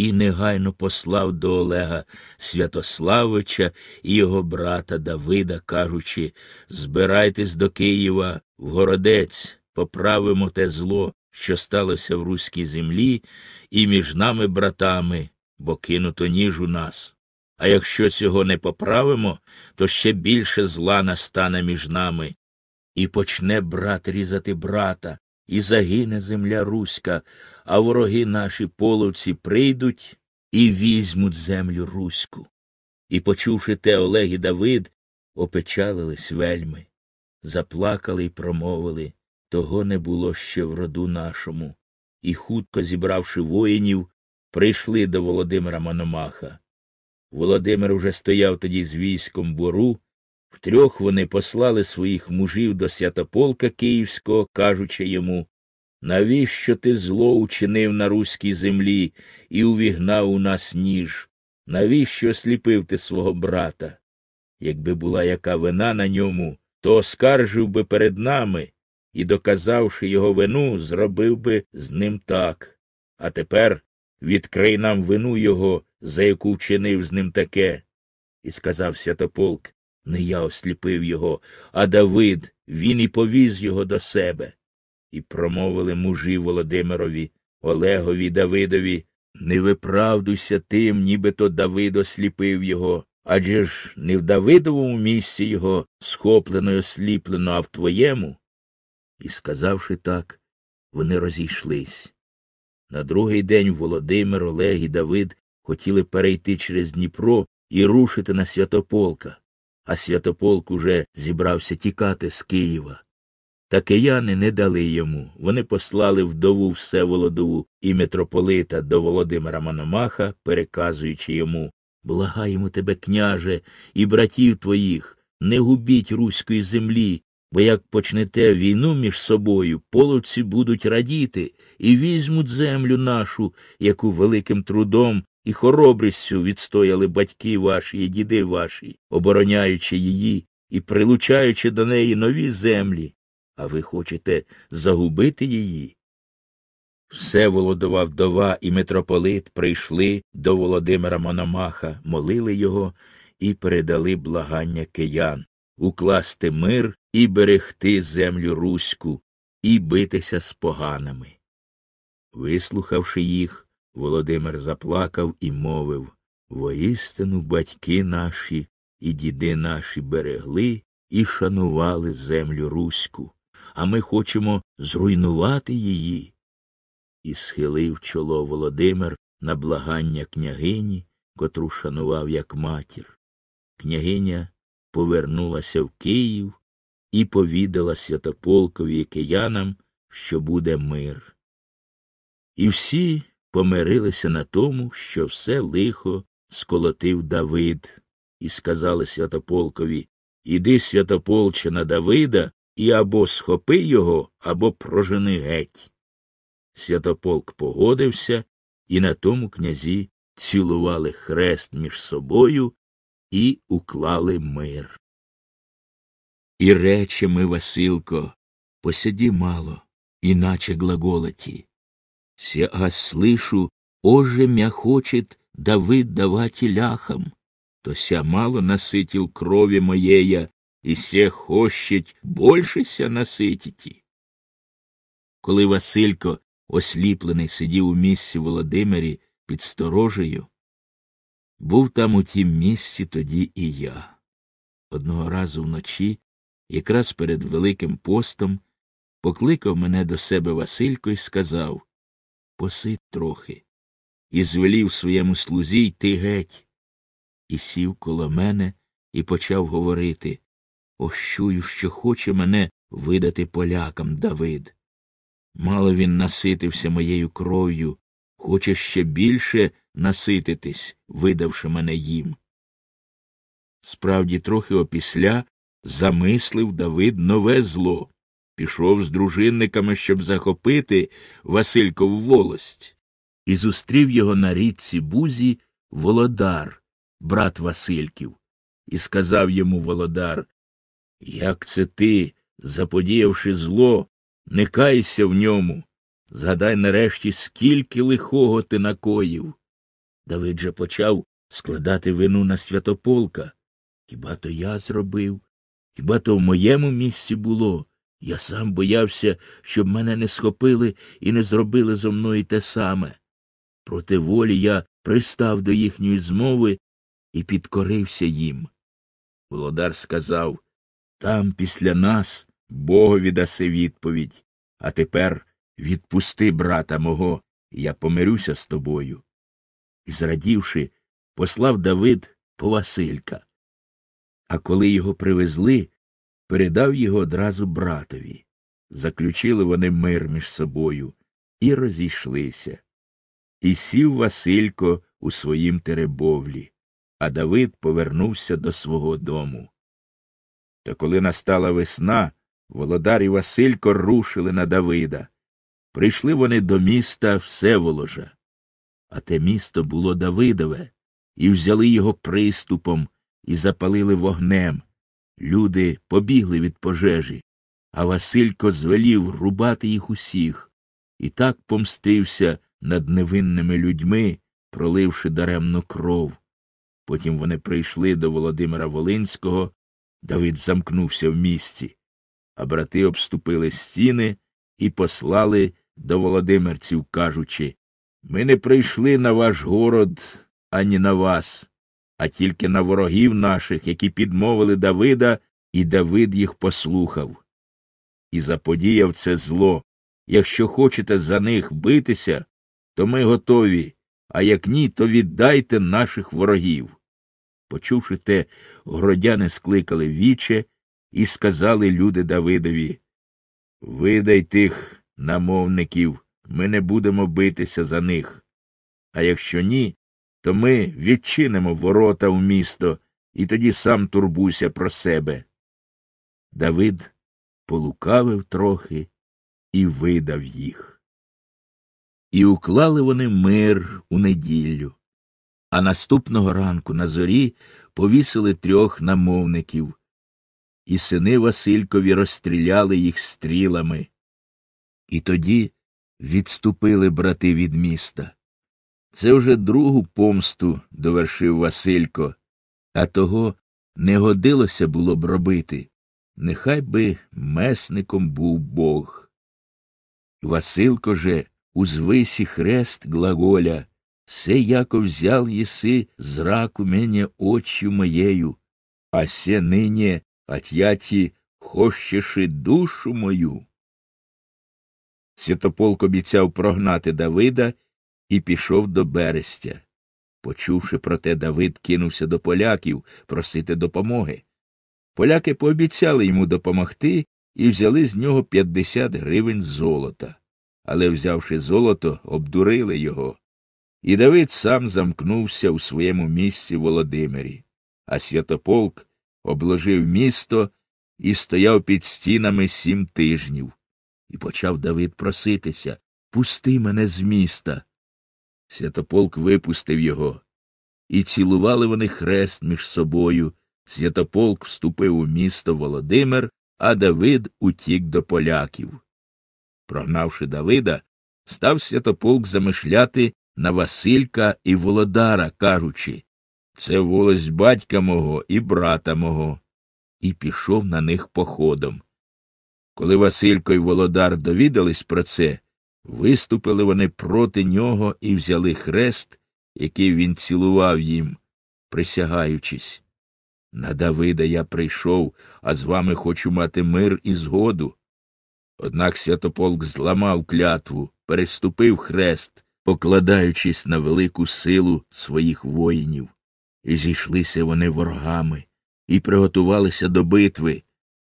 І негайно послав до Олега Святославича і його брата Давида, кажучи Збирайтесь до Києва в городець, поправимо те зло, що сталося в руській землі, і між нами братами, бо кинуто ніж у нас. А якщо цього не поправимо, то ще більше зла настане між нами, і почне брат різати брата, і загине земля руська, а вороги наші половці прийдуть і візьмуть землю руську. І, почувши те, Олег і Давид опечалились вельми, заплакали й промовили того не було ще в роду нашому, і, хутко зібравши воїнів, прийшли до Володимира Мономаха. Володимир уже стояв тоді з військом бору, Втрьох вони послали своїх мужів до святополка Київського, кажучи йому Навіщо ти зло учинив на руській землі і увігнав у нас ніж? Навіщо осліпив ти свого брата? Якби була яка вина на ньому, то оскаржив би перед нами і, доказавши його вину, зробив би з ним так. А тепер відкрий нам вину його, за яку вчинив з ним таке. І сказав святополк не я осліпив його, а Давид, він і повіз його до себе. І промовили мужі Володимирові, Олегові Давидові Не виправдуйся тим, нібито Давид осліпив його. Адже ж не в Давидовому місці його схоплено й осліплено, а в твоєму. І, сказавши так, вони розійшлись. На другий день Володимир, Олег і Давид хотіли перейти через Дніпро і рушити на святополка а святополк уже зібрався тікати з Києва. Та кияни не дали йому. Вони послали вдову Всеволодову і митрополита до Володимира Мономаха, переказуючи йому Благаємо тебе, княже, і братів твоїх, не губіть руської землі, бо як почнете війну між собою, половці будуть радіти і візьмуть землю нашу, яку великим трудом і хоробрістю відстояли батьки ваші і діди ваші, обороняючи її і прилучаючи до неї нові землі, а ви хочете загубити її. Все Володова вдова і митрополит прийшли до Володимира Мономаха, молили його і передали благання киян укласти мир і берегти землю руську, і битися з поганими. Вислухавши їх, Володимир заплакав і мовив Воістину батьки наші і діди наші берегли і шанували землю руську, а ми хочемо зруйнувати її. І схилив чоло Володимир на благання княгині, котру шанував як матір. Княгиня повернулася в Київ і повідала святополкові киянам, що буде мир. І всі помирилися на тому, що все лихо сколотив Давид, і сказали святополкові Іди, святополче, на Давида, і або схопи його, або прожени геть. Святополк погодився, і на тому князі цілували хрест між собою і уклали мир. І рече ми, Василко, посиді мало, іначе глаголоті. Сяга слышу, оже мя хочет Давид давать ляхам, то ся мало насытил крови моея, і се хощить большеся наситіті. Коли Василько, осліплений, сидів у місці Володимирі під сторожею, був там у тім місці тоді і я. Одного разу вночі, якраз перед Великим постом, покликав мене до себе Василько і сказав Посидь трохи, і звелів своєму слузі йти геть. І сів коло мене і почав говорити Ось чую, що хоче мене видати полякам Давид. Мало він наситився моєю кров'ю, хоче ще більше насититись, видавши мене їм. Справді, трохи опісля замислив Давид нове зло, пішов з дружинниками, щоб захопити Василькову волость, і зустрів його на річці бузі Володар, брат Васильків, і сказав йому Володар Як це ти, заподіявши зло, не кайся в ньому. Згадай нарешті, скільки лихого ти накоїв. Давид же почав складати вину на святополка. Хіба то я зробив? Хіба то в моєму місці було? Я сам боявся, щоб мене не схопили і не зробили зо мною те саме. Проти волі я пристав до їхньої змови і підкорився їм. Володар сказав там після нас Богові даси відповідь, а тепер відпусти брата мого, і я помирюся з тобою. І, зрадівши, послав Давид по Василька. А коли його привезли, передав його одразу братові. Заключили вони мир між собою і розійшлися. І сів Василько у своїм теребовлі, а Давид повернувся до свого дому. Та коли настала весна, Володар і Василько рушили на Давида. Прийшли вони до міста Всеволожа. А те місто було Давидове, і взяли його приступом і запалили вогнем. Люди побігли від пожежі, а Василько звелів рубати їх усіх, і так помстився над невинними людьми, проливши даремну кров. Потім вони прийшли до Володимира Волинського, Давид замкнувся в місті а брати обступили стіни і послали до володимирців, кажучи Ми не прийшли на ваш город ані на вас, а тільки на ворогів наших, які підмовили Давида, і Давид їх послухав. І заподіяв це зло. Якщо хочете за них битися, то ми готові, а як ні, то віддайте наших ворогів. Почувши те, гродяни скликали віче і сказали люди Давидові Видай тих намовників, ми не будемо битися за них. А якщо ні, то ми відчинимо ворота в місто і тоді сам турбуйся про себе. Давид полукавив трохи і видав їх. І уклали вони мир у неділю, а наступного ранку на зорі повісили трьох намовників і сини Василькові розстріляли їх стрілами. І тоді відступили брати від міста. Це вже другу помсту довершив Василько, а того не годилося було б робити. Нехай би месником був Бог. Василко же у звисі хрест глаголя, се яко взял єси зраку мене очю моєю, а се нині Ат'яті хощеши душу мою. Святополк обіцяв прогнати Давида і пішов до Берестя. Почувши про те, Давид кинувся до поляків просити допомоги. Поляки пообіцяли йому допомогти і взяли з нього 50 гривень золота. Але, взявши золото, обдурили його. І Давид сам замкнувся у своєму місці Володимирі, а святополк обложив місто і стояв під стінами сім тижнів. І почав Давид проситися Пусти мене з міста. Святополк випустив його. І цілували вони хрест між собою. Святополк вступив у місто Володимир, а Давид утік до поляків. Прогнавши Давида, став святополк замишляти на Василька і Володара, кажучи це волость батька мого і брата мого. і пішов на них походом. Коли Василько й Володар довідались про це, виступили вони проти нього і взяли хрест, який він цілував їм, присягаючись. На Давида я прийшов, а з вами хочу мати мир і згоду. Однак святополк зламав клятву, переступив хрест, покладаючись на велику силу своїх воїнів. І зійшлися вони ворогами, і приготувалися до битви.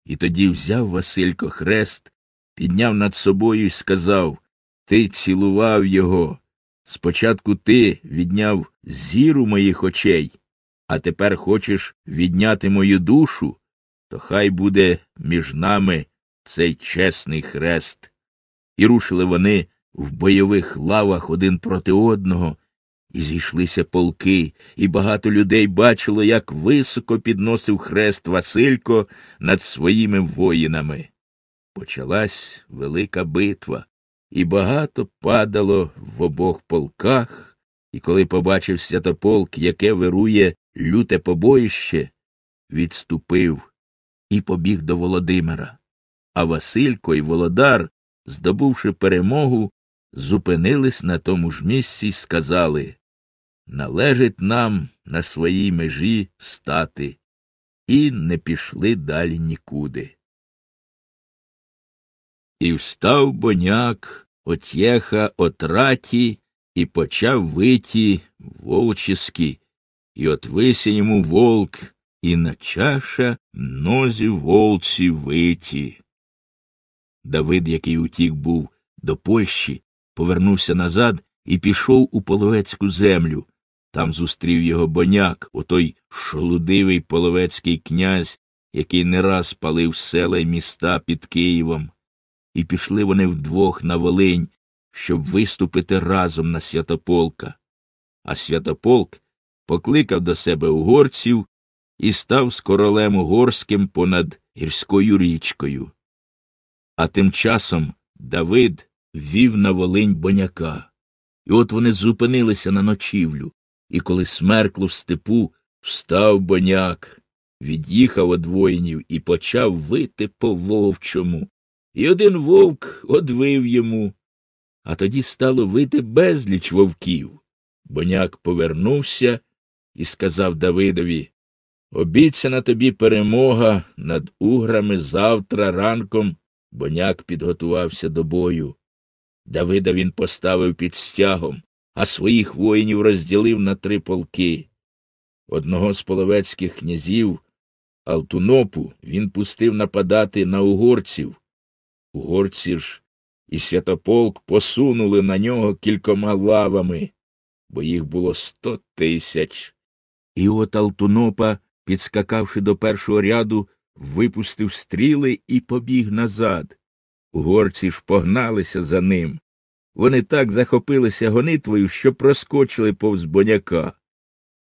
І тоді взяв Василько хрест, підняв над собою і сказав Ти цілував його. Спочатку ти відняв зіру моїх очей, а тепер хочеш відняти мою душу, то хай буде між нами цей чесний хрест. І рушили вони в бойових лавах один проти одного, і зійшлися полки, і багато людей бачило, як високо підносив хрест Василько над своїми воїнами. Почалась велика битва, і багато падало в обох полках, і коли побачив святополк, яке вирує люте побоїще, відступив і побіг до Володимира. А Василько і Володар, здобувши перемогу, зупинились на тому ж місці й сказали належить нам на своїй межі стати, і не пішли далі нікуди. І встав боняк, от'єха отраті, і почав виті волчески, і отвися йому волк, і на чаша нозі волці виті. Давид, який утік був до Польщі, повернувся назад і пішов у половецьку землю, там зустрів його боняк, отой шолудивий половецький князь, який не раз палив села й міста під Києвом. І пішли вони вдвох на Волинь, щоб виступити разом на святополка. А святополк покликав до себе угорців і став з королем угорським понад гірською річкою. А тим часом Давид вів на Волинь боняка. І от вони зупинилися на ночівлю і коли смеркло в степу, встав боняк, від'їхав од воїнів і почав вити по вовчому. І один вовк одвив йому. А тоді стало вити безліч вовків. Боняк повернувся і сказав Давидові Обіцяна тобі перемога над уграми завтра ранком. Боняк підготувався до бою. Давида він поставив під стягом, а своїх воїнів розділив на три полки. Одного з половецьких князів, Алтунопу, він пустив нападати на угорців. Угорці ж і святополк посунули на нього кількома лавами, бо їх було сто тисяч. І от Алтунопа, підскакавши до першого ряду, випустив стріли і побіг назад. Угорці ж погналися за ним. Вони так захопилися гонитвою, що проскочили повз боняка.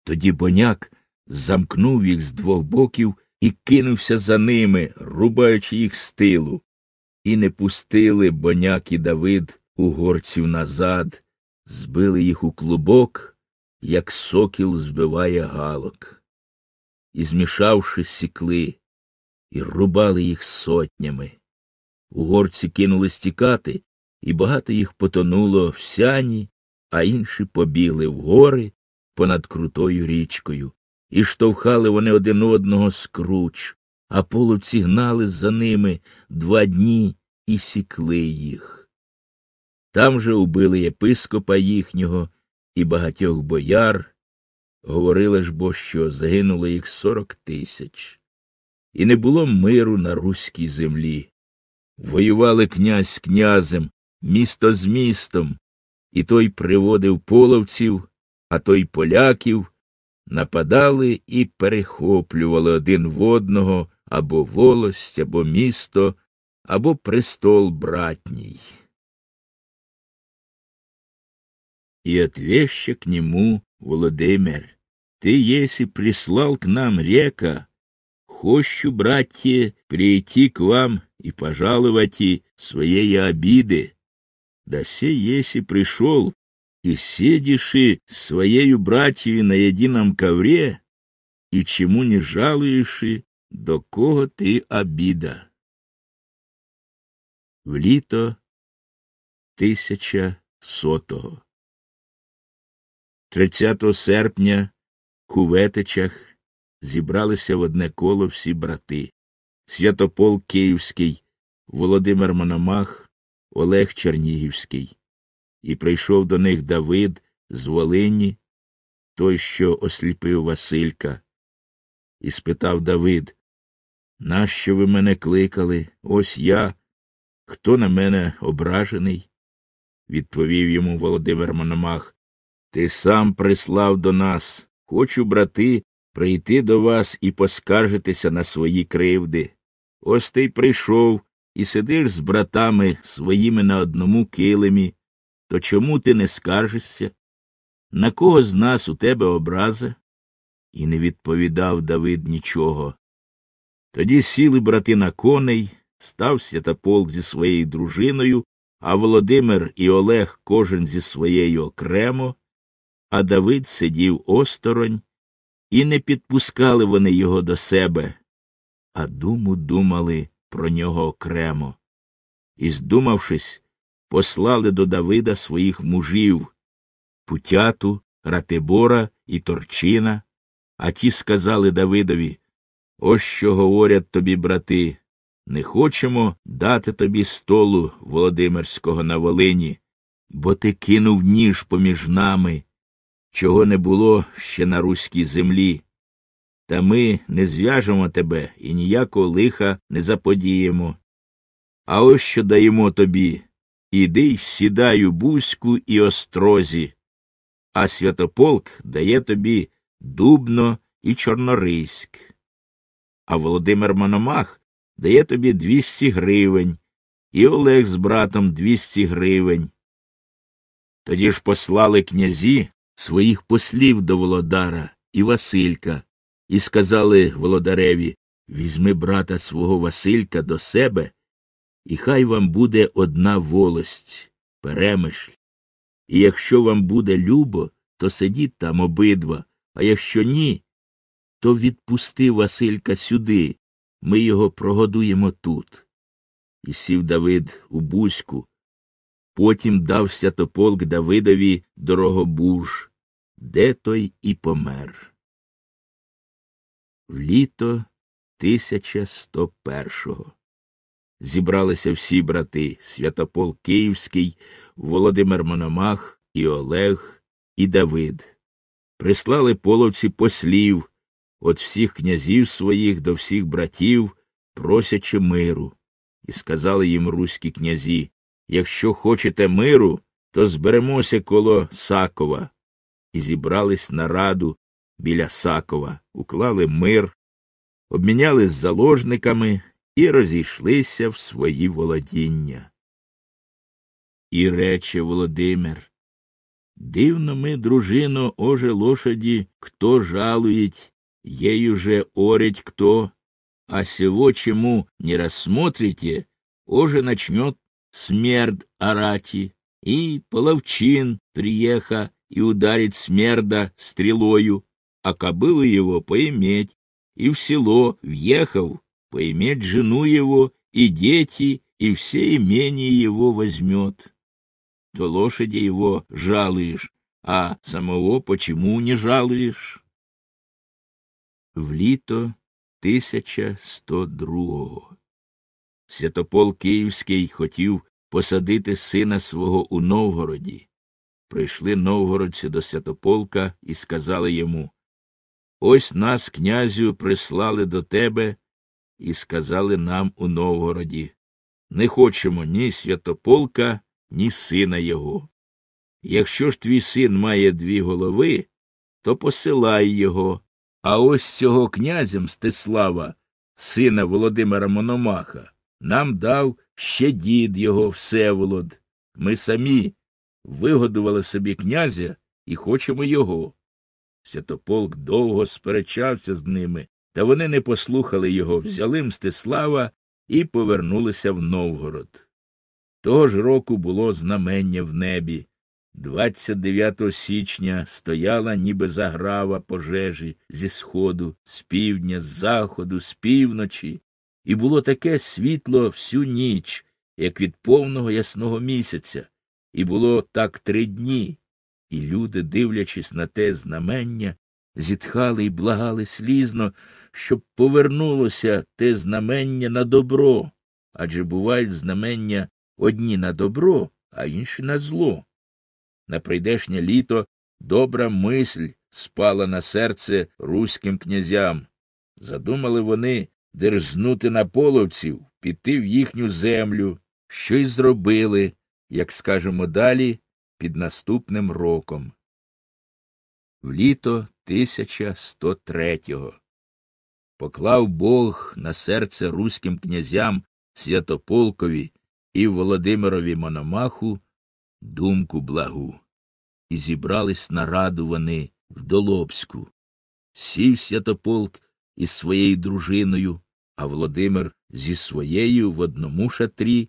Тоді боняк замкнув їх з двох боків і кинувся за ними, рубаючи їх з тилу. І не пустили боняк і Давид угорців назад, збили їх у клубок, як сокіл збиває галок. І, змішавши, сікли, і рубали їх сотнями. Угорці кинулись тікати, і багато їх потонуло в сяні, а інші побігли в гори понад крутою річкою, і штовхали вони один одного скруч, а половці гнали за ними два дні і сікли їх. Там же убили єпископа їхнього і багатьох бояр. Говорили ж бо, що загинуло їх сорок тисяч, і не було миру на руській землі. Воювали князь князем, місто з містом, і той приводив половців, а той поляків, нападали і перехоплювали один в одного або волость, або місто, або престол братній. И отвеща к нему Володимир, ты, если прислал к нам река, хочу, братья, прийти к вам и пожаловать и своей обиды, да се еси пришел, и седиши своею братьей на едином ковре, и чему не жалуеши, до кого ти обіда. В літо тисяча сотого. 30 серпня у Ветичах зібралися в одне коло всі брати Святопол Київський, Володимир Мономах, Олег Чернігівський. І прийшов до них Давид з Волині, той, що осліпив Василька, і спитав Давид, нащо ви мене кликали? Ось я. Хто на мене ображений? Відповів йому Володимир Мономах. Ти сам прислав до нас. Хочу, брати, прийти до вас і поскаржитися на свої кривди. Ось ти й прийшов і сидиш з братами своїми на одному килимі. То чому ти не скаржишся? На кого з нас у тебе образа? І не відповідав Давид нічого. Тоді сіли брати на коней, став святополк зі своєю дружиною, а Володимир і Олег кожен зі своєю окремо, а Давид сидів осторонь, і не підпускали вони його до себе, а думу думали про нього окремо. І, здумавшись, послали до Давида своїх мужів Путяту, Ратибора і Торчина, а ті сказали Давидові Ось що говорять тобі, брати. Не хочемо дати тобі столу Володимирського на Волині, бо ти кинув ніж поміж нами, чого не було ще на руській землі. Та ми не зв'яжемо тебе і ніякого лиха не заподіємо. А ось що даємо тобі іди й сідай у Бузьку і острозі, а святополк дає тобі Дубно і Чорнорийськ. А Володимир Мономах дає тобі двісті гривень, і Олег з братом двісті гривень. Тоді ж послали князі своїх послів до Володара і Василька, і сказали Володареві Візьми брата свого Василька до себе, і хай вам буде одна волость, перемишль. І якщо вам буде любо, то сидіть там обидва, а якщо ні, то відпусти Василька сюди, ми його прогодуємо тут. І сів Давид у бузьку. Потім дав святополк Давидові дорогобуж, де той і помер. В літо 1101-го зібралися всі брати Святополк Київський, Володимир Мономах і Олег і Давид. Прислали половці послів от всіх князів своїх до всіх братів, просячи миру, і сказали їм руські князі Якщо хочете миру, то зберемося коло Сакова. І зібрались на раду біля Сакова, уклали мир, обмінялись заложниками і розійшлися в свої володіння. І рече Володимир Дивно ми, дружино, оже лошаді, хто жалують, ей уже орить кто, а сего чему не рассмотрите, оже начнет смерд орати, и половчин приеха и ударит смерда стрелою, а кобылу его поиметь, и в село въехав, поиметь жену его и дети, и все имения его возьмет. То лошади его жалуешь, а самого почему не жалуешь? В літо 1102-го Святопол Київський хотів посадити сина свого у Новгороді. Прийшли новгородці до святополка і сказали йому Ось нас, князю, прислали до тебе і сказали нам у Новгороді не хочемо ні святополка, ні сина його. Якщо ж твій син має дві голови, то посилай його. А ось цього князя Мстислава, сина Володимира Мономаха, нам дав ще дід його Всеволод. Ми самі вигодували собі князя і хочемо його. Святополк довго сперечався з ними, та вони не послухали його, взяли Мстислава і повернулися в Новгород. Того ж року було знамення в небі. 29 січня стояла ніби заграва пожежі зі сходу, з півдня, з заходу, з півночі, і було таке світло всю ніч, як від повного ясного місяця, і було так три дні, і люди, дивлячись на те знамення, зітхали і благали слізно, щоб повернулося те знамення на добро, адже бувають знамення одні на добро, а інші на зло. На прийдешнє літо добра мисль спала на серце руським князям. Задумали вони дерзнути на половців, піти в їхню землю, що й зробили, як скажемо далі, під наступним роком. В літо 1103-го поклав Бог на серце руським князям Святополкові і Володимирові Мономаху думку благу. І зібрались на раду вони в Долобську. Сів святополк із своєю дружиною, а Володимир зі своєю в одному шатрі,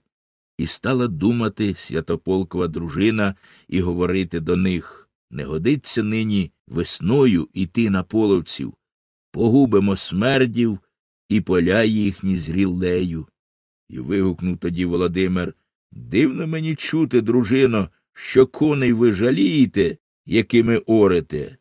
і стала думати святополкова дружина і говорити до них не годиться нині весною іти на половців, погубимо смердів і поля їхні зріллею. І вигукнув тоді Володимир Дивно мені чути, дружино, що коней ви жалієте, якими орете.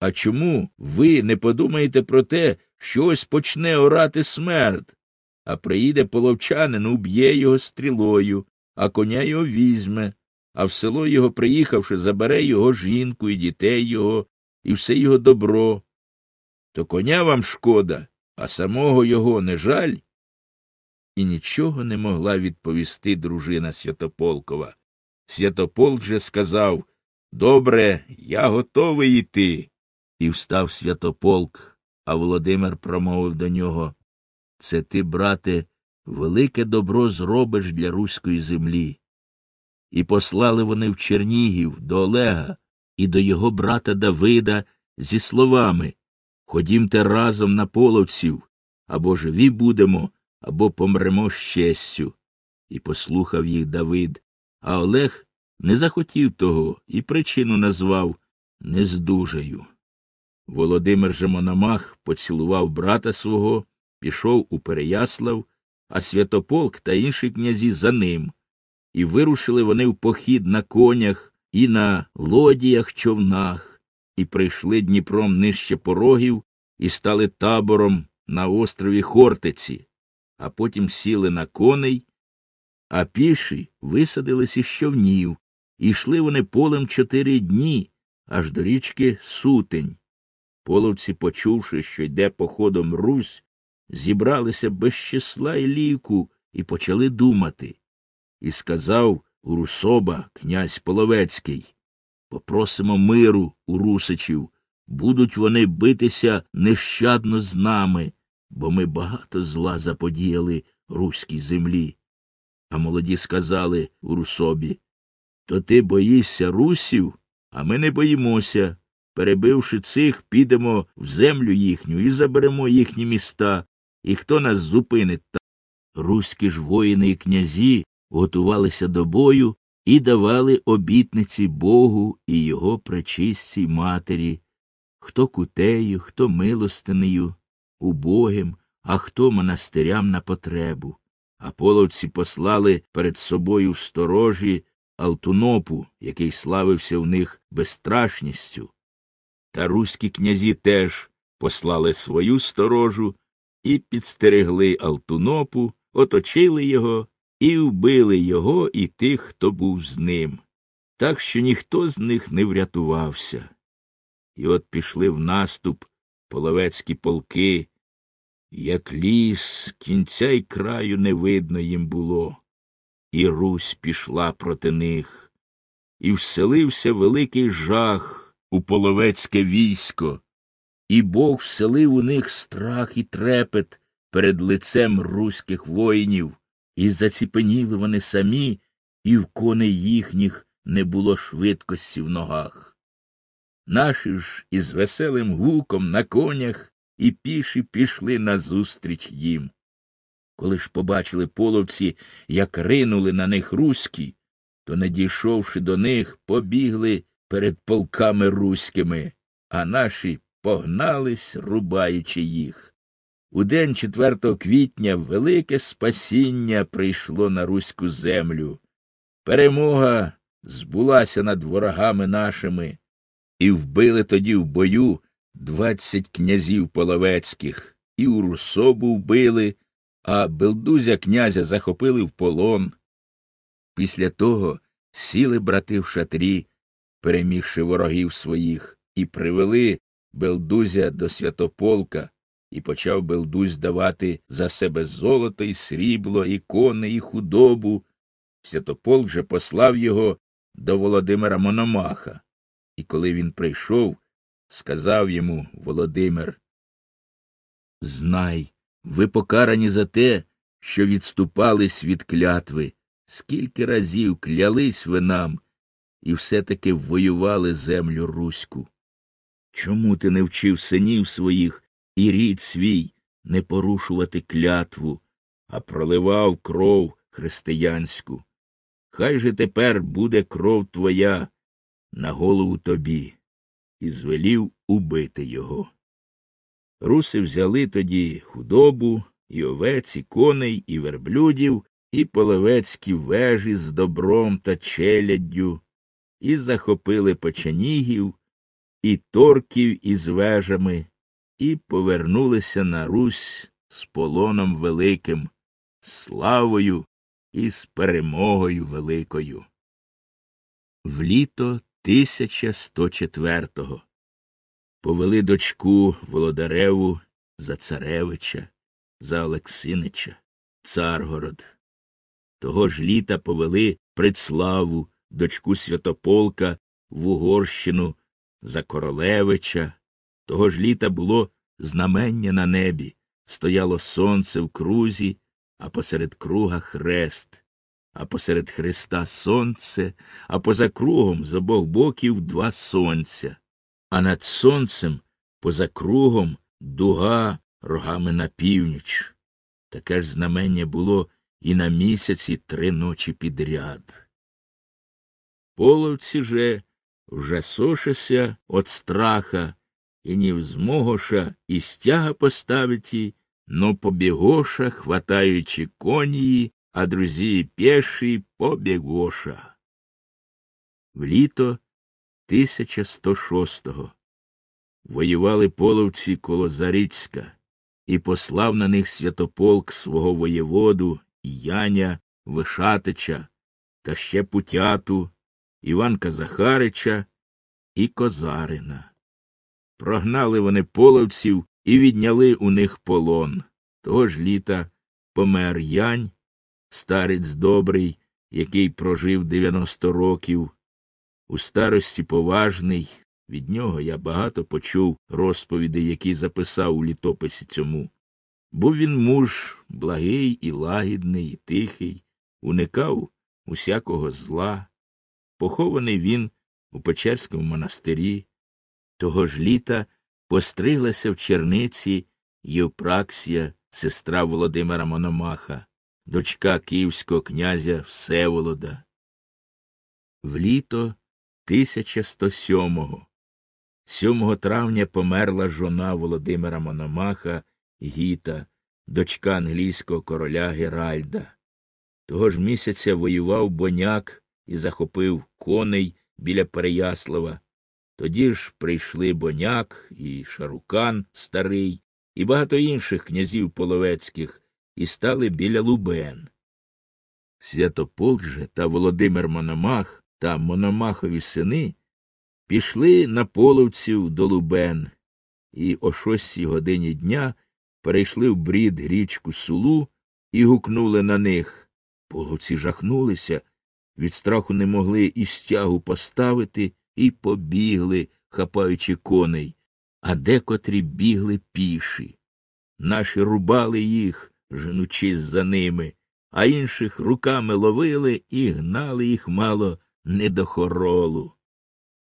А чому ви не подумаєте про те, що ось почне орати смерть, а приїде половчанин, уб'є його стрілою, а коня його візьме, а в село його, приїхавши, забере його жінку і дітей його, і все його добро. То коня вам шкода, а самого його не жаль? І нічого не могла відповісти дружина Святополкова. Святополк же сказав Добре, я готовий йти. І встав святополк, а Володимир промовив до нього Це ти, брате, велике добро зробиш для руської землі. І послали вони в Чернігів до Олега і до його брата Давида зі словами Ходімте разом на половців, або живі будемо, або помремо з честю. І послухав їх Давид, а Олег не захотів того і причину назвав нездужаю. Володимир же Мономах поцілував брата свого, пішов у Переяслав, а Святополк та інші князі за ним, і вирушили вони в похід на конях і на лодіях човнах, і прийшли Дніпром нижче порогів і стали табором на острові Хортиці, а потім сіли на коней, а піші висадились із човнів, і йшли вони полем чотири дні, аж до річки Сутень. Половці, почувши, що йде походом Русь, зібралися без числа і ліку і почали думати. І сказав Урусоба, князь Половецький Попросимо миру у Русичів, будуть вони битися нещадно з нами, бо ми багато зла заподіяли руській землі. А молоді сказали Урусобі То ти боїшся русів, а ми не боїмося. Перебивши цих, підемо в землю їхню і заберемо їхні міста, і хто нас зупинить там. Руські ж воїни і князі готувалися до бою і давали обітниці Богу і його пречистій матері, хто кутею, хто милостинею, убогим, а хто монастирям на потребу. А половці послали перед собою сторожі Алтунопу, який славився в них безстрашністю. Та руські князі теж послали свою сторожу і підстерегли Алтунопу, оточили його і вбили його і тих, хто був з ним, так що ніхто з них не врятувався. І от пішли в наступ половецькі полки, як ліс, кінця й краю не видно їм було, і Русь пішла проти них, і вселився великий жах у половецьке військо, і Бог вселив у них страх і трепет перед лицем руських воїнів, і заціпеніли вони самі, і в коней їхніх не було швидкості в ногах. Наші ж із веселим гуком на конях і піші пішли назустріч їм. Коли ж побачили половці, як ринули на них руські, то, не дійшовши до них, побігли перед полками руськими, а наші погнались, рубаючи їх. У день 4 квітня велике спасіння прийшло на руську землю. Перемога збулася над ворогами нашими, і вбили тоді в бою двадцять князів половецьких, і у Русобу вбили, а Белдузя князя захопили в полон. Після того сіли брати в шатрі, перемігши ворогів своїх, і привели Белдузя до святополка, і почав Белдузь давати за себе золото і срібло, і коней, і худобу. Святополк же послав його до Володимира Мономаха, і коли він прийшов, сказав йому Володимир Знай, ви покарані за те, що відступались від клятви, скільки разів клялись ви нам і все таки воювали землю руську. Чому ти не вчив синів своїх і рід свій не порушувати клятву, а проливав кров християнську? Хай же тепер буде кров твоя на голову тобі, і звелів убити його. Руси взяли тоді худобу, і овець, і коней, і верблюдів, і половецькі вежі з добром та челяддю, і захопили печенігів, і торків із вежами, і повернулися на Русь з полоном великим, славою і з перемогою великою. В літо 1104-го повели дочку Володареву за царевича, за Олексинича, Царгород. Того ж літа повели Предславу, дочку Святополка, в Угорщину за Королевича. Того ж літа було знамення на небі, стояло сонце в крузі, а посеред круга хрест, а посеред хреста сонце, а поза кругом з обох боків два сонця, а над сонцем поза кругом дуга рогами на північ. Таке ж знамення було і на місяці три ночі підряд. Половці же вже сошися от страха, і не взмогоша і стяга поставити, но побігоша, хватаючи конії, а друзі пеші побігоша. В літо 1106-го воювали половці коло Зарицька, і послав на них святополк свого воєводу Яня Вишатича та ще Путяту, Іванка Захарича і Козарина. Прогнали вони половців і відняли у них полон. Того ж літа помер Янь, старець добрий, який прожив дев'яносто років. У старості поважний, від нього я багато почув розповідей, які записав у літописі цьому. Був він муж благий і лагідний, і тихий, уникав усякого зла. Похований він у Печерському монастирі. Того ж літа постриглася в черниці Євпраксія, сестра Володимира Мономаха, дочка київського князя Всеволода. В літо 1107-го, 7 травня померла жона Володимира Мономаха Гіта, дочка англійського короля Геральда. Того ж місяця воював боняк і захопив коней біля Переяслава. Тоді ж прийшли боняк і Шарукан старий, і багато інших князів половецьких, і стали біля Лубен. Святополк же та Володимир Мономах та Мономахові сини пішли на половців до Лубен, і о шостій годині дня перейшли в брід річку Сулу і гукнули на них. Половці жахнулися, від страху не могли і стягу поставити, і побігли, хапаючи коней, а декотрі бігли піші. Наші рубали їх, женучись за ними, а інших руками ловили і гнали їх мало не до хоролу.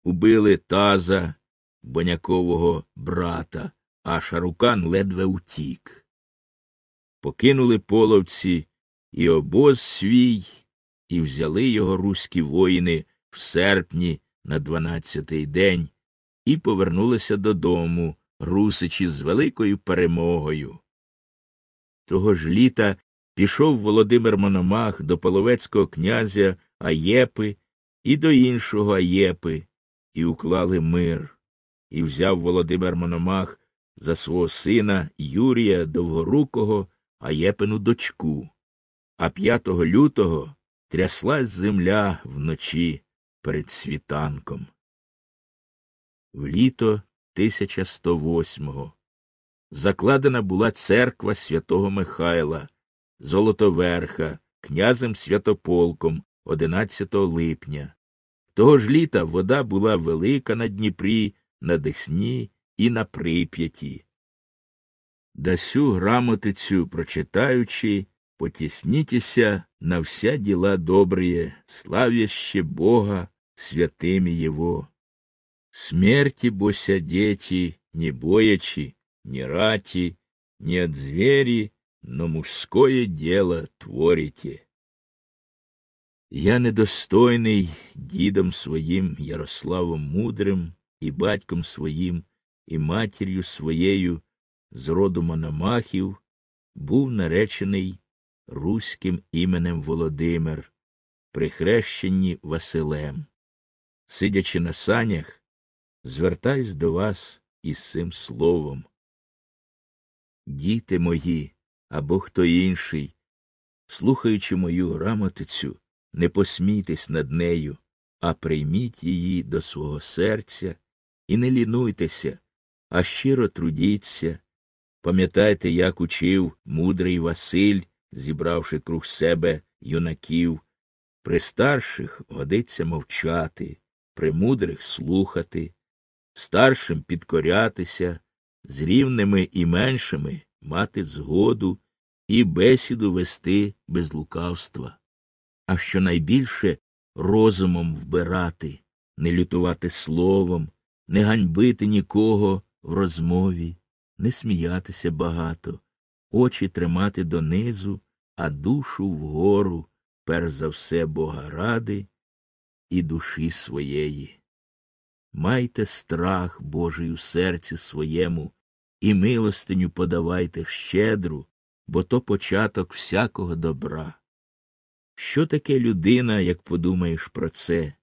Убили таза, бонякового брата, а шарукан ледве утік. Покинули половці і обоз свій, і взяли його руські воїни в серпні на дванадцятий день і повернулися додому, русичі з великою перемогою. Того ж літа пішов Володимир Мономах до половецького князя Аєпи і до іншого Аєпи, і уклали мир, і взяв Володимир Мономах за свого сина Юрія Довгорукого Аєпину дочку. А 5 лютого тряслась земля вночі перед світанком. В літо 1108-го закладена була церква святого Михайла, Золотоверха, князем Святополком 11 липня. Того ж літа вода була велика на Дніпрі, на Десні і на Прип'яті. Дасю грамотицю, прочитаючи, потіснітеся на вся діла добрые, славяще Бога святими Его. Смерти бося дети, не боячи, не рати, не от звери, но мужское дело творите. Я недостойний дідом своїм Ярославом Мудрим і батьком своїм, і матір'ю своєю з роду Мономахів, був наречений руським іменем Володимир, при хрещенні Василем. Сидячи на санях, звертаюсь до вас із цим словом. Діти мої або хто інший, слухаючи мою грамотицю, не посмійтесь над нею, а прийміть її до свого серця і не лінуйтеся, а щиро трудіться. Пам'ятайте, як учив мудрий Василь, зібравши круг себе юнаків. При старших годиться мовчати, при мудрих слухати, старшим підкорятися, з рівними і меншими мати згоду і бесіду вести без лукавства, а що найбільше розумом вбирати, не лютувати словом, не ганьбити нікого в розмові, не сміятися багато, очі тримати донизу, а душу вгору, перш за все Бога ради і душі своєї. Майте страх Божий у серці своєму, і милостиню подавайте щедру, бо то початок всякого добра. Що таке людина, як подумаєш про це?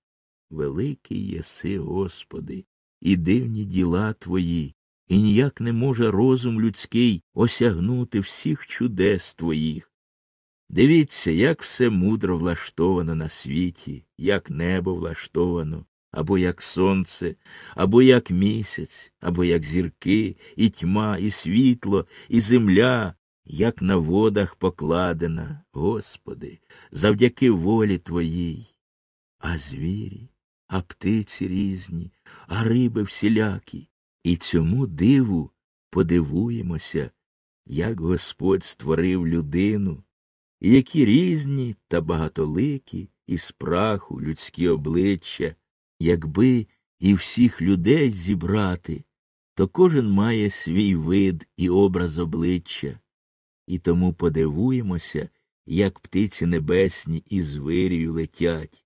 Великий єси, Господи, і дивні діла Твої, і ніяк не може розум людський осягнути всіх чудес Твоїх. Дивіться, як все мудро влаштовано на світі, як небо влаштовано, або як сонце, або як місяць, або як зірки, і тьма, і світло, і земля, як на водах покладена, Господи, завдяки волі Твоїй. А звірі, а птиці різні, а риби всілякі, і цьому диву подивуємося, як Господь створив людину, які різні та багатоликі із праху людські обличчя, якби і всіх людей зібрати, то кожен має свій вид і образ обличчя, і тому подивуємося, як птиці небесні із вирію летять,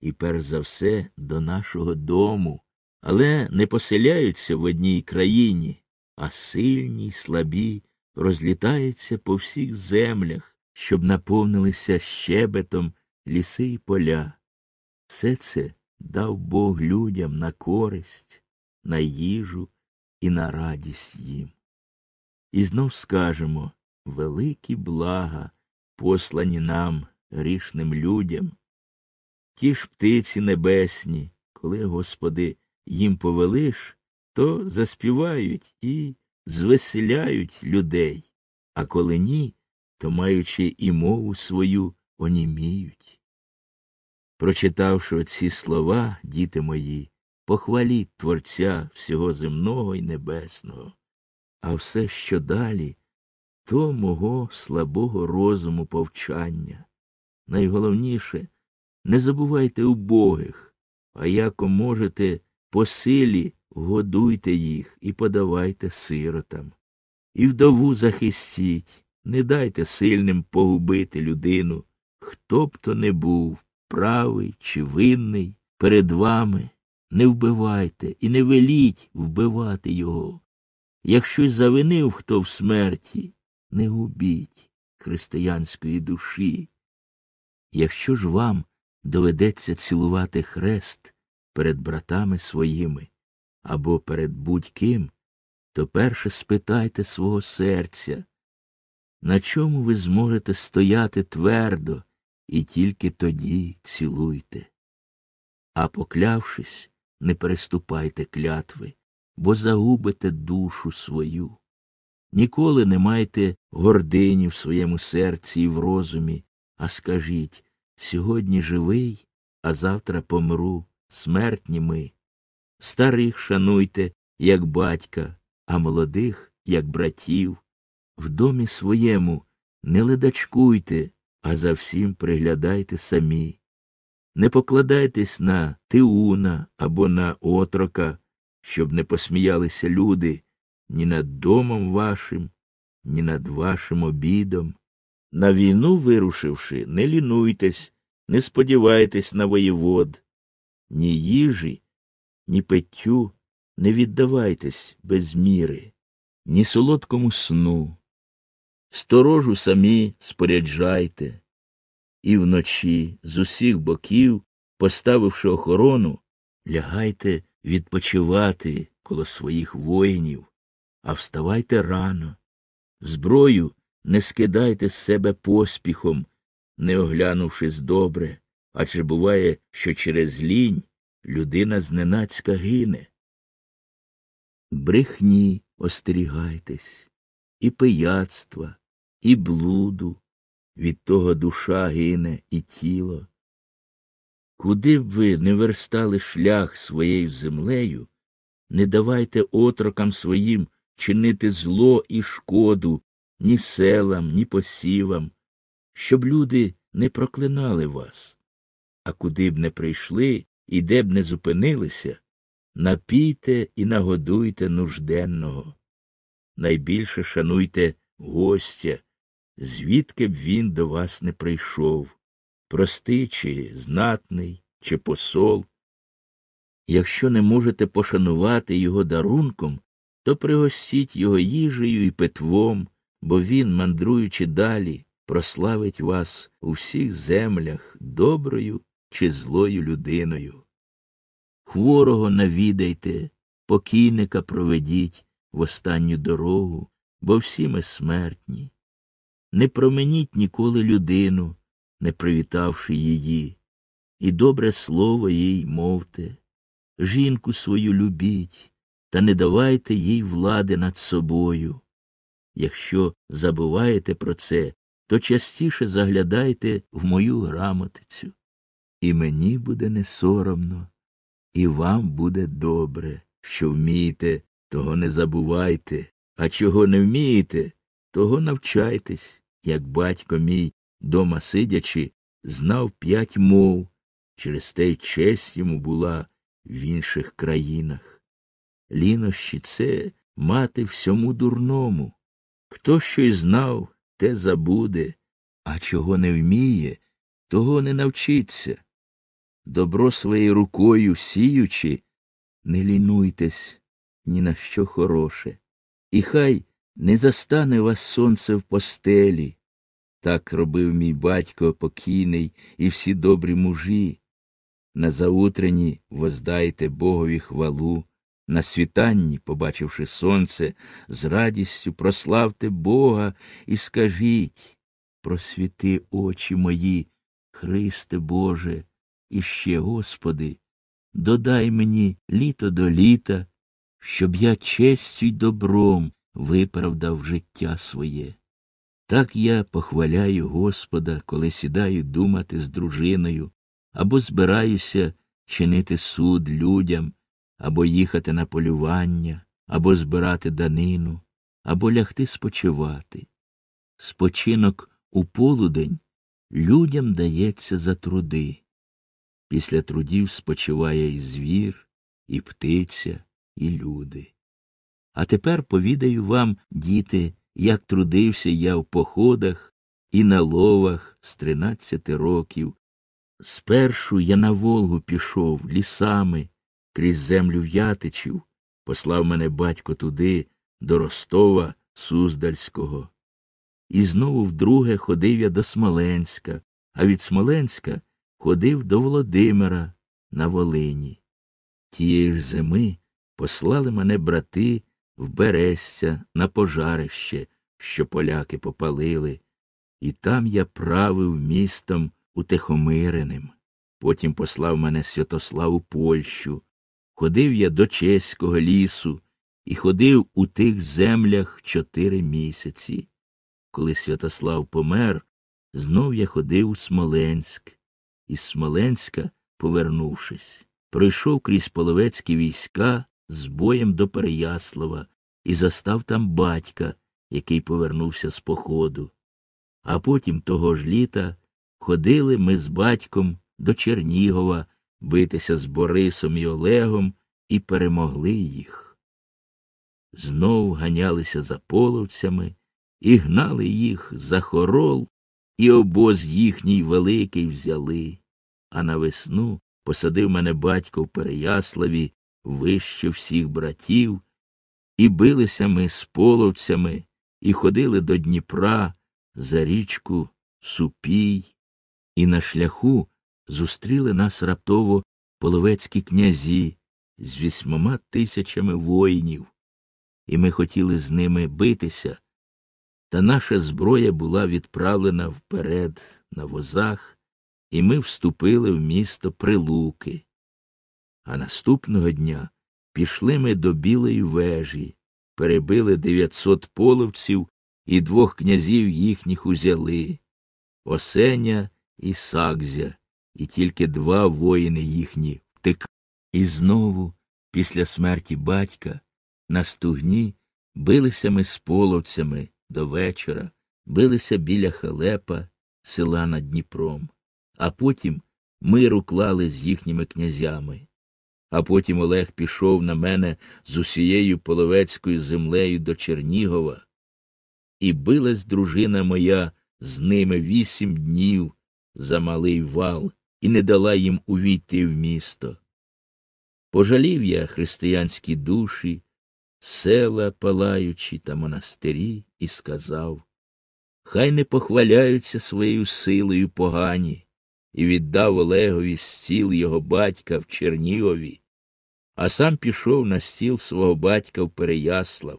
і перш за все до нашого дому, але не поселяються в одній країні, а сильні й слабі розлітаються по всіх землях, щоб наповнилися щебетом ліси й поля. Все це дав Бог людям на користь, на їжу і на радість їм. І знов скажемо великі блага, послані нам, грішним людям. Ті ж птиці небесні, коли, Господи, їм повелиш, то заспівають і звеселяють людей, а коли ні, то, маючи і мову свою, оніміють. Прочитавши ці слова, діти мої, похваліть Творця всього земного і небесного, а все, що далі, то мого слабого розуму повчання. Найголовніше не забувайте убогих, а яко можете по силі годуйте їх і подавайте сиротам. І вдову захистіть, не дайте сильним погубити людину, хто б то не був, правий чи винний, перед вами не вбивайте і не веліть вбивати його. Якщо й завинив хто в смерті, не губіть християнської душі. Якщо ж вам доведеться цілувати хрест перед братами своїми або перед будь-ким, то перше спитайте свого серця, на чому ви зможете стояти твердо, і тільки тоді цілуйте. А поклявшись, не переступайте клятви, бо загубите душу свою. Ніколи не майте гордині в своєму серці і в розумі, а скажіть сьогодні живий, а завтра помру, смертні ми. Старих шануйте, як батька, а молодих, як братів. В домі своєму не ледачкуйте, а за всім приглядайте самі. Не покладайтесь на Тиуна або на отрока, щоб не посміялися люди ні над домом вашим, ні над вашим обідом. На війну вирушивши, не лінуйтесь, не сподівайтесь на воєвод, ні їжі, ні питтю не віддавайтесь без міри, ні солодкому сну. Сторожу самі споряджайте, і вночі з усіх боків, поставивши охорону, лягайте відпочивати коло своїх воїнів, а вставайте рано. Зброю не скидайте з себе поспіхом, не оглянувшись добре, адже буває, що через лінь людина зненацька гине. Брехні остерігайтесь, і пияцтва, і блуду, від того душа гине і тіло. Куди б ви не верстали шлях своєю землею, не давайте отрокам своїм чинити зло і шкоду ні селам, ні посівам, щоб люди не проклинали вас. А куди б не прийшли і де б не зупинилися, напійте і нагодуйте нужденного. Найбільше шануйте гостя, звідки б він до вас не прийшов, простий чи знатний, чи посол. Якщо не можете пошанувати його дарунком, то пригостіть його їжею і питвом, бо він, мандруючи далі, прославить вас у всіх землях доброю чи злою людиною. Хворого навідайте, покійника проведіть в останню дорогу, бо всі ми смертні. Не променіть ніколи людину, не привітавши її, і добре слово їй мовте. Жінку свою любіть, та не давайте їй влади над собою. Якщо забуваєте про це, то частіше заглядайте в мою грамотицю. І мені буде не соромно, і вам буде добре, що вмієте, того не забувайте, а чого не вмієте, того навчайтесь, як батько мій, дома сидячи, знав п'ять мов, через те й честь йому була в інших країнах. Лінощі це мати всьому дурному. Хто що й знав, те забуде, а чого не вміє, того не навчиться. Добро своєю рукою сіючи, не лінуйтесь ні на що хороше, і хай не застане вас сонце в постелі. Так робив мій батько покійний і всі добрі мужі. На заутренні воздайте Богові хвалу, на світанні, побачивши сонце, з радістю прославте Бога і скажіть просвіти очі мої, Христе Боже, і ще, Господи, додай мені літо до літа, щоб я честю й добром виправдав життя своє. Так я похваляю Господа, коли сідаю думати з дружиною, або збираюся чинити суд людям, або їхати на полювання, або збирати данину, або лягти спочивати. Спочинок у полудень людям дається за труди. Після трудів спочиває і звір, і птиця, і люди. А тепер повідаю вам, діти, як трудився я в походах і на ловах з тринадцяти років. Спершу я на Волгу пішов лісами крізь землю в'ятичів, послав мене батько туди, до Ростова Суздальського. І знову вдруге ходив я до Смоленська, а від Смоленська ходив до Володимира на Волині. Тієї ж зими послали мене брати в Берестя на пожарище, що поляки попалили, і там я правив містом утихомиреним. Потім послав мене Святослав у Польщу. Ходив я до чеського лісу і ходив у тих землях чотири місяці. Коли Святослав помер, знов я ходив у Смоленськ. Із Смоленська, повернувшись, пройшов крізь половецькі війська з боєм до Переяслава і застав там батька, який повернувся з походу. А потім того ж літа ходили ми з батьком до Чернігова битися з Борисом і Олегом і перемогли їх. Знов ганялися за половцями і гнали їх за хорол, і обоз їхній великий взяли. А на весну посадив мене батько в Переяславі вище всіх братів, і билися ми з половцями, і ходили до Дніпра за річку Супій, і на шляху зустріли нас раптово половецькі князі з вісьмома тисячами воїнів, і ми хотіли з ними битися, та наша зброя була відправлена вперед на возах, і ми вступили в місто Прилуки. А наступного дня пішли ми до Білої вежі, перебили дев'ятсот половців і двох князів їхніх узяли Осеня і Сакзя, і тільки два воїни їхні втекли. І знову, після смерті батька, на стугні билися ми з половцями до вечора, билися біля халепа, села над Дніпром, а потім миру клали з їхніми князями. А потім Олег пішов на мене з усією половецькою землею до Чернігова, і билась дружина моя з ними вісім днів за малий вал і не дала їм увійти в місто. Пожалів я християнські душі, села палаючі та монастирі, і сказав Хай не похваляються своєю силою погані, і віддав Олегові стіл його батька в Чернігові, а сам пішов на стіл свого батька в Переяслав.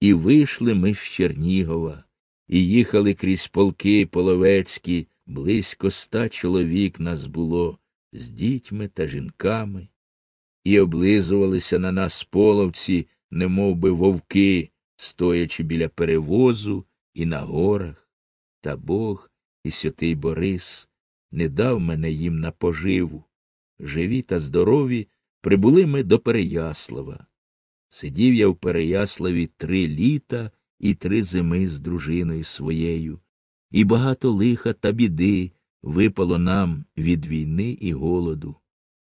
І вийшли ми з Чернігова, і їхали крізь полки половецькі, близько ста чоловік нас було з дітьми та жінками, і облизувалися на нас половці, немов би вовки, стоячи біля перевозу і на горах. Та Бог і святий Борис не дав мене їм на поживу. Живі та здорові прибули ми до Переяслава. Сидів я в Переяславі три літа і три зими з дружиною своєю, і багато лиха та біди випало нам від війни і голоду.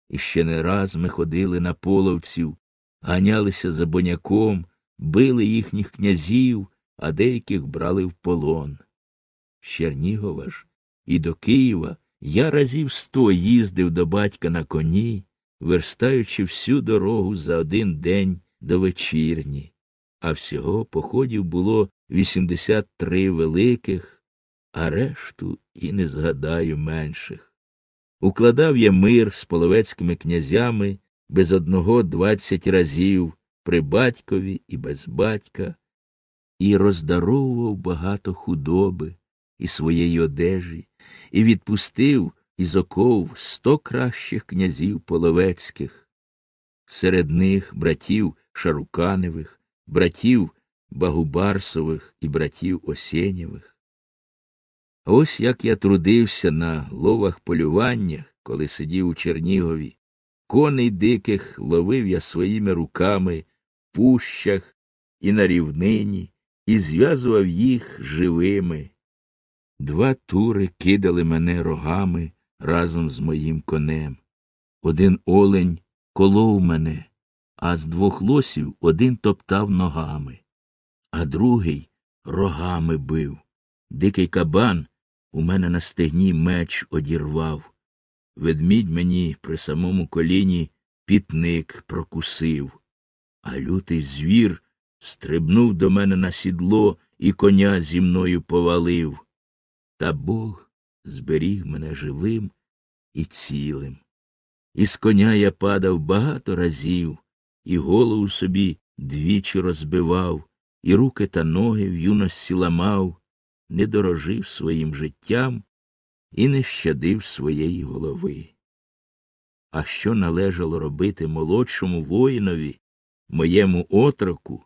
І ще не раз ми ходили на половців, ганялися за боняком, били їхніх князів, а деяких брали в полон. З Чернігова ж і до Києва я разів сто їздив до батька на коні, верстаючи всю дорогу за один день до вечірні, а всього походів було 83 великих, а решту і не згадаю менших. Укладав я мир з половецькими князями без одного двадцять разів при батькові і без батька, і роздаровував багато худоби і своєї одежі, і відпустив із оков сто кращих князів половецьких, серед них братів Шаруканевих, братів Багубарсових і братів Осєнєвих. Ось як я трудився на ловах полюваннях, коли сидів у Чернігові. Коней диких ловив я своїми руками в пущах і на рівнині, і зв'язував їх живими. Два тури кидали мене рогами разом з моїм конем. Один олень колов мене, а з двох лосів один топтав ногами, а другий рогами бив. Дикий кабан у мене на стегні меч одірвав. Ведмідь мені при самому коліні пітник прокусив, а лютий звір стрибнув до мене на сідло і коня зі мною повалив. Та Бог зберіг мене живим і цілим. Із коня я падав багато разів, і голову собі двічі розбивав, і руки та ноги в юності ламав, не дорожив своїм життям і не щадив своєї голови. А що належало робити молодшому воїнові, моєму отроку,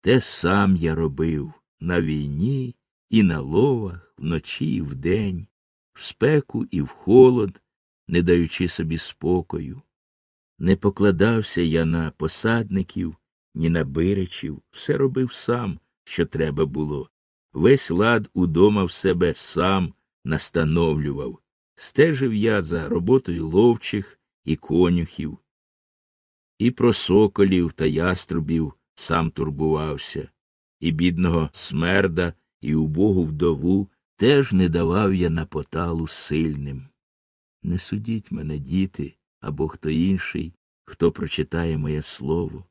те сам я робив на війні і на ловах, вночі і вдень, в спеку і в холод, не даючи собі спокою. Не покладався я на посадників, ні на биричів, все робив сам, що треба було. Весь лад удома в себе сам настановлював. Стежив я за роботою ловчих і конюхів, і про соколів та яструбів сам турбувався, і бідного смерда, і убогу вдову теж не давав я на поталу сильним. Не судіть мене, діти, або хто інший, хто прочитає моє слово.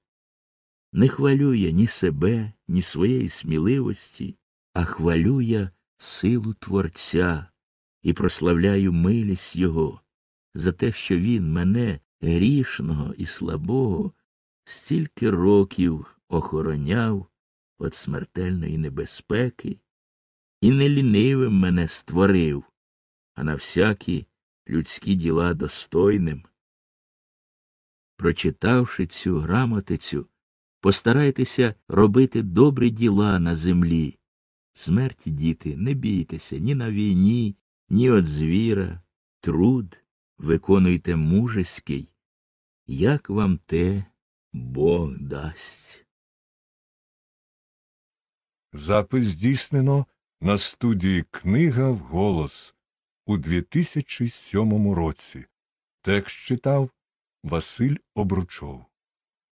Не хвалю я ні себе, ні своєї сміливості, а хвалю я силу Творця і прославляю милість Його за те, що Він мене, грішного і слабого, стільки років охороняв від смертельної небезпеки і не лінивим мене створив, а на всякі людські діла достойним. Прочитавши цю грамотицю, постарайтеся робити добрі діла на землі. Смерті, діти, не бійтеся ні на війні, ні от звіра, труд виконуйте мужеський, як вам те Бог дасть. Запис здійснено на студії Книга вголос у 2007 році. Текст читав Василь Обручов.